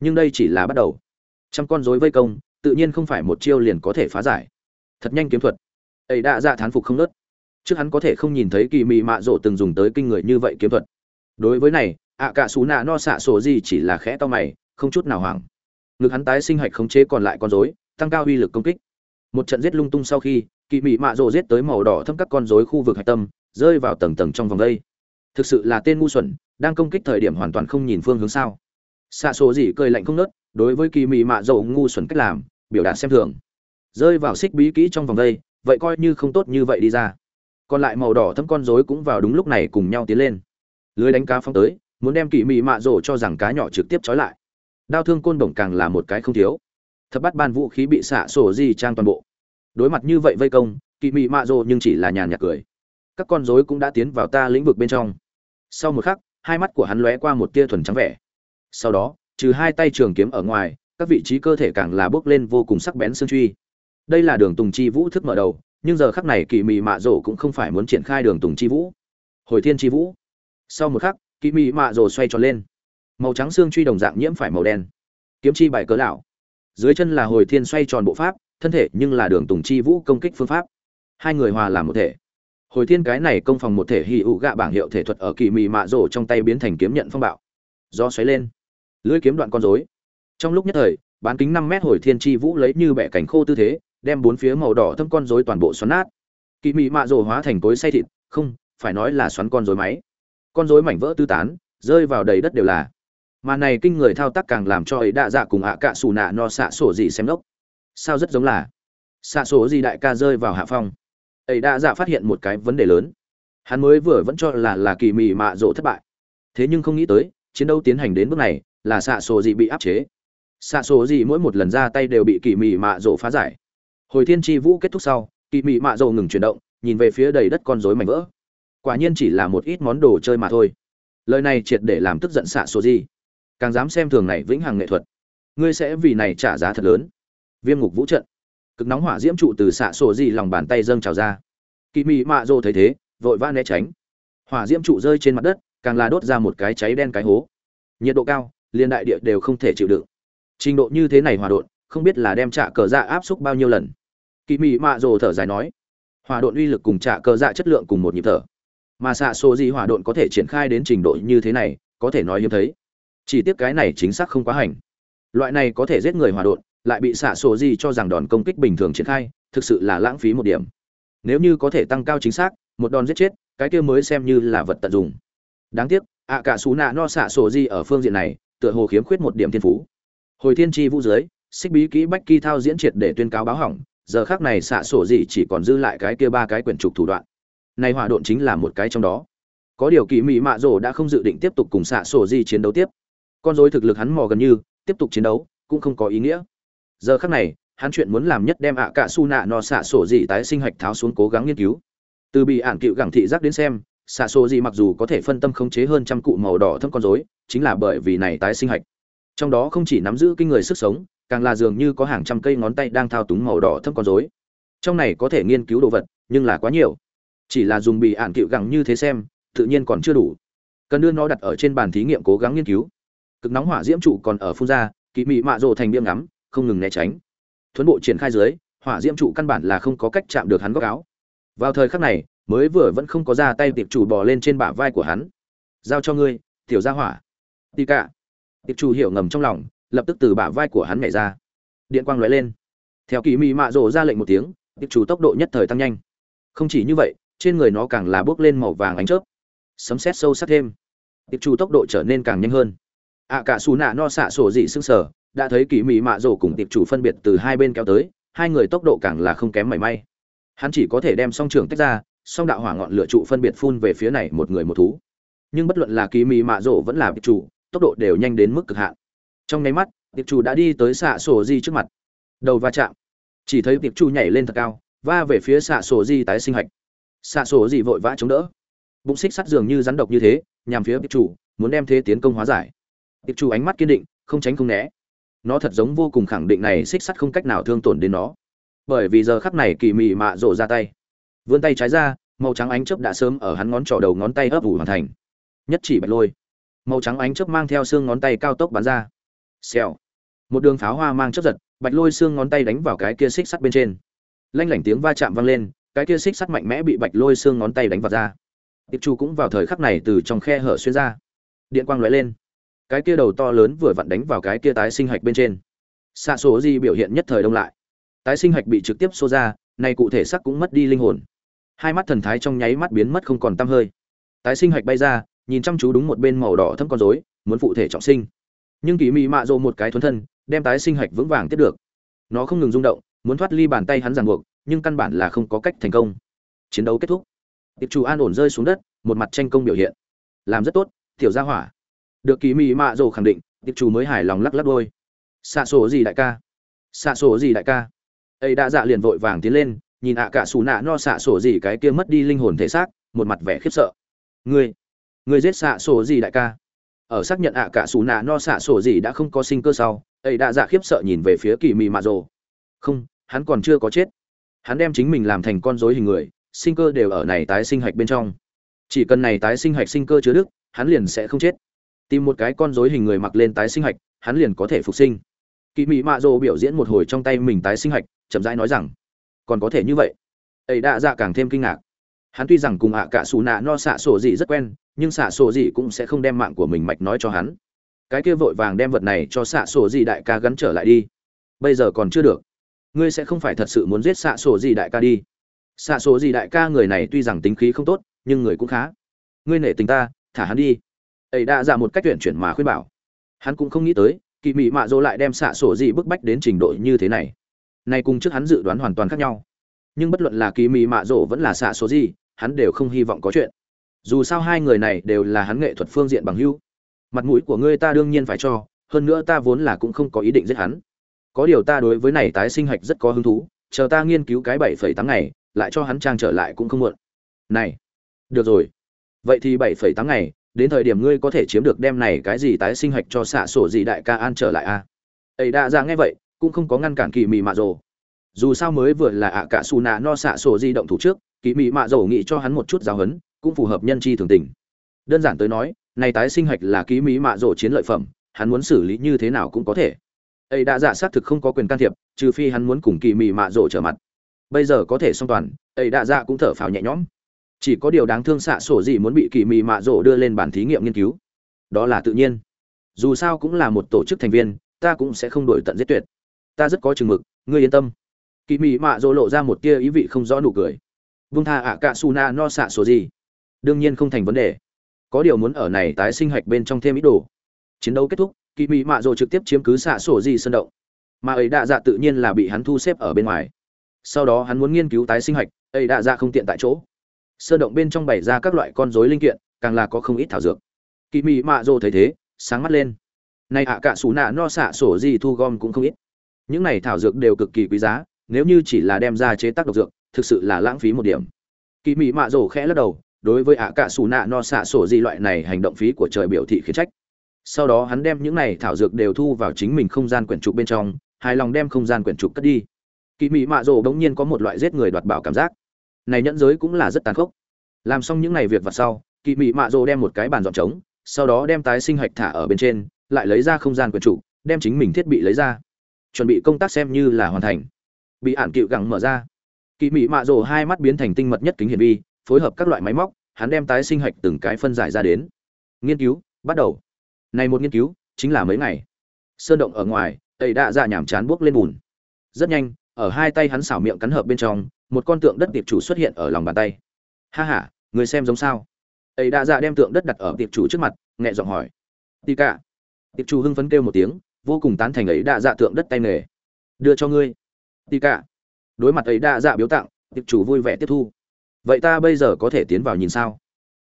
Speaker 1: Nhưng đây chỉ là bắt đầu. Trăm con rối vây công, tự nhiên không phải một chiêu liền có thể phá giải. Thật nhanh kiếm thuật. Ấy đã dạ thán phục không ngớt. trước hắn có thể không nhìn thấy kỳ mị mạ rộ từng dùng tới kinh người như vậy kiếm thuật. Đối với này, ạ cả sú nạ no xạ sổ gì chỉ là khẽ to mày, không chút nào hoảng. Ngực hắn tái sinh hạch khống chế còn lại con rối, tăng cao uy lực công kích. Một trận giết lung tung sau khi, kỳ mị mạ rộ giết tới màu đỏ thâm các con rối khu vực hạch tâm, rơi vào tầng tầng trong vòng đây thực sự là tên ngu xuẩn, đang công kích thời điểm hoàn toàn không nhìn phương hướng sao. Xạ sổ gì cười lạnh không nớt, đối với kỳ mị mạ dầu ngu xuẩn cách làm, biểu đạt xem thường. Rơi vào xích bí kỹ trong vòng đây, vậy coi như không tốt như vậy đi ra. Còn lại màu đỏ thâm con rối cũng vào đúng lúc này cùng nhau tiến lên. Lưới đánh cá phong tới, muốn đem kỳ mị mạ rổ cho rằng cá nhỏ trực tiếp trói lại. Đao thương côn đồng càng là một cái không thiếu. Thập bắt ban vũ khí bị xạ sổ di trang toàn bộ. Đối mặt như vậy vây công, kỳ mị mạ rổ nhưng chỉ là nhàn nhạt cười. Các con rối cũng đã tiến vào ta lĩnh vực bên trong sau một khắc, hai mắt của hắn lóe qua một tia thuần trắng vẻ. Sau đó, trừ hai tay trường kiếm ở ngoài, các vị trí cơ thể càng là bước lên vô cùng sắc bén xương truy. Đây là đường tùng chi vũ thức mở đầu, nhưng giờ khắc này kỳ mị mạ rổ cũng không phải muốn triển khai đường tùng chi vũ. Hồi thiên chi vũ. Sau một khắc kỳ mị mạ rổ xoay tròn lên. Màu trắng xương truy đồng dạng nhiễm phải màu đen. Kiếm chi bài cớ lão. Dưới chân là hồi thiên xoay tròn bộ pháp, thân thể nhưng là đường tùng chi vũ công kích phương pháp. Hai người hòa làm một thể hồi thiên cái này công phòng một thể hì ụ gạ bảng hiệu thể thuật ở kỳ mị mạ rổ trong tay biến thành kiếm nhận phong bạo. Do xoáy lên. Lưỡi kiếm đoạn con rối. Trong lúc nhất thời, bán kính năm mét hồi thiên chi vũ lấy như bẻ cảnh khô tư thế, đem bốn phía màu đỏ thâm con rối toàn bộ xoắn nát. Kỳ mị mạ rổ hóa thành cối say thịt, không, phải nói là xoắn con rối máy. Con rối mảnh vỡ tư tán, rơi vào đầy đất đều là. Mà này kinh người thao tác càng làm cho ấy đạ dạ cùng ạ cạ xù nạ no xạ sổ gì xem lốc sao rất giống là. Xạ sổ gì đại ca rơi vào hạ phong ấy đã dạ phát hiện một cái vấn đề lớn. Hắn mới vừa vẫn cho là là kỳ mị mạ rộ thất bại. Thế nhưng không nghĩ tới, chiến đấu tiến hành đến bước này là xạ sổ gì bị áp chế. Xạ sổ gì mỗi một lần ra tay đều bị kỳ mị mạ rộ phá giải. Hồi thiên tri vũ kết thúc sau, kỳ mị mạ rộ ngừng chuyển động, nhìn về phía đầy đất con rối mảnh vỡ. Quả nhiên chỉ là một ít món đồ chơi mà thôi. Lời này triệt để làm tức giận xạ sổ gì càng dám xem thường này vĩnh hằng nghệ thuật, ngươi sẽ vì này trả giá thật lớn. Viêm ngục vũ trận cực nóng hỏa diễm trụ từ xạ sổ dị lòng bàn tay dâng trào ra. Kỳ mị mạ rô thấy thế, vội vã né tránh. Hỏa diễm trụ rơi trên mặt đất, càng là đốt ra một cái cháy đen cái hố. Nhiệt độ cao liên đại địa đều không thể chịu đựng. Trình độ như thế này hòa đột không biết là đem trả cờ dạ áp xúc bao nhiêu lần. Kỳ mị mạ rồ thở dài nói hòa đột uy lực cùng trả cờ dạ chất lượng cùng một nhịp thở. Mà xạ sổ dị hòa độn có thể triển khai đến trình độ như thế này, có thể nói hiếm thấy. Chỉ tiếc cái này chính xác không quá hành. Loại này có thể giết người hòa đột lại bị xạ sổ gì cho rằng đòn công kích bình thường triển khai, thực sự là lãng phí một điểm. Nếu như có thể tăng cao chính xác, một đòn giết chết, cái kia mới xem như là vật tận dụng. Đáng tiếc, ạ cả xú nạ no xạ sổ gì ở phương diện này, tựa hồ khiếm khuyết một điểm thiên phú. Hồi thiên tri vũ dưới, xích bí kỹ bách kỳ thao diễn triệt để tuyên cáo báo hỏng, giờ khác này xạ sổ gì chỉ còn dư lại cái kia ba cái quyển trục thủ đoạn. Này hỏa độn chính là một cái trong đó. Có điều kỳ mỹ mạ rổ đã không dự định tiếp tục cùng xạ sổ gì chiến đấu tiếp. Con dối thực lực hắn mò gần như, tiếp tục chiến đấu, cũng không có ý nghĩa giờ khắc này, hắn chuyện muốn làm nhất đem ạ cả su nạ no xạ sổ gì tái sinh hạch tháo xuống cố gắng nghiên cứu. Từ bị ản cựu gẳng thị giác đến xem, xạ sổ gì mặc dù có thể phân tâm khống chế hơn trăm cụ màu đỏ thâm con rối, chính là bởi vì này tái sinh hạch. Trong đó không chỉ nắm giữ kinh người sức sống, càng là dường như có hàng trăm cây ngón tay đang thao túng màu đỏ thâm con rối. Trong này có thể nghiên cứu đồ vật, nhưng là quá nhiều. Chỉ là dùng bị ản cựu gẳng như thế xem, tự nhiên còn chưa đủ. Cần đưa nó đặt ở trên bàn thí nghiệm cố gắng nghiên cứu. Cực nóng hỏa diễm trụ còn ở phun ra, kỵ mị mạ rộ thành biêm ngắm không ngừng né tránh. Thuấn bộ triển khai dưới, hỏa diễm trụ căn bản là không có cách chạm được hắn góc áo. Vào thời khắc này, mới vừa vẫn không có ra tay tiệp chủ bò lên trên bả vai của hắn. Giao cho ngươi, tiểu gia hỏa. Tì cả. Tiệp chủ hiểu ngầm trong lòng, lập tức từ bả vai của hắn nhảy ra. Điện quang lóe lên. Theo kỳ mị mạ rồ ra lệnh một tiếng, tiệp chủ tốc độ nhất thời tăng nhanh. Không chỉ như vậy, trên người nó càng là bước lên màu vàng ánh chớp. Sấm sét sâu sắc thêm. Tiệp chủ tốc độ trở nên càng nhanh hơn. Ạ cả xù nạ no xạ sổ dị sưng sở đã thấy kỳ mị mạ rổ cùng tiệp chủ phân biệt từ hai bên kéo tới, hai người tốc độ càng là không kém mảy may. Hắn chỉ có thể đem song trường tách ra, song đạo hỏa ngọn lửa trụ phân biệt phun về phía này một người một thú. Nhưng bất luận là kỳ mị mạ rổ vẫn là tiệp chủ, tốc độ đều nhanh đến mức cực hạn. Trong nháy mắt, tiệp chủ đã đi tới xạ sổ di trước mặt. Đầu va chạm. Chỉ thấy tiệp chủ nhảy lên thật cao, va về phía xạ sổ di tái sinh hạch. Xạ sổ di vội vã chống đỡ. Bụng xích sắt dường như rắn độc như thế, nhằm phía tiệp chủ, muốn đem thế tiến công hóa giải. Tiệp chủ ánh mắt kiên định, không tránh không né nó thật giống vô cùng khẳng định này xích sắt không cách nào thương tổn đến nó. Bởi vì giờ khắc này kỳ mị mạ rộ ra tay. Vươn tay trái ra, màu trắng ánh chớp đã sớm ở hắn ngón trỏ đầu ngón tay ấp ủ hoàn thành. Nhất chỉ bạch lôi. Màu trắng ánh chớp mang theo xương ngón tay cao tốc bắn ra. Xèo. Một đường pháo hoa mang chớp giật, bạch lôi xương ngón tay đánh vào cái kia xích sắt bên trên. Lanh lảnh tiếng va chạm vang lên, cái kia xích sắt mạnh mẽ bị bạch lôi xương ngón tay đánh vào ra. Tiệp chu cũng vào thời khắc này từ trong khe hở xuyên ra. Điện quang lóe lên cái kia đầu to lớn vừa vặn đánh vào cái kia tái sinh hạch bên trên. Xạ số gì biểu hiện nhất thời đông lại. Tái sinh hạch bị trực tiếp xô ra nay cụ thể sắc cũng mất đi linh hồn. Hai mắt thần thái trong nháy mắt biến mất không còn tăm hơi. Tái sinh hạch bay ra, nhìn chăm chú đúng một bên màu đỏ thâm con rối, muốn phụ thể trọng sinh. Nhưng kỳ mị mạ rộ một cái thuấn thân, đem tái sinh hạch vững vàng tiếp được. Nó không ngừng rung động, muốn thoát ly bàn tay hắn ràng buộc, nhưng căn bản là không có cách thành công. Chiến đấu kết thúc. Tiệp chủ an ổn rơi xuống đất, một mặt tranh công biểu hiện. Làm rất tốt, tiểu gia hỏa được kỳ mị mạ rồ khẳng định, tiệp chủ mới hài lòng lắc lắc đôi. Xạ sổ gì đại ca. Xạ sổ gì đại ca. Ấy đã dạ liền vội vàng tiến lên, nhìn ạ cả xù nạ no xạ sổ gì cái kia mất đi linh hồn thể xác, một mặt vẻ khiếp sợ. Ngươi ngươi giết xạ sổ gì đại ca. Ở xác nhận ạ cả xù nạ no xạ sổ gì đã không có sinh cơ sau, ấy đã dạ khiếp sợ nhìn về phía kỳ mị mạ rồ không, hắn còn chưa có chết. Hắn đem chính mình làm thành con rối hình người, sinh cơ đều ở này tái sinh hạch bên trong. Chỉ cần này tái sinh hạch sinh cơ chứa đức hắn liền sẽ không chết tìm một cái con rối hình người mặc lên tái sinh hạch, hắn liền có thể phục sinh. Kỳ mỹ mạ dô biểu diễn một hồi trong tay mình tái sinh hạch, chậm rãi nói rằng, còn có thể như vậy? Ấy đã dạ càng thêm kinh ngạc. Hắn tuy rằng cùng ạ cả xù nạ no xạ sổ gì rất quen, nhưng xạ sổ gì cũng sẽ không đem mạng của mình mạch nói cho hắn. Cái kia vội vàng đem vật này cho xạ sổ gì đại ca gắn trở lại đi. Bây giờ còn chưa được. Ngươi sẽ không phải thật sự muốn giết xạ sổ gì đại ca đi. Xạ sổ gì đại ca người này tuy rằng tính khí không tốt, nhưng người cũng khá. Ngươi nể tình ta, thả hắn đi ấy đã ra dạ một cách tuyển chuyển mà khuyên bảo. Hắn cũng không nghĩ tới, kỳ mị mạ dỗ lại đem xạ sổ gì bức bách đến trình độ như thế này. Nay cùng trước hắn dự đoán hoàn toàn khác nhau. Nhưng bất luận là kỳ mị mạ dỗ vẫn là xạ số gì, hắn đều không hy vọng có chuyện. Dù sao hai người này đều là hắn nghệ thuật phương diện bằng hữu. Mặt mũi của ngươi ta đương nhiên phải cho, hơn nữa ta vốn là cũng không có ý định giết hắn. Có điều ta đối với này tái sinh hạch rất có hứng thú, chờ ta nghiên cứu cái bảy phẩy tám ngày, lại cho hắn trang trở lại cũng không muộn. Này, được rồi. Vậy thì bảy phẩy tám ngày đến thời điểm ngươi có thể chiếm được đem này cái gì tái sinh hạch cho xạ sổ gì đại ca an trở lại a à? ấy đã ra nghe vậy, cũng không có ngăn cản kỳ mị mạ rồ dù sao mới vừa là ạ cả xù nạ no xạ sổ di động thủ trước kỳ mị mạ rồ nghĩ cho hắn một chút giáo hấn cũng phù hợp nhân chi thường tình. Đơn giản tới nói, này tái sinh hạch là ký mỹ mạ rồ chiến lợi phẩm, hắn muốn xử lý như thế nào cũng có thể. Ấy đã giả xác thực không có quyền can thiệp, trừ phi hắn muốn cùng kỳ mị mạ rồ trở mặt. Bây giờ có thể song toàn ấy đã dạ cũng thở phào nhẹ nhõm chỉ có điều đáng thương xạ sổ gì muốn bị kỳ mị mạ rổ đưa lên bản thí nghiệm nghiên cứu. Đó là tự nhiên. Dù sao cũng là một tổ chức thành viên, ta cũng sẽ không đổi tận giết tuyệt. Ta rất có chừng mực, ngươi yên tâm. Kỳ mị mạ rổ lộ ra một tia ý vị không rõ nụ cười. Vung tha ạ cạ su na no xạ sổ gì. Đương nhiên không thành vấn đề. Có điều muốn ở này tái sinh hạch bên trong thêm ít đồ. Chiến đấu kết thúc, kỳ mị mạ rổ trực tiếp chiếm cứ xạ sổ gì sân động. Mà ấy đạ dạ tự nhiên là bị hắn thu xếp ở bên ngoài. Sau đó hắn muốn nghiên cứu tái sinh hạch, ấy đạ dạ không tiện tại chỗ sơ động bên trong bày ra các loại con rối linh kiện, càng là có không ít thảo dược. Kỳ mị mạ rồ thấy thế, sáng mắt lên. Này ạ, cả xù nạ no xạ sổ gì thu gom cũng không ít. Những này thảo dược đều cực kỳ quý giá, nếu như chỉ là đem ra chế tác độc dược, thực sự là lãng phí một điểm. Kỳ mỹ mạ rồ khẽ lắc đầu, đối với ạ cạ xù nạ no xạ sổ gì loại này hành động phí của trời biểu thị khiến trách. Sau đó hắn đem những này thảo dược đều thu vào chính mình không gian quyển trục bên trong, hài lòng đem không gian quyển trục cất đi. Kỳ mỹ mạ rồ bỗng nhiên có một loại giết người đoạt bảo cảm giác này nhẫn giới cũng là rất tàn khốc. Làm xong những này việc vặt sau kỳ mị mạ rồ đem một cái bàn dọn trống sau đó đem tái sinh hạch thả ở bên trên lại lấy ra không gian quyền chủ, đem chính mình thiết bị lấy ra. Chuẩn bị công tác xem như là hoàn thành. Bị ạn cựu gẳng mở ra. Kỳ mị mạ rồ hai mắt biến thành tinh mật nhất kính hiển vi phối hợp các loại máy móc hắn đem tái sinh hạch từng cái phân giải ra đến. Nghiên cứu bắt đầu. Này một nghiên cứu chính là mấy ngày. Sơn động ở ngoài tẩy đã dạ nhảm chán buốc lên bùn. Rất nhanh ở hai tay hắn xảo miệng cắn hợp bên trong một con tượng đất tiệp chủ xuất hiện ở lòng bàn tay. Ha ha, người xem giống sao? Ấy đã dạ đem tượng đất đặt ở tiệp chủ trước mặt, nhẹ giọng hỏi. Tì cả. Tiệp chủ hưng phấn kêu một tiếng, vô cùng tán thành ấy đã dạ tượng đất tay nghề. Đưa cho ngươi. Tì cả. Đối mặt ấy đã dạ biếu tặng, tiệp chủ vui vẻ tiếp thu. Vậy ta bây giờ có thể tiến vào nhìn sao?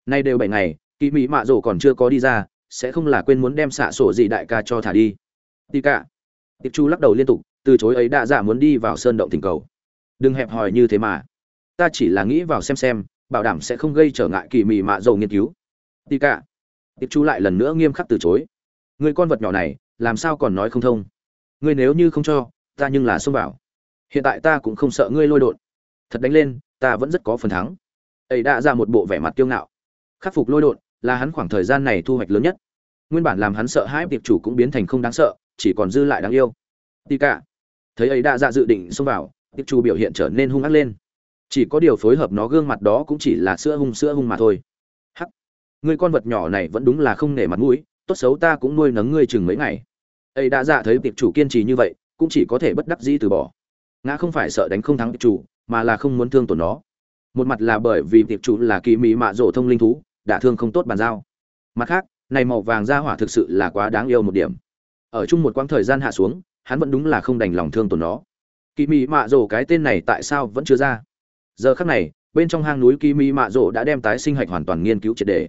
Speaker 1: Nay đều bảy ngày kỳ mỹ mạ rổ còn chưa có đi ra, sẽ không là quên muốn đem xạ sổ gì đại ca cho thả đi. Tì cả. Tiệp chủ lắc đầu liên tục, từ chối ấy đã dạ muốn đi vào sơn động tình cầu đừng hẹp hòi như thế mà. Ta chỉ là nghĩ vào xem xem, bảo đảm sẽ không gây trở ngại kỳ mị mạ dầu nghiên cứu. Tì cả. Tiệp chu lại lần nữa nghiêm khắc từ chối. Người con vật nhỏ này, làm sao còn nói không thông? Ngươi nếu như không cho, ta nhưng là xông vào. Hiện tại ta cũng không sợ ngươi lôi đột. Thật đánh lên, ta vẫn rất có phần thắng. Ấy đã ra một bộ vẻ mặt kiêu ngạo. Khắc phục lôi đột là hắn khoảng thời gian này thu hoạch lớn nhất. Nguyên bản làm hắn sợ hãi tiệp chủ cũng biến thành không đáng sợ, chỉ còn dư lại đáng yêu. Tì cả. Thấy ấy đã ra dự định xông vào tiệp chủ biểu hiện trở nên hung ác lên. Chỉ có điều phối hợp nó gương mặt đó cũng chỉ là sữa hung sữa hung mà thôi. Hắc! Người con vật nhỏ này vẫn đúng là không nể mặt mũi, tốt xấu ta cũng nuôi nấng ngươi chừng mấy ngày. Ấy đã dạ thấy tiệp chủ kiên trì như vậy, cũng chỉ có thể bất đắc dĩ từ bỏ. Ngã không phải sợ đánh không thắng tiệp chủ mà là không muốn thương tổn nó. Một mặt là bởi vì tiệp chủ là kỳ mỹ mạ rổ thông linh thú, đả thương không tốt bàn giao. Mặt khác, này màu vàng ra hỏa thực sự là quá đáng yêu một điểm. Ở chung một quãng thời gian hạ xuống, hắn vẫn đúng là không đành lòng thương tổn nó kỳ mị mạ rổ cái tên này tại sao vẫn chưa ra? Giờ khắc này, bên trong hang núi kỳ mị mạ rổ đã đem tái sinh hạch hoàn toàn nghiên cứu triệt đề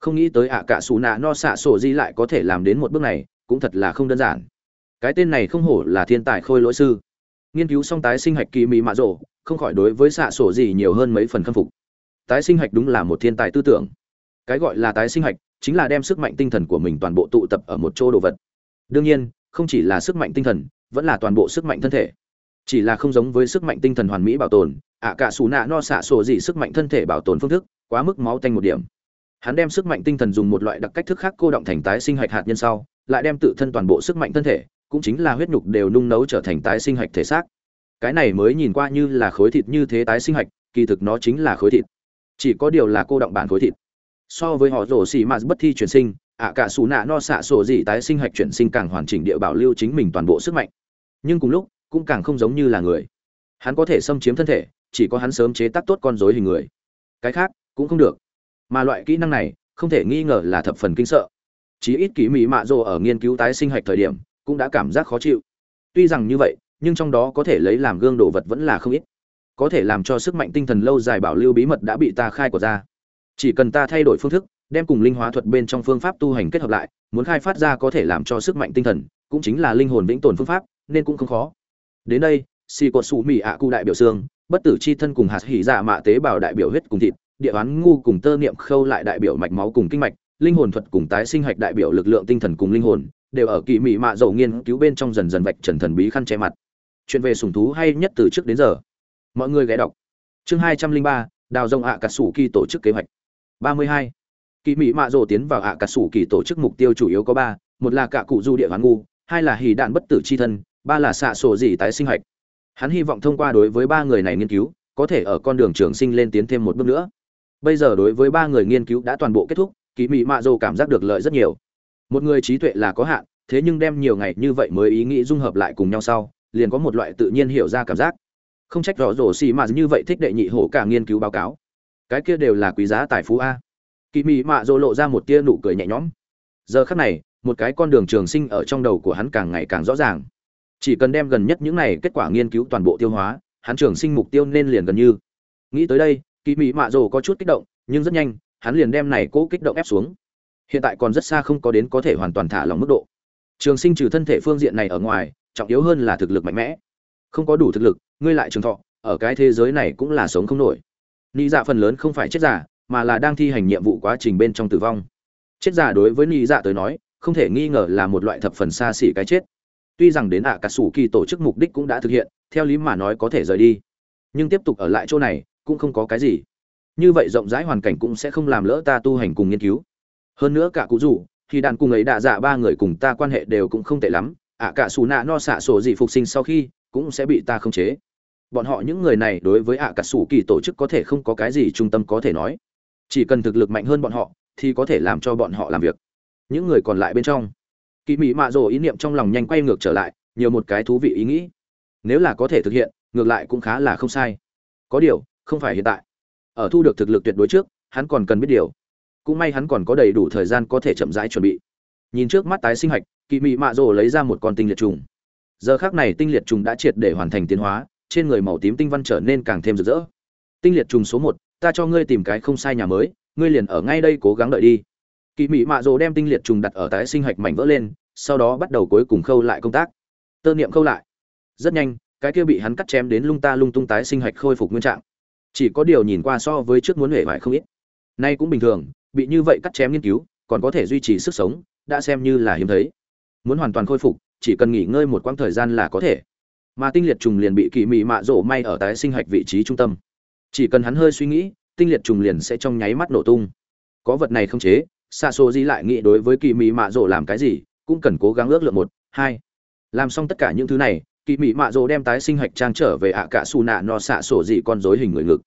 Speaker 1: không nghĩ tới ạ cả xù nạ no xạ sổ di lại có thể làm đến một bước này, cũng thật là không đơn giản. Cái tên này không hổ là thiên tài khôi lỗi sư. Nghiên cứu xong tái sinh hạch kỳ mị mạ rổ không khỏi đối với xạ sổ gì nhiều hơn mấy phần khâm phục. Tái sinh hạch đúng là một thiên tài tư tưởng. Cái gọi là tái sinh hạch chính là đem sức mạnh tinh thần của mình toàn bộ tụ tập ở một chỗ đồ vật. Đương nhiên, không chỉ là sức mạnh tinh thần, vẫn là toàn bộ sức mạnh thân thể chỉ là không giống với sức mạnh tinh thần hoàn mỹ bảo tồn, ạ cả xù nạ no xạ sổ gì sức mạnh thân thể bảo tồn phương thức, quá mức máu tanh một điểm. Hắn đem sức mạnh tinh thần dùng một loại đặc cách thức khác cô động thành tái sinh hạch hạt nhân sau, lại đem tự thân toàn bộ sức mạnh thân thể, cũng chính là huyết nhục đều nung nấu trở thành tái sinh hạch thể xác. Cái này mới nhìn qua như là khối thịt như thế tái sinh hạch, kỳ thực nó chính là khối thịt. Chỉ có điều là cô động bản khối thịt. So với họ rổ xì m bất thi chuyển sinh, ạ cả xù nạ no xạ sổ gì tái sinh hạch chuyển sinh càng hoàn chỉnh địa bảo lưu chính mình toàn bộ sức mạnh. Nhưng cùng lúc cũng càng không giống như là người. Hắn có thể xâm chiếm thân thể, chỉ có hắn sớm chế tác tốt con rối hình người. Cái khác, cũng không được. Mà loại kỹ năng này, không thể nghi ngờ là thập phần kinh sợ. Chí ít kỹ mỹ mạ rồ ở nghiên cứu tái sinh hạch thời điểm, cũng đã cảm giác khó chịu. Tuy rằng như vậy, nhưng trong đó có thể lấy làm gương đồ vật vẫn là không ít. Có thể làm cho sức mạnh tinh thần lâu dài bảo lưu bí mật đã bị ta khai của ra. Chỉ cần ta thay đổi phương thức, đem cùng linh hóa thuật bên trong phương pháp tu hành kết hợp lại, muốn khai phát ra có thể làm cho sức mạnh tinh thần, cũng chính là linh hồn vĩnh tồn phương pháp, nên cũng không khó đến đây, xì cột sủ mỹ ạ cụ đại biểu xương, bất tử chi thân cùng hạt hỉ dạ mạ tế bào đại biểu huyết cùng thịt, địa oán ngu cùng tơ niệm khâu lại đại biểu mạch máu cùng kinh mạch, linh hồn thuật cùng tái sinh hạch đại biểu lực lượng tinh thần cùng linh hồn, đều ở kỳ mị mạ dầu nghiên cứu bên trong dần dần vạch trần thần bí khăn che mặt. Chuyện về sùng thú hay nhất từ trước đến giờ. Mọi người ghé đọc. Chương hai trăm linh ba, đào rông ạ cà sủ kỳ tổ chức kế hoạch. ba mươi hai. Kỳ mị mạ dầu tiến vào ạ cà sủ kỳ tổ chức mục tiêu chủ yếu có ba, một là cả cụ du địa hoán ngu, hai là hỉ đạn bất tử chi thân ba là xạ sổ gì tái sinh hạch hắn hy vọng thông qua đối với ba người này nghiên cứu, có thể ở con đường trường sinh lên tiến thêm một bước nữa. Bây giờ đối với ba người nghiên cứu đã toàn bộ kết thúc kỳ mị mạ dô cảm giác được lợi rất nhiều. Một người trí tuệ là có hạn, thế nhưng đem nhiều ngày như vậy mới ý nghĩ dung hợp lại cùng nhau sau, liền có một loại tự nhiên hiểu ra cảm giác. Không trách rõ rổ xì mà như vậy thích đệ nhị hổ cả nghiên cứu báo cáo. Cái kia đều là quý giá tài phú a. Kỳ mị mạ dô lộ ra một tia nụ cười nhẹ nhõm. Giờ khắc này, một cái con đường trường sinh ở trong đầu của hắn càng ngày càng rõ ràng chỉ cần đem gần nhất những này kết quả nghiên cứu toàn bộ tiêu hóa, hắn trường sinh mục tiêu nên liền gần như. Nghĩ tới đây kỳ mỹ mạ rồ có chút kích động, nhưng rất nhanh, hắn liền đem này cố kích động ép xuống. Hiện tại còn rất xa không có đến có thể hoàn toàn thả lòng mức độ. Trường sinh trừ thân thể phương diện này ở ngoài, trọng yếu hơn là thực lực mạnh mẽ. Không có đủ thực lực, ngươi lại trường thọ, ở cái thế giới này cũng là sống không nổi. Nị dạ phần lớn không phải chết giả, mà là đang thi hành nhiệm vụ quá trình bên trong tử vong. Chết giả đối với nị dạ tới nói, không thể nghi ngờ là một loại thập phần xa xỉ cái chết tuy rằng đến ạ cả sủ kỳ tổ chức mục đích cũng đã thực hiện, theo lý mà nói có thể rời đi. Nhưng tiếp tục ở lại chỗ này, cũng không có cái gì. Như vậy rộng rãi hoàn cảnh cũng sẽ không làm lỡ ta tu hành cùng nghiên cứu. Hơn nữa cả cụ rủ, khi đàn cùng ấy đạ dạ ba người cùng ta quan hệ đều cũng không tệ lắm, ạ cả xù nạ no xạ sổ dị phục sinh sau khi, cũng sẽ bị ta khống chế. Bọn họ những người này đối với ạ cả sủ kỳ tổ chức có thể không có cái gì trung tâm có thể nói. Chỉ cần thực lực mạnh hơn bọn họ, thì có thể làm cho bọn họ làm việc. Những người còn lại bên trong kỳ mị mạ rồ ý niệm trong lòng nhanh quay ngược trở lại, nhiều một cái thú vị ý nghĩ. Nếu là có thể thực hiện, ngược lại cũng khá là không sai. Có điều, không phải hiện tại. Ở thu được thực lực tuyệt đối trước, hắn còn cần biết điều. Cũng may hắn còn có đầy đủ thời gian có thể chậm rãi chuẩn bị. Nhìn trước mắt tái sinh hạch kỳ mị mạ rồ lấy ra một con tinh liệt trùng. Giờ khác này tinh liệt trùng đã triệt để hoàn thành tiến hóa, trên người màu tím tinh văn trở nên càng thêm rực rỡ. Tinh liệt trùng số một, ta cho ngươi tìm cái không sai nhà mới, ngươi liền ở ngay đây cố gắng đợi đi. Kỳ mị mạ rồ đem tinh liệt trùng đặt ở tái sinh hạch mảnh vỡ lên sau đó bắt đầu cuối cùng khâu lại công tác. Tơ niệm khâu lại. Rất nhanh, cái kia bị hắn cắt chém đến lung ta lung tung tái sinh hạch khôi phục nguyên trạng. Chỉ có điều nhìn qua so với trước muốn hể vải không ít. Nay cũng bình thường, bị như vậy cắt chém nghiên cứu, còn có thể duy trì sức sống, đã xem như là hiếm thấy. Muốn hoàn toàn khôi phục, chỉ cần nghỉ ngơi một quãng thời gian là có thể. Mà tinh liệt trùng liền bị kỳ mị mạ rổ may ở tái sinh hạch vị trí trung tâm. Chỉ cần hắn hơi suy nghĩ, tinh liệt trùng liền sẽ trong nháy mắt nổ tung. Có vật này không chế xa xô di lại nghĩ đối với kỳ mị mạ rổ làm cái gì cũng cần cố gắng ước lượng một, hai. Làm xong tất cả những thứ này kỳ mị mạ rồ đem tái sinh hạch trang trở về ạ cả xù nạ no xạ sổ dị con dối hình người ngực.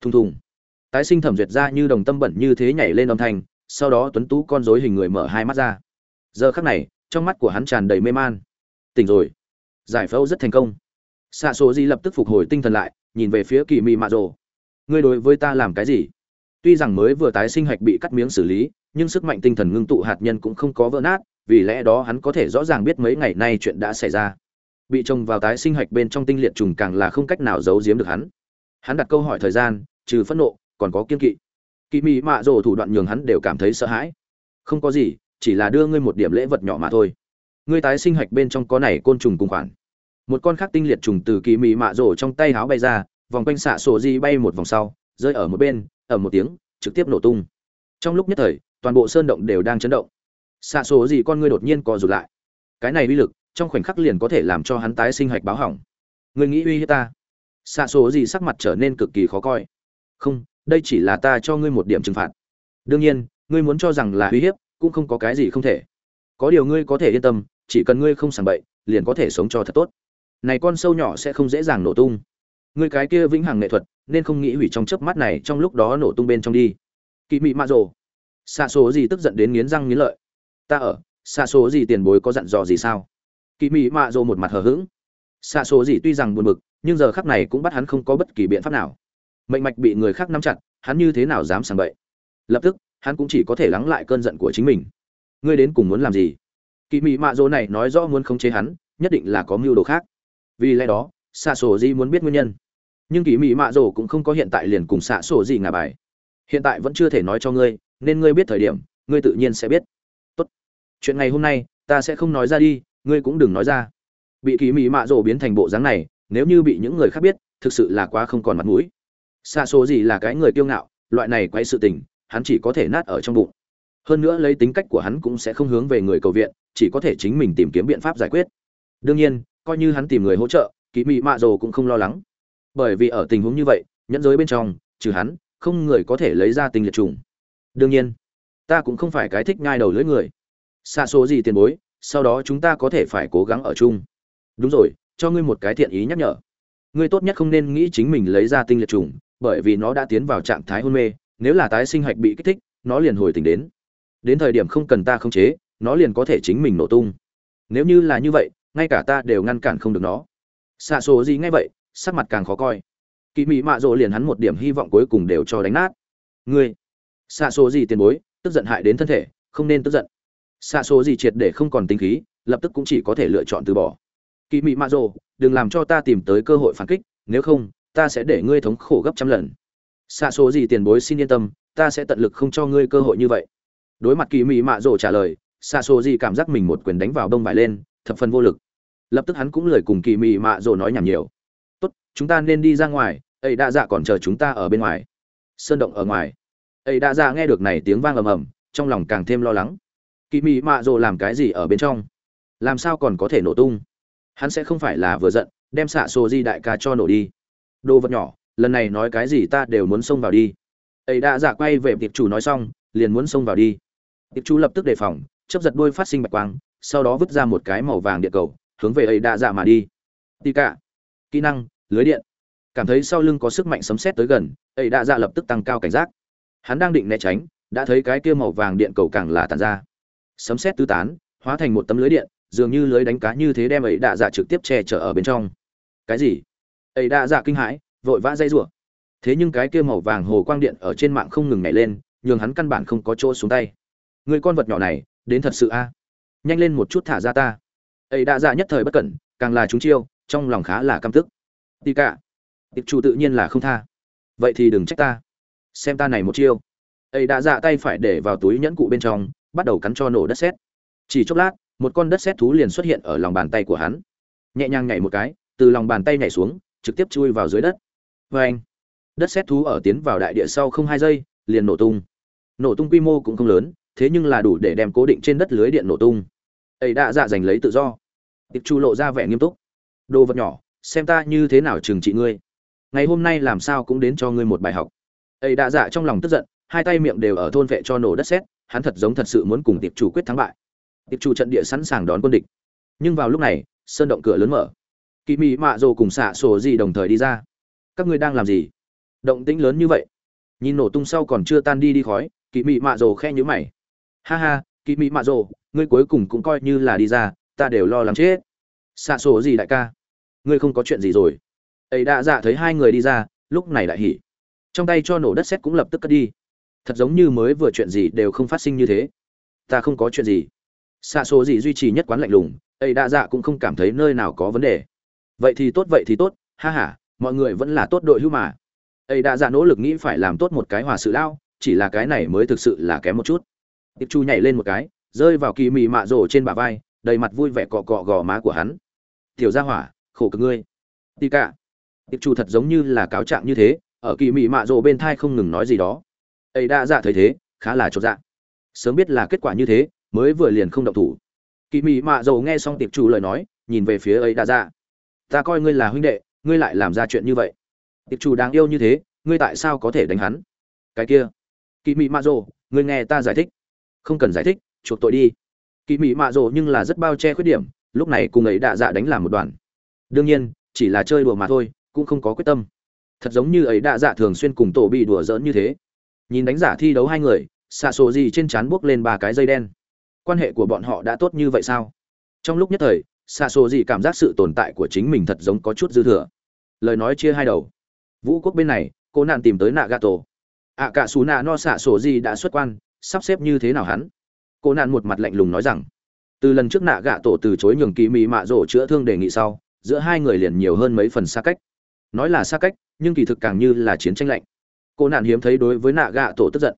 Speaker 1: Thùng thùng. Tái sinh thẩm duyệt ra như đồng tâm bẩn như thế nhảy lên âm thanh, sau đó tuấn tú con dối hình người mở hai mắt ra. Giờ khắc này, trong mắt của hắn tràn đầy mê man. Tỉnh rồi. Giải phẫu rất thành công. Xạ sổ dị lập tức phục hồi tinh thần lại, nhìn về phía kỳ mị mạ rồ ngươi đối với ta làm cái gì? Tuy rằng mới vừa tái sinh hạch bị cắt miếng xử lý, nhưng sức mạnh tinh thần ngưng tụ hạt nhân cũng không có vỡ nát vì lẽ đó hắn có thể rõ ràng biết mấy ngày nay chuyện đã xảy ra. Bị trồng vào tái sinh hạch bên trong tinh liệt trùng càng là không cách nào giấu giếm được hắn. Hắn đặt câu hỏi thời gian, trừ phẫn nộ, còn có kiên kỵ. Kỳ mị mạ rồ thủ đoạn nhường hắn đều cảm thấy sợ hãi. Không có gì, chỉ là đưa ngươi một điểm lễ vật nhỏ mà thôi. Ngươi tái sinh hạch bên trong có này côn trùng cùng khoản. Một con khác tinh liệt trùng từ kỳ mị mạ rổ trong tay háo bay ra, vòng quanh xạ sổ di bay một vòng sau, rơi ở một bên ở một tiếng, trực tiếp nổ tung. Trong lúc nhất thời, toàn bộ sơn động đều đang chấn động xạ số gì con ngươi đột nhiên co rụt lại. Cái này uy lực, trong khoảnh khắc liền có thể làm cho hắn tái sinh hạch báo hỏng. Người nghĩ uy hiếp ta? Xạ số gì sắc mặt trở nên cực kỳ khó coi. Không, đây chỉ là ta cho ngươi một điểm trừng phạt. Đương nhiên, ngươi muốn cho rằng là uy hiếp, cũng không có cái gì không thể. Có điều ngươi có thể yên tâm, chỉ cần ngươi không sàng bậy, liền có thể sống cho thật tốt. Này con sâu nhỏ sẽ không dễ dàng nổ tung. Ngươi cái kia vĩnh hằng nghệ thuật, nên không nghĩ hủy trong chớp mắt này trong lúc đó nổ tung bên trong đi. Kỵ mị mạ rồ. Xạ số gì tức giận đến nghiến răng nghiến lợi ta ở, xa số gì tiền bối có dặn dò gì sao? Kỵ Mỹ mạ dô một mặt hờ hững. Xa số gì tuy rằng buồn bực, nhưng giờ khắc này cũng bắt hắn không có bất kỳ biện pháp nào. Mệnh mạch bị người khác nắm chặt, hắn như thế nào dám sàng bậy? Lập tức, hắn cũng chỉ có thể lắng lại cơn giận của chính mình. Ngươi đến cùng muốn làm gì? Kỵ mị mạ rồ này nói rõ muốn khống chế hắn, nhất định là có mưu đồ khác. Vì lẽ đó xạ sổ gì muốn biết nguyên nhân. Nhưng kỵ mị mạ rồ cũng không có hiện tại liền cùng xạ sổ gì ngả bài. Hiện tại vẫn chưa thể nói cho ngươi, nên ngươi biết thời điểm, ngươi tự nhiên sẽ biết chuyện ngày hôm nay, ta sẽ không nói ra đi, ngươi cũng đừng nói ra. Bị kỳ mị mạ rổ biến thành bộ dáng này, nếu như bị những người khác biết, thực sự là quá không còn mặt mũi. Xa số gì là cái người kiêu ngạo, loại này quay sự tình, hắn chỉ có thể nát ở trong bụng. Hơn nữa lấy tính cách của hắn cũng sẽ không hướng về người cầu viện, chỉ có thể chính mình tìm kiếm biện pháp giải quyết. Đương nhiên, coi như hắn tìm người hỗ trợ, kỳ mị mạ rồ cũng không lo lắng. Bởi vì ở tình huống như vậy, nhẫn giới bên trong, trừ hắn, không người có thể lấy ra tinh liệt trùng. Đương nhiên, ta cũng không phải cái thích ngai đầu lưỡi người xa số gì tiền bối, sau đó chúng ta có thể phải cố gắng ở chung. Đúng rồi, cho ngươi một cái thiện ý nhắc nhở. Ngươi tốt nhất không nên nghĩ chính mình lấy ra tinh liệt trùng, bởi vì nó đã tiến vào trạng thái hôn mê, nếu là tái sinh hạch bị kích thích, nó liền hồi tỉnh đến. Đến thời điểm không cần ta khống chế, nó liền có thể chính mình nổ tung. Nếu như là như vậy, ngay cả ta đều ngăn cản không được nó. Xạ số gì ngay vậy, sắc mặt càng khó coi. Kỳ mị mạ rộ liền hắn một điểm hy vọng cuối cùng đều cho đánh nát. Ngươi xạ số gì tiền bối, tức giận hại đến thân thể, không nên tức giận xạ số gì triệt để không còn tính khí, lập tức cũng chỉ có thể lựa chọn từ bỏ. Kỳ mị mạ rồ, đừng làm cho ta tìm tới cơ hội phản kích, nếu không, ta sẽ để ngươi thống khổ gấp trăm lần. Xạ số gì tiền bối xin yên tâm, ta sẽ tận lực không cho ngươi cơ hội như vậy. Đối mặt kỳ mị mạ rồ trả lời, xạ số gì cảm giác mình một quyền đánh vào đông vải lên, thập phần vô lực. Lập tức hắn cũng lời cùng kỳ mị mạ rồ nói nhảm nhiều. Tốt, chúng ta nên đi ra ngoài, ấy đã dạ còn chờ chúng ta ở bên ngoài. Sơn động ở ngoài. Ấy đã Dạ nghe được này tiếng vang ầm ầm, trong lòng càng thêm lo lắng kỳ mị mạ rồ làm cái gì ở bên trong? Làm sao còn có thể nổ tung? Hắn sẽ không phải là vừa giận, đem xạ sổ di đại ca cho nổ đi. Đồ vật nhỏ, lần này nói cái gì ta đều muốn xông vào đi. Ấy đã giả quay về tiệp chủ nói xong, liền muốn xông vào đi. Tiệp chủ lập tức đề phòng chấp giật đuôi phát sinh bạch quang, sau đó vứt ra một cái màu vàng điện cầu, hướng về ấy đã giả mà đi. Tì cả. Kỹ năng, lưới điện. Cảm thấy sau lưng có sức mạnh sấm sét tới gần, ấy đã giả lập tức tăng cao cảnh giác. Hắn đang định né tránh, đã thấy cái kia màu vàng điện cầu càng là tàn ra sấm sét tứ tán, hóa thành một tấm lưới điện, dường như lưới đánh cá như thế đem ấy đạ dạ trực tiếp che chở ở bên trong. Cái gì? Ấy đạ dạ kinh hãi, vội vã dây rủa. Thế nhưng cái kia màu vàng hồ quang điện ở trên mạng không ngừng nhảy lên, nhường hắn căn bản không có chỗ xuống tay. Người con vật nhỏ này, đến thật sự a. Nhanh lên một chút thả ra ta. Ấy đạ dạ nhất thời bất cẩn, càng là chúng chiêu, trong lòng khá là căm tức. Tì cả. Tiệp chủ tự nhiên là không tha. Vậy thì đừng trách ta. Xem ta này một chiêu. Ấy đã dạ tay phải để vào túi nhẫn cụ bên trong bắt đầu cắn cho nổ đất sét. Chỉ chốc lát, một con đất sét thú liền xuất hiện ở lòng bàn tay của hắn. Nhẹ nhàng nhảy một cái, từ lòng bàn tay nhảy xuống, trực tiếp chui vào dưới đất. Vê anh, đất sét thú ở tiến vào đại địa sau không hai giây, liền nổ tung. Nổ tung quy mô cũng không lớn, thế nhưng là đủ để đem cố định trên đất lưới điện nổ tung. Ấy đã dạ giành lấy tự do. Tiệp chu lộ ra vẻ nghiêm túc. Đồ vật nhỏ, xem ta như thế nào trừng trị ngươi. Ngày hôm nay làm sao cũng đến cho ngươi một bài học. Ấy đã dạ trong lòng tức giận, hai tay miệng đều ở thôn vệ cho nổ đất sét hắn thật giống thật sự muốn cùng tiệp chủ quyết thắng bại. Tiệp chủ trận địa sẵn sàng đón quân địch. Nhưng vào lúc này, sơn động cửa lớn mở. Kỳ mị mạ rồ cùng xạ sổ gì đồng thời đi ra. Các ngươi đang làm gì? Động tĩnh lớn như vậy. Nhìn nổ tung sau còn chưa tan đi đi khói kỳ mị mạ rồ khe nhữ mày. Ha ha kỳ mị mạ rồ ngươi cuối cùng cũng coi như là đi ra, ta đều lo lắng chết. Xạ sổ gì đại ca, ngươi không có chuyện gì rồi. Ấy đã dạ thấy hai người đi ra, lúc này đại hỉ. Trong tay cho nổ đất sét cũng lập tức cất đi thật giống như mới vừa chuyện gì đều không phát sinh như thế. Ta không có chuyện gì. Xa số gì duy trì nhất quán lạnh lùng, ấy đa dạ cũng không cảm thấy nơi nào có vấn đề. Vậy thì tốt, vậy thì tốt, ha ha, mọi người vẫn là tốt đội hưu mà. Ấy đa dạ nỗ lực nghĩ phải làm tốt một cái hòa sự lao, chỉ là cái này mới thực sự là kém một chút. Tiệp chu nhảy lên một cái, rơi vào kỳ mị mạ rổ trên bả vai, đầy mặt vui vẻ cọ cọ gò má của hắn. Tiểu gia hỏa, khổ cực ngươi. Tì cả. Tiệp chu thật giống như là cáo trạng như thế, ở kỳ mị mạ rổ bên thai không ngừng nói gì đó ấy đã dạ thấy thế, khá là chột dạ. Sớm biết là kết quả như thế, mới vừa liền không động thủ. Kỳ mị mạ dầu nghe xong tiệp chủ lời nói, nhìn về phía ấy đã dạ. Ta coi ngươi là huynh đệ, ngươi lại làm ra chuyện như vậy. Tiệp chủ đáng yêu như thế, ngươi tại sao có thể đánh hắn? Cái kia. Kỳ mị mạ dầu, ngươi nghe ta giải thích. Không cần giải thích, chuộc tội đi. Kỳ mị mạ dầu nhưng là rất bao che khuyết điểm, lúc này cùng ấy đạ dạ đánh làm một đoàn. Đương nhiên, chỉ là chơi đùa mà thôi, cũng không có quyết tâm. Thật giống như ấy đạ dạ thường xuyên cùng tổ bị đùa giỡn như thế nhìn đánh giả thi đấu hai người, xạ sổ gì trên trán buốc lên ba cái dây đen. Quan hệ của bọn họ đã tốt như vậy sao? Trong lúc nhất thời, xạ sổ gì cảm giác sự tồn tại của chính mình thật giống có chút dư thừa. Lời nói chia hai đầu. Vũ quốc bên này, cô nạn tìm tới nạ gà tổ ạ cả xù nạ no xạ sổ gì đã xuất quan, sắp xếp như thế nào hắn? Cô nạn một mặt lạnh lùng nói rằng, từ lần trước nạ gạ tổ từ chối nhường kỳ mị mạ rổ chữa thương đề nghị sau, giữa hai người liền nhiều hơn mấy phần xa cách. Nói là xa cách, nhưng kỳ thực càng như là chiến tranh lạnh cô nạn hiếm thấy đối với nạ gạ tổ tức giận.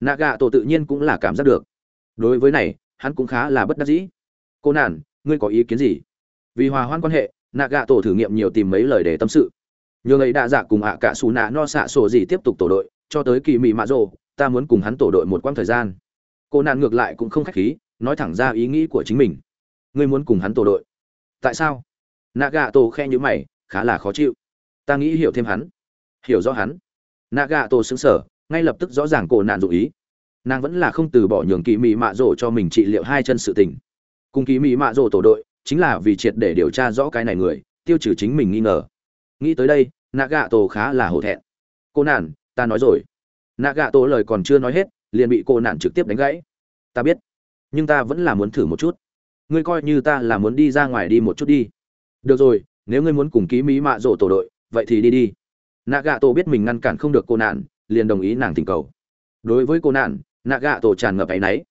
Speaker 1: Nạ gạ tổ tự nhiên cũng là cảm giác được. Đối với này, hắn cũng khá là bất đắc dĩ. Cô nạn, ngươi có ý kiến gì? Vì hòa hoãn quan hệ, nạ gạ tổ thử nghiệm nhiều tìm mấy lời để tâm sự. Nhường ấy đa dạ cùng ạ cả xù nạ no xạ sổ gì tiếp tục tổ đội, cho tới kỳ mị mạ rồ, ta muốn cùng hắn tổ đội một quãng thời gian. Cô nạn ngược lại cũng không khách khí, nói thẳng ra ý nghĩ của chính mình. Ngươi muốn cùng hắn tổ đội. Tại sao? Nạ gạ tổ khe nhữ mày, khá là khó chịu. Ta nghĩ hiểu thêm hắn. Hiểu rõ hắn nạ gạ tổ xứng sở ngay lập tức rõ ràng cổ nạn dụ ý. Nàng vẫn là không từ bỏ nhường kỳ mỹ mạ rổ cho mình trị liệu hai chân sự tình. Cùng kỳ mỹ mạ rổ tổ đội, chính là vì triệt để điều tra rõ cái này người, tiêu trừ chính mình nghi ngờ. Nghĩ tới đây nạ gạ tổ khá là hổ thẹn. Cô nạn, ta nói rồi. Nạ gạ tổ lời còn chưa nói hết, liền bị cô nạn trực tiếp đánh gãy. Ta biết, nhưng ta vẫn là muốn thử một chút. Ngươi coi như ta là muốn đi ra ngoài đi một chút đi. Được rồi, nếu ngươi muốn cùng ký mỹ mạ rổ tổ đội, vậy thì đi đi nạ gạ tổ biết mình ngăn cản không được cô nạn, liền đồng ý nàng tình cầu. Đối với cô nạn nạ gạ tổ tràn ngập áy náy.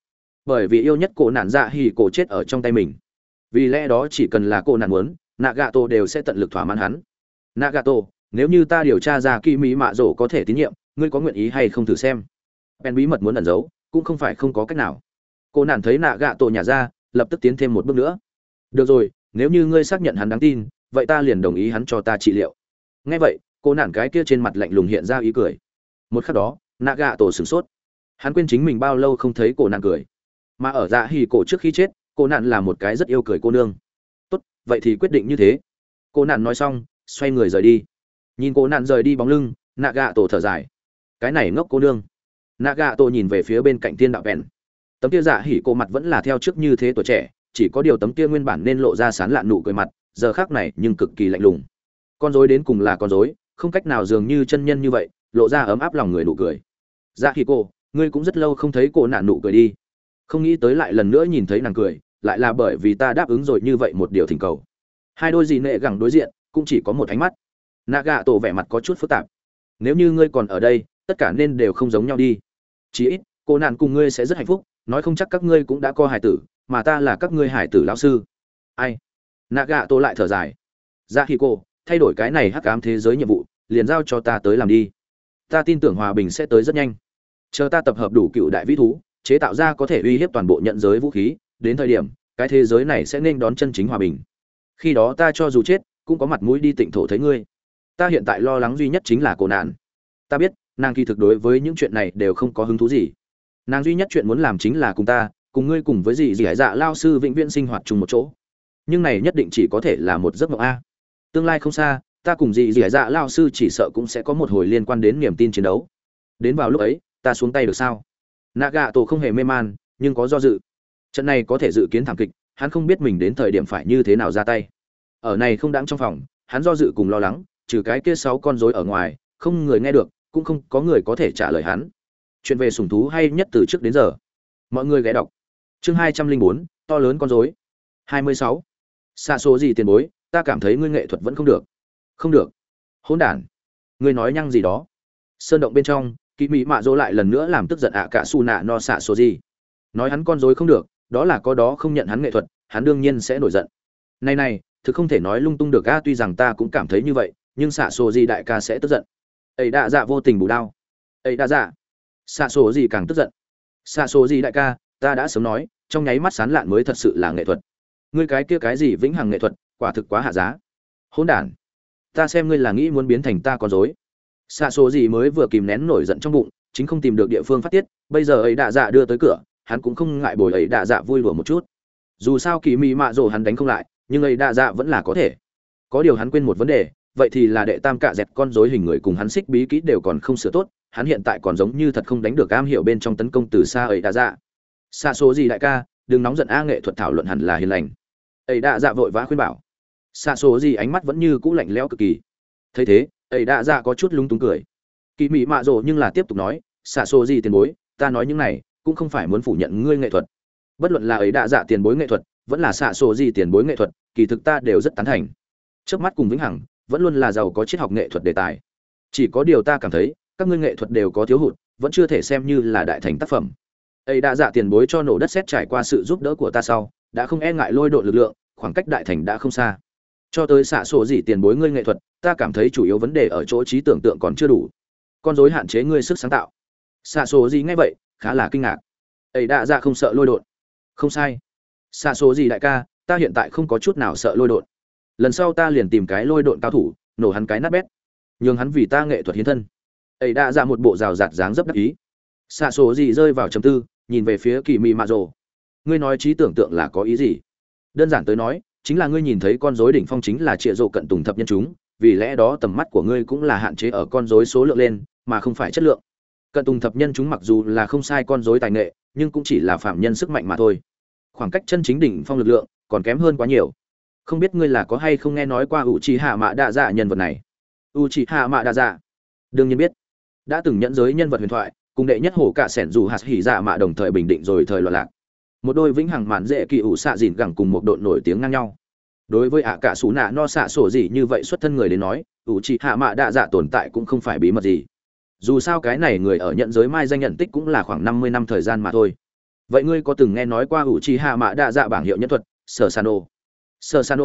Speaker 1: Bởi vì yêu nhất cô nạn dạ hỉ cổ chết ở trong tay mình. Vì lẽ đó chỉ cần là cô nạn muốn nạ gạ tổ đều sẽ tận lực thỏa mãn hắn. Nạ gạ tổ nếu như ta điều tra ra kỳ mỹ mạ rổ có thể tín nhiệm, ngươi có nguyện ý hay không thử xem? Bèn bí mật muốn ẩn giấu, cũng không phải không có cách nào. Cô nạn thấy nạ gạ tổ nhà ra, lập tức tiến thêm một bước nữa. Được rồi, nếu như ngươi xác nhận hắn đáng tin, vậy ta liền đồng ý hắn cho ta trị liệu. Ngay vậy cô nạn cái kia trên mặt lạnh lùng hiện ra ý cười. Một khắc đó nạ gạ tổ sửng sốt. Hắn quên chính mình bao lâu không thấy cổ nạn cười. Mà ở dạ hỉ cổ trước khi chết, cô nạn là một cái rất yêu cười cô nương. Tốt, vậy thì quyết định như thế. Cô nạn nói xong, xoay người rời đi. Nhìn cô nạn rời đi bóng lưng nạ gạ tổ thở dài. Cái này ngốc cô nương. Nạ gạ tổ nhìn về phía bên cạnh thiên đạo vẹn tấm kia dạ hỉ cổ mặt vẫn là theo trước như thế tuổi trẻ, chỉ có điều tấm kia nguyên bản nên lộ ra sán lạn nụ cười mặt, giờ khác này nhưng cực kỳ lạnh lùng. Con dối đến cùng là con dối không cách nào dường như chân nhân như vậy, lộ ra ấm áp lòng người nụ cười. Dạ khi cô, ngươi cũng rất lâu không thấy cô nạn nụ cười đi. Không nghĩ tới lại lần nữa nhìn thấy nàng cười, lại là bởi vì ta đáp ứng rồi như vậy một điều thỉnh cầu. Hai đôi gì nệ gẳng đối diện, cũng chỉ có một ánh mắt. Nạ gạ tổ vẻ mặt có chút phức tạp. Nếu như ngươi còn ở đây, tất cả nên đều không giống nhau đi. Chí ít, cô nạn cùng ngươi sẽ rất hạnh phúc, nói không chắc các ngươi cũng đã có hải tử, mà ta là các ngươi hải tử lão sư. Ai? Nạ gạ tổ lại thở dài. Dạ ra khi cô thay đổi cái này hắc ám thế giới nhiệm vụ, liền giao cho ta tới làm đi. Ta tin tưởng hòa bình sẽ tới rất nhanh. Chờ ta tập hợp đủ cựu đại vĩ thú, chế tạo ra có thể uy hiếp toàn bộ nhận giới vũ khí, đến thời điểm, cái thế giới này sẽ nên đón chân chính hòa bình. Khi đó ta cho dù chết, cũng có mặt mũi đi tịnh thổ thấy ngươi. Ta hiện tại lo lắng duy nhất chính là cổ nạn. Ta biết, nàng kỳ thực đối với những chuyện này đều không có hứng thú gì. Nàng duy nhất chuyện muốn làm chính là cùng ta, cùng ngươi cùng với dì dì hải dạ lao sư vĩnh viễn sinh hoạt chung một chỗ. Nhưng này nhất định chỉ có thể là một giấc mộng a tương lai không xa, ta cùng dì dì dạ lao sư chỉ sợ cũng sẽ có một hồi liên quan đến niềm tin chiến đấu. Đến vào lúc ấy, ta xuống tay được sao? Nạ gạ tổ không hề mê man, nhưng có do dự. Trận này có thể dự kiến thảm kịch, hắn không biết mình đến thời điểm phải như thế nào ra tay. Ở này không đáng trong phòng, hắn do dự cùng lo lắng, trừ cái kia sáu con rối ở ngoài, không người nghe được, cũng không có người có thể trả lời hắn. Chuyện về sủng thú hay nhất từ trước đến giờ? Mọi người ghé đọc. Chương hai trăm linh bốn, to lớn con rối. Hai mươi sáu. Xa số gì tiền bối? Ta cảm thấy ngươi nghệ thuật vẫn không được. Không được. Hỗn đản. Ngươi nói nhăng gì đó. Sơn động bên trong kỳ mỹ mạ dỗ lại lần nữa làm tức giận ạ cả su nạ no xạ số gì. Nói hắn con dối không được, đó là có đó không nhận hắn nghệ thuật, hắn đương nhiên sẽ nổi giận. Này này, thực không thể nói lung tung được a, tuy rằng ta cũng cảm thấy như vậy, nhưng xạ số gì đại ca sẽ tức giận. Ấy đã dạ vô tình bù đao. Ấy đã dạ. Xạ số gì càng tức giận. Xạ số gì đại ca, ta đã sớm nói, trong nháy mắt sán lạn mới thật sự là nghệ thuật. Ngươi cái kia cái gì vĩnh hằng nghệ thuật quả thực quá hạ giá. Hỗn đản, ta xem ngươi là nghĩ muốn biến thành ta con dối xạ số gì mới vừa kìm nén nổi giận trong bụng, chính không tìm được địa phương phát tiết, bây giờ ấy đạ dạ đưa tới cửa, hắn cũng không ngại bồi ấy đạ dạ vui lùa một chút. Dù sao kỳ mị mạ rồ hắn đánh không lại, nhưng ấy đạ dạ vẫn là có thể. Có điều hắn quên một vấn đề, vậy thì là đệ tam cạ dẹt con dối hình người cùng hắn xích bí kỹ đều còn không sửa tốt, hắn hiện tại còn giống như thật không đánh được cam hiểu bên trong tấn công từ xa ấy đạ dạ. Xa số gì đại ca, đừng nóng giận a nghệ thuật thảo luận hẳn là hiền lành. Ấy đạ dạ vội vã khuyên bảo xa số gì ánh mắt vẫn như cũ lạnh lẽo cực kỳ. Thấy thế, ấy đã ra có chút lung túng cười. Kỳ mị mạ rộ nhưng là tiếp tục nói, xạ xô gì tiền bối, ta nói những này cũng không phải muốn phủ nhận ngươi nghệ thuật. Bất luận là ấy đã dạ tiền bối nghệ thuật, vẫn là xạ xô gì tiền bối nghệ thuật, kỳ thực ta đều rất tán thành. Trước mắt cùng vĩnh hằng, vẫn luôn là giàu có triết học nghệ thuật đề tài. Chỉ có điều ta cảm thấy, các ngươi nghệ thuật đều có thiếu hụt, vẫn chưa thể xem như là đại thành tác phẩm. Ấy đã dạ tiền bối cho nổ đất xét trải qua sự giúp đỡ của ta sau, đã không e ngại lôi đội lực lượng, khoảng cách đại thành đã không xa cho tới xạ sổ gì tiền bối ngươi nghệ thuật, ta cảm thấy chủ yếu vấn đề ở chỗ trí tưởng tượng còn chưa đủ. Con dối hạn chế ngươi sức sáng tạo. Xạ sổ gì ngay vậy, khá là kinh ngạc. Ấy đã ra dạ không sợ lôi đột. Không sai. Xạ số gì đại ca, ta hiện tại không có chút nào sợ lôi đột. Lần sau ta liền tìm cái lôi đột cao thủ, nổ hắn cái nát bét. Nhường hắn vì ta nghệ thuật hiến thân. Ấy đã ra dạ một bộ rào rạt dáng dấp đắc ý. Xạ số gì rơi vào chầm tư, nhìn về phía kỳ mị mạ rồ. Ngươi nói trí tưởng tượng là có ý gì? Đơn giản tới nói chính là ngươi nhìn thấy con rối đỉnh phong chính là trịa rộ cận tùng thập nhân chúng, vì lẽ đó tầm mắt của ngươi cũng là hạn chế ở con rối số lượng lên, mà không phải chất lượng. Cận tùng thập nhân chúng mặc dù là không sai con rối tài nghệ, nhưng cũng chỉ là phạm nhân sức mạnh mà thôi. Khoảng cách chân chính đỉnh phong lực lượng còn kém hơn quá nhiều. Không biết ngươi là có hay không nghe nói qua u trì hạ mạ đa dạ nhân vật này? U trì hạ mạ đa dạ đương nhiên biết. Đã từng nhận giới nhân vật huyền thoại, cùng đệ nhất hổ cả sẻn dù hạt hỉ dạ mạ đồng thời bình định rồi thời loạn lạc một đôi vĩnh hằng mạn dễ kỳ ủ xạ dìn gẳng cùng một đội nổi tiếng ngang nhau. Đối với ạ cả xù nạ no xạ sổ gì như vậy xuất thân người đến nói, ủ trị hạ mạ đa dạ tồn tại cũng không phải bí mật gì. Dù sao cái này người ở nhận giới mai danh nhận tích cũng là khoảng năm mươi năm thời gian mà thôi. Vậy ngươi có từng nghe nói qua ủ trì hạ mạ đa dạ bảng hiệu nhân thuật, sở san ô sở san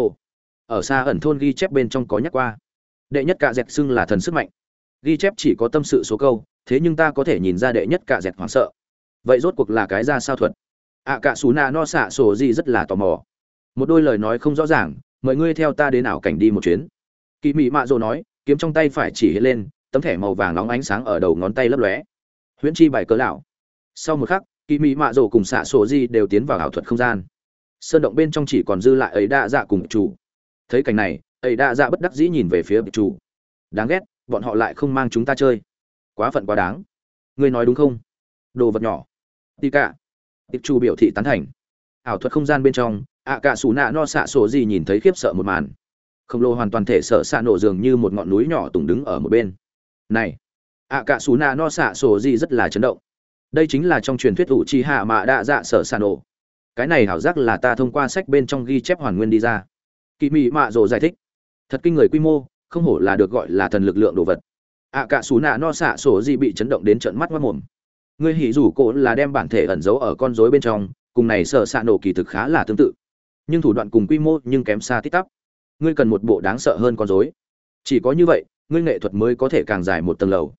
Speaker 1: ở xa ẩn thôn ghi chép bên trong có nhắc qua. Đệ nhất cạ dẹt xưng là thần sức mạnh. Ghi chép chỉ có tâm sự số câu, thế nhưng ta có thể nhìn ra đệ nhất cạ dẹt hoảng sợ. Vậy rốt cuộc là cái ra sao thuật? Ạ cả xù nạ no xạ sổ gì rất là tò mò. Một đôi lời nói không rõ ràng, mời ngươi theo ta đến ảo cảnh đi một chuyến. Kỳ mị mạ dỗ nói, kiếm trong tay phải chỉ hiện lên, tấm thẻ màu vàng nóng ánh sáng ở đầu ngón tay lấp lóe. Huyễn chi bài cớ lão. Sau một khắc kỳ mỹ mạ dỗ cùng xạ sổ gì đều tiến vào ảo thuật không gian. Sơn động bên trong chỉ còn dư lại ấy đa dạ cùng chủ. Thấy cảnh này, ấy đa dạ bất đắc dĩ nhìn về phía chủ. Đáng ghét, bọn họ lại không mang chúng ta chơi. Quá phận quá đáng. Ngươi nói đúng không? Đồ vật nhỏ. Tì cả tiệp chu biểu thị tán thành. Ảo thuật không gian bên trong, ạ cả xù nạ no xạ sổ gì nhìn thấy khiếp sợ một màn. Khổng lồ hoàn toàn thể sợ xạ nổ dường như một ngọn núi nhỏ tùng đứng ở một bên. Này, ạ cả xù nạ no xạ sổ gì rất là chấn động. Đây chính là trong truyền thuyết ủ chi hạ mạ đạ dạ sợ xạ nổ. Cái này hảo giác là ta thông qua sách bên trong ghi chép hoàn nguyên đi ra. Kỳ mị mạ rồ giải thích. Thật kinh người quy mô, không hổ là được gọi là thần lực lượng đồ vật. Ạ cả xù nạ no xạ sổ gì bị chấn động đến trận mắt mất mồm ngươi hỉ rủ cổ là đem bản thể ẩn giấu ở con rối bên trong, cùng này sợ xạ nổ kỳ thực khá là tương tự. Nhưng thủ đoạn cùng quy mô nhưng kém xa tích tắp. Ngươi cần một bộ đáng sợ hơn con rối. Chỉ có như vậy, ngươi nghệ thuật mới có thể càng dài một tầng lầu.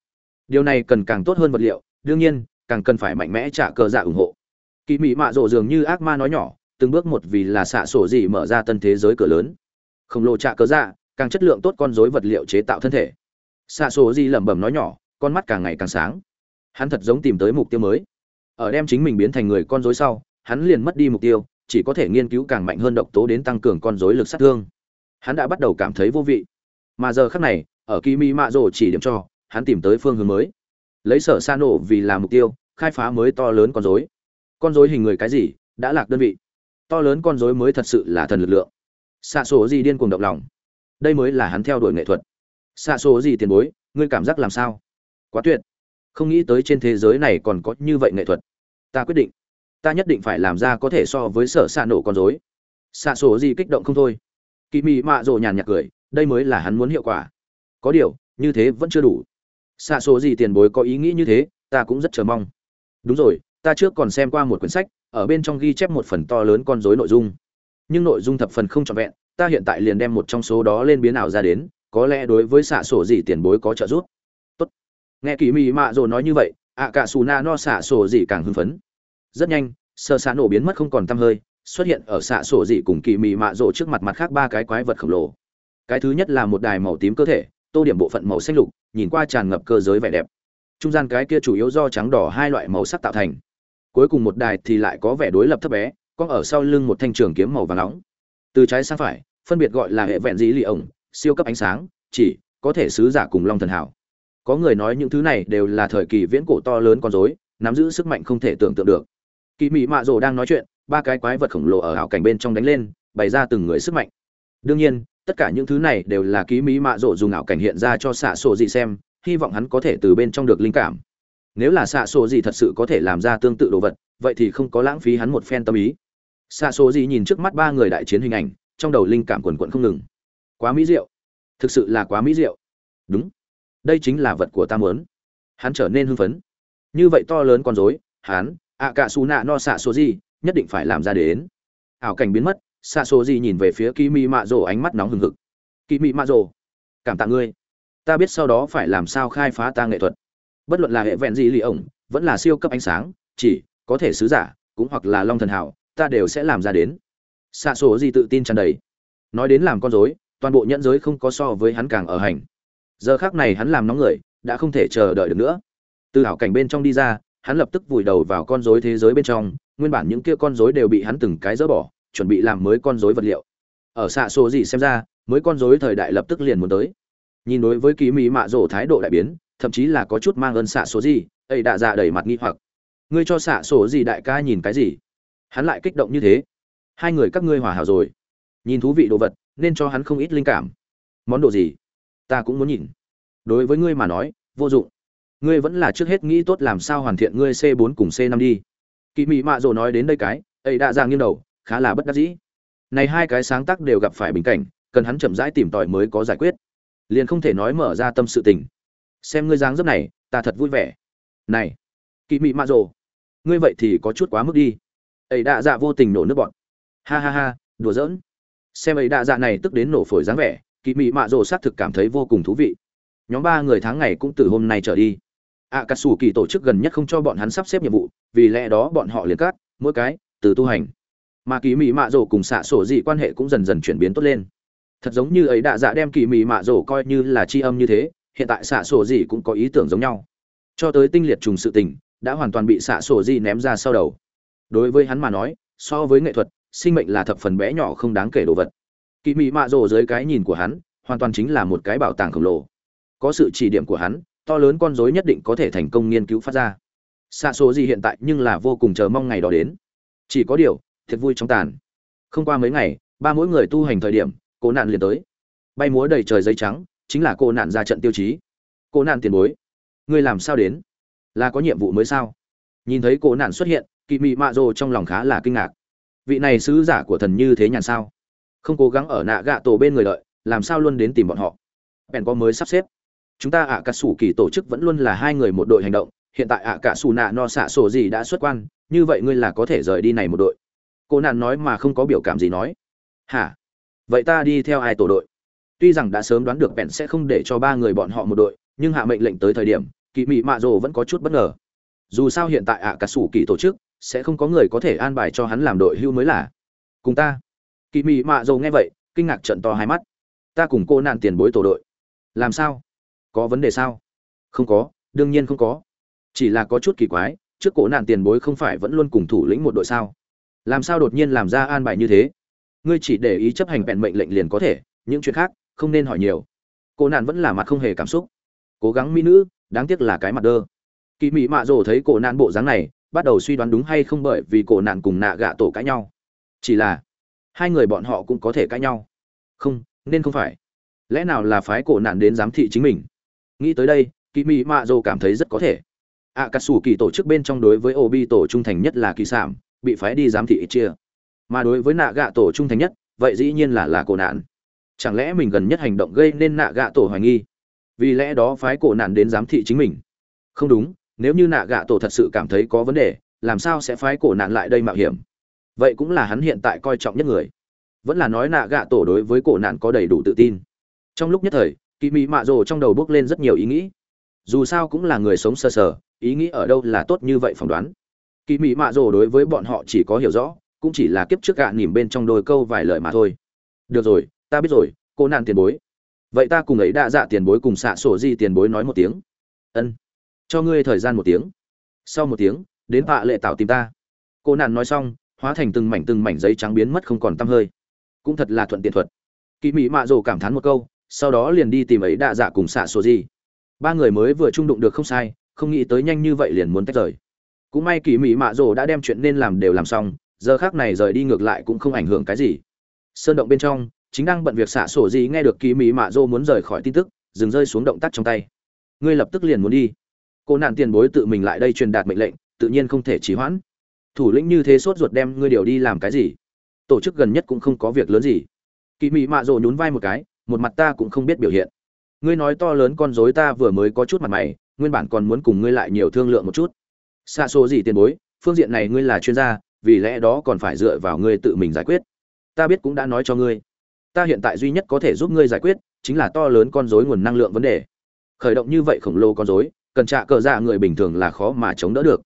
Speaker 1: Điều này cần càng tốt hơn vật liệu, đương nhiên, càng cần phải mạnh mẽ trả cờ dạ ủng hộ. Kỳ mị mạ rộ dường như ác ma nói nhỏ, từng bước một vì là xạ sổ gì mở ra tân thế giới cửa lớn. Khổng lồ trả cờ dạ càng chất lượng tốt con rối vật liệu chế tạo thân thể. Xạ sổ gì lẩm bẩm nói nhỏ, con mắt càng ngày càng sáng hắn thật giống tìm tới mục tiêu mới. Ở đem chính mình biến thành người con rối sau, hắn liền mất đi mục tiêu, chỉ có thể nghiên cứu càng mạnh hơn độc tố đến tăng cường con rối lực sát thương. Hắn đã bắt đầu cảm thấy vô vị. Mà giờ khắc này, ở kỳ mỹ mạ rồ chỉ điểm cho, hắn tìm tới phương hướng mới. Lấy sở sa nổ vì là mục tiêu, khai phá mới to lớn con rối. Con rối hình người cái gì, đã lạc đơn vị. To lớn con rối mới thật sự là thần lực lượng. Xạ số gì điên cuồng động lòng. Đây mới là hắn theo đuổi nghệ thuật. Xạ số gì tiền bối, ngươi cảm giác làm sao? Quá tuyệt không nghĩ tới trên thế giới này còn có như vậy nghệ thuật. Ta quyết định. Ta nhất định phải làm ra có thể so với sở xạ nổ con dối xạ sổ gì kích động không thôi. Kỳ mị mạ rồ nhàn nhạt cười, đây mới là hắn muốn hiệu quả. Có điều, như thế vẫn chưa đủ. Xạ sổ gì tiền bối có ý nghĩ như thế, ta cũng rất chờ mong. Đúng rồi, ta trước còn xem qua một quyển sách, ở bên trong ghi chép một phần to lớn con dối nội dung. Nhưng nội dung thập phần không trọn vẹn, ta hiện tại liền đem một trong số đó lên biến ảo ra đến, có lẽ đối với xạ sổ gì tiền bối có trợ giúp nghe kỳ mị mạ rồ nói như vậy, ạ cả xù na no xạ sổ dị càng hưng phấn. Rất nhanh sơ xạ nổ biến mất không còn tăm hơi, xuất hiện ở xạ sổ dị cùng kỳ mị mạ rộ trước mặt mặt khác ba cái quái vật khổng lồ. Cái thứ nhất là một đài màu tím cơ thể, tô điểm bộ phận màu xanh lục, nhìn qua tràn ngập cơ giới vẻ đẹp. Trung gian cái kia chủ yếu do trắng đỏ hai loại màu sắc tạo thành. Cuối cùng một đài thì lại có vẻ đối lập thấp bé, có ở sau lưng một thanh trường kiếm màu vàng nóng. Từ trái sang phải, phân biệt gọi là hệ vẹn dĩ lì ổng, siêu cấp ánh sáng, chỉ có thể sứ giả cùng long thần hảo có người nói những thứ này đều là thời kỳ viễn cổ to lớn con rối, nắm giữ sức mạnh không thể tưởng tượng được. Kỳ mị mạ rồ đang nói chuyện, ba cái quái vật khổng lồ ở hảo cảnh bên trong đánh lên, bày ra từng người sức mạnh. Đương nhiên, tất cả những thứ này đều là ký mỹ mạ rộ dùng ảo cảnh hiện ra cho xạ sổ gì xem, hy vọng hắn có thể từ bên trong được linh cảm. Nếu là xạ sổ gì thật sự có thể làm ra tương tự đồ vật, vậy thì không có lãng phí hắn một phen tâm ý. Xạ sổ gì nhìn trước mắt ba người đại chiến hình ảnh, trong đầu linh cảm quần quận không ngừng. Quá mỹ diệu. Thực sự là quá mỹ diệu. Đúng đây chính là vật của ta muốn. Hắn trở nên hưng phấn. Như vậy to lớn con rối, hắn ạ cả xù nạ no xạ số gì nhất định phải làm ra đến. Ảo cảnh biến mất xạ số gì nhìn về phía kỳ mị mạ rồ ánh mắt nóng hừng hực. Kỳ mị mạ rồ cảm tạ ngươi. Ta biết sau đó phải làm sao khai phá ta nghệ thuật. Bất luận là hệ vẹn gì lì ổng, vẫn là siêu cấp ánh sáng, chỉ có thể sứ giả, cũng hoặc là long thần hảo ta đều sẽ làm ra đến. Xạ số gì tự tin tràn đầy. Nói đến làm con dối toàn bộ nhẫn giới không có so với hắn càng ở hành giờ khác này hắn làm nóng người đã không thể chờ đợi được nữa từ hảo cảnh bên trong đi ra hắn lập tức vùi đầu vào con rối thế giới bên trong, nguyên bản những kia con rối đều bị hắn từng cái dỡ bỏ, chuẩn bị làm mới con rối vật liệu. Ở xạ số gì xem ra, mới con rối thời đại lập tức liền muốn tới. Nhìn đối với ký mỹ mạ rổ thái độ đại biến, thậm chí là có chút mang ơn xạ số gì, ấy đã dạ đầy mặt nghi hoặc. Ngươi cho xạ số gì đại ca nhìn cái gì? Hắn lại kích động như thế. Hai người các ngươi hòa hảo rồi. Nhìn thú vị đồ vật, nên cho hắn không ít linh cảm. Món đồ gì? Ta cũng muốn nhìn. Đối với ngươi mà nói, vô dụng. Ngươi vẫn là trước hết nghĩ tốt làm sao hoàn thiện ngươi c 4 cùng c 5 đi. Kỳ mị mạ rồ nói đến đây cái ấy đã ra nghiêng đầu khá là bất đắc dĩ. Này hai cái sáng tác đều gặp phải bình cảnh cần hắn chậm rãi tìm tòi mới có giải quyết. Liền không thể nói mở ra tâm sự tình. Xem ngươi dáng dấp này ta thật vui vẻ. Này kỳ mị mạ rồ ngươi vậy thì có chút quá mức đi. Ấy đã dạ vô tình nổ nước bọn ha ha ha đùa giỡn. Xem ấy đã dạ này tức đến nổ phổi dáng vẻ kỳ mị mạ rồ xác thực cảm thấy vô cùng thú vị. Nhóm ba người tháng ngày cũng từ hôm nay trở đi. Ạ cà sủ kỳ tổ chức gần nhất không cho bọn hắn sắp xếp nhiệm vụ, vì lẽ đó bọn họ liền cắt, mỗi cái, từ tu hành. Mà kỳ Mị mạ Rồ cùng xạ sổ dị quan hệ cũng dần dần chuyển biến tốt lên. Thật giống như ấy đạ dạ đem kỳ Mị mạ Rồ coi như là tri âm như thế, hiện tại xạ sổ dị cũng có ý tưởng giống nhau. Cho tới tinh liệt trùng sự tình, đã hoàn toàn bị xạ sổ dị ném ra sau đầu. Đối với hắn mà nói, so với nghệ thuật, sinh mệnh là thập phần bé nhỏ không đáng kể đồ vật kỳ mị mạ rồ dưới cái nhìn của hắn, hoàn toàn chính là một cái bảo tàng khổng lồ. Có sự chỉ điểm của hắn, to lớn con rối nhất định có thể thành công nghiên cứu phát ra. Xa số gì hiện tại nhưng là vô cùng chờ mong ngày đó đến. Chỉ có điều, thiệt vui trong tàn. Không qua mấy ngày, ba mỗi người tu hành thời điểm cô nạn liền tới. Bay múa đầy trời giấy trắng, chính là cô nạn ra trận tiêu chí. Cô nạn tiền bối, ngươi làm sao đến? Là có nhiệm vụ mới sao? Nhìn thấy cô nạn xuất hiện, kỳ mị mạ rồ trong lòng khá là kinh ngạc. Vị này sứ giả của thần như thế nhàn sao? Không cố gắng ở nạ gạ tổ bên người lợi, làm sao luôn đến tìm bọn họ? Bèn có mới sắp xếp. Chúng ta ạ à cà sủ kỳ tổ chức vẫn luôn là hai người một đội hành động, hiện tại ạ à cà sủ nạ no xạ sổ gì đã xuất quan, như vậy ngươi là có thể rời đi này một đội. Cô nạn nói mà không có biểu cảm gì nói. Hả? Vậy ta đi theo ai tổ đội? Tuy rằng đã sớm đoán được bèn sẽ không để cho ba người bọn họ một đội, nhưng hạ mệnh lệnh tới thời điểm kỳ mị mạ rồ vẫn có chút bất ngờ. Dù sao hiện tại ạ à cà sủ kỳ tổ chức, sẽ không có người có thể an bài cho hắn làm đội hưu mới là. Cùng ta kỳ mị mạ Dầu nghe vậy, kinh ngạc trận to hai mắt. Ta cùng cô nạn tiền bối tổ đội. Làm sao? Có vấn đề sao? Không có, đương nhiên không có. Chỉ là có chút kỳ quái, trước cổ nạn tiền bối không phải vẫn luôn cùng thủ lĩnh một đội sao? Làm sao đột nhiên làm ra an bài như thế? Ngươi chỉ để ý chấp hành vẹn mệnh lệnh liền có thể, những chuyện khác, không nên hỏi nhiều. Cô nạn vẫn là mặt không hề cảm xúc. Cố gắng mỹ nữ, đáng tiếc là cái mặt đơ. Kỳ mỹ mạ rồ thấy cổ nạn bộ dáng này, bắt đầu suy đoán đúng hay không bởi vì cổ nạn cùng nạ gạ tổ cãi nhau. Chỉ là hai người bọn họ cũng có thể cãi nhau. Không, nên không phải. Lẽ nào là phái cổ nạn đến giám thị chính mình? Nghĩ tới đây kỳ mỹ mạ dô cảm thấy rất có thể. Ạ cà sủ kỳ tổ chức bên trong đối với obi tổ trung thành nhất là kỳ sảm bị phái đi giám thị ít chia mà đối với nạ gạ tổ trung thành nhất, vậy dĩ nhiên là là cổ nạn. Chẳng lẽ mình gần nhất hành động gây nên nạ gạ tổ hoài nghi? Vì lẽ đó phái cổ nạn đến giám thị chính mình. Không đúng, nếu như nạ gạ tổ thật sự cảm thấy có vấn đề, làm sao sẽ phái cổ nạn lại đây mạo hiểm? Vậy cũng là hắn hiện tại coi trọng nhất người. Vẫn là nói nạ gạ tổ đối với cổ nạn có đầy đủ tự tin. Trong lúc nhất thời kỳ mị mạ rồ trong đầu bước lên rất nhiều ý nghĩ. Dù sao cũng là người sống sơ sờ, sờ ý nghĩ ở đâu là tốt như vậy phỏng đoán. Kỳ mị mạ rồ đối với bọn họ chỉ có hiểu rõ cũng chỉ là kiếp trước gạ nỉm bên trong đôi câu vài lời mà thôi. Được rồi ta biết rồi cô nạn tiền bối. Vậy ta cùng ấy đã dạ tiền bối cùng xạ sổ di tiền bối nói một tiếng. Ân. Cho ngươi thời gian một tiếng. Sau một tiếng đến vạ lệ tạo tìm ta. Cô nạn nói xong hóa thành từng mảnh từng mảnh giấy trắng biến mất không còn tăm hơi. Cũng thật là thuận tiện thuật. Kỳ mỹ mạ rồ cảm thán một câu, sau đó liền đi tìm ấy đạ dạ cùng xạ sổ gì. ba người mới vừa trung đụng được không sai, không nghĩ tới nhanh như vậy liền muốn tách rời. Cũng may kỳ mỹ mạ rồ đã đem chuyện nên làm đều làm xong, giờ khác này rời đi ngược lại cũng không ảnh hưởng cái gì. Sơn động bên trong, chính đang bận việc xạ sổ gì nghe được kỳ mỹ mạ rồ muốn rời khỏi tin tức, dừng rơi xuống động tác trong tay. Ngươi lập tức liền muốn đi. Cô nạn tiền bối tự mình lại đây truyền đạt mệnh lệnh, tự nhiên không thể trì hoãn thủ lĩnh như thế sốt ruột đem ngươi điều đi làm cái gì? Tổ chức gần nhất cũng không có việc lớn gì. Kỳ mị mạ rồ nhún vai một cái, một mặt ta cũng không biết biểu hiện. Ngươi nói to lớn con dối ta vừa mới có chút mặt mày, nguyên bản còn muốn cùng ngươi lại nhiều thương lượng một chút. Xa xô gì tiền bối, phương diện này ngươi là chuyên gia, vì lẽ đó còn phải dựa vào ngươi tự mình giải quyết. Ta biết cũng đã nói cho ngươi. Ta hiện tại duy nhất có thể giúp ngươi giải quyết, chính là to lớn con dối nguồn năng lượng vấn đề. Khởi động như vậy khổng lồ con dối cần trạ cờ dạ người bình thường là khó mà chống đỡ được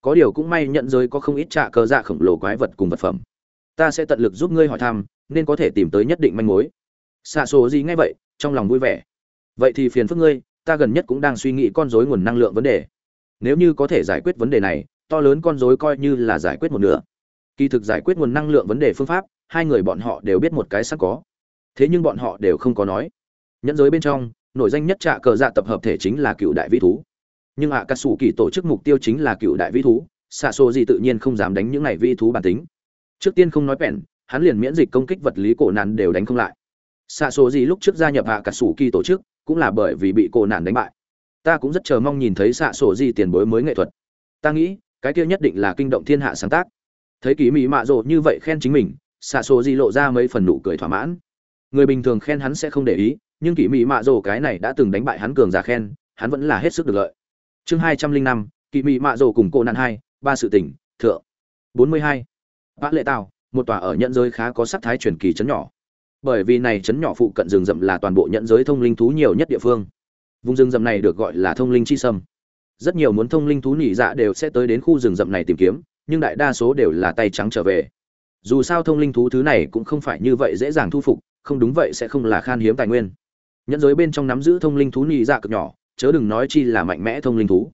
Speaker 1: có điều cũng may nhận giới có không ít trạ cờ dạ khổng lồ quái vật cùng vật phẩm. Ta sẽ tận lực giúp ngươi hỏi thăm, nên có thể tìm tới nhất định manh mối. Xạ số gì ngay vậy, trong lòng vui vẻ. Vậy thì phiền phức ngươi, ta gần nhất cũng đang suy nghĩ con rối nguồn năng lượng vấn đề. Nếu như có thể giải quyết vấn đề này, to lớn con rối coi như là giải quyết một nửa. Kỳ thực giải quyết nguồn năng lượng vấn đề phương pháp, hai người bọn họ đều biết một cái sẵn có. Thế nhưng bọn họ đều không có nói. Nhẫn giới bên trong, nổi danh nhất trạ cờ dạ tập hợp thể chính là cựu đại vĩ thú nhưng ạ cà sủ kỳ tổ chức mục tiêu chính là cựu đại vĩ thú xạ xô gì tự nhiên không dám đánh những này vĩ thú bản tính. Trước tiên không nói bèn, hắn liền miễn dịch công kích vật lý cổ nạn đều đánh không lại. Xạ số gì lúc trước gia nhập hạ cà sủ kỳ tổ chức cũng là bởi vì bị cổ nạn đánh bại. Ta cũng rất chờ mong nhìn thấy xạ xô gì tiền bối mới nghệ thuật. Ta nghĩ, cái kia nhất định là kinh động thiên hạ sáng tác. Thấy kỳ mỹ mạ rộ như vậy khen chính mình xạ xô gì lộ ra mấy phần nụ cười thỏa mãn. Người bình thường khen hắn sẽ không để ý, nhưng kỳ mỹ mạ rộ cái này đã từng đánh bại hắn cường giả khen, hắn vẫn là hết sức được lợi chương hai trăm linh năm mạ rộ cùng cô nạn hai, ba sự tỉnh thượng. bốn mươi hai. Bã lệ tào, một tòa ở nhận giới khá có sắc thái truyền kỳ chấn nhỏ. Bởi vì này chấn nhỏ phụ cận rừng rậm là toàn bộ nhận giới thông linh thú nhiều nhất địa phương. Vùng rừng rậm này được gọi là thông linh chi sâm. Rất nhiều muốn thông linh thú nhị dạ đều sẽ tới đến khu rừng rậm này tìm kiếm, nhưng đại đa số đều là tay trắng trở về. Dù sao thông linh thú thứ này cũng không phải như vậy dễ dàng thu phục, không đúng vậy sẽ không là khan hiếm tài nguyên. Nhẫn giới bên trong nắm giữ thông linh thú nhị dạ cực nhỏ chớ đừng nói chi là mạnh mẽ thông linh thú.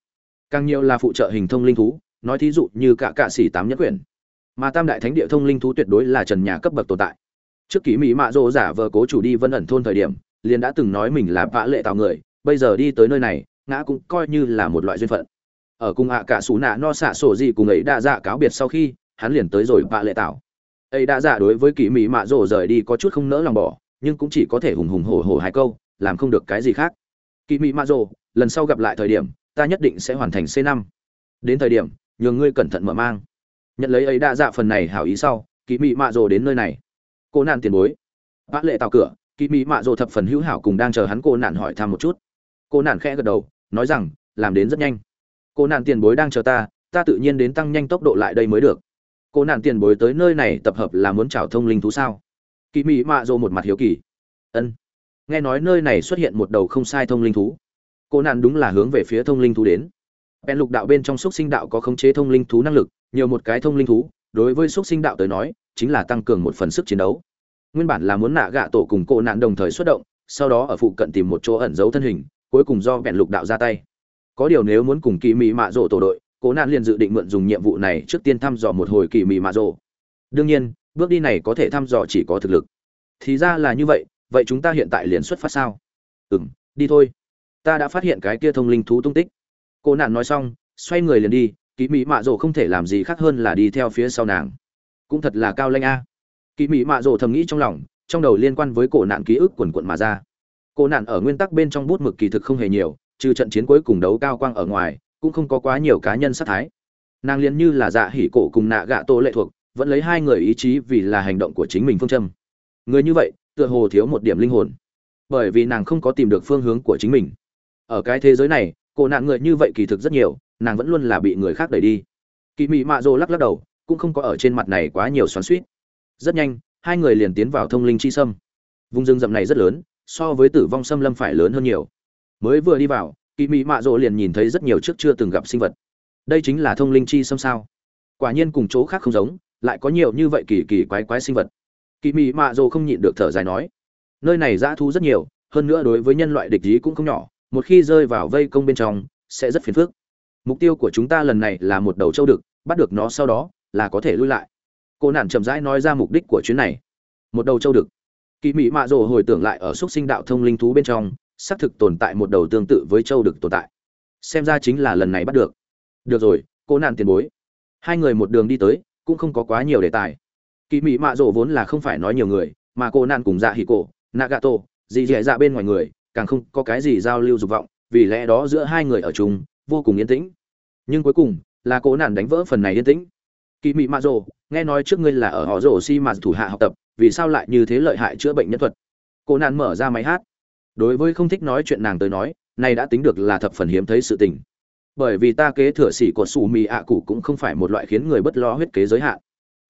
Speaker 1: Càng nhiều là phụ trợ hình thông linh thú nói thí dụ như cả cạ xỉ tám nhất quyển. Mà tam đại thánh địa thông linh thú tuyệt đối là trần nhà cấp bậc tồn tại. Trước kỷ mỹ mạ rỗ giả vờ cố chủ đi vân ẩn thôn thời điểm liền đã từng nói mình là vã lệ tạo người bây giờ đi tới nơi này ngã cũng coi như là một loại duyên phận. Ở cùng ạ cả xù nạ no xạ sổ gì cùng ấy đa dạ cáo biệt sau khi hắn liền tới rồi vã lệ tào, ấy đã dạ đối với kỷ mỹ mạ rỗ rời đi có chút không nỡ lòng bỏ nhưng cũng chỉ có thể hùng hùng hổ hổ hai câu làm không được cái gì khác. Kỳ Mị mạ rồ, lần sau gặp lại thời điểm, ta nhất định sẽ hoàn thành c năm. đến thời điểm nhường ngươi cẩn thận mở mang. Nhận lấy ấy đã dạ phần này hảo ý sau Kỳ Mị mạ rồ đến nơi này. Cô nạn tiền bối. Bác lệ tạo cửa kỳ Mị mạ rồ thập phần hữu hảo cùng đang chờ hắn cô nạn hỏi thăm một chút. Cô nạn khẽ gật đầu, nói rằng, làm đến rất nhanh. Cô nạn tiền bối đang chờ ta ta tự nhiên đến tăng nhanh tốc độ lại đây mới được. Cô nạn tiền bối tới nơi này tập hợp là muốn chào thông linh thú sao? Kỳ Mị mạ rồ một mặt hiếu kỳ. Ân nghe nói nơi này xuất hiện một đầu không sai thông linh thú. Cô nạn đúng là hướng về phía thông linh thú đến. Bèn lục đạo bên trong xúc sinh đạo có khống chế thông linh thú năng lực, nhiều một cái thông linh thú, đối với xúc sinh đạo tới nói, chính là tăng cường một phần sức chiến đấu. Nguyên bản là muốn nạ gạ tổ cùng cô nạn đồng thời xuất động, sau đó ở phụ cận tìm một chỗ ẩn giấu thân hình, cuối cùng do bèn lục đạo ra tay. Có điều nếu muốn cùng kỳ mị mạ rộ tổ đội cố nạn liền dự định mượn dùng nhiệm vụ này trước tiên thăm dò một hồi kỳ mị mạ rộ. Đương nhiên, bước đi này có thể thăm dò chỉ có thực lực. Thì ra là như vậy vậy chúng ta hiện tại liền xuất phát sao? Ừ m đi thôi. Ta đã phát hiện cái kia thông linh thú tung tích. Cô nạn nói xong, xoay người liền đi kỳ mỹ mạ rổ không thể làm gì khác hơn là đi theo phía sau nàng. Cũng thật là cao lanh a. Kỳ mỹ mạ rổ thầm nghĩ trong lòng, trong đầu liên quan với cổ nạn ký ức quần quận mà ra. Cổ nạn ở nguyên tắc bên trong bút mực kỳ thực không hề nhiều, trừ trận chiến cuối cùng đấu cao quang ở ngoài, cũng không có quá nhiều cá nhân sát thái. Nàng liền như là dạ hỉ cổ cùng nạ gạ tô lệ thuộc, vẫn lấy hai người ý chí vì là hành động của chính mình phương châm. Người như vậy tựa hồ thiếu một điểm linh hồn. Bởi vì nàng không có tìm được phương hướng của chính mình. Ở cái thế giới này cổ nạn người như vậy kỳ thực rất nhiều, nàng vẫn luôn là bị người khác đẩy đi. Kỳ mị mạ rồ lắc lắc đầu, cũng không có ở trên mặt này quá nhiều xoắn suýt rất nhanh, hai người liền tiến vào thông linh chi sâm. Vùng rừng rậm này rất lớn, so với tử vong xâm lâm phải lớn hơn nhiều. Mới vừa đi vào, kỳ Mị mạ rộ liền nhìn thấy rất nhiều trước chưa từng gặp sinh vật. Đây chính là thông linh chi sâm sao. Quả nhiên cùng chỗ khác không giống, lại có nhiều như vậy kỳ kỳ quái quái sinh vật kỳ mỹ mạ dồ không nhịn được thở dài nói, nơi này dã thu rất nhiều, hơn nữa đối với nhân loại địch ý cũng không nhỏ, một khi rơi vào vây công bên trong, sẽ rất phiền phức. Mục tiêu của chúng ta lần này là một đầu châu đực, bắt được nó sau đó là có thể lui lại. Cô nản chậm rãi nói ra mục đích của chuyến này. Một đầu châu đực. Kỳ mỹ mạ rồ hồi tưởng lại ở xúc sinh đạo thông linh thú bên trong, xác thực tồn tại một đầu tương tự với châu đực tồn tại. Xem ra chính là lần này bắt được. Được rồi, cô nản tiền bối. Hai người một đường đi tới, cũng không có quá nhiều đề tài kỳ Mị mạ rồ vốn là không phải nói nhiều người, mà cô nạn cùng dạ hì cổ, nagato, dì dì dạ bên ngoài người, càng không có cái gì giao lưu dục vọng, vì lẽ đó giữa hai người ở chung, vô cùng yên tĩnh. Nhưng cuối cùng, là cô nạn đánh vỡ phần này yên tĩnh. Kỳ mị mạ rồ nghe nói trước ngươi là ở họ rồ si mà thủ hạ học tập, vì sao lại như thế lợi hại chữa bệnh nhân thuật? Cô nạn mở ra máy hát. Đối với không thích nói chuyện nàng tới nói nay đã tính được là thập phần hiếm thấy sự tình. Bởi vì ta kế thừa sĩ của sủ mì ạ cụ cũng không phải một loại khiến người bất lo huyết kế giới hạn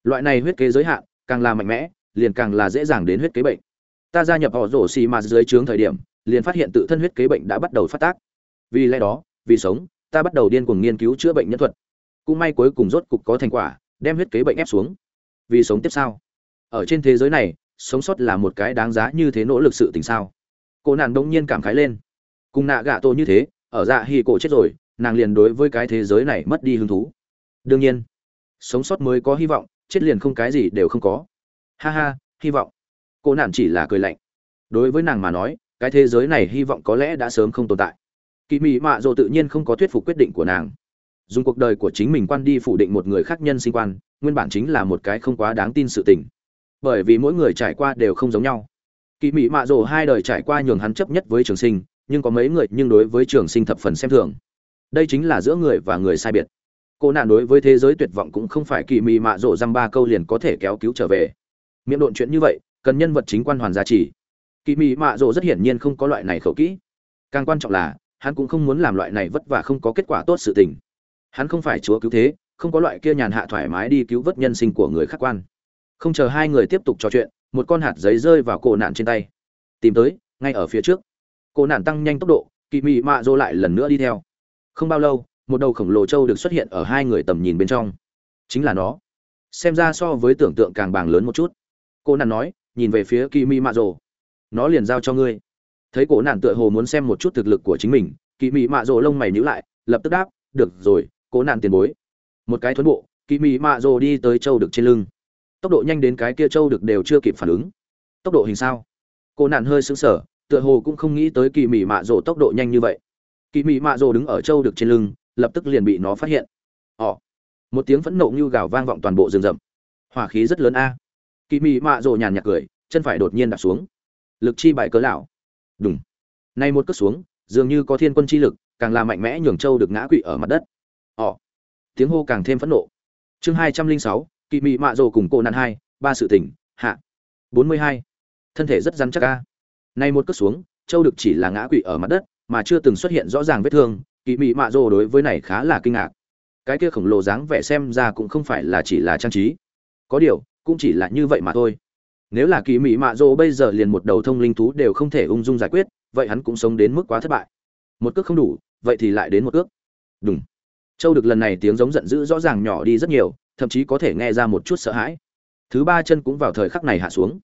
Speaker 1: loại này huyết kế giới hạn, càng là mạnh mẽ, liền càng là dễ dàng đến huyết kế bệnh. Ta gia nhập họ rổ xì mà dưới trướng thời điểm, liền phát hiện tự thân huyết kế bệnh đã bắt đầu phát tác. Vì lẽ đó, vì sống, ta bắt đầu điên cuồng nghiên cứu chữa bệnh nhân thuật. Cũng may cuối cùng rốt cục có thành quả, đem huyết kế bệnh ép xuống. Vì sống tiếp sau. Ở trên thế giới này, sống sót là một cái đáng giá như thế nỗ lực sự tình sao? Cô nàng đông nhiên cảm khái lên. Cùng nạ gạ tô như thế, ở dạ hì cổ chết rồi, nàng liền đối với cái thế giới này mất đi hứng thú. Đương nhiên, sống sót mới có hy vọng chết liền không cái gì đều không có. Ha ha, hy vọng. Cô nàng chỉ là cười lạnh. Đối với nàng mà nói, cái thế giới này hy vọng có lẽ đã sớm không tồn tại. Kỳ mị mạ dỗ tự nhiên không có thuyết phục quyết định của nàng. Dùng cuộc đời của chính mình quan đi phủ định một người khác nhân sinh quan, nguyên bản chính là một cái không quá đáng tin sự tình. Bởi vì mỗi người trải qua đều không giống nhau. Kỳ mỹ mạ rồ hai đời trải qua nhường hắn chấp nhất với trường sinh, nhưng có mấy người nhưng đối với trường sinh thập phần xem thường. Đây chính là giữa người và người sai biệt cô nạn đối với thế giới tuyệt vọng cũng không phải kỳ mị mạ rộ răng ba câu liền có thể kéo cứu trở về. Miệng độn chuyện như vậy, cần nhân vật chính quan hoàn giá trị kỳ mị mạ rộ rất hiển nhiên không có loại này khẩu kỹ. Càng quan trọng là, hắn cũng không muốn làm loại này vất vả không có kết quả tốt sự tình. Hắn không phải chúa cứu thế, không có loại kia nhàn hạ thoải mái đi cứu vớt nhân sinh của người khác quan. Không chờ hai người tiếp tục trò chuyện, một con hạt giấy rơi vào cổ nạn trên tay. Tìm tới, ngay ở phía trước. Cổ nạn tăng nhanh tốc độ, kỳ mị mạ dô lại lần nữa đi theo. Không bao lâu một đầu khổng lồ trâu được xuất hiện ở hai người tầm nhìn bên trong. Chính là nó. Xem ra so với tưởng tượng càng bàng lớn một chút. Cô nàn nói nhìn về phía kỳ mỹ mạ rồ, nó liền giao cho ngươi. Thấy cổ nàn tựa hồ muốn xem một chút thực lực của chính mình kỳ mỹ mạ rồ lông mày nhíu lại lập tức đáp được rồi cố nạn tiền bối. Một cái thuấn bộ kỳ mỹ mạ rồ đi tới châu được trên lưng. Tốc độ nhanh đến cái kia châu được đều chưa kịp phản ứng. Tốc độ hình sao? Cô nạn hơi sững sờ tựa hồ cũng không nghĩ tới kỳ mỹ mạ rồ tốc độ nhanh như vậy. Kỳ mỹ mạ rồ đứng ở châu được trên lưng lập tức liền bị nó phát hiện. Ỏ một tiếng phẫn nộ như gào vang vọng toàn bộ rừng rậm. Hỏa khí rất lớn a. Kỳ mị mạ rồ nhàn nhạt cười, chân phải đột nhiên đạp xuống. Lực chi bại cớ lão. Đúng nay một cất xuống, dường như có thiên quân chi lực, càng là mạnh mẽ nhường châu được ngã quỵ ở mặt đất. Ỏ tiếng hô càng thêm phẫn nộ. Chương hai trăm linh sáu, kỳ mị mạ rồ cùng cô nạn hai, ba sự tỉnh hạ. Bốn mươi hai. Thân thể rất rắn chắc a. nay một cất xuống, châu được chỉ là ngã quỵ ở mặt đất, mà chưa từng xuất hiện rõ ràng vết thương kỳ mị mạ rồ đối với này khá là kinh ngạc. Cái kia khổng lồ dáng vẻ xem ra cũng không phải là chỉ là trang trí. Có điều, cũng chỉ là như vậy mà thôi. Nếu là kỳ mị mạ rồ bây giờ liền một đầu thông linh thú đều không thể ung dung giải quyết, vậy hắn cũng sống đến mức quá thất bại. Một cước không đủ, vậy thì lại đến một cước. Đúng châu được lần này tiếng giống giận dữ rõ ràng nhỏ đi rất nhiều, thậm chí có thể nghe ra một chút sợ hãi. Thứ ba chân cũng vào thời khắc này hạ xuống.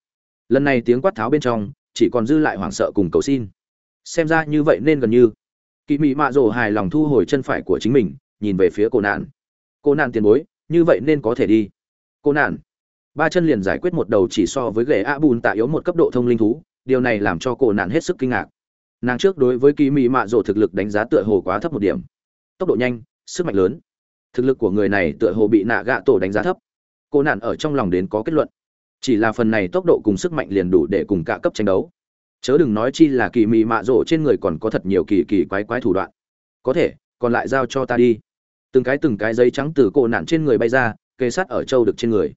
Speaker 1: Lần này tiếng quát tháo bên trong, chỉ còn dư lại hoảng sợ cùng cầu xin. Xem ra như vậy nên gần như kỳ mị mạ rồ hài lòng thu hồi chân phải của chính mình, nhìn về phía cô nạn. Cô nạn tiền bối, như vậy nên có thể đi. Cô nạn. Ba chân liền giải quyết một đầu chỉ so với ghệ a bùn tạ yếu một cấp độ thông linh thú, điều này làm cho cô nạn hết sức kinh ngạc. Nàng trước đối với kỳ mị mạ rồ thực lực đánh giá tựa hồ quá thấp một điểm. Tốc độ nhanh, sức mạnh lớn. Thực lực của người này tựa hồ bị nạ gạ tổ đánh giá thấp. Cô nạn ở trong lòng đến có kết luận. Chỉ là phần này tốc độ cùng sức mạnh liền đủ để cùng cả cấp tranh đấu chớ đừng nói chi là kỳ mị mạ rộ trên người còn có thật nhiều kỳ kỳ quái quái thủ đoạn. Có thể, còn lại giao cho ta đi. Từng cái từng cái giấy trắng từ cổ nạn trên người bay ra, kề sát ở châu được trên người.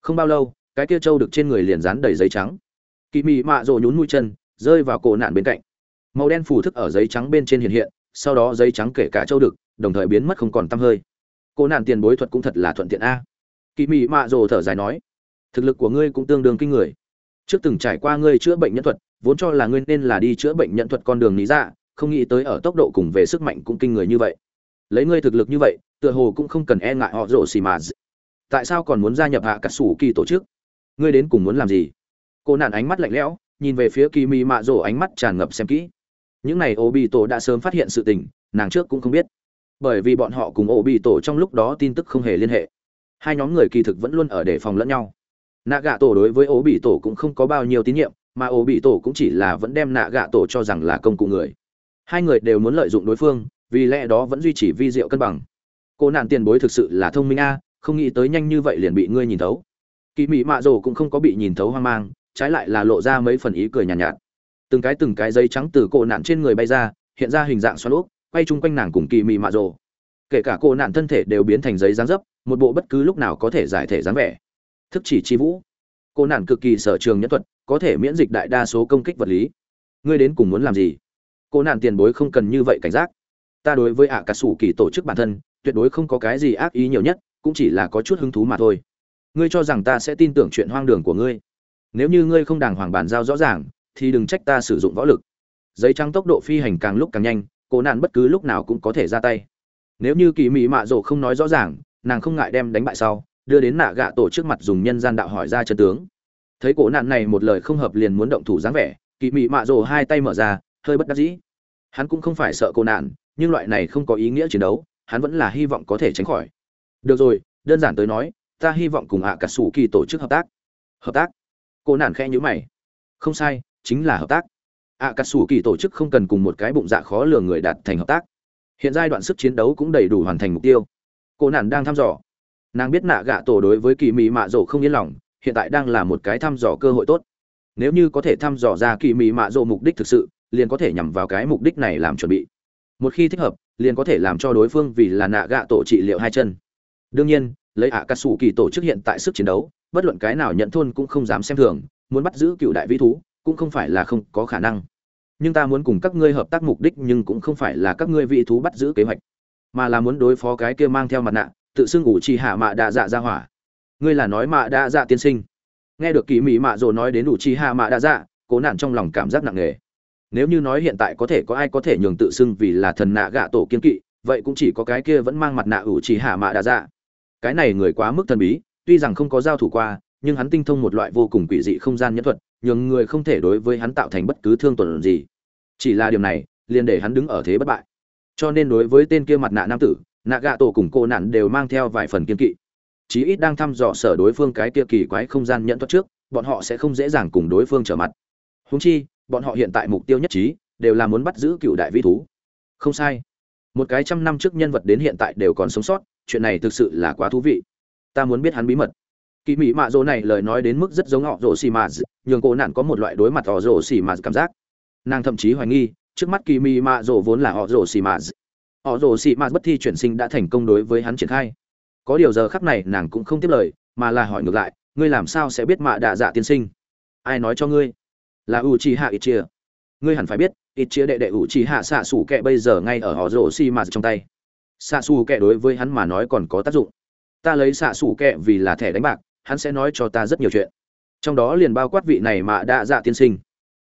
Speaker 1: Không bao lâu, cái kia châu được trên người liền dán đầy giấy trắng. Kỳ mị mạ rộ nhún mũi chân, rơi vào cổ nạn bên cạnh. Màu đen phủ thức ở giấy trắng bên trên hiện hiện, sau đó giấy trắng kể cả châu được đồng thời biến mất không còn tăm hơi. Cổ nạn tiền bối thuật cũng thật là thuận tiện a. Kỳ mị mạ rộ thở dài nói, thực lực của ngươi cũng tương đương kinh người. Trước từng trải qua ngươi chữa bệnh nhân thuật vốn cho là ngươi nên là đi chữa bệnh nhận thuật con đường lý ra không nghĩ tới ở tốc độ cùng về sức mạnh cũng kinh người như vậy. Lấy ngươi thực lực như vậy, tựa hồ cũng không cần e ngại họ rổ xì mà tại sao còn muốn gia nhập hạ cả xù kỳ tổ chức? Ngươi đến cùng muốn làm gì? Cô nạn ánh mắt lạnh lẽo, nhìn về phía kỳ mị mạ rổ ánh mắt tràn ngập xem kỹ. Những này ô bị tổ đã sớm phát hiện sự tình, nàng trước cũng không biết. Bởi vì bọn họ cùng ô bị tổ trong lúc đó tin tức không hề liên hệ. Hai nhóm người kỳ thực vẫn luôn ở đề phòng lẫn nhau. Nạ gạ tổ đối với ô bị tổ cũng không có bao nhiêu tín nhiệm mà ổ bị tổ cũng chỉ là vẫn đem nạ gạ tổ cho rằng là công cụ người. Hai người đều muốn lợi dụng đối phương vì lẽ đó vẫn duy trì vi diệu cân bằng. Cô nạn tiền bối thực sự là thông minh a không nghĩ tới nhanh như vậy liền bị ngươi nhìn thấu. Kỳ mị mạ rồ cũng không có bị nhìn thấu hoang mang trái lại là lộ ra mấy phần ý cười nhàn nhạt, nhạt. Từng cái từng cái giấy trắng từ cổ nạn trên người bay ra hiện ra hình dạng xoắn úp quay chung quanh nàng cùng kỳ mị mạ rồ. Kể cả cổ nạn thân thể đều biến thành giấy dáng dấp một bộ bất cứ lúc nào có thể giải thể dáng vẻ. Thức chỉ chi vũ. Cô nạn cực kỳ sở trường nhân thuật có thể miễn dịch đại đa số công kích vật lý. Ngươi đến cùng muốn làm gì? Cô nạn tiền bối không cần như vậy cảnh giác. Ta đối với ạ à cà sủ kỳ tổ chức bản thân, tuyệt đối không có cái gì ác ý nhiều nhất, cũng chỉ là có chút hứng thú mà thôi. Ngươi cho rằng ta sẽ tin tưởng chuyện hoang đường của ngươi. Nếu như ngươi không đàng hoàng bàn giao rõ ràng, thì đừng trách ta sử dụng võ lực. Giấy trắng tốc độ phi hành càng lúc càng nhanh, cô nạn bất cứ lúc nào cũng có thể ra tay. Nếu như kỳ mỹ mạ rộ không nói rõ ràng, nàng không ngại đem đánh bại sau, đưa đến nạ gạ tổ trước mặt dùng nhân gian đạo hỏi ra chân tướng thấy cổ nạn này một lời không hợp liền muốn động thủ dáng vẻ, kỳ mị mạ rồ hai tay mở ra, hơi bất đắc dĩ. Hắn cũng không phải sợ cổ nạn, nhưng loại này không có ý nghĩa chiến đấu, hắn vẫn là hy vọng có thể tránh khỏi. Được rồi, đơn giản tới nói, ta hy vọng cùng ạ cả sủ kỳ tổ chức hợp tác. Hợp tác? Cổ nạn khẽ nhữ mày. Không sai, chính là hợp tác. Ạ cả sủ kỳ tổ chức không cần cùng một cái bụng dạ khó lường người đạt thành hợp tác. Hiện giai đoạn sức chiến đấu cũng đầy đủ hoàn thành mục tiêu. Cổ nạn đang thăm dò. Nàng biết nạ gạ tổ đối với kỳ mị mạ rồ không yên lòng hiện tại đang là một cái thăm dò cơ hội tốt. Nếu như có thể thăm dò ra kỳ mị mạ rộ mục đích thực sự, liền có thể nhằm vào cái mục đích này làm chuẩn bị. Một khi thích hợp, liền có thể làm cho đối phương vì là nạ gạ tổ trị liệu hai chân. Đương nhiên, lấy ạ ca cà sủ kỳ tổ chức hiện tại sức chiến đấu, bất luận cái nào nhận thôn cũng không dám xem thường, muốn bắt giữ cựu đại vĩ thú, cũng không phải là không có khả năng. Nhưng ta muốn cùng các ngươi hợp tác mục đích nhưng cũng không phải là các ngươi vị thú bắt giữ kế hoạch, mà là muốn đối phó cái kia mang theo mặt nạ, tự xưng ủ trì hạ mạ đa dạ ra hỏa ngươi là nói mạ đa dạ tiên sinh. Nghe được kỳ mỹ mạ rồi nói đến đủ chi hạ mạ đa dạ cố nạn trong lòng cảm giác nặng nề. Nếu như nói hiện tại có thể có ai có thể nhường tự xưng vì là thần nạ gạ tổ kiên kỵ, vậy cũng chỉ có cái kia vẫn mang mặt nạ ủ chỉ hạ mạ đa dạ. Cái này người quá mức thần bí, tuy rằng không có giao thủ qua, nhưng hắn tinh thông một loại vô cùng quỷ dị không gian nhẫn thuật, nhường người không thể đối với hắn tạo thành bất cứ thương tổn gì. Chỉ là điều này, liền để hắn đứng ở thế bất bại. Cho nên đối với tên kia mặt nạ nam tử, nạ gạ tổ cùng cô nạn đều mang theo vài phần kiên kỵ chí ít đang thăm dò sở đối phương cái kia kỳ quái không gian nhận thoát trước, bọn họ sẽ không dễ dàng cùng đối phương trở mặt. Huống chi, bọn họ hiện tại mục tiêu nhất trí, đều là muốn bắt giữ cựu đại vĩ thú. Không sai. Một cái trăm năm trước nhân vật đến hiện tại đều còn sống sót, chuyện này thực sự là quá thú vị. Ta muốn biết hắn bí mật. Kỳ mỹ mạ rỗ này lời nói đến mức rất giống họ rỗ xì mạ nhường cô nạn có một loại đối mặt họ rỗ xì mạ cảm giác. Nàng thậm chí hoài nghi, trước mắt kỳ mỹ mạ rỗ vốn là họ rỗ xì mạ họ rồ xỉ mạt bất thi chuyển sinh đã thành công đối với hắn triển khai có điều giờ khắc này nàng cũng không tiếp lời, mà là hỏi ngược lại, ngươi làm sao sẽ biết mạ đạ dạ tiên sinh? Ai nói cho ngươi? Là u chi hạ ít chia ngươi hẳn phải biết ít chia đệ đệ u chi hạ xạ xù kệ bây giờ ngay ở họ rổ xi mạt trong tay. Xạ xù kệ đối với hắn mà nói còn có tác dụng. Ta lấy xạ xù kệ vì là thẻ đánh bạc, hắn sẽ nói cho ta rất nhiều chuyện. Trong đó liền bao quát vị này mạ đạ dạ tiên sinh.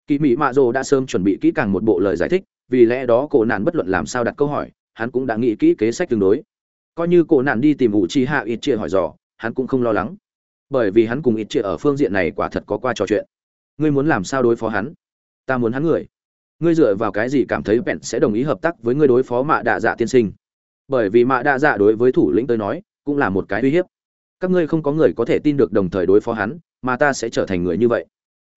Speaker 1: Kỳ mỹ mạ rồ đã sớm chuẩn bị kỹ càng một bộ lời giải thích, vì lẽ đó cổ nạn bất luận làm sao đặt câu hỏi, hắn cũng đã nghĩ kỹ kế sách tương đối coi như cổ nạn đi tìm ủ chi hạ ít chia hỏi dò, hắn cũng không lo lắng. Bởi vì hắn cùng ít chia ở phương diện này quả thật có qua trò chuyện. Ngươi muốn làm sao đối phó hắn? Ta muốn hắn người. Ngươi dựa vào cái gì cảm thấy bèn sẽ đồng ý hợp tác với ngươi đối phó mạ đạ dạ tiên sinh? Bởi vì mạ đạ dạ đối với thủ lĩnh tới nói, cũng là một cái uy hiếp. Các ngươi không có người có thể tin được đồng thời đối phó hắn, mà ta sẽ trở thành người như vậy.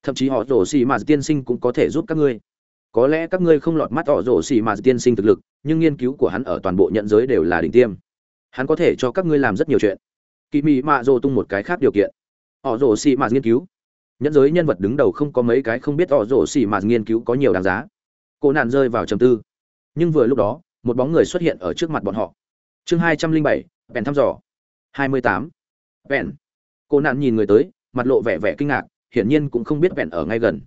Speaker 1: Thậm chí họ rổ xì mà tiên sinh cũng có thể giúp các ngươi. Có lẽ các ngươi không lọt mắt họ rổ xì mà tiên sinh thực lực, nhưng nghiên cứu của hắn ở toàn bộ nhận giới đều là đỉnh tiêm hắn có thể cho các ngươi làm rất nhiều chuyện. Kỳ mỹ mạ rồ tung một cái khác điều kiện. Họ rồ xì Mạt nghiên cứu. Nhẫn giới nhân vật đứng đầu không có mấy cái không biết họ rồ xì Mạt nghiên cứu có nhiều đáng giá. Cô nạn rơi vào trầm tư. Nhưng vừa lúc đó, một bóng người xuất hiện ở trước mặt bọn họ. Chương hai trăm linh bảy, bèn thăm dò. Hai mươi tám. Bèn. Cô nạn nhìn người tới, mặt lộ vẻ vẻ kinh ngạc, hiển nhiên cũng không biết bèn ở ngay gần.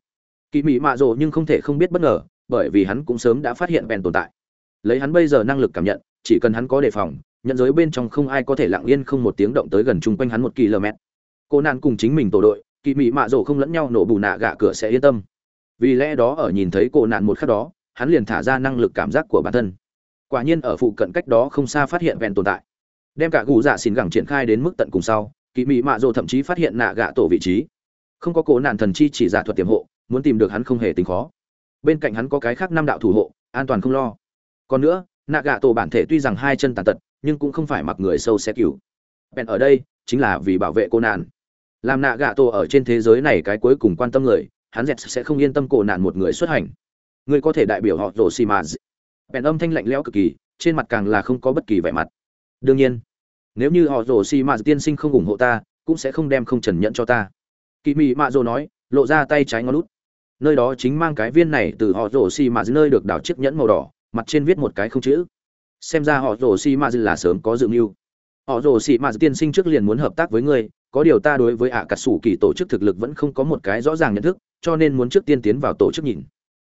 Speaker 1: Kỳ mỹ mạ rồ nhưng không thể không biết bất ngờ, bởi vì hắn cũng sớm đã phát hiện bèn tồn tại. Lấy hắn bây giờ năng lực cảm nhận, chỉ cần hắn có đề phòng nhận giới bên trong không ai có thể lặng yên không một tiếng động tới gần chung quanh hắn một km. Cô nạn cùng chính mình tổ đội kỳ mị mạ rổ không lẫn nhau, nổ bù nạ gạ cửa sẽ yên tâm. Vì lẽ đó ở nhìn thấy cô nạn một khắc đó, hắn liền thả ra năng lực cảm giác của bản thân. Quả nhiên ở phụ cận cách đó không xa phát hiện vẹn tồn tại. Đem cả gù dạ xin gẳng triển khai đến mức tận cùng sau kỳ mị mạ rổ thậm chí phát hiện nạ gạ tổ vị trí. Không có cố nạn thần chi chỉ giả thuật tiềm hộ, muốn tìm được hắn không hề tính khó. Bên cạnh hắn có cái khác năm đạo thủ hộ, an toàn không lo. Còn nữa nạ gạ tổ bản thể tuy rằng hai chân tàn tật, nhưng cũng không phải mặc người sâu xe cứu bèn ở đây, chính là vì bảo vệ cô nạn. Làm nạ gạ tổ ở trên thế giới này cái cuối cùng quan tâm người, hắn dẹt sẽ không yên tâm cổ nạn một người xuất hành. Người có thể đại biểu họ rổ xì mà bèn âm thanh lạnh lẽo cực kỳ, trên mặt càng là không có bất kỳ vẻ mặt. Đương nhiên, nếu như họ rổ xì mà tiên sinh không ủng hộ ta, cũng sẽ không đem không trần nhận cho ta. Kỳ mị mạ dô nói, lộ ra tay trái ngón út. Nơi đó chính mang cái viên này từ họ rổ xì mà nơi được đảo chiếc nhẫn màu đỏ mặt trên viết một cái không chữ. Xem ra họ rồ xì ma là sớm có dự mưu. Họ rồ xì ma tiên sinh trước liền muốn hợp tác với ngươi, có điều ta đối với ạ cà sủ kỳ tổ chức thực lực vẫn không có một cái rõ ràng nhận thức, cho nên muốn trước tiên tiến vào tổ chức nhìn.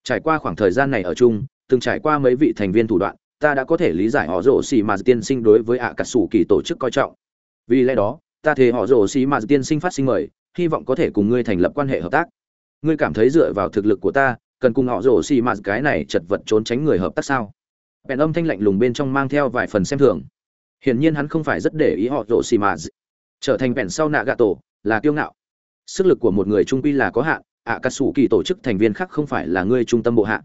Speaker 1: Trải qua khoảng thời gian này ở chung, từng trải qua mấy vị thành viên thủ đoạn, ta đã có thể lý giải họ rồ xì ma tiên sinh đối với ạ cà sủ kỳ tổ chức coi trọng. Vì lẽ đó, ta thề họ rồ xì ma tiên sinh phát sinh mời, hy vọng có thể cùng ngươi thành lập quan hệ hợp tác. Ngươi cảm thấy dựa vào thực lực của ta cần cùng họ rồ xì mạt cái này chật vật trốn tránh người hợp tác sao? Bèn âm thanh lạnh lùng bên trong mang theo vài phần xem thường. Hiển nhiên hắn không phải rất để ý họ rồ xì mạt trở thành bèn sau nạ gạ tổ, là kiêu ngạo. Sức lực của một người trung pi là có hạn ạ cà sủ kỳ tổ chức thành viên khác không phải là ngươi trung tâm bộ hạ.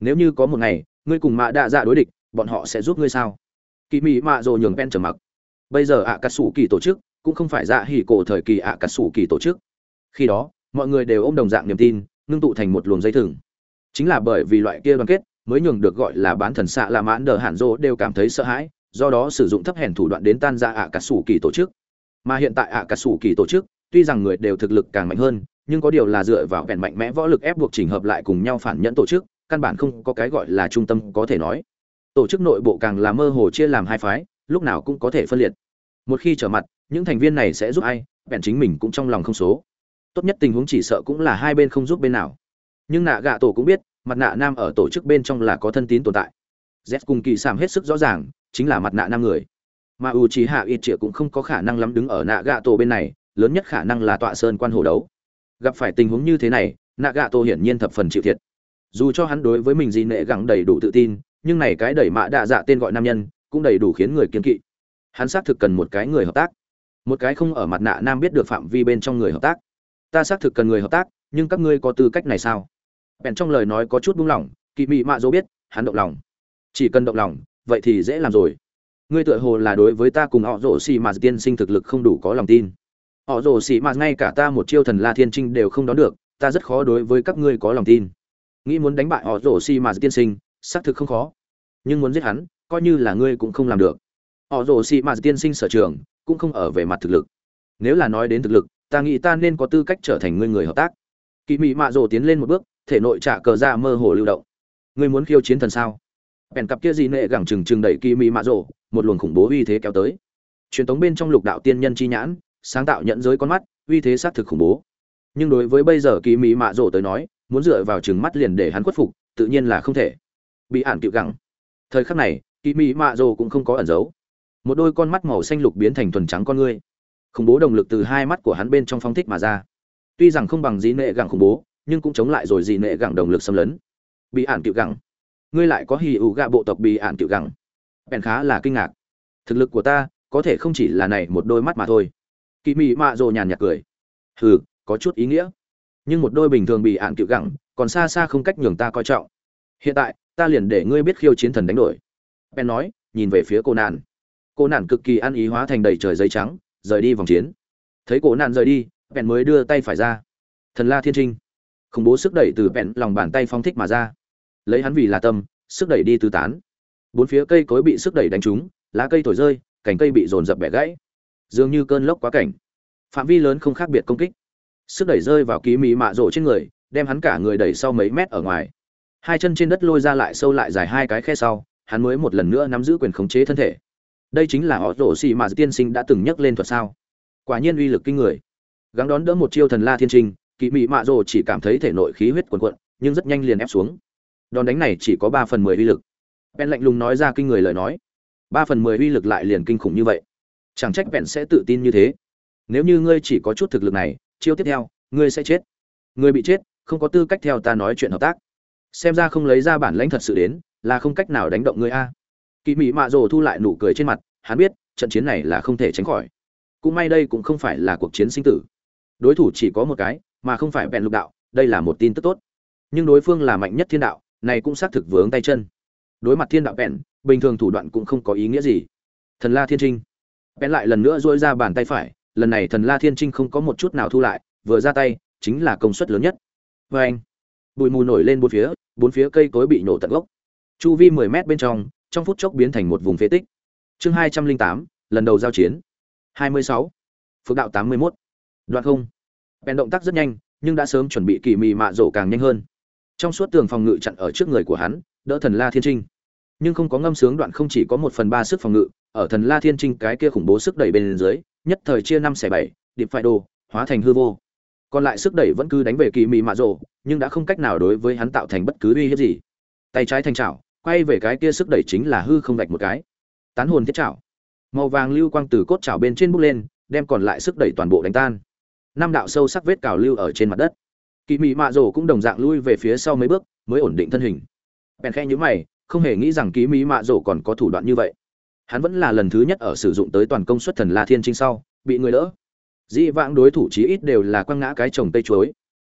Speaker 1: Nếu như có một ngày, ngươi cùng mạ đạ dạ đối địch, bọn họ sẽ giúp ngươi sao? Kỳ mỹ mạ rồi nhường ben trở mặc. Bây giờ ạ cà sủ kỳ tổ chức, cũng không phải dạ hỉ cổ thời kỳ ạ cà sủ kỳ tổ chức. Khi đó, mọi người đều ôm đồng dạng niềm tin, ngưng tụ thành một luồng dây thừng chính là bởi vì loại kia đoàn kết mới nhường được gọi là bán thần xạ là mãn đờ hạn dô đều cảm thấy sợ hãi, do đó sử dụng thấp hèn thủ đoạn đến tan ra ạ cả sủ kỳ tổ chức. Mà hiện tại ạ cả sủ kỳ tổ chức, tuy rằng người đều thực lực càng mạnh hơn, nhưng có điều là dựa vào vẹn mạnh mẽ võ lực ép buộc chỉnh hợp lại cùng nhau phản nhẫn tổ chức, căn bản không có cái gọi là trung tâm có thể nói. Tổ chức nội bộ càng là mơ hồ chia làm hai phái, lúc nào cũng có thể phân liệt. Một khi trở mặt, những thành viên này sẽ giúp ai, vẹn chính mình cũng trong lòng không số. Tốt nhất tình huống chỉ sợ cũng là hai bên không giúp bên nào nhưng nạ gạ tổ cũng biết, mặt nạ nam ở tổ chức bên trong là có thân tín tồn tại. Z cùng kỳ sảm hết sức rõ ràng, chính là mặt nạ nam người. Mà u trí hạ ít triệu cũng không có khả năng lắm đứng ở nạ gạ tổ bên này, lớn nhất khả năng là tọa sơn quan hồ đấu. Gặp phải tình huống như thế này, nạ gạ tổ hiển nhiên thập phần chịu thiệt. Dù cho hắn đối với mình gì nệ gắng đầy đủ tự tin, nhưng này cái đẩy mạ đạ dạ tên gọi nam nhân, cũng đầy đủ khiến người kiên kỵ. Hắn xác thực cần một cái người hợp tác. Một cái không ở mặt nạ nam biết được phạm vi bên trong người hợp tác. Ta xác thực cần người hợp tác nhưng các ngươi có tư cách này sao? Bèn trong lời nói có chút buông lỏng kỳ mị mạ dỗ biết, hắn động lòng. Chỉ cần động lòng, vậy thì dễ làm rồi. Ngươi tựa hồ là đối với ta cùng họ rổ xì mà tiên sinh thực lực không đủ có lòng tin. Họ rổ xì mà ngay cả ta một chiêu thần la thiên trinh đều không đón được, ta rất khó đối với các ngươi có lòng tin. Nghĩ muốn đánh bại họ rổ xì mà tiên sinh, xác thực không khó. Nhưng muốn giết hắn, coi như là ngươi cũng không làm được. Họ rổ xì mà tiên sinh sở trường, cũng không ở về mặt thực lực. Nếu là nói đến thực lực, ta nghĩ ta nên có tư cách trở thành ngươi người hợp tác kỳ mị mạ rồ tiến lên một bước, thể nội trả cờ ra mơ hồ lưu động. Ngươi muốn khiêu chiến thần sao? Bèn cặp kia gì nệ gẳng chừng chừng đẩy kỳ mị mạ rồ, một luồng khủng bố uy thế kéo tới. Truyền thống bên trong lục đạo tiên nhân chi nhãn, sáng tạo nhận giới con mắt, uy thế xác thực khủng bố. Nhưng đối với bây giờ kỳ mị mạ rồ tới nói, muốn dựa vào chừng mắt liền để hắn khuất phục, tự nhiên là không thể. Bị ản cựu gẳng. Thời khắc này kỳ mị mạ rồ cũng không có ẩn giấu. Một đôi con mắt màu xanh lục biến thành thuần trắng con ngươi. Khủng bố động lực từ hai mắt của hắn bên trong phong thích mà ra tuy rằng không bằng dị nệ gẳng khủng bố, nhưng cũng chống lại rồi dị nệ gẳng đồng lực xâm lấn. Bị ản cựu gẳng. Ngươi lại có hì ủ gạ bộ tộc bị ản cựu gẳng. Bèn khá là kinh ngạc. Thực lực của ta, có thể không chỉ là này một đôi mắt mà thôi. Kỳ mị mạ rồ nhàn nhạt cười. Hừ, có chút ý nghĩa. Nhưng một đôi bình thường bị ạn cựu gẳng, còn xa xa không cách nhường ta coi trọng. Hiện tại, ta liền để ngươi biết khiêu chiến thần đánh đổi. Bèn nói, nhìn về phía cô nạn. Cô nạn cực kỳ ăn ý hóa thành đầy trời giấy trắng, rời đi vòng chiến. Thấy cổ nạn rời đi bèn mới đưa tay phải ra. Thần la thiên trinh. Khủng bố sức đẩy từ bèn lòng bàn tay phong thích mà ra. Lấy hắn vì là tâm, sức đẩy đi tứ tán. Bốn phía cây cối bị sức đẩy đánh trúng, lá cây thổi rơi, cành cây bị dồn dập bẻ gãy. Dường như cơn lốc quá cảnh. Phạm vi lớn không khác biệt công kích. Sức đẩy rơi vào ký mỹ mạ rổ trên người, đem hắn cả người đẩy sau mấy mét ở ngoài. Hai chân trên đất lôi ra lại sâu lại dài hai cái khe sau, hắn mới một lần nữa nắm giữ quyền khống chế thân thể. Đây chính là họ rổ xì mà tiên sinh đã từng nhắc lên thuật sao? Quả nhiên uy lực kinh người gắng đón đỡ một chiêu thần la thiên trinh, kỵ mị mạ rồ chỉ cảm thấy thể nội khí huyết quần quận nhưng rất nhanh liền ép xuống. Đòn đánh này chỉ có ba phần mười uy lực. Bèn lạnh lùng nói ra kinh người lời nói. Ba phần mười uy lực lại liền kinh khủng như vậy. Chẳng trách bèn sẽ tự tin như thế. Nếu như ngươi chỉ có chút thực lực này, chiêu tiếp theo, ngươi sẽ chết. Ngươi bị chết, không có tư cách theo ta nói chuyện hợp tác. Xem ra không lấy ra bản lãnh thật sự đến, là không cách nào đánh động ngươi a. Kỳ mỹ mạ rồ thu lại nụ cười trên mặt, hắn biết, trận chiến này là không thể tránh khỏi. Cũng may đây cũng không phải là cuộc chiến sinh tử đối thủ chỉ có một cái, mà không phải bèn lục đạo, đây là một tin tức tốt. Nhưng đối phương là mạnh nhất thiên đạo, này cũng xác thực vướng tay chân. Đối mặt thiên đạo bèn, bình thường thủ đoạn cũng không có ý nghĩa gì. Thần la thiên trinh. Bèn lại lần nữa dỗi ra bàn tay phải, lần này thần la thiên trinh không có một chút nào thu lại, vừa ra tay, chính là công suất lớn nhất. Vê anh, bụi mù nổi lên bốn phía bốn phía cây cối bị nổ tận gốc. Chu vi mười mét bên trong trong phút chốc biến thành một vùng phế tích. Chương hai trăm linh tám, lần đầu giao chiến. Hai mươi sáu, phước đạo tám mươi mốt. Đoạn không bèn động tác rất nhanh, nhưng đã sớm chuẩn bị kỳ mị mạ rổ càng nhanh hơn. Trong suốt tường phòng ngự chặn ở trước người của hắn, đỡ thần la thiên trinh. Nhưng không có ngâm sướng đoạn không chỉ có một phần ba sức phòng ngự, ở thần la thiên trinh cái kia khủng bố sức đẩy bên dưới, nhất thời chia năm xẻ bảy, điệp phải đồ, hóa thành hư vô. Còn lại sức đẩy vẫn cứ đánh về kỳ mị mạ rổ, nhưng đã không cách nào đối với hắn tạo thành bất cứ uy hiếp gì. Tay trái thành chảo, quay về cái kia sức đẩy chính là hư không gạch một cái. Tán hồn thiết chảo. Màu vàng lưu quang từ cốt chảo bên trên bút lên, đem còn lại sức đẩy toàn bộ đánh tan năm đạo sâu sắc vết cào lưu ở trên mặt đất. Kỳ mị mạ rổ cũng đồng dạng lui về phía sau mấy bước, mới ổn định thân hình. Bèn khe nhữ mày, không hề nghĩ rằng kỳ mị mạ rổ còn có thủ đoạn như vậy. Hắn vẫn là lần thứ nhất ở sử dụng tới toàn công suất thần la thiên trinh sau, bị người đỡ. Dĩ vãng đối thủ chí ít đều là quăng ngã cái trồng tây chuối.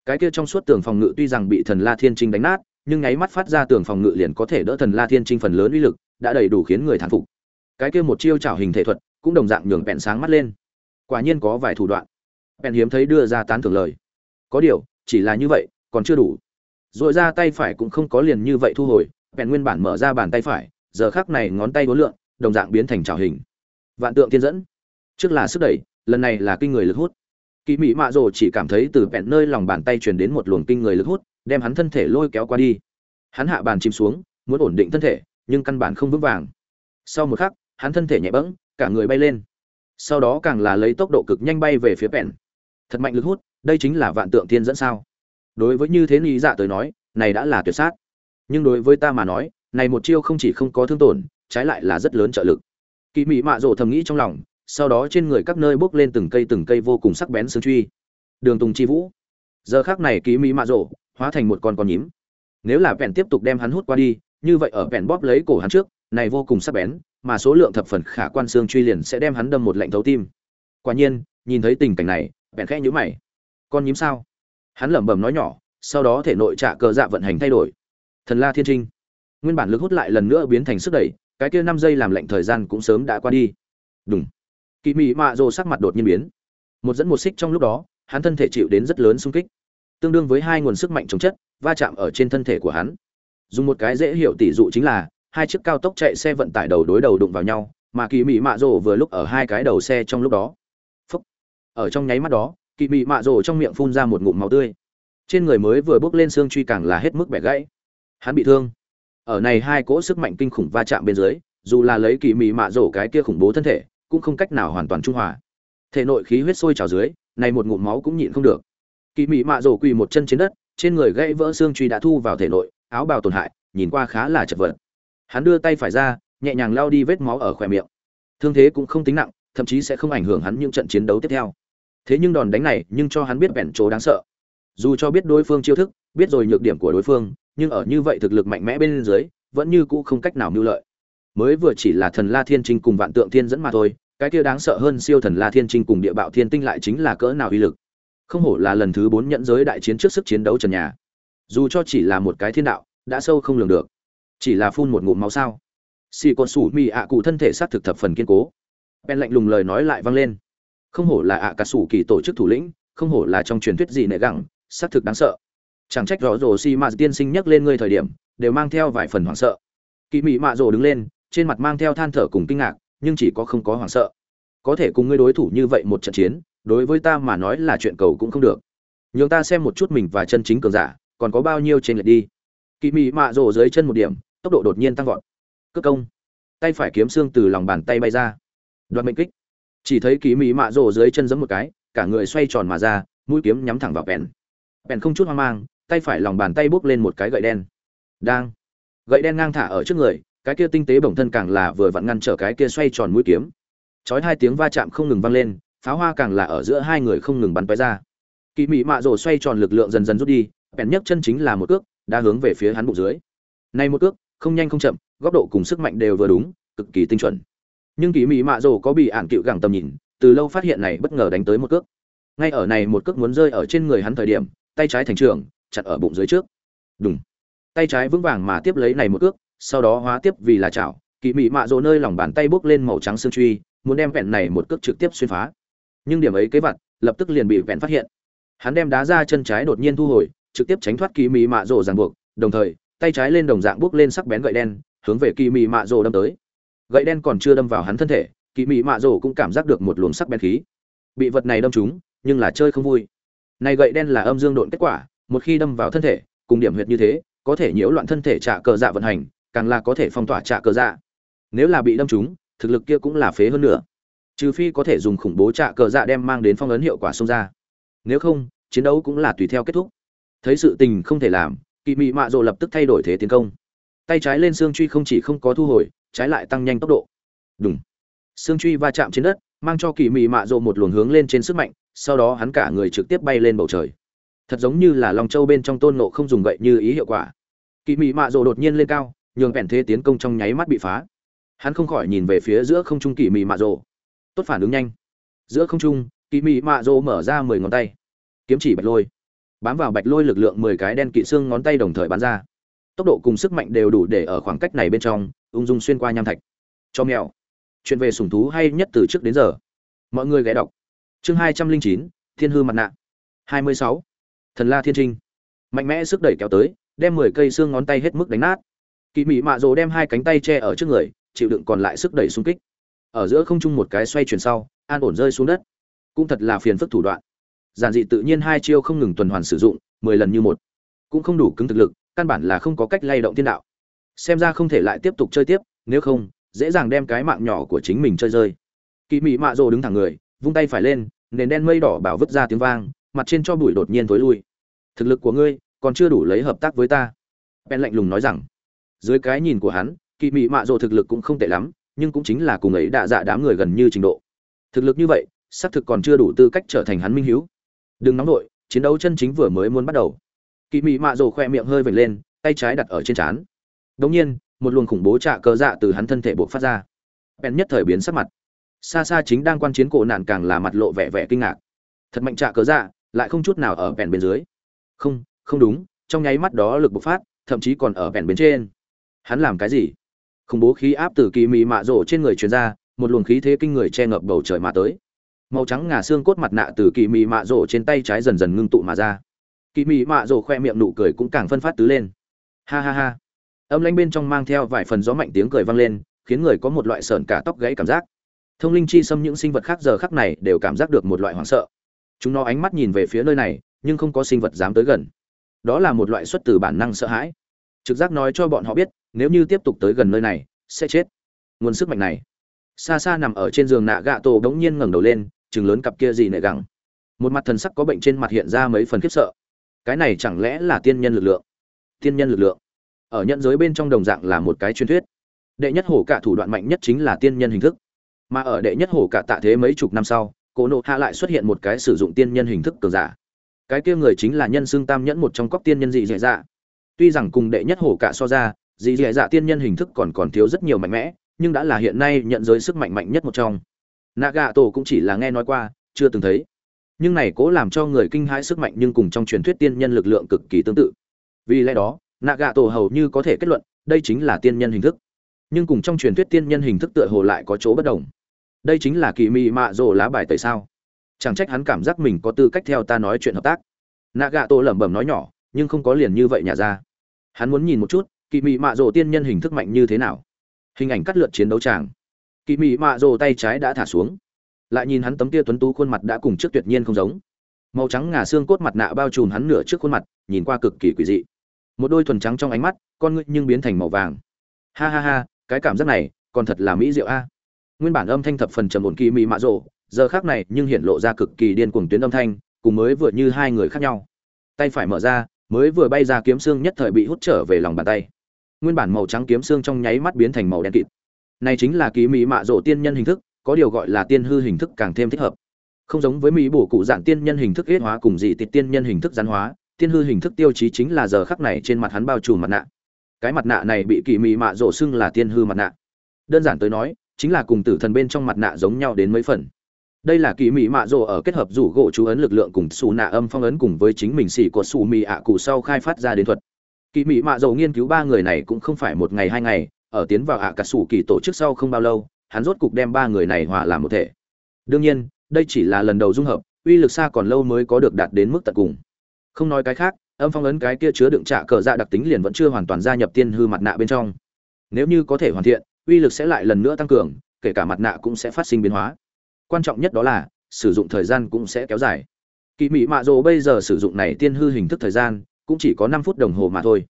Speaker 1: Cái kia trong suốt tường phòng ngự tuy rằng bị thần la thiên trinh đánh nát, nhưng nháy mắt phát ra tường phòng ngự liền có thể đỡ thần la thiên trinh phần lớn uy lực, đã đầy đủ khiến người thán phục. Cái kia một chiêu trảo hình thể thuật, cũng đồng dạng nhường bẹn sáng mắt lên. Quả nhiên có vài thủ đoạn bèn hiếm thấy đưa ra tán thưởng lời. Có điều, chỉ là như vậy, còn chưa đủ. Rồi ra tay phải cũng không có liền như vậy thu hồi, bèn nguyên bản mở ra bàn tay phải, giờ khác này ngón tay vốn lượng đồng dạng biến thành trào hình. Vạn tượng tiên dẫn. Trước là sức đẩy, lần này là kinh người lực hút. Kỳ mỹ mạ rồ chỉ cảm thấy từ bèn nơi lòng bàn tay truyền đến một luồng kinh người lực hút, đem hắn thân thể lôi kéo qua đi. Hắn hạ bàn chìm xuống, muốn ổn định thân thể, nhưng căn bản không vững vàng. Sau một khắc, hắn thân thể nhẹ bẫng, cả người bay lên. Sau đó càng là lấy tốc độ cực nhanh bay về phía bèn thật mạnh lực hút, đây chính là vạn tượng thiên dẫn sao? Đối với như thế lý dạ tới nói, này đã là tuyệt sát. Nhưng đối với ta mà nói, này một chiêu không chỉ không có thương tổn, trái lại là rất lớn trợ lực. Kỳ mị mạ rộ thầm nghĩ trong lòng, sau đó trên người các nơi bốc lên từng cây từng cây vô cùng sắc bén xương truy. Đường tùng chi vũ. Giờ khác này kỳ mị mạ rộ hóa thành một con con nhím. Nếu là vẹn tiếp tục đem hắn hút qua đi, như vậy ở vẹn bóp lấy cổ hắn trước, này vô cùng sắc bén, mà số lượng thập phần khả quan xương truy liền sẽ đem hắn đâm một lạnh thấu tim. Quả nhiên, nhìn thấy tình cảnh này bèn khẽ nhíu mày. Con nhím sao? Hắn lẩm bẩm nói nhỏ, sau đó thể nội trạ cờ dạ vận hành thay đổi. Thần la thiên trinh. Nguyên bản lực hút lại lần nữa biến thành sức đẩy, cái kia năm giây làm lạnh thời gian cũng sớm đã qua đi. Đúng kỳ mị mạ rồ sắc mặt đột nhiên biến. Một dẫn một xích trong lúc đó, hắn thân thể chịu đến rất lớn xung kích. Tương đương với hai nguồn sức mạnh chống chất, va chạm ở trên thân thể của hắn. Dùng một cái dễ hiểu tỷ dụ chính là, hai chiếc cao tốc chạy xe vận tải đầu đối đầu đụng vào nhau, mà kỳ mị mạ rồ vừa lúc ở hai cái đầu xe trong lúc đó ở trong nháy mắt đó kỳ bị mạ rồ trong miệng phun ra một ngụm máu tươi. Trên người mới vừa bước lên xương truy càng là hết mức bẻ gãy. Hắn bị thương. Ở này hai cỗ sức mạnh kinh khủng va chạm bên dưới, dù là lấy kỳ mị mạ rổ cái kia khủng bố thân thể, cũng không cách nào hoàn toàn trung hòa. Thể nội khí huyết sôi trào dưới, này một ngụm máu cũng nhịn không được. Kỳ mị mạ rổ quỳ một chân trên đất, trên người gãy vỡ xương truy đã thu vào thể nội, áo bào tổn hại, nhìn qua khá là chật vật. Hắn đưa tay phải ra, nhẹ nhàng lao đi vết máu ở khỏe miệng. Thương thế cũng không tính nặng, thậm chí sẽ không ảnh hưởng hắn những trận chiến đấu tiếp theo thế nhưng đòn đánh này nhưng cho hắn biết bẻn chỗ đáng sợ. Dù cho biết đối phương chiêu thức, biết rồi nhược điểm của đối phương, nhưng ở như vậy thực lực mạnh mẽ bên dưới, vẫn như cũ không cách nào mưu lợi. Mới vừa chỉ là thần la thiên trinh cùng vạn tượng thiên dẫn mà thôi, cái kia đáng sợ hơn siêu thần la thiên trinh cùng địa bạo thiên tinh lại chính là cỡ nào uy lực. Không hổ là lần thứ bốn nhẫn giới đại chiến trước sức chiến đấu trần nhà. Dù cho chỉ là một cái thiên đạo, đã sâu không lường được. Chỉ là phun một ngụm máu sao? Xì còn sủ mì ạ, cụ thân thể xác thực thập phần kiên cố. Ben lạnh lùng lời nói lại vang lên không hổ là ạ cả sủ kỳ tổ chức thủ lĩnh, không hổ là trong truyền thuyết gì nệ gẳng, xác thực đáng sợ. Chẳng trách rõ rồ xi mạ tiên sinh nhắc lên ngươi thời điểm, đều mang theo vài phần hoảng sợ. Kỳ mị mạ rồ đứng lên, trên mặt mang theo than thở cùng kinh ngạc, nhưng chỉ có không có hoảng sợ. Có thể cùng ngươi đối thủ như vậy một trận chiến, đối với ta mà nói là chuyện cầu cũng không được. Nhường ta xem một chút mình và chân chính cường giả, còn có bao nhiêu trên lệch đi. Kỳ mị mạ rồ dưới chân một điểm, tốc độ đột nhiên tăng vọt. Cước công. Tay phải kiếm xương từ lòng bàn tay bay ra. Đoạt mệnh kích chỉ thấy kỳ mỹ mạ rồ dưới chân giấm một cái, cả người xoay tròn mà ra, mũi kiếm nhắm thẳng vào bèn bèn không chút hoang mang, tay phải lòng bàn tay bốc lên một cái gậy đen. Đang. Gậy đen ngang thả ở trước người, cái kia tinh tế bổng thân càng là vừa vặn ngăn trở cái kia xoay tròn mũi kiếm. Chói hai tiếng va chạm không ngừng vang lên, pháo hoa càng là ở giữa hai người không ngừng bắn tóe ra. Kỳ mị mạ rổ xoay tròn lực lượng dần dần rút đi bèn nhấc chân chính là một cước, đã hướng về phía hắn bụng dưới. Này một cước, không nhanh không chậm, góc độ cùng sức mạnh đều vừa đúng, cực kỳ tinh chuẩn nhưng kỳ mỹ mạ rồ có bị ạn cựu gẳng tầm nhìn, từ lâu phát hiện này bất ngờ đánh tới một cước. Ngay ở này một cước muốn rơi ở trên người hắn thời điểm, tay trái thành trường, chặt ở bụng dưới trước. Đúng tay trái vững vàng mà tiếp lấy này một cước, sau đó hóa tiếp vì là chảo. Kỳ mị mạ rồ nơi lòng bàn tay bốc lên màu trắng xương truy, muốn đem vẹn này một cước trực tiếp xuyên phá. Nhưng điểm ấy kế vặt, lập tức liền bị vẹn phát hiện. Hắn đem đá ra chân trái đột nhiên thu hồi, trực tiếp tránh thoát kỳ mị mạ rồ ràng buộc, đồng thời, tay trái lên đồng dạng bốc lên sắc bén gậy đen, hướng về kỳ mị mạ rồ đâm tới gậy đen còn chưa đâm vào hắn thân thể kỳ mị mạ rồ cũng cảm giác được một luồng sắc bén khí. Bị vật này đâm trúng, nhưng là chơi không vui. Này gậy đen là âm dương độn kết quả, một khi đâm vào thân thể, cùng điểm huyệt như thế, có thể nhiễu loạn thân thể trả cờ dạ vận hành, càng là có thể phong tỏa trả cờ dạ. Nếu là bị đâm trúng, thực lực kia cũng là phế hơn nữa. Trừ phi có thể dùng khủng bố trả cờ dạ đem mang đến phong ấn hiệu quả xông ra. Nếu không, chiến đấu cũng là tùy theo kết thúc. Thấy sự tình không thể làm kỳ mị mạ rồ lập tức thay đổi thế tiến công. Tay trái lên xương truy không chỉ không có thu hồi trái lại tăng nhanh tốc độ. Đúng xương truy va chạm trên đất, mang cho kỳ mị mạ rộ một luồng hướng lên trên sức mạnh, sau đó hắn cả người trực tiếp bay lên bầu trời. Thật giống như là lòng châu bên trong tôn nộ không dùng gậy như ý hiệu quả. Kỳ mị mạ rộ đột nhiên lên cao, nhường vẹn thế tiến công trong nháy mắt bị phá. Hắn không khỏi nhìn về phía giữa không trung kỳ mị mạ rộ tốt phản ứng nhanh. Giữa không trung, kỳ mị mạ rộ mở ra mười ngón tay. Kiếm chỉ bạch lôi. Bám vào bạch lôi lực lượng mười cái đen kỵ xương ngón tay đồng thời bắn ra. Tốc độ cùng sức mạnh đều đủ để ở khoảng cách này bên trong ung dung xuyên qua nham thạch. Cho mèo. Chuyện về sủng thú hay nhất từ trước đến giờ. Mọi người ghé đọc. Chương hai trăm linh chín, thiên hư mặt nạ. hai mươi sáu. Thần la thiên trinh. Mạnh mẽ sức đẩy kéo tới, đem mười cây xương ngón tay hết mức đánh nát. Kỳ mị mạ rồ đem hai cánh tay che ở trước người, chịu đựng còn lại sức đẩy xung kích. Ở giữa không trung một cái xoay chuyển sau, an ổn rơi xuống đất. Cũng thật là phiền phức thủ đoạn. Giản dị tự nhiên hai chiêu không ngừng tuần hoàn sử dụng, mười lần như một. Cũng không đủ cứng thực lực, căn bản là không có cách lay động thiên đạo xem ra không thể lại tiếp tục chơi tiếp, nếu không, dễ dàng đem cái mạng nhỏ của chính mình chơi rơi. Kỳ mị mạ rồ đứng thẳng người, vung tay phải lên, nền đen mây đỏ bảo vứt ra tiếng vang, mặt trên cho bụi đột nhiên tối lui. Thực lực của ngươi, còn chưa đủ lấy hợp tác với ta. Ben lạnh lùng nói rằng, dưới cái nhìn của hắn kỳ mị mạ rồ thực lực cũng không tệ lắm, nhưng cũng chính là cùng ấy đạ dạ đám người gần như trình độ. Thực lực như vậy, xác thực còn chưa đủ tư cách trở thành hắn minh hiếu. Đừng nóng nổi chiến đấu chân chính vừa mới muốn bắt đầu. Kỳ mị mạ rồ khoe miệng hơi vểnh lên, tay trái đặt ở trên trán. Đồng nhiên, một luồng khủng bố trạ cơ dạ từ hắn thân thể bộc phát ra. Bèn nhất thời biến sắc mặt. Xa xa chính đang quan chiến cổ nạn càng là mặt lộ vẻ vẻ kinh ngạc. Thật mạnh trạ cơ dạ lại không chút nào ở bèn bên dưới. Không không đúng, trong nháy mắt đó lực bộc phát, thậm chí còn ở bèn bên trên. Hắn làm cái gì? Khủng bố khí áp từ kỳ mị mạ rổ trên người truyền ra, một luồng khí thế kinh người che ngập bầu trời mà tới. Màu trắng ngà xương cốt mặt nạ từ kỳ mị mạ rổ trên tay trái dần dần ngưng tụ mà ra. Kỳ mị mạ rổ khoe miệng nụ cười cũng càng phân phát tứ lên. Ha ha ha âm lanh bên trong mang theo vài phần gió mạnh tiếng cười vang lên, khiến người có một loại sợn cả tóc gãy cảm giác. Thông linh chi xâm những sinh vật khác giờ khắc này đều cảm giác được một loại hoảng sợ. Chúng nó ánh mắt nhìn về phía nơi này, nhưng không có sinh vật dám tới gần. Đó là một loại xuất từ bản năng sợ hãi. Trực giác nói cho bọn họ biết, nếu như tiếp tục tới gần nơi này, sẽ chết. Nguồn sức mạnh này. Xa xa nằm ở trên giường nạ gạ tổ đ ố n g nhiên ngẩng đầu lên chừng lớn cặp kia gì nệ gẳng. Một mặt thần sắc có bệnh trên mặt hiện ra mấy phần khiếp sợ. Cái này chẳng lẽ là tiên nhân lực lượng? Tiên nhân lực lượng? Ở nhận giới bên trong đồng dạng là một cái truyền thuyết. Đệ nhất hổ cả thủ đoạn mạnh nhất chính là tiên nhân hình thức. Mà ở đệ nhất hổ cả tạ thế mấy chục năm sau cổ nộ hạ lại xuất hiện một cái sử dụng tiên nhân hình thức cường giả. Cái kia người chính là nhân xương tam nhẫn một trong cóc tiên nhân dị dạ dạ. Tuy rằng cùng đệ nhất hổ cả so ra, dị dạ dạ tiên nhân hình thức còn còn thiếu rất nhiều mạnh mẽ, nhưng đã là hiện nay nhận giới sức mạnh mạnh nhất một trong. Naga tổ cũng chỉ là nghe nói qua, chưa từng thấy. Nhưng này cố làm cho người kinh hãi sức mạnh nhưng cùng trong truyền thuyết tiên nhân lực lượng cực kỳ tương tự. Vì lẽ đó nạ gạ tổ hầu như có thể kết luận, đây chính là tiên nhân hình thức. Nhưng cùng trong truyền thuyết tiên nhân hình thức tựa hồ lại có chỗ bất đồng. Đây chính là kỳ mị mạ rồ lá bài tẩy sao? Chẳng trách hắn cảm giác mình có tư cách theo ta nói chuyện hợp tác. Nạ gạ tổ lẩm bẩm nói nhỏ, nhưng không có liền như vậy nhà ra. Hắn muốn nhìn một chút kỳ mị mạ rồ tiên nhân hình thức mạnh như thế nào? Hình ảnh cắt lượt chiến đấu tràng. Kỳ mị mạ rồ tay trái đã thả xuống. Lại nhìn hắn tấm tia tuấn tú khuôn mặt đã cùng trước tuyệt nhiên không giống. Màu trắng ngà xương cốt mặt nạ bao trùm hắn nửa trước khuôn mặt, nhìn qua cực kỳ quỷ dị một đôi thuần trắng trong ánh mắt con ngươi nhưng biến thành màu vàng. Ha ha ha cái cảm giác này còn thật là mỹ diệu a. Nguyên bản âm thanh thập phần trầm ổn kỳ mị mạ rộ, giờ khác này nhưng hiện lộ ra cực kỳ điên cuồng tuyến âm thanh cùng mới vừa như hai người khác nhau. Tay phải mở ra mới vừa bay ra kiếm xương nhất thời bị hút trở về lòng bàn tay. Nguyên bản màu trắng kiếm xương trong nháy mắt biến thành màu đen kịt. Này chính là ký mỹ mạ rộ tiên nhân hình thức có điều gọi là tiên hư hình thức càng thêm thích hợp. Không giống với mỹ bổ cụ dạng tiên nhân hình thức kết hóa cùng dị tịt tiên nhân hình thức gián hóa tiên hư hình thức tiêu chí chính là giờ khắc này trên mặt hắn bao trùm mặt nạ. Cái mặt nạ này bị kỳ mỹ mạ rổ xưng là tiên hư mặt nạ. Đơn giản tới nói, chính là cùng tử thần bên trong mặt nạ giống nhau đến mấy phần. Đây là kỳ mỹ mạ rổ ở kết hợp rủ gỗ chú ấn lực lượng cùng xù nạ âm phong ấn cùng với chính mình xỉ của xù mị ạ cụ sau khai phát ra đến thuật. Kỳ mỹ mạ rổ nghiên cứu ba người này cũng không phải một ngày hai ngày, ở tiến vào ạ cà sủ kỳ tổ chức sau không bao lâu, hắn rốt cục đem ba người này hòa làm một thể. Đương nhiên, đây chỉ là lần đầu dung hợp, uy lực xa còn lâu mới có được đạt đến mức tận cùng không nói cái khác, âm phong ấn cái kia chứa đựng trạ cờ dạ đặc tính liền vẫn chưa hoàn toàn gia nhập tiên hư mặt nạ bên trong. Nếu như có thể hoàn thiện, uy lực sẽ lại lần nữa tăng cường, kể cả mặt nạ cũng sẽ phát sinh biến hóa. Quan trọng nhất đó là, sử dụng thời gian cũng sẽ kéo dài. Kỳ mỹ mạ dồ bây giờ sử dụng này tiên hư hình thức thời gian, cũng chỉ có năm phút đồng hồ mà thôi.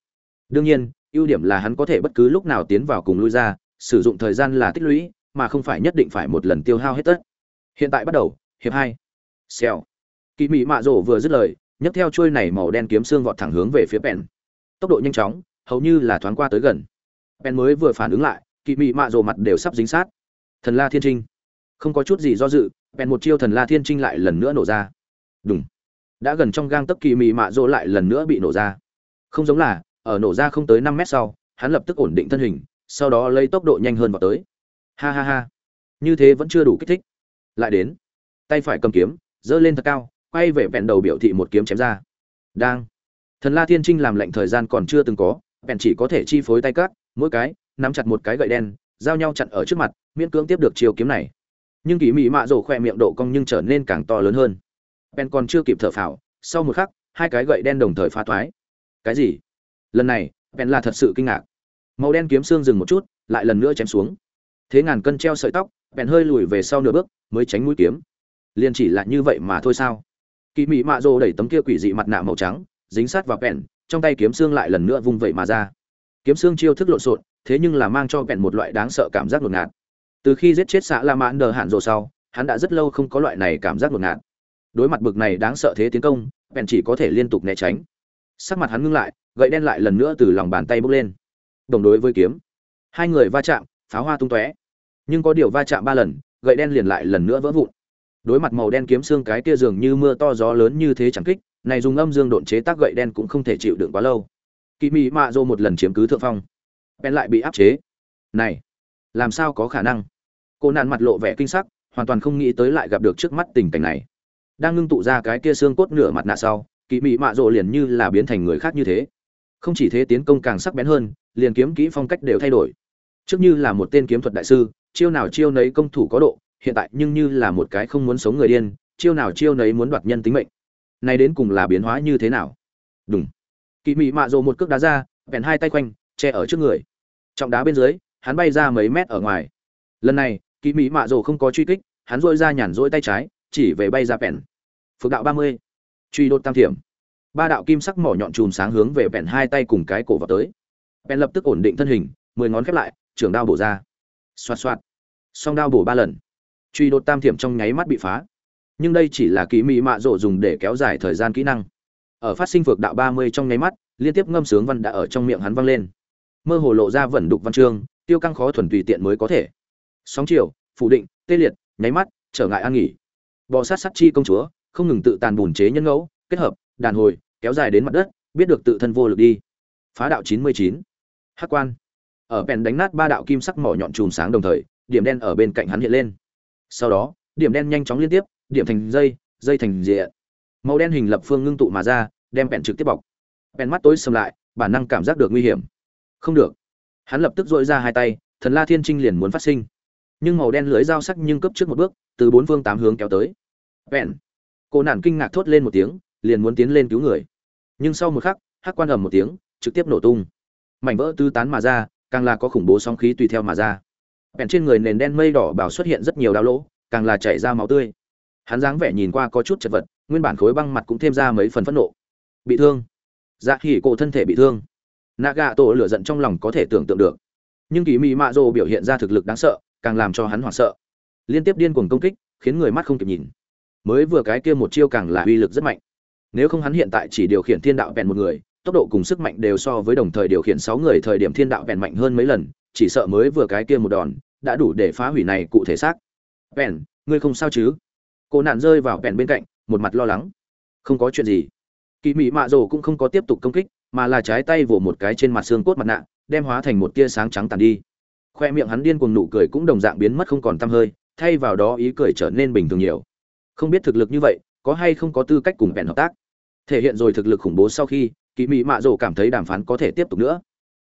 Speaker 1: Đương nhiên, ưu điểm là hắn có thể bất cứ lúc nào tiến vào cùng lui ra, sử dụng thời gian là tích lũy, mà không phải nhất định phải một lần tiêu hao hết tất. Hiện tại bắt đầu, hiệp hai. Xèo. Kỳ mỹ mạ rổ vừa dứt lời nhấc theo chuôi này màu đen kiếm xương vọt thẳng hướng về phía bèn tốc độ nhanh chóng, hầu như là thoáng qua tới gần. Bèn mới vừa phản ứng lại, kỵ mị mạ rồ mặt đều sắp dính sát. Thần la thiên trinh. Không có chút gì do dự bèn một chiêu thần la thiên trinh lại lần nữa nổ ra. Đúng đã gần trong gang tấc kỳ mị mạ rỗ lại lần nữa bị nổ ra. Không giống là, ở nổ ra không tới năm mét sau, hắn lập tức ổn định thân hình, sau đó lấy tốc độ nhanh hơn vào tới. Ha ha ha. Như thế vẫn chưa đủ kích thích. Lại đến. Tay phải cầm kiếm, giơ lên thật cao quay về vẹn đầu biểu thị một kiếm chém ra đang thần la thiên trinh làm lệnh thời gian còn chưa từng có vẹn chỉ có thể chi phối tay cát mỗi cái nắm chặt một cái gậy đen giao nhau chặn ở trước mặt miễn cưỡng tiếp được chiều kiếm này nhưng kỳ mị mạ rổ khoe miệng độ cong nhưng trở nên càng to lớn hơn Ben còn chưa kịp thở phào, sau một khắc, hai cái gậy đen đồng thời phá thoái. Cái gì? Lần này, Ben là thật sự kinh ngạc. Màu đen kiếm xương dừng một chút, lại lần nữa chém xuống. Thế ngàn cân treo sợi tóc, Ben hơi lùi về sau nửa bước, mới tránh mũi kiếm. Liên chỉ là như vậy mà thôi sao? Kỳ Mị Mạ rồ đẩy tấm kia quỷ dị mặt nạ màu trắng, dính sát vào bèn trong tay kiếm xương lại lần nữa vung vẩy mà ra. Kiếm xương chiêu thức lộn xộn, thế nhưng là mang cho bèn một loại đáng sợ cảm giác đột ngạt. Từ khi giết chết xã La Mãn Đờ Hạn rồ sau, hắn đã rất lâu không có loại này cảm giác đột ngạt. Đối mặt bực này đáng sợ thế tiến công bèn chỉ có thể liên tục né tránh. Sắc mặt hắn ngưng lại gậy đen lại lần nữa từ lòng bàn tay bốc lên. Đồng đối với kiếm hai người va chạm pháo hoa tung tóe. Nhưng có điều va chạm ba lần gậy đen liền lại lần nữa vỡ vụn đối mặt màu đen kiếm xương cái kia dường như mưa to gió lớn như thế chẳng kích, này dùng âm dương độn chế tác gậy đen cũng không thể chịu đựng quá lâu. Kỳ mị mạ dô một lần chiếm cứ thượng phong. Bèn lại bị áp chế. Này, làm sao có khả năng? Cô nạn mặt lộ vẻ kinh sắc, hoàn toàn không nghĩ tới lại gặp được trước mắt tình cảnh này. Đang ngưng tụ ra cái kia xương cốt nửa mặt nạ sau kỳ mị mạ rộ liền như là biến thành người khác như thế. Không chỉ thế tiến công càng sắc bén hơn, liền kiếm kỹ phong cách đều thay đổi. Trước như là một tên kiếm thuật đại sư, chiêu nào chiêu nấy công thủ có độ hiện tại nhưng như là một cái không muốn sống người điên, chiêu nào chiêu nấy muốn đoạt nhân tính mệnh. Này đến cùng là biến hóa như thế nào? Đúng kỳ mị mạ rồ một cước đá ra bèn hai tay quanh, che ở trước người. Trọng đá bên dưới, hắn bay ra mấy mét ở ngoài. Lần này kỳ mị mạ rồ không có truy kích, hắn dội ra nhàn rỗi tay trái, chỉ về bay ra bèn phước đạo ba mươi. Truy đột tam thiểm. Ba đạo kim sắc mỏ nhọn chùm sáng hướng về bèn hai tay cùng cái cổ vào tới. Bèn lập tức ổn định thân hình, mười ngón khép lại trường đao bổ ra. Xoạt xoạt. Song đao bổ ba lần truy đột tam thiểm trong nháy mắt bị phá. Nhưng đây chỉ là kỳ mị mạ rộ dùng để kéo dài thời gian kỹ năng. Ở phát sinh phược đạo ba mươi trong nháy mắt, liên tiếp ngâm sướng văn đã ở trong miệng hắn vang lên. Mơ hồ lộ ra vẩn đục văn chương, tiêu căng khó thuần tùy tiện mới có thể. Sóng chiều, phủ định, tê liệt, nháy mắt, trở ngại an nghỉ. Bò sát sát chi công chúa, không ngừng tự tàn bùn chế nhân ngẫu, kết hợp, đàn hồi, kéo dài đến mặt đất, biết được tự thân vô lực đi. Phá đạo chín mươi chín. Hắc quan. Ở bèn đánh nát ba đạo kim sắc mỏ nhọn chùm sáng đồng thời, điểm đen ở bên cạnh hắn hiện lên sau đó, điểm đen nhanh chóng liên tiếp, điểm thành dây dây thành diện màu đen hình lập phương ngưng tụ mà ra, đem bèn trực tiếp bọc. Bèn mắt tối sầm lại, bản năng cảm giác được nguy hiểm. Không được. Hắn lập tức dội ra hai tay, thần la thiên trinh liền muốn phát sinh. Nhưng màu đen lưới dao sắc nhưng cấp trước một bước, từ bốn phương tám hướng kéo tới. Bèn cô nản kinh ngạc thốt lên một tiếng, liền muốn tiến lên cứu người. Nhưng sau một khắc, hắc quan ầm một tiếng, trực tiếp nổ tung. Mảnh vỡ tứ tán mà ra, càng là có khủng bố sóng khí tùy theo mà ra bèn trên người nền đen mây đỏ bảo xuất hiện rất nhiều đau lỗ, càng là chảy ra máu tươi. Hắn dáng vẻ nhìn qua có chút chật vật, nguyên bản khối băng mặt cũng thêm ra mấy phần phẫn nộ. Bị thương. Dạ hỉ cổ thân thể bị thương. Nạ gạ tổ lửa giận trong lòng có thể tưởng tượng được. Nhưng kỳ mị mạ rồ biểu hiện ra thực lực đáng sợ, càng làm cho hắn hoảng sợ. Liên tiếp điên cuồng công kích, khiến người mắt không kịp nhìn. Mới vừa cái kia một chiêu càng là uy lực rất mạnh. Nếu không hắn hiện tại chỉ điều khiển thiên đạo vẹn một người, tốc độ cùng sức mạnh đều so với đồng thời điều khiển sáu người thời điểm thiên đạo vẹn mạnh hơn mấy lần chỉ sợ mới vừa cái kia một đòn, đã đủ để phá hủy này cụ thể xác. Bèn, ngươi không sao chứ? Cô nạn rơi vào bèn bên cạnh, một mặt lo lắng. Không có chuyện gì. Kỳ mị mạ rồ cũng không có tiếp tục công kích, mà là trái tay vỗ một cái trên mặt xương cốt mặt nạ, đem hóa thành một tia sáng trắng tàn đi. Khoe miệng hắn điên cuồng nụ cười cũng đồng dạng biến mất không còn tăm hơi, thay vào đó ý cười trở nên bình thường nhiều. Không biết thực lực như vậy, có hay không có tư cách cùng bèn hợp tác? Thể hiện rồi thực lực khủng bố sau khi, kỳ mị mạ rồ cảm thấy đàm phán có thể tiếp tục nữa.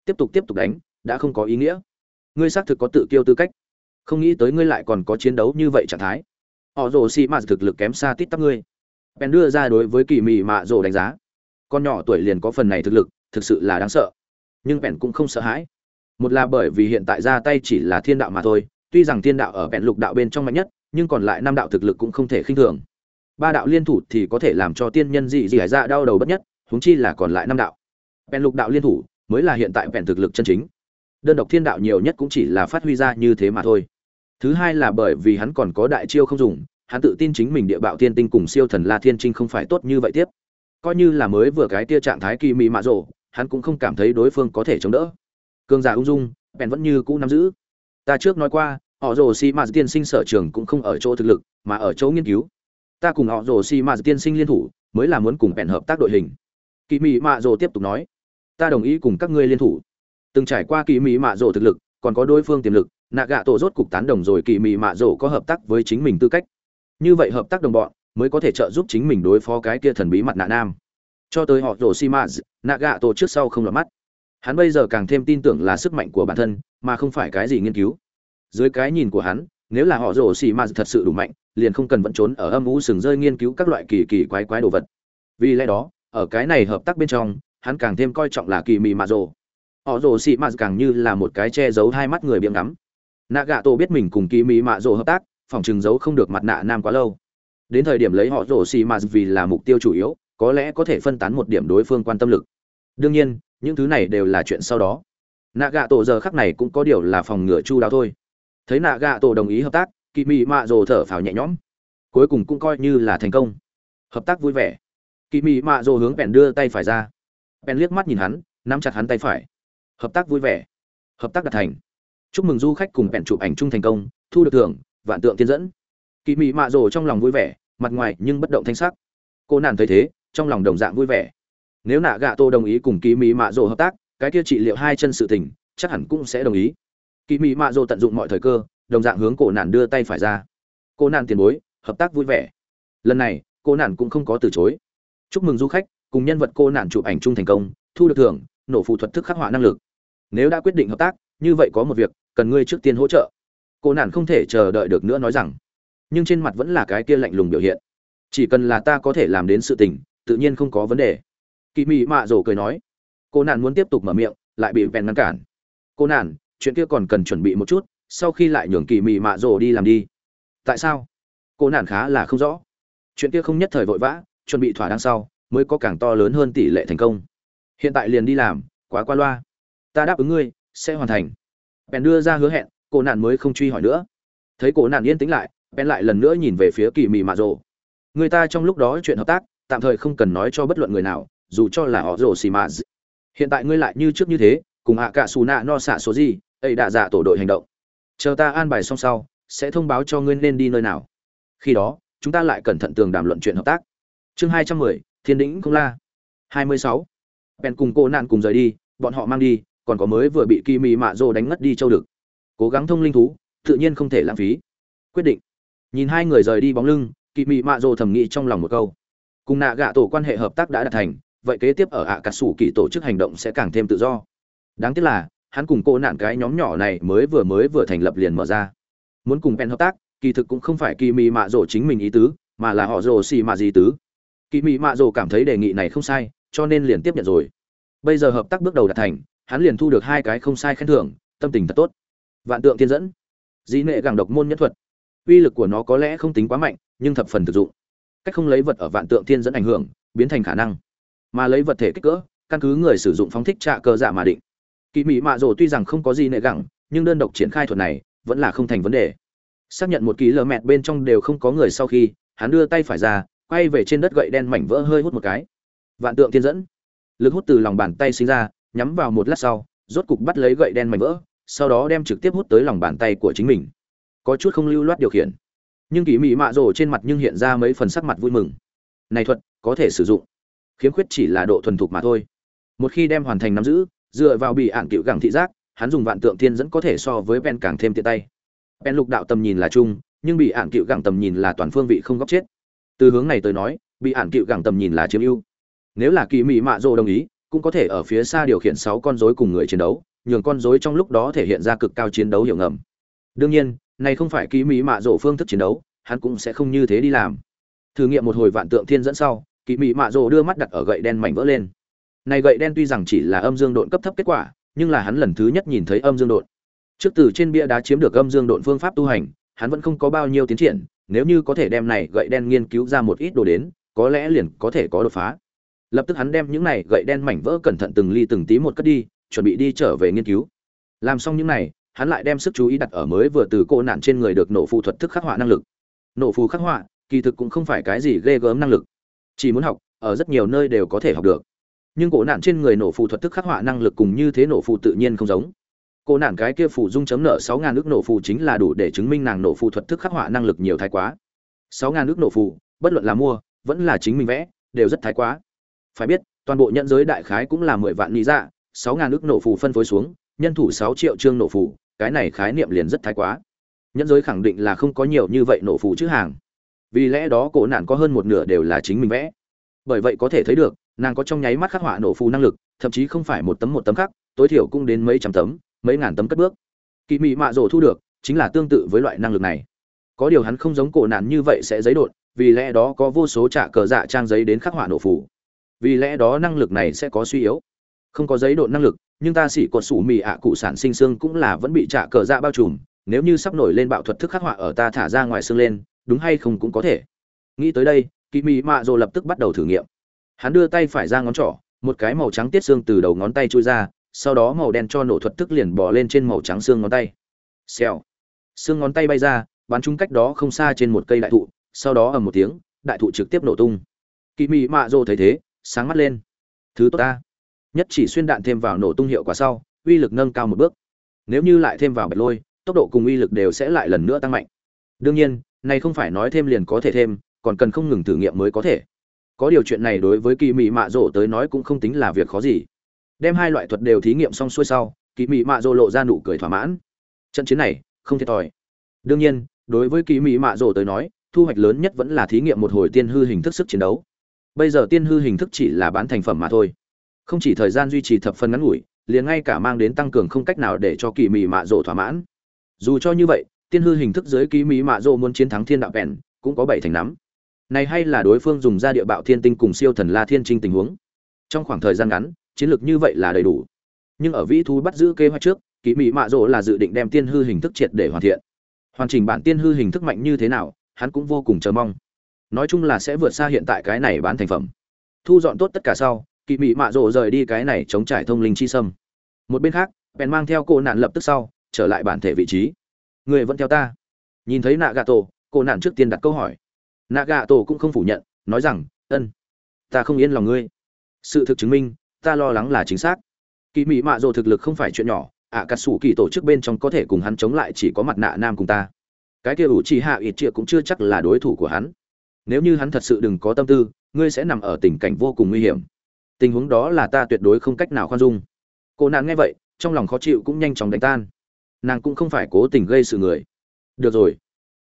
Speaker 1: Tiếp tục tiếp tục đánh đã không có ý nghĩa. Ngươi xác thực có tự kiêu tư cách. Không nghĩ tới ngươi lại còn có chiến đấu như vậy trạng thái. Họ rồ xì mạ thực lực kém xa tít tắp ngươi. Bèn đưa ra đối với kỳ mị mạ rồ đánh giá. Con nhỏ tuổi liền có phần này thực lực, thực sự là đáng sợ. Nhưng bèn cũng không sợ hãi. Một là bởi vì hiện tại ra tay chỉ là thiên đạo mà thôi, tuy rằng thiên đạo ở bèn lục đạo bên trong mạnh nhất, nhưng còn lại năm đạo thực lực cũng không thể khinh thường. Ba đạo liên thủ thì có thể làm cho tiên nhân dị dị hải ra đau đầu bất nhất, huống chi là còn lại năm đạo. Bèn lục đạo liên thủ mới là hiện tại bèn thực lực chân chính đơn độc thiên đạo nhiều nhất cũng chỉ là phát huy ra như thế mà thôi. Thứ hai là bởi vì hắn còn có đại chiêu không dùng, hắn tự tin chính mình địa bạo thiên tinh cùng siêu thần la thiên trinh không phải tốt như vậy tiếp. Coi như là mới vừa cái tia trạng thái kỳ mị mạ rộ hắn cũng không cảm thấy đối phương có thể chống đỡ. Cương giả ung dung, bèn vẫn như cũ nắm giữ. Ta trước nói qua, họ rồ xi mạt tiên sinh sở trường cũng không ở chỗ thực lực, mà ở chỗ nghiên cứu. Ta cùng họ rồ xi mạt tiên sinh liên thủ, mới là muốn cùng bèn hợp tác đội hình. Kỳ mị mạ rồ tiếp tục nói, ta đồng ý cùng các ngươi liên thủ từng trải qua kỳ mỹ mạ rổ thực lực, còn có đối phương tiềm lực, nạ gạ tổ rốt cục tán đồng rồi kỳ mỹ mạ rổ có hợp tác với chính mình tư cách. Như vậy hợp tác đồng bọn, mới có thể trợ giúp chính mình đối phó cái kia thần bí mặt nạ nam. Cho tới họ rổ xi maz nạ gạ tổ trước sau không lọt mắt. Hắn bây giờ càng thêm tin tưởng là sức mạnh của bản thân, mà không phải cái gì nghiên cứu. Dưới cái nhìn của hắn, nếu là họ rổ xì maz thật sự đủ mạnh, liền không cần vẫn trốn ở âm u sừng rơi nghiên cứu các loại kỳ kỳ quái quái đồ vật. Vì lẽ đó, ở cái này hợp tác bên trong, hắn càng thêm coi trọng là kỳ mị mạ rổ họ rồ xị mạ càng như là một cái che giấu hai mắt người biếng ngắm. Nạ gạ tổ biết mình cùng kỳ mỹ mạ rồ hợp tác, phòng chừng giấu không được mặt nạ nam quá lâu. Đến thời điểm lấy họ rồ xị mạ vì là mục tiêu chủ yếu, có lẽ có thể phân tán một điểm đối phương quan tâm lực. Đương nhiên, những thứ này đều là chuyện sau đó. Nạ gạ tổ giờ khắc này cũng có điều là phòng ngừa chu đáo thôi. Thấy nạ gạ tổ đồng ý hợp tác kỳ mị mạ rồ thở phào nhẹ nhõm. Cuối cùng cũng coi như là thành công. Hợp tác vui vẻ. Kỳ mị mạ rồ hướng bèn đưa tay phải ra. Bèn liếc mắt nhìn hắn, nắm chặt hắn tay phải hợp tác vui vẻ. Hợp tác đạt thành. Chúc mừng du khách cùng bèn chụp ảnh chung thành công, thu được thưởng, vạn tượng tiên dẫn. Kỳ mị mạ rồ trong lòng vui vẻ, mặt ngoài nhưng bất động thanh sắc. Cô nàn thấy thế, trong lòng đồng dạng vui vẻ. Nếu nạ gạ tô đồng ý cùng kỳ mỹ mạ rồ hợp tác, cái kia trị liệu hai chân sự tình, chắc hẳn cũng sẽ đồng ý. Kỳ mỹ mạ rồ tận dụng mọi thời cơ, đồng dạng hướng cổ nản đưa tay phải ra. Cô nản tiền bối, hợp tác vui vẻ. Lần này, cô nản cũng không có từ chối. Chúc mừng du khách, cùng nhân vật cô nản chụp ảnh chung thành công, thu được thưởng nổ phù thuật thức khắc họa năng lực. Nếu đã quyết định hợp tác, như vậy có một việc, cần ngươi trước tiên hỗ trợ. Cô nản không thể chờ đợi được nữa nói rằng, nhưng trên mặt vẫn là cái kia lạnh lùng biểu hiện. Chỉ cần là ta có thể làm đến sự tình, tự nhiên không có vấn đề. Kỳ mị mạ rồ cười nói. Cô nản muốn tiếp tục mở miệng, lại bị vèn ngăn cản. Cô nản, chuyện kia còn cần chuẩn bị một chút, sau khi lại nhường kỳ mị mạ rồ đi làm đi. Tại sao? Cô nản khá là không rõ. Chuyện kia không nhất thời vội vã, chuẩn bị thỏa đáng sau, mới có càng to lớn hơn tỷ lệ thành công hiện tại liền đi làm, quá qua loa. Ta đáp ứng ngươi, sẽ hoàn thành. Bèn đưa ra hứa hẹn, cổ nạn mới không truy hỏi nữa. Thấy cổ nạn yên tĩnh lại, bèn lại lần nữa nhìn về phía kỳ mị mạ rồ. Người ta trong lúc đó chuyện hợp tác, tạm thời không cần nói cho bất luận người nào, dù cho là họ rồ xì mạ hiện tại ngươi lại như trước như thế, cùng hạ cả xù nạ no xạ số gì, ấy đã dạ tổ đội hành động. Chờ ta an bài xong sau, sẽ thông báo cho ngươi nên đi nơi nào. Khi đó, chúng ta lại cẩn thận tường đàm luận chuyện hợp tác. Chương hai trăm mười, thiên đĩnh không la. hai mươi sáu bèn cùng cô nạn cùng rời đi, bọn họ mang đi, còn có mới vừa bị kỳ mị mạ rồ đánh ngất đi châu đực. Cố gắng thông linh thú, tự nhiên không thể lãng phí. Quyết định. Nhìn hai người rời đi bóng lưng kỳ mị mạ rồ thầm nghĩ trong lòng một câu. Cùng nạ gạ tổ quan hệ hợp tác đã đạt thành, vậy kế tiếp ở ạ cà sủ kỳ tổ chức hành động sẽ càng thêm tự do. Đáng tiếc là, hắn cùng cô nạn cái nhóm nhỏ này mới vừa mới vừa thành lập liền mở ra. Muốn cùng bèn hợp tác, kỳ thực cũng không phải kỳ mị mạ rồ chính mình ý tứ, mà là họ rồ xì mạ gì tứ. Kỳ mị mạ rồ cảm thấy đề nghị này không sai cho nên liền tiếp nhận rồi. Bây giờ hợp tác bước đầu đạt thành, hắn liền thu được hai cái không sai khen thưởng, tâm tình thật tốt. Vạn tượng thiên dẫn. Dĩ nệ gàng độc môn nhất thuật. Uy lực của nó có lẽ không tính quá mạnh, nhưng thập phần thực dụng. Cách không lấy vật ở vạn tượng thiên dẫn ảnh hưởng, biến thành khả năng. Mà lấy vật thể kích cỡ, căn cứ người sử dụng phóng thích trạ cơ dạ mà định. Kỳ mỹ mạ rồ tuy rằng không có gì nệ gẳng, nhưng đơn độc triển khai thuật này, vẫn là không thành vấn đề. Xác nhận một ký lờ mẹt bên trong đều không có người sau khi, hắn đưa tay phải ra, quay về trên đất gậy đen mảnh vỡ hơi hút một cái vạn tượng thiên dẫn. Lực hút từ lòng bàn tay sinh ra, nhắm vào một lát sau, rốt cục bắt lấy gậy đen mảnh vỡ, sau đó đem trực tiếp hút tới lòng bàn tay của chính mình. Có chút không lưu loát điều khiển. Nhưng kỳ mị mạ rồ trên mặt nhưng hiện ra mấy phần sắc mặt vui mừng. Này thuật, có thể sử dụng. Khiếm khuyết chỉ là độ thuần thục mà thôi. Một khi đem hoàn thành nắm giữ, dựa vào bị ạn cựu gẳng thị giác, hắn dùng vạn tượng thiên dẫn có thể so với pen càng thêm tiện tay. Pen lục đạo tầm nhìn là chung nhưng bị ạn cựu gẳng tầm nhìn là toàn phương vị không góc chết. Từ hướng này tới nói, bị ạn cựu gẳng tầm nhìn là chiếm ưu nếu là kỳ mị mạ rồ đồng ý, cũng có thể ở phía xa điều khiển sáu con rối cùng người chiến đấu, nhường con rối trong lúc đó thể hiện ra cực cao chiến đấu hiệu ngầm. Đương nhiên, này không phải kỳ mỹ mạ rồ phương thức chiến đấu, hắn cũng sẽ không như thế đi làm. Thử nghiệm một hồi vạn tượng thiên dẫn sau, kỳ mỹ mạ rồ đưa mắt đặt ở gậy đen mảnh vỡ lên. Này gậy đen tuy rằng chỉ là âm dương độn cấp thấp kết quả, nhưng là hắn lần thứ nhất nhìn thấy âm dương độn. Trước từ trên bia đá chiếm được âm dương độn phương pháp tu hành, hắn vẫn không có bao nhiêu tiến triển, nếu như có thể đem này gậy đen nghiên cứu ra một ít đồ đến, có lẽ liền có thể có đột phá lập tức hắn đem những này gậy đen mảnh vỡ cẩn thận từng ly từng tí một cất đi, chuẩn bị đi trở về nghiên cứu. Làm xong những này, hắn lại đem sức chú ý đặt ở mới vừa từ cô nạn trên người được nổ phù thuật thức khắc họa năng lực. Nổ phù khắc họa, kỳ thực cũng không phải cái gì ghê gớm năng lực. Chỉ muốn học, ở rất nhiều nơi đều có thể học được. Nhưng cổ nạn trên người nổ phù thuật thức khắc họa năng lực cùng như thế nổ phù tự nhiên không giống. Cô nạn cái kia phù dung chấm nợ sáu ngàn nước nổ phù chính là đủ để chứng minh nàng nổ phù thuật thức khắc họa năng lực nhiều thái quá. Sáu ngàn nước nổ phù, bất luận là mua, vẫn là chính mình vẽ, đều rất thái quá phải biết toàn bộ nhận giới đại khái cũng là mười vạn lý dạ sáu ngàn ước nổ phù phân phối xuống nhân thủ sáu triệu trương nổ phù cái này khái niệm liền rất thái quá. Nhân giới khẳng định là không có nhiều như vậy nổ phù chữ hàng. Vì lẽ đó cổ nạn có hơn một nửa đều là chính mình vẽ. Bởi vậy có thể thấy được nàng có trong nháy mắt khắc họa nổ phù năng lực thậm chí không phải một tấm một tấm khác, tối thiểu cũng đến mấy trăm tấm mấy ngàn tấm cất bước. Kỳ mị mạ rổ thu được chính là tương tự với loại năng lực này. Có điều hắn không giống cổ nạn như vậy sẽ giấy đột vì lẽ đó có vô số trả cờ dạ trang giấy đến khắc họa nổ phù vì lẽ đó năng lực này sẽ có suy yếu. Không có giấy độ năng lực, nhưng ta xỉ cột sủ mì ạ cụ sản sinh xương cũng là vẫn bị trả cờ dạ bao trùm. Nếu như sắp nổi lên bạo thuật thức khắc họa ở ta thả ra ngoài xương lên, đúng hay không cũng có thể. Nghĩ tới đây kỳ mị mạ rồ lập tức bắt đầu thử nghiệm. Hắn đưa tay phải ra ngón trỏ, một cái màu trắng tiết xương từ đầu ngón tay trôi ra, sau đó màu đen cho nổ thuật thức liền bỏ lên trên màu trắng xương ngón tay. Xèo. Xương ngón tay bay ra, bắn trúng cách đó không xa trên một cây đại thụ, sau đó ầm một tiếng, đại thụ trực tiếp nổ tung. Kỳ mị mạ rồ thấy thế sáng mắt lên. Thứ tốt ta. Nhất chỉ xuyên đạn thêm vào nổ tung hiệu quả sau, uy lực nâng cao một bước. Nếu như lại thêm vào bạch lôi, tốc độ cùng uy lực đều sẽ lại lần nữa tăng mạnh. Đương nhiên, này không phải nói thêm liền có thể thêm, còn cần không ngừng thử nghiệm mới có thể. Có điều chuyện này đối với kỳ mị mạ rộ tới nói cũng không tính là việc khó gì. Đem hai loại thuật đều thí nghiệm xong xuôi sau, kỳ mị mạ rộ lộ ra nụ cười thỏa mãn. Trận chiến này, không thiệt thòi. Đương nhiên, đối với kỳ mị mạ rộ tới nói, thu hoạch lớn nhất vẫn là thí nghiệm một hồi tiên hư hình thức sức chiến đấu bây giờ tiên hư hình thức chỉ là bán thành phẩm mà thôi. Không chỉ thời gian duy trì thập phần ngắn ngủi, liền ngay cả mang đến tăng cường không cách nào để cho kỳ mị mạ rộ thỏa mãn. Dù cho như vậy, tiên hư hình thức dưới kỳ mị mạ rộ muốn chiến thắng thiên đạo bèn, cũng có bảy thành nắm. Này hay là đối phương dùng ra địa bạo thiên tinh cùng siêu thần la thiên trinh tình huống. Trong khoảng thời gian ngắn, chiến lược như vậy là đầy đủ. Nhưng ở vĩ thú bắt giữ kế hoạch trước, kỳ mị mạ rộ là dự định đem tiên hư hình thức triệt để hoàn thiện. Hoàn chỉnh bản tiên hư hình thức mạnh như thế nào, hắn cũng vô cùng chờ mong nói chung là sẽ vượt xa hiện tại cái này bán thành phẩm. Thu dọn tốt tất cả sau kỳ mị mạ rộ rời đi cái này chống trải thông linh chi sâm. Một bên khác bèn mang theo cô nạn lập tức sau trở lại bản thể vị trí. Người vẫn theo ta. Nhìn thấy nạ gà tổ cô nạn trước tiên đặt câu hỏi. Nạ gà tổ cũng không phủ nhận nói rằng ân ta không yên lòng ngươi. Sự thực chứng minh ta lo lắng là chính xác. Kỳ mị mạ rộ thực lực không phải chuyện nhỏ ạ à, cà sủ kỳ tổ chức bên trong có thể cùng hắn chống lại chỉ có mặt nạ nam cùng ta. Cái kia ủ trì hạ ít chia cũng chưa chắc là đối thủ của hắn nếu như hắn thật sự đừng có tâm tư, ngươi sẽ nằm ở tình cảnh vô cùng nguy hiểm. Tình huống đó là ta tuyệt đối không cách nào khoan dung. Cô nàng nghe vậy, trong lòng khó chịu cũng nhanh chóng đánh tan. Nàng cũng không phải cố tình gây sự người. Được rồi.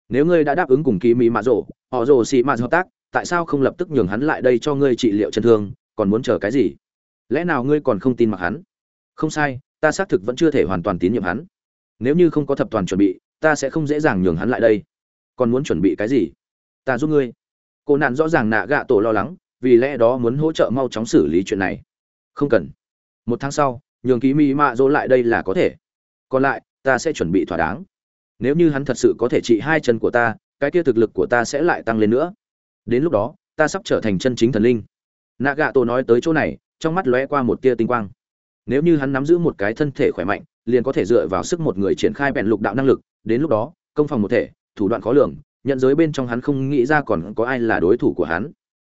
Speaker 1: Nếu ngươi đã đáp ứng cùng kỳ mỹ mạ rổ họ rổ xì mạ hợp tác, tại sao không lập tức nhường hắn lại đây cho ngươi trị liệu chân thương, còn muốn chờ cái gì? Lẽ nào ngươi còn không tin mặc hắn? Không sai, ta xác thực vẫn chưa thể hoàn toàn tín nhiệm hắn. Nếu như không có thập toàn chuẩn bị, ta sẽ không dễ dàng nhường hắn lại đây. Còn muốn chuẩn bị cái gì? Ta giúp ngươi cô nạn rõ ràng nạ gạ tổ lo lắng, vì lẽ đó muốn hỗ trợ mau chóng xử lý chuyện này. Không cần. Một tháng sau, nhường ký mỹ mạ dỗ lại đây là có thể. Còn lại, ta sẽ chuẩn bị thỏa đáng. Nếu như hắn thật sự có thể trị hai chân của ta, cái kia thực lực của ta sẽ lại tăng lên nữa. Đến lúc đó, ta sắp trở thành chân chính thần linh. Nạ gạ tổ nói tới chỗ này, trong mắt lóe qua một tia tinh quang. Nếu như hắn nắm giữ một cái thân thể khỏe mạnh, liền có thể dựa vào sức một người triển khai bèn lục đạo năng lực, đến lúc đó, công phòng một thể, thủ đoạn khó lường nhận giới bên trong hắn không nghĩ ra còn có ai là đối thủ của hắn.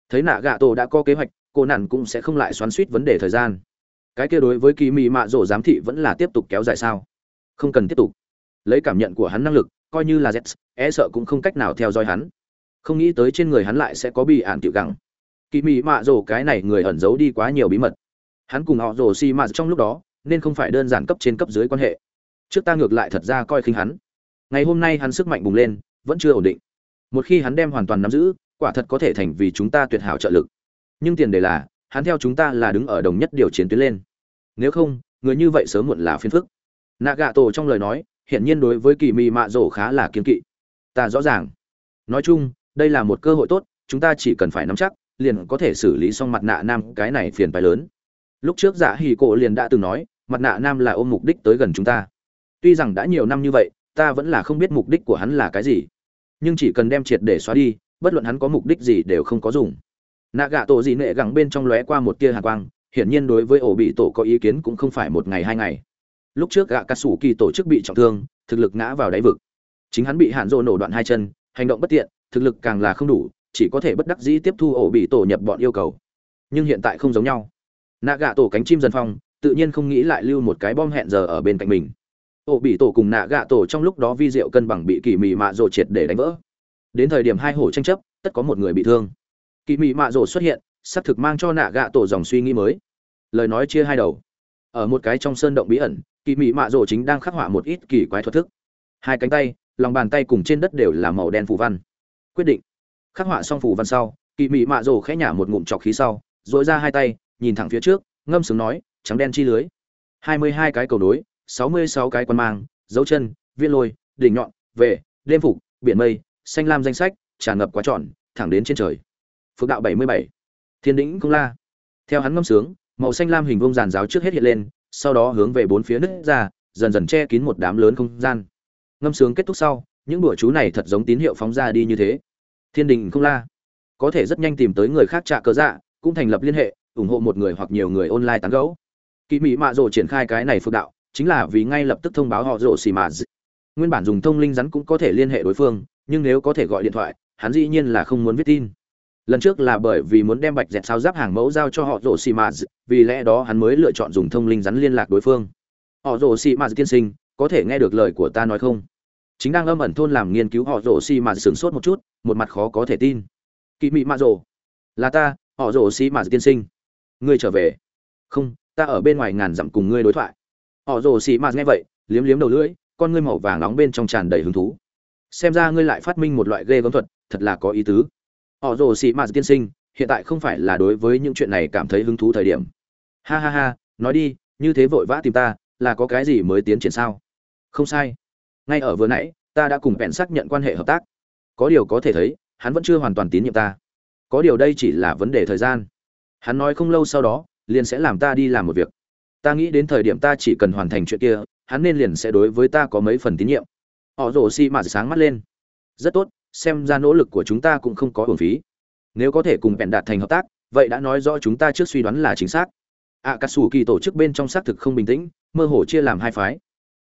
Speaker 1: Thấy nạ gạ tổ đã có kế hoạch, cô nản cũng sẽ không lại xoắn suýt vấn đề thời gian. Cái kia đối với kỳ mị mạ rổ giám thị vẫn là tiếp tục kéo dài sao? Không cần tiếp tục. Lấy cảm nhận của hắn năng lực, coi như là z e sợ cũng không cách nào theo dõi hắn. Không nghĩ tới trên người hắn lại sẽ có bị ạn tiểu gắng kỳ mị mạ rổ cái này người ẩn giấu đi quá nhiều bí mật. Hắn cùng họ rổ xi mạ trong lúc đó, nên không phải đơn giản cấp trên cấp dưới quan hệ. Trước ta ngược lại thật ra coi khinh hắn. Ngày hôm nay hắn sức mạnh bùng lên vẫn chưa ổn định. Một khi hắn đem hoàn toàn nắm giữ, quả thật có thể thành vì chúng ta tuyệt hảo trợ lực. Nhưng tiền đề là, hắn theo chúng ta là đứng ở đồng nhất điều chiến tuyến lên. Nếu không, người như vậy sớm muộn là phiền phức. Nạ gạ tổ trong lời nói, hiển nhiên đối với kỳ mị mạ rổ khá là kiên kỵ. Ta rõ ràng. Nói chung, đây là một cơ hội tốt, chúng ta chỉ cần phải nắm chắc, liền có thể xử lý xong mặt nạ nam cái này phiền phái lớn. Lúc trước giả dạ hỉ cổ liền đã từng nói, mặt nạ nam là ôm mục đích tới gần chúng ta. Tuy rằng đã nhiều năm như vậy, ta vẫn là không biết mục đích của hắn là cái gì nhưng chỉ cần đem triệt để xóa đi, bất luận hắn có mục đích gì đều không có dùng. Nạ gạ tổ dị nệ gẳng bên trong lóe qua một tia hạ quang, hiển nhiên đối với ổ bị tổ có ý kiến cũng không phải một ngày hai ngày. Lúc trước gạ cà sủ kỳ tổ chức bị trọng thương, thực lực ngã vào đáy vực. Chính hắn bị hạn rộ nổ đoạn hai chân, hành động bất tiện, thực lực càng là không đủ, chỉ có thể bất đắc dĩ tiếp thu ổ bị tổ nhập bọn yêu cầu. Nhưng hiện tại không giống nhau. Nạ gạ tổ cánh chim dân phong, tự nhiên không nghĩ lại lưu một cái bom hẹn giờ ở bên cạnh mình ổ bị tổ cùng nạ gạ tổ trong lúc đó vi diệu cân bằng bị kỳ mị mạ rồ triệt để đánh vỡ. Đến thời điểm hai hổ tranh chấp, tất có một người bị thương. Kỳ mị mạ rồ xuất hiện, xác thực mang cho nạ gạ tổ dòng suy nghĩ mới. Lời nói chia hai đầu. Ở một cái trong sơn động bí ẩn, kỳ mị mạ rồ chính đang khắc họa một ít kỳ quái thuật thức. Hai cánh tay, lòng bàn tay cùng trên đất đều là màu đen phù văn. Quyết định. Khắc họa xong phù văn sau, kỳ mị mạ rồ khẽ nhả một ngụm trọc khí sau dội ra hai tay, nhìn thẳng phía trước, ngâm sướng nói, trắng đen chi lưới. Hai mươi hai cái cầu đối sáu mươi sáu cái quan mang, dấu chân, viên lôi, đỉnh nhọn về đêm phục, biển mây, xanh lam danh sách, tràn ngập quá trọn, thẳng đến trên trời. Phước đạo bảy mươi bảy. Thiên đỉnh công la. Theo hắn ngâm sướng, màu xanh lam hình vông giàn giáo trước hết hiện lên, sau đó hướng về bốn phía nứt ra, dần dần che kín một đám lớn không gian. Ngâm sướng kết thúc sau, những đùa chú này thật giống tín hiệu phóng ra đi như thế. Thiên đình không la. Có thể rất nhanh tìm tới người khác trạ cớ dạ cũng thành lập liên hệ, ủng hộ một người hoặc nhiều người online tán gẫu. Kỳ mỹ mạ rồ triển khai cái này phước đạo chính là vì ngay lập tức thông báo họ rồ xì mà nguyên bản dùng thông linh rắn cũng có thể liên hệ đối phương, nhưng nếu có thể gọi điện thoại, hắn dĩ nhiên là không muốn viết tin. Lần trước là bởi vì muốn đem bạch dẹt sao giáp hàng mẫu giao cho họ rồ xì mà vì lẽ đó hắn mới lựa chọn dùng thông linh rắn liên lạc đối phương. Họ rồ xì mà tiên sinh, có thể nghe được lời của ta nói không? Chính đang âm ẩn thôn làm nghiên cứu họ rồ xì mà sửng sốt một chút, một mặt khó có thể tin. Kỵ mị mạ rồ. Là ta, họ rồ xì mà tiên sinh. Ngươi trở về. Không, ta ở bên ngoài ngàn dặm cùng ngươi đối thoại họ rồ xì mà nghe vậy, liếm liếm đầu lưỡi, con ngươi màu vàng nóng bên trong tràn đầy hứng thú. Xem ra ngươi lại phát minh một loại ghê gớm thuật, thật là có ý tứ. Họ rồ xì mà tiên sinh, hiện tại không phải là đối với những chuyện này cảm thấy hứng thú thời điểm. Ha ha ha, nói đi, như thế vội vã tìm ta, là có cái gì mới tiến triển sao? Không sai. Ngay ở vừa nãy, ta đã cùng bèn xác nhận quan hệ hợp tác. Có điều có thể thấy, hắn vẫn chưa hoàn toàn tín nhiệm ta. Có điều đây chỉ là vấn đề thời gian. Hắn nói không lâu sau đó, liền sẽ làm ta đi làm một việc ta nghĩ đến thời điểm ta chỉ cần hoàn thành chuyện kia, hắn nên liền sẽ đối với ta có mấy phần tín nhiệm. Họ rồ xi mạt sáng mắt lên. Rất tốt, xem ra nỗ lực của chúng ta cũng không có hưởng phí. Nếu có thể cùng bèn đạt thành hợp tác, vậy đã nói rõ chúng ta trước suy đoán là chính xác. Ạ cà sủ kỳ tổ chức bên trong xác thực không bình tĩnh, mơ hồ chia làm hai phái.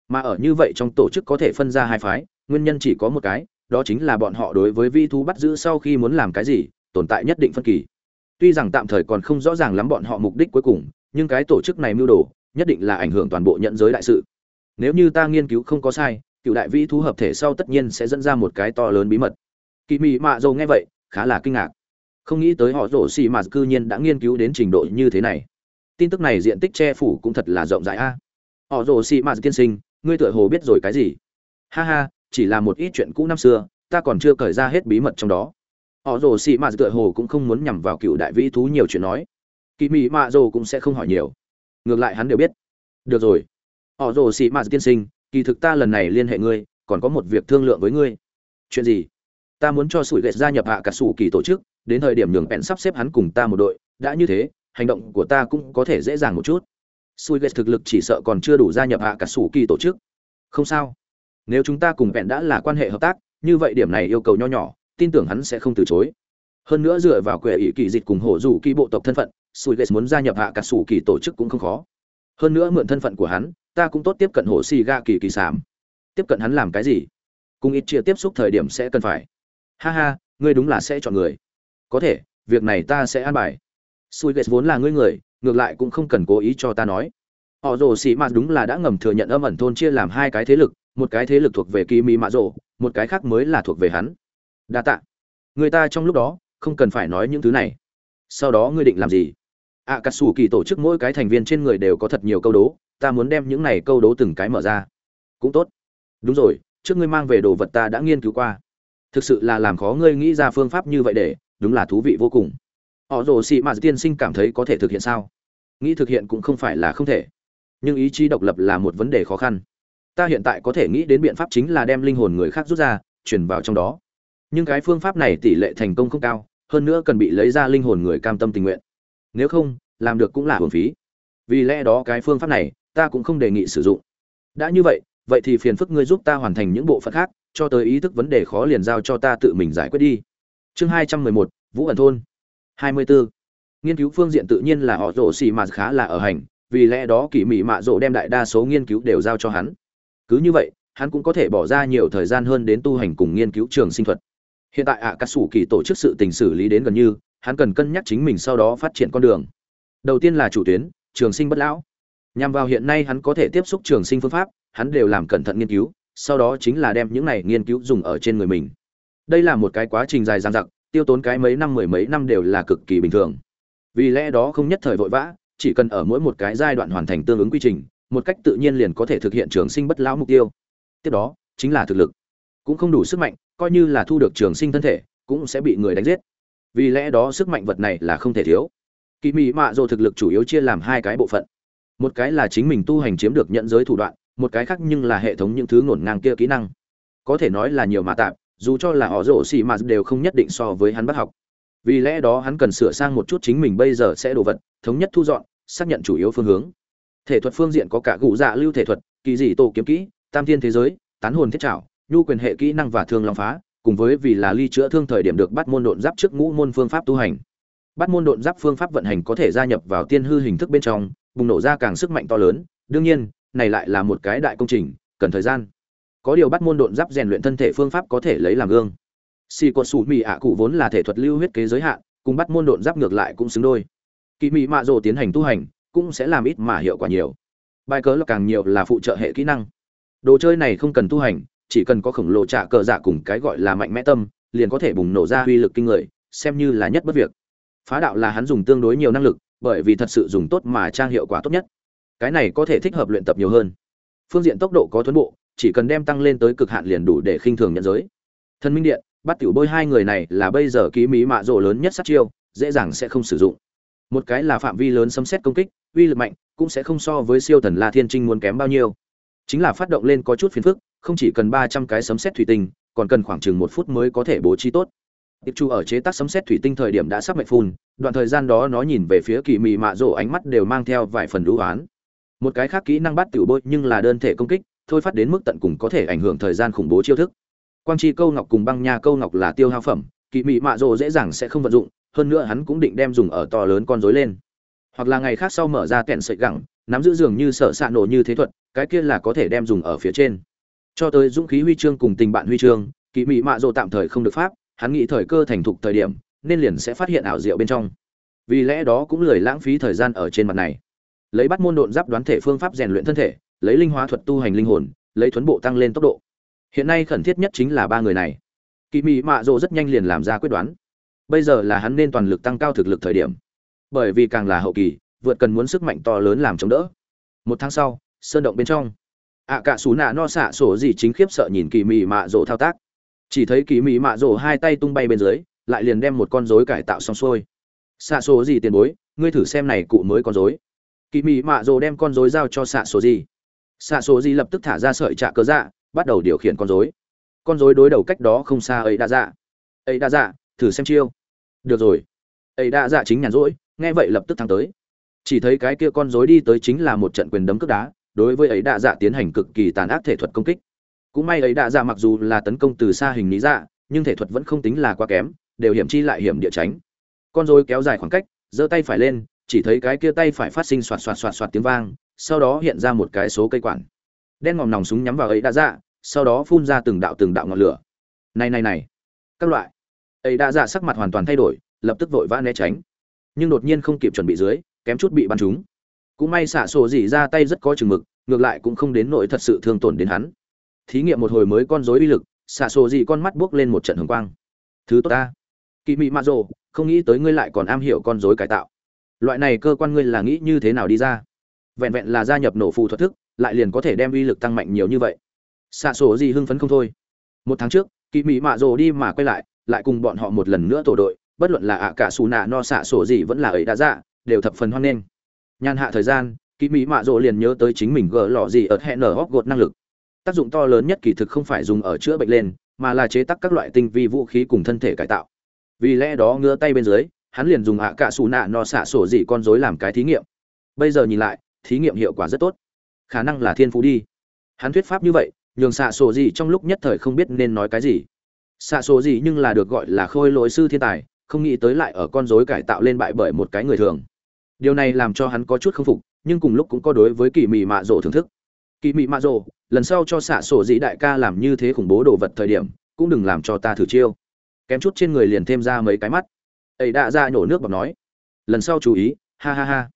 Speaker 1: Mà ở như vậy trong tổ chức có thể phân ra hai phái, nguyên nhân chỉ có một cái, đó chính là bọn họ đối với vi thu bắt giữ sau khi muốn làm cái gì, tồn tại nhất định phân kỳ. Tuy rằng tạm thời còn không rõ ràng lắm bọn họ mục đích cuối cùng nhưng cái tổ chức này mưu đồ nhất định là ảnh hưởng toàn bộ nhận giới đại sự. Nếu như ta nghiên cứu không có sai, cựu đại vĩ thú hợp thể sau tất nhiên sẽ dẫn ra một cái to lớn bí mật. Kỳ mị mạ dầu nghe vậy, khá là kinh ngạc. Không nghĩ tới họ rổ xì mà cư nhiên đã nghiên cứu đến trình độ như thế này. Tin tức này diện tích che phủ cũng thật là rộng rãi a. Họ Rổ xì mà tiên sinh, ngươi tựa hồ biết rồi cái gì? Ha ha, chỉ là một ít chuyện cũ năm xưa, ta còn chưa cởi ra hết bí mật trong đó. Họ rồ xì mà tựa hồ cũng không muốn nhằm vào cựu đại vĩ thú nhiều chuyện nói kỳ mị mạ rồ cũng sẽ không hỏi nhiều. Ngược lại hắn đều biết. Được rồi. Họ rồ sĩ mạ tiên sinh, kỳ thực ta lần này liên hệ ngươi, còn có một việc thương lượng với ngươi. Chuyện gì? Ta muốn cho sủi ghét gia nhập hạ cả sủ kỳ tổ chức, đến thời điểm nhường bèn sắp xếp hắn cùng ta một đội, đã như thế, hành động của ta cũng có thể dễ dàng một chút. Sủi ghét thực lực chỉ sợ còn chưa đủ gia nhập hạ cả sủ kỳ tổ chức. Không sao. Nếu chúng ta cùng bèn đã là quan hệ hợp tác, như vậy điểm này yêu cầu nho nhỏ, tin tưởng hắn sẽ không từ chối. Hơn nữa dựa vào quệ ý kỳ dịch cùng hổ rủ kỳ bộ tộc thân phận sủi ghét muốn gia nhập hạ cả sủ kỳ tổ chức cũng không khó. Hơn nữa mượn thân phận của hắn, ta cũng tốt tiếp cận hổ xì ga kỳ kỳ sám tiếp cận hắn làm cái gì? Cùng ít chia tiếp xúc thời điểm sẽ cần phải. Ha ha, ngươi đúng là sẽ chọn người. Có thể, việc này ta sẽ an bài. Sui ghét vốn là ngươi người, ngược lại cũng không cần cố ý cho ta nói. Họ rồ xì mạt đúng là đã ngầm thừa nhận âm ẩn thôn chia làm hai cái thế lực, một cái thế lực thuộc về kỳ mỹ mạ rồ, một cái khác mới là thuộc về hắn. Đa tạ. Người ta trong lúc đó, không cần phải nói những thứ này. Sau đó ngươi định làm gì? Ạ à, cà sủ kỳ tổ chức mỗi cái thành viên trên người đều có thật nhiều câu đố ta muốn đem những này câu đố từng cái mở ra. Cũng tốt. Đúng rồi trước ngươi mang về đồ vật ta đã nghiên cứu qua. Thực sự là làm khó ngươi nghĩ ra phương pháp như vậy để đúng là thú vị vô cùng. Họ rồ xị mạt tiên sinh cảm thấy có thể thực hiện sao? Nghĩ thực hiện cũng không phải là không thể. Nhưng ý chí độc lập là một vấn đề khó khăn. Ta hiện tại có thể nghĩ đến biện pháp chính là đem linh hồn người khác rút ra chuyển vào trong đó. Nhưng cái phương pháp này tỷ lệ thành công không cao hơn nữa cần bị lấy ra linh hồn người cam tâm tình nguyện nếu không làm được cũng là hưởng phí. Vì lẽ đó cái phương pháp này ta cũng không đề nghị sử dụng. Đã như vậy vậy thì phiền phức ngươi giúp ta hoàn thành những bộ phận khác cho tới ý thức vấn đề khó liền giao cho ta tự mình giải quyết đi. Chương hai trăm mười một vũ ẩn thôn. hai mươi bốn nghiên cứu phương diện tự nhiên là họ rổ xì mà khá là ở hành vì lẽ đó kỳ mị mạ rổ đem đại đa số nghiên cứu đều giao cho hắn. Cứ như vậy hắn cũng có thể bỏ ra nhiều thời gian hơn đến tu hành cùng nghiên cứu trường sinh thuật. Hiện tại ạ à, cà sủ kỳ tổ chức sự tình xử lý đến gần như hắn cần cân nhắc chính mình sau đó phát triển con đường. Đầu tiên là chủ tuyến, trường sinh bất lão. Nhằm vào hiện nay hắn có thể tiếp xúc trường sinh phương pháp, hắn đều làm cẩn thận nghiên cứu, sau đó chính là đem những này nghiên cứu dùng ở trên người mình. Đây là một cái quá trình dài dằng dặc, tiêu tốn cái mấy năm mười mấy năm đều là cực kỳ bình thường. Vì lẽ đó không nhất thời vội vã, chỉ cần ở mỗi một cái giai đoạn hoàn thành tương ứng quy trình, một cách tự nhiên liền có thể thực hiện trường sinh bất lão mục tiêu. Tiếp đó, chính là thực lực. Cũng không đủ sức mạnh, coi như là thu được trường sinh thân thể, cũng sẽ bị người đánh giết vì lẽ đó sức mạnh vật này là không thể thiếu. Kỳ mỹ mạ dồ thực lực chủ yếu chia làm hai cái bộ phận. Một cái là chính mình tu hành chiếm được nhận giới thủ đoạn, một cái khác nhưng là hệ thống những thứ ngổn ngang kia kỹ năng. Có thể nói là nhiều mà tạm dù cho là họ rổ xì mà đều không nhất định so với hắn bắt học. Vì lẽ đó hắn cần sửa sang một chút chính mình bây giờ sẽ đồ vật, thống nhất thu dọn, xác nhận chủ yếu phương hướng. Thể thuật phương diện có cả gụ dạ lưu thể thuật, kỳ dị tổ kiếm kỹ, tam thiên thế giới, tán hồn thiết trảo, nhu quyền hệ kỹ năng và thương long phá cùng với vì là ly chữa thương thời điểm được bắt môn độn giáp trước ngũ môn phương pháp tu hành. Bắt môn độn giáp phương pháp vận hành có thể gia nhập vào tiên hư hình thức bên trong, bùng nổ ra càng sức mạnh to lớn. Đương nhiên, này lại là một cái đại công trình, cần thời gian. Có điều bắt môn độn giáp rèn luyện thân thể phương pháp có thể lấy làm gương. Xì cột sủ mì ạ cụ vốn là thể thuật lưu huyết kế giới hạn, cùng bắt môn độn giáp ngược lại cũng xứng đôi. Kỳ mị mạ rồ tiến hành tu hành, cũng sẽ làm ít mà hiệu quả nhiều. Bài cớ là càng nhiều là phụ trợ hệ kỹ năng. Đồ chơi này không cần tu hành chỉ cần có khổng lồ trả cờ dạ cùng cái gọi là mạnh mẽ tâm, liền có thể bùng nổ ra uy lực kinh người, xem như là nhất bất việc. Phá đạo là hắn dùng tương đối nhiều năng lực, bởi vì thật sự dùng tốt mà trang hiệu quả tốt nhất. Cái này có thể thích hợp luyện tập nhiều hơn. Phương diện tốc độ có thuấn bộ, chỉ cần đem tăng lên tới cực hạn liền đủ để khinh thường nhận giới. Thân minh điện, bắt tiểu bôi hai người này là bây giờ ký mỹ mạ rộ lớn nhất sát chiêu, dễ dàng sẽ không sử dụng. Một cái là phạm vi lớn xâm xét công kích, uy lực mạnh, cũng sẽ không so với siêu thần la thiên trinh muốn kém bao nhiêu. Chính là phát động lên có chút phiền phức không chỉ cần ba trăm cái sấm xét thủy tinh, còn cần khoảng chừng một phút mới có thể bố trí tốt. Tiệp chu ở chế tác sấm xét thủy tinh thời điểm đã sắp mệnh phun, đoạn thời gian đó nó nhìn về phía kỳ mị mạ rổ ánh mắt đều mang theo vài phần đũ oán. Một cái khác kỹ năng bắt tiểu bôi nhưng là đơn thể công kích, thôi phát đến mức tận cùng có thể ảnh hưởng thời gian khủng bố chiêu thức. Quang chi câu ngọc cùng băng nha câu ngọc là tiêu hao phẩm, kỳ mị mạ rổ dễ dàng sẽ không vận dụng, hơn nữa hắn cũng định đem dùng ở to lớn con rối lên. Hoặc là ngày khác sau mở ra kẹn sợi gẳng, nắm giữ dường như sợ xạ nổ như thế thuật, cái kia là có thể đem dùng ở phía trên cho tới dũng khí huy chương cùng tình bạn huy chương kỳ mị mạ rồ tạm thời không được pháp, hắn nghĩ thời cơ thành thục thời điểm, nên liền sẽ phát hiện ảo diệu bên trong. Vì lẽ đó cũng lười lãng phí thời gian ở trên mặt này. Lấy bắt môn độn giáp đoán thể phương pháp rèn luyện thân thể, lấy linh hóa thuật tu hành linh hồn, lấy thuấn bộ tăng lên tốc độ. Hiện nay khẩn thiết nhất chính là ba người này. Kỳ mị mạ rồ rất nhanh liền làm ra quyết đoán. Bây giờ là hắn nên toàn lực tăng cao thực lực thời điểm. Bởi vì càng là hậu kỳ, vượt cần muốn sức mạnh to lớn làm chống đỡ. Một tháng sau, sơn động bên trong ạ cả xù nạ no xạ sổ gì chính khiếp sợ nhìn kỳ mị mạ rổ thao tác. Chỉ thấy kỳ mị mạ rổ hai tay tung bay bên dưới, lại liền đem một con rối cải tạo xong xuôi. Xạ sổ gì tiền bối, ngươi thử xem này cụ mới con rối. Kỳ mị mạ rổ đem con rối giao cho xạ sổ gì. Xạ sổ gì lập tức thả ra sợi trạ cớ dạ bắt đầu điều khiển con rối. Con rối đối đầu cách đó không xa ấy đã dạ. Ấy đã dạ thử xem chiêu. Được rồi. Ấy đã dạ chính nhàn rỗi, nghe vậy lập tức thắng tới. Chỉ thấy cái kia con rối đi tới chính là một trận quyền đấm cước đá đối với ấy đạ dạ tiến hành cực kỳ tàn ác thể thuật công kích. Cũng may ấy đạ dạ mặc dù là tấn công từ xa hình lý dạ nhưng thể thuật vẫn không tính là quá kém, đều hiểm chi lại hiểm địa tránh. Con rối kéo dài khoảng cách, giơ tay phải lên, chỉ thấy cái kia tay phải phát sinh xoạt xoạt xoạt xoạt tiếng vang, sau đó hiện ra một cái số cây quản. Đen ngòm nòng súng nhắm vào ấy đạ dạ sau đó phun ra từng đạo từng đạo ngọn lửa. Này này này, các loại. Ấy đạ dạ sắc mặt hoàn toàn thay đổi, lập tức vội vã né tránh. Nhưng đột nhiên không kịp chuẩn bị dưới, kém chút bị bắn trúng cũng may xạ sổ dỉ ra tay rất có chừng mực, ngược lại cũng không đến nỗi thật sự thương tổn đến hắn. Thí nghiệm một hồi mới con dối uy lực, xạ sổ dỉ con mắt buốc lên một trận hồng quang. Thứ tốt ta. Kỵ mị mạ rồ, không nghĩ tới ngươi lại còn am hiểu con dối cải tạo. Loại này cơ quan ngươi là nghĩ như thế nào đi ra? Vẹn vẹn là gia nhập nổ phù thuật thức, lại liền có thể đem uy lực tăng mạnh nhiều như vậy. Xạ sổ gì hưng phấn không thôi. Một tháng trước, kỵ mị mạ rồ đi mà quay lại lại cùng bọn họ một lần nữa tổ đội, bất luận là ạ cả xù nạ no xạ sổ gì vẫn là ấy đã dạ đều thập phần hoan nghênh nhàn hạ thời gian kỳ mỹ mạ rộ liền nhớ tới chính mình gỡ lọ gì ở hẹn nở hóc gột năng lực. Tác dụng to lớn nhất kỳ thực không phải dùng ở chữa bệnh lên, mà là chế tác các loại tinh vi vũ khí cùng thân thể cải tạo. Vì lẽ đó ngứa tay bên dưới, hắn liền dùng ạ cả xù nạ no xạ sổ dị con dối làm cái thí nghiệm. Bây giờ nhìn lại, thí nghiệm hiệu quả rất tốt. Khả năng là thiên phú đi. Hắn thuyết pháp như vậy, nhường xạ sổ dị trong lúc nhất thời không biết nên nói cái gì. Xạ sổ dị nhưng là được gọi là khôi lỗi sư thiên tài, không nghĩ tới lại ở con rối cải tạo lên bại bởi một cái người thường điều này làm cho hắn có chút không phục, nhưng cùng lúc cũng có đối với kỳ mị mạ rộ thưởng thức. Kỳ mị mạ rộ lần sau cho xạ sổ dĩ đại ca làm như thế khủng bố đồ vật thời điểm, cũng đừng làm cho ta thử chiêu. Kém chút trên người liền thêm ra mấy cái mắt. Ấy đã ra nhổ nước bọc nói. Lần sau chú ý, ha ha ha.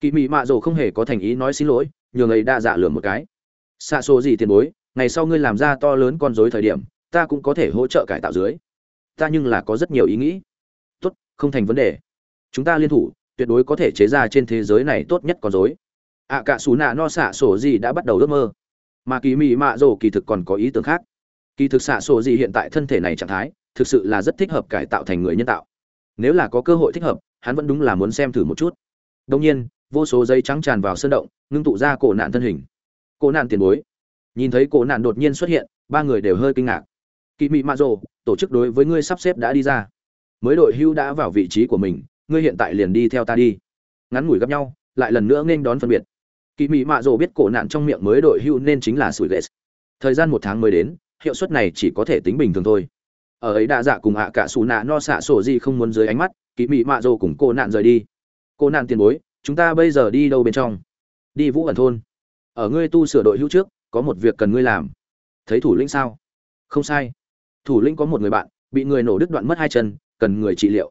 Speaker 1: Kỳ mị mạ rộ không hề có thành ý nói xin lỗi, nhường ấy đã dạ lừa một cái. Xạ sổ gì tiền bối, ngày sau ngươi làm ra to lớn con rối thời điểm, ta cũng có thể hỗ trợ cải tạo dưới. Ta nhưng là có rất nhiều ý nghĩ. Tốt, không thành vấn đề. Chúng ta liên thủ tuyệt đối có thể chế ra trên thế giới này tốt nhất con dối ạ à, cả xù nạ no xạ sổ gì đã bắt đầu ước mơ. Mà kỳ mị mạ rổ kỳ thực còn có ý tưởng khác. Kỳ thực xạ sổ gì hiện tại thân thể này trạng thái, thực sự là rất thích hợp cải tạo thành người nhân tạo. Nếu là có cơ hội thích hợp, hắn vẫn đúng là muốn xem thử một chút. Đông nhiên, vô số giấy trắng tràn vào sơn động, ngưng tụ ra cổ nạn thân hình. Cổ nạn tiền bối. Nhìn thấy cổ nạn đột nhiên xuất hiện, ba người đều hơi kinh ngạc. Kỳ mị mạ rồ, tổ chức đối với ngươi sắp xếp đã đi ra. Mới đội hưu đã vào vị trí của mình ngươi hiện tại liền đi theo ta đi. Ngắn ngủi gặp nhau, lại lần nữa nên đón phân biệt. Kỳ mị mạ rồ biết cổ nạn trong miệng mới đội hưu nên chính là sủi ghét thời gian một tháng mới đến, hiệu suất này chỉ có thể tính bình thường thôi. Ở ấy đa dạ cùng ạ cả xù nạ no xạ sổ gì không muốn dưới ánh mắt kỳ mị mạ rồ cùng cô nạn rời đi. Cô nạn tiền bối, chúng ta bây giờ đi đâu bên trong? Đi vũ ẩn thôn. Ở ngươi tu sửa đội hữu trước, có một việc cần ngươi làm. Thấy thủ lĩnh sao? Không sai. Thủ lĩnh có một người bạn, bị người nổ đứt đoạn mất hai chân, cần người trị liệu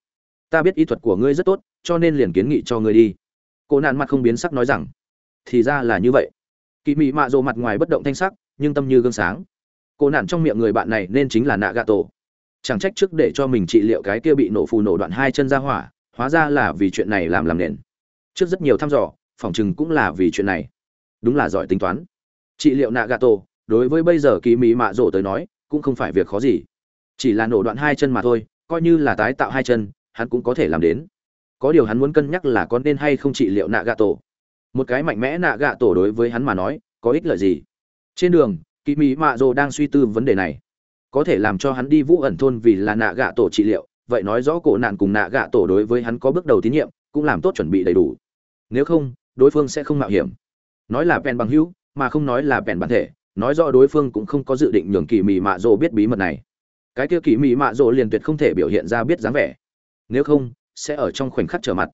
Speaker 1: ta biết y thuật của ngươi rất tốt, cho nên liền kiến nghị cho ngươi đi. Cô nạn mặt không biến sắc nói rằng, thì ra là như vậy. Kỳ mị mạ rộ mặt ngoài bất động thanh sắc, nhưng tâm như gương sáng. Cô nạn trong miệng người bạn này nên chính là nạ gà tổ chẳng trách trước để cho mình trị liệu cái kia bị nổ phù nổ đoạn hai chân ra hỏa, hóa ra là vì chuyện này làm làm nền. Trước rất nhiều thăm dò, phỏng chừng cũng là vì chuyện này. Đúng là giỏi tính toán. Trị liệu nạ gà tổ đối với bây giờ kỳ mỹ mạ rộ tới nói, cũng không phải việc khó gì. Chỉ là nổ đoạn hai chân mà thôi, coi như là tái tạo hai chân hắn cũng có thể làm đến. Có điều hắn muốn cân nhắc là có nên hay không trị liệu nạ gạ tổ một cái mạnh mẽ nạ gạ tổ đối với hắn mà nói, có ích lợi gì? Trên đường kỳ mỹ mạ rồ đang suy tư vấn đề này. Có thể làm cho hắn đi vũ ẩn thôn vì là nạ gạ tổ trị liệu, vậy nói rõ cổ nạn cùng nạ gạ tổ đối với hắn có bước đầu tín nhiệm, cũng làm tốt chuẩn bị đầy đủ. Nếu không, đối phương sẽ không mạo hiểm. Nói là bèn bằng hữu, mà không nói là bèn bản thể, nói rõ đối phương cũng không có dự định nhường kỳ mị mạ rồ biết bí mật này. Cái kia kỳ mị mạ rồ liền tuyệt không thể biểu hiện ra biết dáng vẻ nếu không sẽ ở trong khoảnh khắc trở mặt.